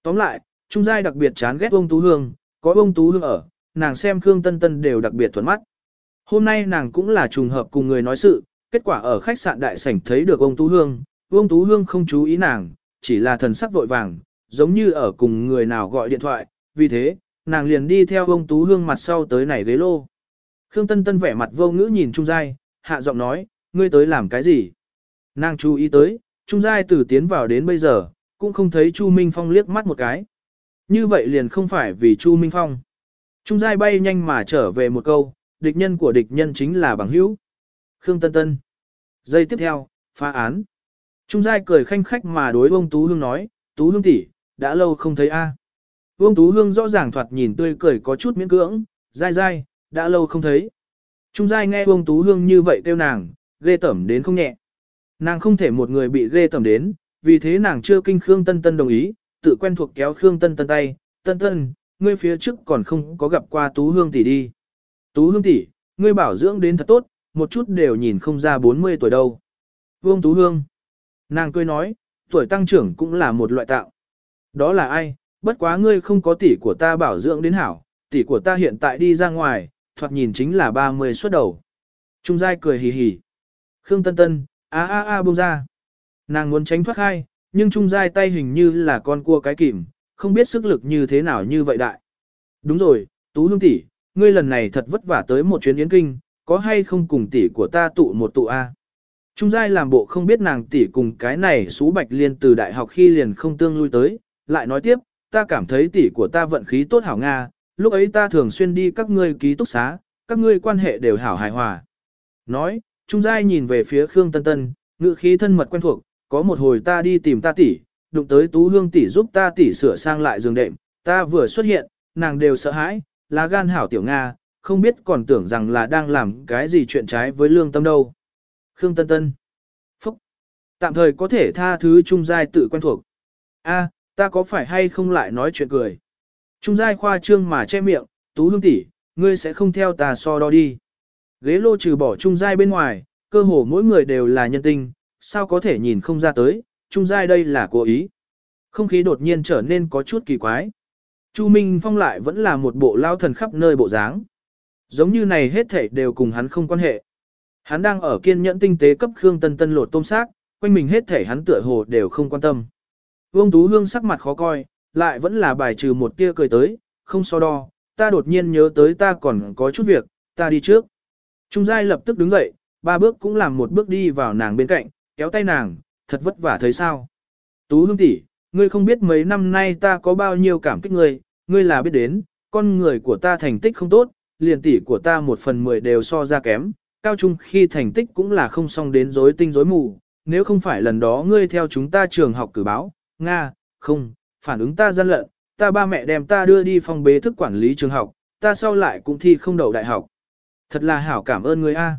Tóm lại, Trung giai đặc biệt chán ghét ông Tú Hương, có ông Tú Hương ở, nàng xem Khương Tân Tân đều đặc biệt thuận mắt. Hôm nay nàng cũng là trùng hợp cùng người nói sự, kết quả ở khách sạn đại sảnh thấy được ông Tú Hương, ông Tú Hương không chú ý nàng, chỉ là thần sắc vội vàng, giống như ở cùng người nào gọi điện thoại, vì thế, nàng liền đi theo ông Tú Hương mặt sau tới này ghế lô. Khương Tân Tân vẻ mặt vô ngữ nhìn Trung Giai, hạ giọng nói, ngươi tới làm cái gì? Nàng chú ý tới, Trung Giai từ tiến vào đến bây giờ, cũng không thấy Chu Minh Phong liếc mắt một cái. Như vậy liền không phải vì Chu Minh Phong. Trung Giai bay nhanh mà trở về một câu, địch nhân của địch nhân chính là bằng hữu. Khương Tân Tân. Giây tiếp theo, phá án. Trung Giai cười khanh khách mà đối ông Tú Hương nói, Tú Hương tỷ, đã lâu không thấy a. À. Vương Tú Hương rõ ràng thoạt nhìn tươi cười có chút miễn cưỡng, dai dai, đã lâu không thấy. Trung Giai nghe Vương Tú Hương như vậy kêu nàng, ghê tẩm đến không nhẹ. Nàng không thể một người bị ghê tẩm đến, vì thế nàng chưa kinh Khương Tân Tân đồng ý, tự quen thuộc kéo Khương Tân Tân tay, Tân Tân, ngươi phía trước còn không có gặp qua Tú Hương tỷ đi. Tú Hương tỷ, ngươi bảo dưỡng đến thật tốt, một chút đều nhìn không ra 40 tuổi đâu. Vương Tú Hương. Nàng cười nói, tuổi tăng trưởng cũng là một loại tạo. Đó là ai, bất quá ngươi không có tỷ của ta bảo dưỡng đến hảo, tỷ của ta hiện tại đi ra ngoài, thoạt nhìn chính là 30 xuất đầu. Trung giai cười hì hì. Khương Tân Tân, a a a buông ra. Nàng muốn tránh thoát khai, nhưng Trung giai tay hình như là con cua cái kìm, không biết sức lực như thế nào như vậy đại. Đúng rồi, Tú Hương tỷ, ngươi lần này thật vất vả tới một chuyến yến kinh, có hay không cùng tỷ của ta tụ một tụ a? Trung giai làm bộ không biết nàng tỷ cùng cái này xú bạch liên từ đại học khi liền không tương lui tới, lại nói tiếp, ta cảm thấy tỷ của ta vận khí tốt hảo Nga, lúc ấy ta thường xuyên đi các ngươi ký túc xá, các ngươi quan hệ đều hảo hài hòa. Nói, Trung giai nhìn về phía Khương Tân Tân, ngữ khí thân mật quen thuộc, có một hồi ta đi tìm ta tỷ, đụng tới Tú Hương tỷ giúp ta tỷ sửa sang lại giường đệm, ta vừa xuất hiện, nàng đều sợ hãi, lá gan hảo tiểu Nga, không biết còn tưởng rằng là đang làm cái gì chuyện trái với lương tâm đâu. Khương Tân Tân. Phúc. Tạm thời có thể tha thứ Trung Giai tự quen thuộc. A, ta có phải hay không lại nói chuyện cười. Trung Giai khoa trương mà che miệng, Tú Hương tỷ, ngươi sẽ không theo ta so đo đi. Ghế lô trừ bỏ Trung Giai bên ngoài, cơ hồ mỗi người đều là nhân tinh, sao có thể nhìn không ra tới, Trung Giai đây là cố ý. Không khí đột nhiên trở nên có chút kỳ quái. Chu Minh Phong lại vẫn là một bộ lao thần khắp nơi bộ dáng. Giống như này hết thảy đều cùng hắn không quan hệ. Hắn đang ở kiên nhẫn tinh tế cấp Khương Tân Tân lột tôm xác, quanh mình hết thảy hắn tựa hồ đều không quan tâm. Vương Tú Hương sắc mặt khó coi, lại vẫn là bài trừ một tia cười tới, không so đo, ta đột nhiên nhớ tới ta còn có chút việc, ta đi trước. Trung Giai lập tức đứng dậy, ba bước cũng làm một bước đi vào nàng bên cạnh, kéo tay nàng, thật vất vả thấy sao. Tú Hương tỷ, ngươi không biết mấy năm nay ta có bao nhiêu cảm kích ngươi, ngươi là biết đến, con người của ta thành tích không tốt, liền tỷ của ta một phần mười đều so ra kém, cao trung khi thành tích cũng là không xong đến rối tinh rối mù, nếu không phải lần đó ngươi theo chúng ta trường học cử báo, Nga, không, phản ứng ta gian lận, ta ba mẹ đem ta đưa đi phòng bế thức quản lý trường học, ta sau lại cũng thi không đậu đại học. Thật là hảo cảm ơn người a.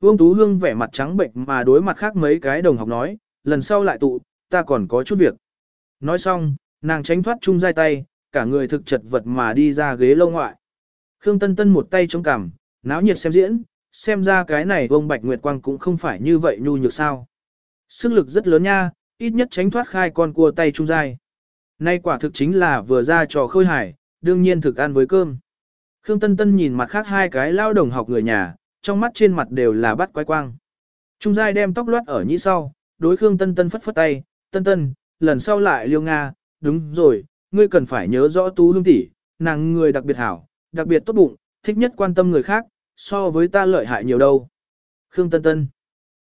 Vương Tú Hương vẻ mặt trắng bệnh mà đối mặt khác mấy cái đồng học nói, lần sau lại tụ, ta còn có chút việc. Nói xong, nàng tránh thoát chung dai tay, cả người thực chật vật mà đi ra ghế lâu ngoại. Khương Tân Tân một tay chống cằm, náo nhiệt xem diễn, xem ra cái này ông Bạch Nguyệt Quang cũng không phải như vậy nhu nhược sao. Sức lực rất lớn nha, ít nhất tránh thoát khai con cua tay trung dai. Nay quả thực chính là vừa ra trò khôi hải, đương nhiên thực ăn với cơm. Khương Tân Tân nhìn mặt khác hai cái lao đồng học người nhà, trong mắt trên mặt đều là bắt quái quang. Trung Giai đem tóc loát ở nhĩ sau, đối Khương Tân Tân phất phất tay, Tân Tân, lần sau lại liêu Nga, đúng rồi, ngươi cần phải nhớ rõ Tú Hương tỷ, nàng người đặc biệt hảo, đặc biệt tốt bụng, thích nhất quan tâm người khác, so với ta lợi hại nhiều đâu. Khương Tân Tân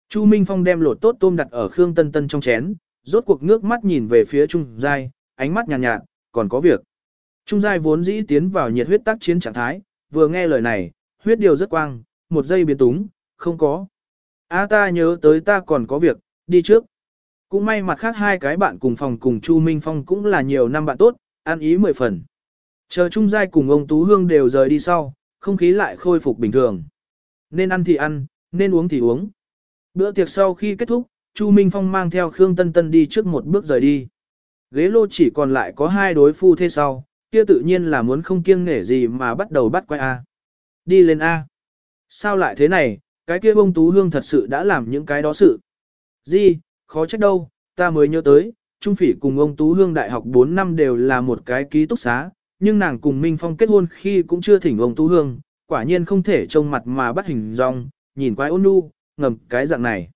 Chu Minh Phong đem lột tốt tôm đặt ở Khương Tân Tân trong chén, rốt cuộc ngước mắt nhìn về phía Trung Giai, ánh mắt nhàn nhạt, nhạt, còn có việc. Trung Giai vốn dĩ tiến vào nhiệt huyết tác chiến trạng thái, vừa nghe lời này, huyết điều rất quang, một giây biến túng, không có. A ta nhớ tới ta còn có việc, đi trước. Cũng may mặt khác hai cái bạn cùng phòng cùng Chu Minh Phong cũng là nhiều năm bạn tốt, ăn ý mười phần. Chờ Trung Giai cùng ông Tú Hương đều rời đi sau, không khí lại khôi phục bình thường. Nên ăn thì ăn, nên uống thì uống. Bữa tiệc sau khi kết thúc, Chu Minh Phong mang theo Khương Tân Tân đi trước một bước rời đi. Ghế lô chỉ còn lại có hai đối phu thế sau, kia tự nhiên là muốn không kiêng nể gì mà bắt đầu bắt quay A. Đi lên A. Sao lại thế này, cái kia bông tú hương thật sự đã làm những cái đó sự. Gì, khó trách đâu, ta mới nhớ tới, Trung Phỉ cùng ông Tú Hương đại học 4 năm đều là một cái ký túc xá, nhưng nàng cùng Minh Phong kết hôn khi cũng chưa thỉnh ông Tú Hương, quả nhiên không thể trông mặt mà bắt hình dong, nhìn quái ôn nhu, ngầm cái dạng này.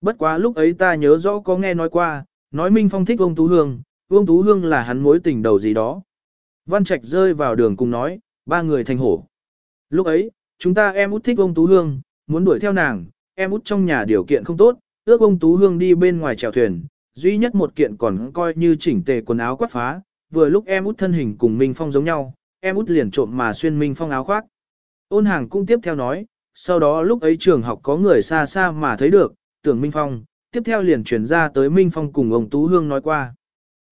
Bất quá lúc ấy ta nhớ rõ có nghe nói qua, nói Minh Phong thích ông Tú Hương, ông Tú Hương là hắn mối tình đầu gì đó. Văn Trạch rơi vào đường cùng nói, ba người thành hổ. Lúc ấy, chúng ta em út thích ông Tú Hương, muốn đuổi theo nàng, em út trong nhà điều kiện không tốt, ước ông Tú Hương đi bên ngoài chèo thuyền, duy nhất một kiện còn coi như chỉnh tề quần áo quát phá, vừa lúc em út thân hình cùng Minh Phong giống nhau, em út liền trộm mà xuyên Minh Phong áo khoác. Ôn hàng cũng tiếp theo nói, sau đó lúc ấy trường học có người xa xa mà thấy được, tưởng Minh Phong, tiếp theo liền chuyển ra tới Minh Phong cùng ông Tú Hương nói qua.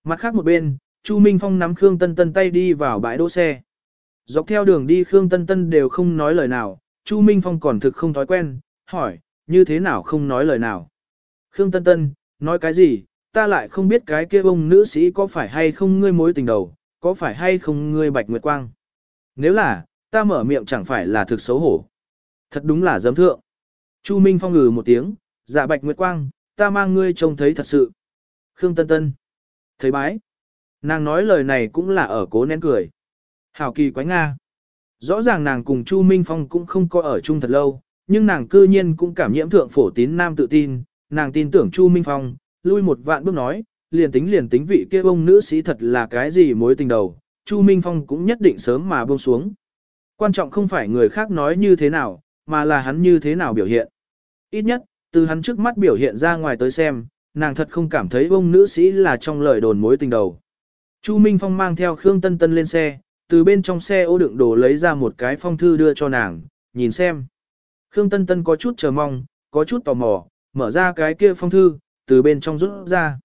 Mặt khác một bên, Chu Minh Phong nắm Khương Tân Tân tay đi vào bãi đỗ xe. Dọc theo đường đi Khương Tân Tân đều không nói lời nào, Chu Minh Phong còn thực không thói quen, hỏi, như thế nào không nói lời nào. Khương Tân Tân, nói cái gì, ta lại không biết cái kia ông nữ sĩ có phải hay không ngươi mối tình đầu, có phải hay không ngươi bạch nguyệt quang. Nếu là, ta mở miệng chẳng phải là thực xấu hổ. Thật đúng là giấm thượng. Chu Minh Phong ngừ một tiếng, dạ bạch nguyệt quang, ta mang ngươi trông thấy thật sự. Khương Tân Tân. Thấy bái. Nàng nói lời này cũng là ở cố nén cười. Hảo kỳ quái Nga. Rõ ràng nàng cùng Chu Minh Phong cũng không có ở chung thật lâu, nhưng nàng cư nhiên cũng cảm nhiễm thượng phổ tín nam tự tin, nàng tin tưởng Chu Minh Phong, lui một vạn bước nói, liền tính liền tính vị kia ông nữ sĩ thật là cái gì mối tình đầu, Chu Minh Phong cũng nhất định sớm mà buông xuống. Quan trọng không phải người khác nói như thế nào, mà là hắn như thế nào biểu hiện. Ít nhất, từ hắn trước mắt biểu hiện ra ngoài tới xem, nàng thật không cảm thấy ông nữ sĩ là trong lời đồn mối tình đầu. Chu Minh Phong mang theo Khương Tân Tân lên xe, từ bên trong xe ô đựng đồ lấy ra một cái phong thư đưa cho nàng, nhìn xem. Khương Tân Tân có chút chờ mong, có chút tò mò, mở ra cái kia phong thư, từ bên trong rút ra.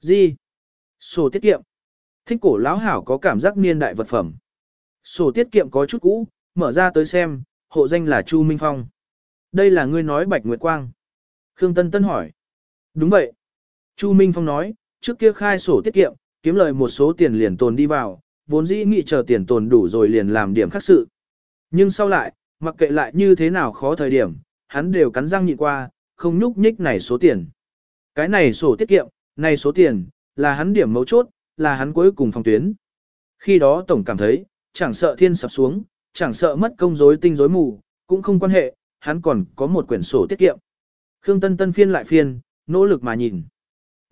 Gì? Sổ tiết kiệm. Thích cổ lão hảo có cảm giác niên đại vật phẩm. Sổ tiết kiệm có chút cũ, mở ra tới xem, hộ danh là Chu Minh Phong. Đây là ngươi nói Bạch Nguyệt Quang. Khương Tân Tân hỏi. Đúng vậy. Chu Minh Phong nói, trước kia khai sổ tiết kiệm, kiếm lời một số tiền liền tồn đi vào, vốn dĩ nghĩ chờ tiền tồn đủ rồi liền làm điểm khác sự. Nhưng sau lại, mặc kệ lại như thế nào khó thời điểm, hắn đều cắn răng nhịn qua, không nhúc nhích này số tiền. Cái này sổ tiết kiệm, này số tiền, là hắn điểm mấu chốt, là hắn cuối cùng phòng tuyến. Khi đó tổng cảm thấy, chẳng sợ thiên sập xuống, chẳng sợ mất công rối tinh rối mù, cũng không quan hệ, hắn còn có một quyển sổ tiết kiệm. Khương Tân Tân phiên lại phiên, nỗ lực mà nhìn.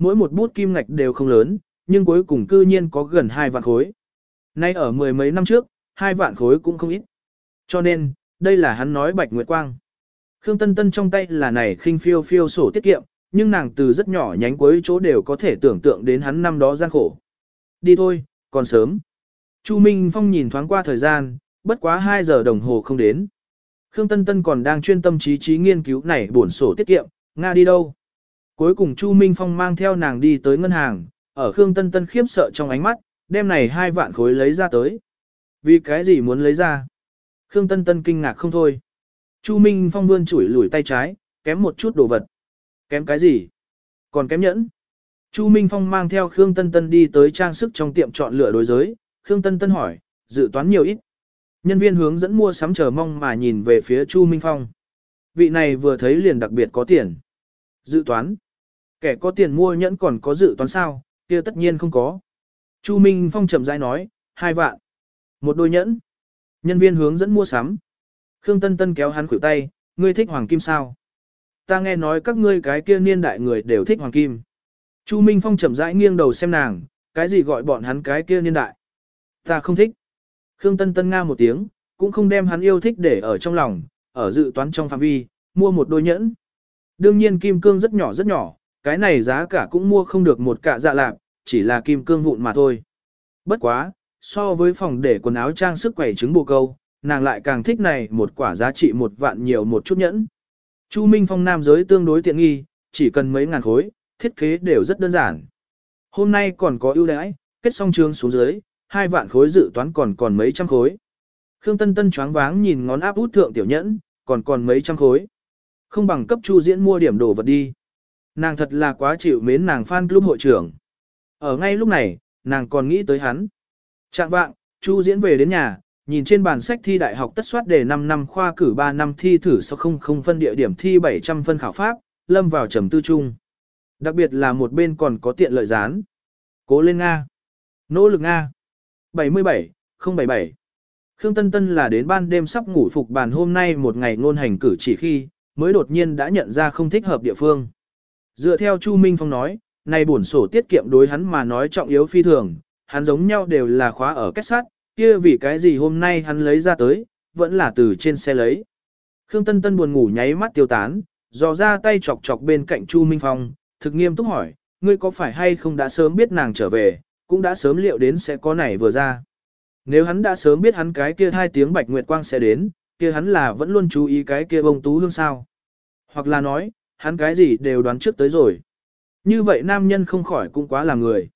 Mỗi một bút kim ngạch đều không lớn, nhưng cuối cùng cư nhiên có gần hai vạn khối. Nay ở mười mấy năm trước, hai vạn khối cũng không ít. Cho nên, đây là hắn nói Bạch Nguyệt Quang. Khương Tân Tân trong tay là này khinh phiêu phiêu sổ tiết kiệm, nhưng nàng từ rất nhỏ nhánh cuối chỗ đều có thể tưởng tượng đến hắn năm đó gian khổ. Đi thôi, còn sớm. Chu Minh Phong nhìn thoáng qua thời gian, bất quá 2 giờ đồng hồ không đến. Khương Tân Tân còn đang chuyên tâm trí trí nghiên cứu này bổn sổ tiết kiệm, Nga đi đâu. Cuối cùng Chu Minh Phong mang theo nàng đi tới ngân hàng, ở Khương Tân Tân khiếp sợ trong ánh mắt, đem này hai vạn khối lấy ra tới. Vì cái gì muốn lấy ra? Khương Tân Tân kinh ngạc không thôi. Chu Minh Phong vươn chủi lủi tay trái, kém một chút đồ vật. Kém cái gì? Còn kém nhẫn. Chu Minh Phong mang theo Khương Tân Tân đi tới trang sức trong tiệm chọn lựa đối giới. Khương Tân Tân hỏi, dự toán nhiều ít. Nhân viên hướng dẫn mua sắm chờ mong mà nhìn về phía Chu Minh Phong. Vị này vừa thấy liền đặc biệt có tiền. Dự toán. Kẻ có tiền mua nhẫn còn có dự toán sao, kia tất nhiên không có. Chu Minh Phong chậm rãi nói, hai vạn. Một đôi nhẫn. Nhân viên hướng dẫn mua sắm. Khương Tân Tân kéo hắn khuỷu tay, ngươi thích hoàng kim sao? Ta nghe nói các ngươi cái kia niên đại người đều thích hoàng kim. Chu Minh Phong chậm rãi nghiêng đầu xem nàng, cái gì gọi bọn hắn cái kia niên đại? Ta không thích. Khương Tân Tân nga một tiếng, cũng không đem hắn yêu thích để ở trong lòng, ở dự toán trong phạm vi, mua một đôi nhẫn. Đương nhiên kim cương rất nhỏ rất nhỏ, cái này giá cả cũng mua không được một cạ dạ lạp, chỉ là kim cương vụn mà thôi. Bất quá, so với phòng để quần áo trang sức quẩy trứng bồ câu, nàng lại càng thích này một quả giá trị một vạn nhiều một chút nhẫn. Chu Minh Phong nam giới tương đối tiện nghi, chỉ cần mấy ngàn khối, thiết kế đều rất đơn giản. Hôm nay còn có ưu đãi, kết xong trường xuống dưới, hai vạn khối dự toán còn còn mấy trăm khối. Khương Tân Tân choáng váng nhìn ngón áp út thượng tiểu nhẫn, còn còn mấy trăm khối. Không bằng cấp Chu Diễn mua điểm đồ vật đi. Nàng thật là quá chịu mến nàng fan club hội trưởng. Ở ngay lúc này, nàng còn nghĩ tới hắn. Trạng vạng, Chu Diễn về đến nhà, nhìn trên bàn sách thi đại học tất soát đề 5 năm khoa cử 3 năm thi thử sau không không phân địa điểm thi 700 phân khảo pháp, lâm vào trầm tư chung. Đặc biệt là một bên còn có tiện lợi gián. Cố lên Nga. Nỗ lực Nga. 77, 077. Khương Tân Tân là đến ban đêm sắp ngủ phục bàn hôm nay một ngày ngôn hành cử chỉ khi, mới đột nhiên đã nhận ra không thích hợp địa phương. Dựa theo Chu Minh Phong nói, này bổn sổ tiết kiệm đối hắn mà nói trọng yếu phi thường, hắn giống nhau đều là khóa ở kết sắt, kia vì cái gì hôm nay hắn lấy ra tới, vẫn là từ trên xe lấy. Khương Tân Tân buồn ngủ nháy mắt tiêu tán, dò ra tay chọc chọc bên cạnh Chu Minh Phong, thực nghiêm túc hỏi, ngươi có phải hay không đã sớm biết nàng trở về, cũng đã sớm liệu đến sẽ có này vừa ra. Nếu hắn đã sớm biết hắn cái kia hai tiếng bạch nguyệt quang sẽ đến, kia hắn là vẫn luôn chú ý cái kia bông tú hương sao. Hoặc là nói, hắn cái gì đều đoán trước tới rồi. Như vậy nam nhân không khỏi cũng quá là người.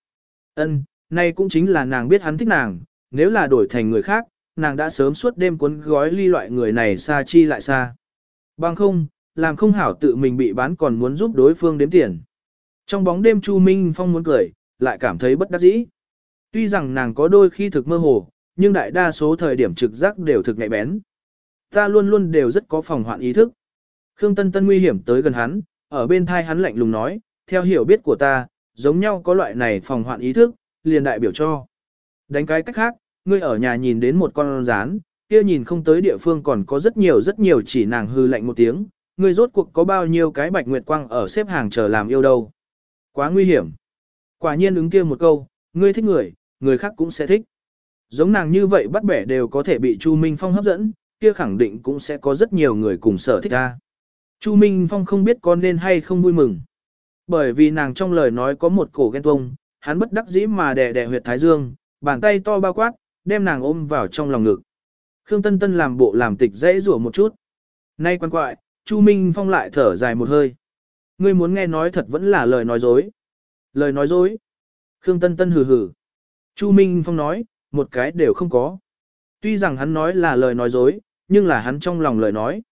Ân, nay cũng chính là nàng biết hắn thích nàng, nếu là đổi thành người khác, nàng đã sớm suốt đêm cuốn gói ly loại người này xa chi lại xa. Bằng không, làm không hảo tự mình bị bán còn muốn giúp đối phương đếm tiền. Trong bóng đêm Chu Minh Phong muốn cười, lại cảm thấy bất đắc dĩ. Tuy rằng nàng có đôi khi thực mơ hồ, nhưng đại đa số thời điểm trực giác đều thực nhạy bén. Ta luôn luôn đều rất có phòng hoạn ý thức. Khương Tân Tân nguy hiểm tới gần hắn, ở bên thai hắn lạnh lùng nói, theo hiểu biết của ta, giống nhau có loại này phòng hoạn ý thức, liền đại biểu cho. Đánh cái cách khác, ngươi ở nhà nhìn đến một con rán, kia nhìn không tới địa phương còn có rất nhiều rất nhiều chỉ nàng hư lạnh một tiếng, ngươi rốt cuộc có bao nhiêu cái bạch nguyệt quang ở xếp hàng chờ làm yêu đâu. Quá nguy hiểm. Quả nhiên ứng kia một câu, ngươi thích người, người khác cũng sẽ thích. Giống nàng như vậy bắt bẻ đều có thể bị Chu Minh Phong hấp dẫn, kia khẳng định cũng sẽ có rất nhiều người cùng sở thích ta. Chu Minh Phong không biết con nên hay không vui mừng. Bởi vì nàng trong lời nói có một cổ ghen tuông, hắn bất đắc dĩ mà đè đè huyệt thái dương, bàn tay to bao quát, đem nàng ôm vào trong lòng ngực. Khương Tân Tân làm bộ làm tịch dễ rủa một chút. Nay quan quại, Chu Minh Phong lại thở dài một hơi. Ngươi muốn nghe nói thật vẫn là lời nói dối. Lời nói dối. Khương Tân Tân hừ hừ. Chu Minh Phong nói, một cái đều không có. Tuy rằng hắn nói là lời nói dối, nhưng là hắn trong lòng lời nói.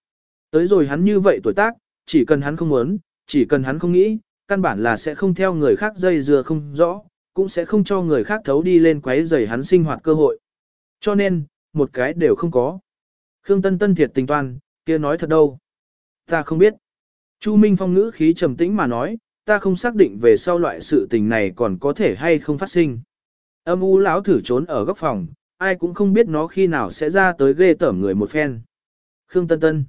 Tới rồi hắn như vậy tuổi tác, chỉ cần hắn không muốn, chỉ cần hắn không nghĩ, căn bản là sẽ không theo người khác dây dưa không rõ, cũng sẽ không cho người khác thấu đi lên quấy rầy hắn sinh hoạt cơ hội. Cho nên, một cái đều không có. Khương Tân Tân thiệt tình toan, kia nói thật đâu. Ta không biết. Chu Minh Phong ngữ khí trầm tĩnh mà nói, ta không xác định về sau loại sự tình này còn có thể hay không phát sinh. Âm u lão thử trốn ở góc phòng, ai cũng không biết nó khi nào sẽ ra tới ghê tởm người một phen. Khương Tân Tân.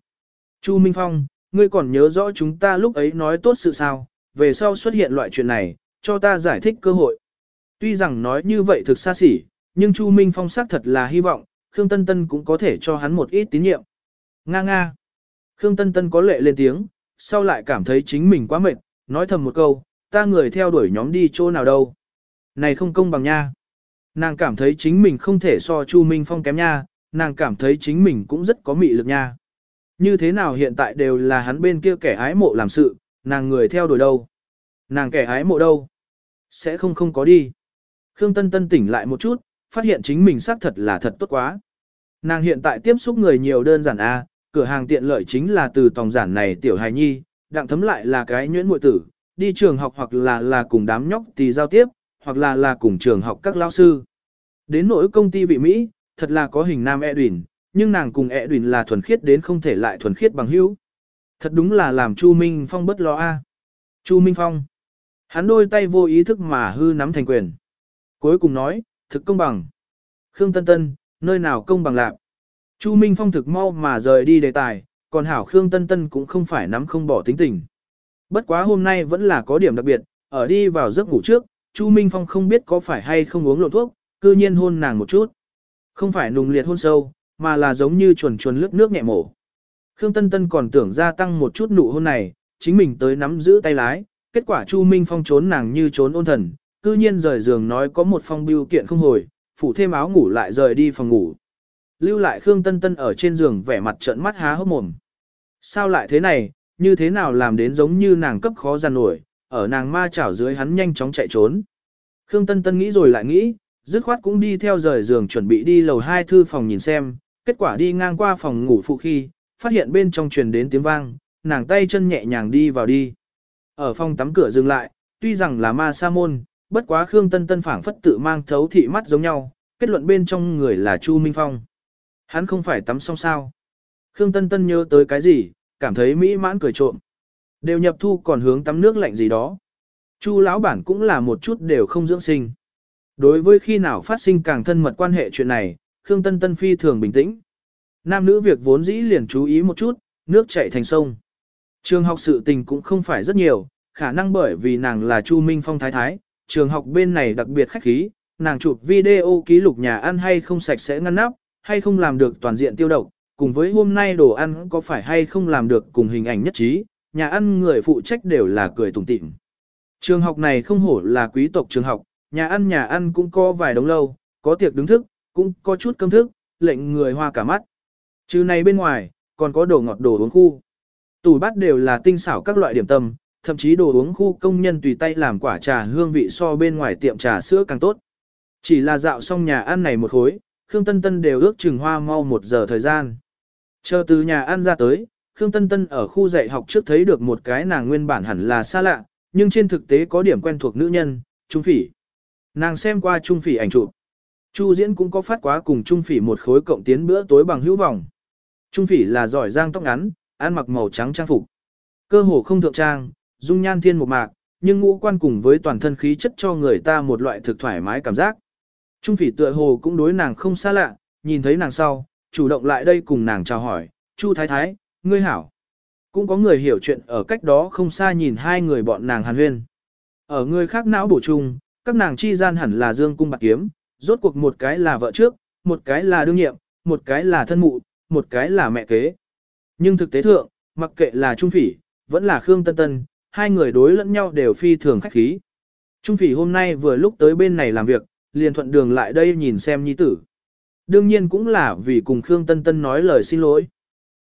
Chu Minh Phong, ngươi còn nhớ rõ chúng ta lúc ấy nói tốt sự sao, về sau xuất hiện loại chuyện này, cho ta giải thích cơ hội. Tuy rằng nói như vậy thực xa xỉ, nhưng Chu Minh Phong xác thật là hy vọng, Khương Tân Tân cũng có thể cho hắn một ít tín nhiệm. Nga nga. Khương Tân Tân có lệ lên tiếng, sau lại cảm thấy chính mình quá mệt, nói thầm một câu, ta người theo đuổi nhóm đi chỗ nào đâu. Này không công bằng nha. Nàng cảm thấy chính mình không thể so Chu Minh Phong kém nha, nàng cảm thấy chính mình cũng rất có mị lực nha. Như thế nào hiện tại đều là hắn bên kia kẻ ái mộ làm sự, nàng người theo đuổi đâu. Nàng kẻ ái mộ đâu. Sẽ không không có đi. Khương Tân Tân tỉnh lại một chút, phát hiện chính mình xác thật là thật tốt quá. Nàng hiện tại tiếp xúc người nhiều đơn giản a, cửa hàng tiện lợi chính là từ tòng giản này tiểu hài nhi, đặng thấm lại là cái nhuyễn muội tử, đi trường học hoặc là là cùng đám nhóc thì giao tiếp, hoặc là là cùng trường học các lao sư. Đến nỗi công ty vị Mỹ, thật là có hình nam Edwin, nhưng nàng cùng Edwin là thuần khiết đến không thể lại thuần khiết bằng hữu. Thật đúng là làm Chu Minh Phong bất lo a. Chu Minh Phong. Hắn đôi tay vô ý thức mà hư nắm thành quyền. Cuối cùng nói, thực công bằng. Khương Tân Tân, nơi nào công bằng lạc. Chu Minh Phong thực mau mà rời đi đề tài, còn Hảo Khương Tân Tân cũng không phải nắm không bỏ tính tình. Bất quá hôm nay vẫn là có điểm đặc biệt, ở đi vào giấc ngủ trước, Chu Minh Phong không biết có phải hay không uống lộ thuốc, cư nhiên hôn nàng một chút. Không phải nùng liệt hôn sâu, mà là giống như chuồn chuồn lướt nước nhẹ mổ. Khương Tân Tân còn tưởng gia tăng một chút nụ hôn này, chính mình tới nắm giữ tay lái, kết quả Chu Minh Phong trốn nàng như trốn ôn thần, cư nhiên rời giường nói có một phong biêu kiện không hồi, phủ thêm áo ngủ lại rời đi phòng ngủ. Lưu lại Khương Tân Tân ở trên giường vẻ mặt trợn mắt há hốc mồm. Sao lại thế này, như thế nào làm đến giống như nàng cấp khó giàn nổi, ở nàng ma chảo dưới hắn nhanh chóng chạy trốn. Khương Tân Tân nghĩ rồi lại nghĩ, dứt khoát cũng đi theo rời giường chuẩn bị đi lầu hai thư phòng nhìn xem, kết quả đi ngang qua phòng ngủ phụ khi, phát hiện bên trong truyền đến tiếng vang, nàng tay chân nhẹ nhàng đi vào đi. Ở phòng tắm cửa dừng lại, tuy rằng là ma sa môn, bất quá Khương Tân Tân phảng phất tự mang thấu thị mắt giống nhau, kết luận bên trong người là Chu Minh Phong. Hắn không phải tắm xong sao. Khương Tân Tân nhớ tới cái gì, cảm thấy mỹ mãn cười trộm. Đều nhập thu còn hướng tắm nước lạnh gì đó. Chu lão bản cũng là một chút đều không dưỡng sinh. Đối với khi nào phát sinh càng thân mật quan hệ chuyện này, Khương Tân Tân phi thường bình tĩnh. Nam nữ việc vốn dĩ liền chú ý một chút, nước chảy thành sông. Trường học sự tình cũng không phải rất nhiều, khả năng bởi vì nàng là Chu Minh Phong thái thái, trường học bên này đặc biệt khách khí, nàng chụp video ký lục nhà ăn hay không sạch sẽ ngăn nắp, hay không làm được toàn diện tiêu độc, cùng với hôm nay đồ ăn có phải hay không làm được cùng hình ảnh nhất trí, nhà ăn người phụ trách đều là cười tủm tỉm. Trường học này không hổ là quý tộc trường học, nhà ăn nhà ăn cũng có vài đống lâu, có tiệc đứng thức, cũng có chút cơm thức, lệnh người hoa cả mắt. Chứ này bên ngoài, còn có đồ ngọt đồ uống khu. Tủ bát đều là tinh xảo các loại điểm tâm, thậm chí đồ uống khu công nhân tùy tay làm quả trà hương vị so bên ngoài tiệm trà sữa càng tốt. Chỉ là dạo xong nhà ăn này một khối, Khương Tân Tân đều ước chừng hoa mau một giờ thời gian. Chờ từ nhà ăn ra tới, Khương Tân Tân ở khu dạy học trước thấy được một cái nàng nguyên bản hẳn là xa lạ, nhưng trên thực tế có điểm quen thuộc nữ nhân, Trung Phỉ. Nàng xem qua Trung Phỉ ảnh chụp. Chu Diễn cũng có phát quá cùng Trung Phỉ một khối cộng tiến bữa tối bằng hữu vọng. Trung Phỉ là giỏi giang tóc ngắn, ăn mặc màu trắng trang phục. Cơ hồ không thượng trang, dung nhan thiên một mạc, nhưng ngũ quan cùng với toàn thân khí chất cho người ta một loại thực thoải mái cảm giác. Trung Phỉ tựa hồ cũng đối nàng không xa lạ, nhìn thấy nàng sau, chủ động lại đây cùng nàng chào hỏi, Chu Thái Thái, ngươi hảo. Cũng có người hiểu chuyện ở cách đó không xa nhìn hai người bọn nàng hàn huyên. Ở người khác não bổ chung, các nàng chi gian hẳn là dương cung bạc kiếm, rốt cuộc một cái là vợ trước, một cái là đương nhiệm, một cái là thân mụ, một cái là mẹ kế. Nhưng thực tế thượng, mặc kệ là Trung Phỉ, vẫn là Khương Tân Tân, hai người đối lẫn nhau đều phi thường khách khí. Trung Phỉ hôm nay vừa lúc tới bên này làm việc, liền thuận đường lại đây nhìn xem nhi tử. Đương nhiên cũng là vì cùng Khương Tân Tân nói lời xin lỗi.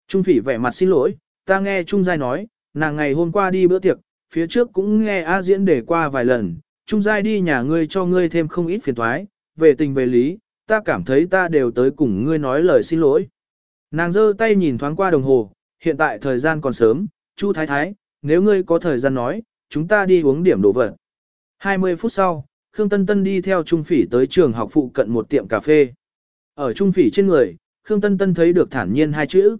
Trung Phỉ vẻ mặt xin lỗi, ta nghe Trung Giai nói, nàng ngày hôm qua đi bữa tiệc, phía trước cũng nghe A diễn để qua vài lần, Trung Giai đi nhà ngươi cho ngươi thêm không ít phiền thoái, về tình về lý, ta cảm thấy ta đều tới cùng ngươi nói lời xin lỗi. Nàng giơ tay nhìn thoáng qua đồng hồ, hiện tại thời gian còn sớm, Chu Thái Thái, nếu ngươi có thời gian nói, chúng ta đi uống điểm đồ vật. 20 phút sau, Khương Tân Tân đi theo Trung Phỉ tới trường học phụ cận một tiệm cà phê. Ở Trung Phỉ trên người, Khương Tân Tân thấy được thản nhiên hai chữ.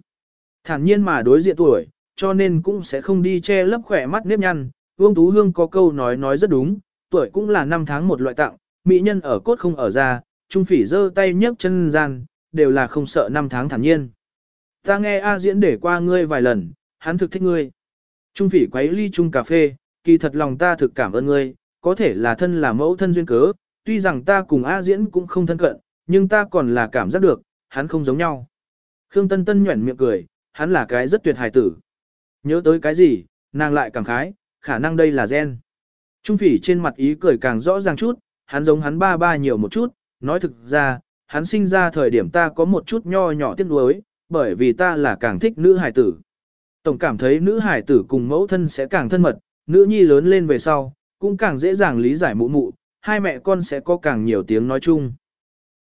Thản nhiên mà đối diện tuổi, cho nên cũng sẽ không đi che lấp khỏe mắt nếp nhăn. Vương Tú Hương có câu nói nói rất đúng, tuổi cũng là năm tháng một loại tặng, mỹ nhân ở cốt không ở ra, Trung Phỉ giơ tay nhấc chân gian, đều là không sợ năm tháng thản nhiên. Ta nghe A diễn để qua ngươi vài lần, hắn thực thích ngươi. Trung phỉ quấy ly chung cà phê, kỳ thật lòng ta thực cảm ơn ngươi, có thể là thân là mẫu thân duyên cớ, tuy rằng ta cùng A diễn cũng không thân cận, nhưng ta còn là cảm giác được, hắn không giống nhau. Khương Tân Tân nhuẩn miệng cười, hắn là cái rất tuyệt hài tử. Nhớ tới cái gì, nàng lại cảm khái, khả năng đây là gen. Trung phỉ trên mặt ý cười càng rõ ràng chút, hắn giống hắn ba ba nhiều một chút, nói thực ra, hắn sinh ra thời điểm ta có một chút nho nhỏ tiếc nuối, bởi vì ta là càng thích nữ hài tử. Tổng cảm thấy nữ hài tử cùng mẫu thân sẽ càng thân mật, nữ nhi lớn lên về sau, cũng càng dễ dàng lý giải mụ mụ, hai mẹ con sẽ có càng nhiều tiếng nói chung.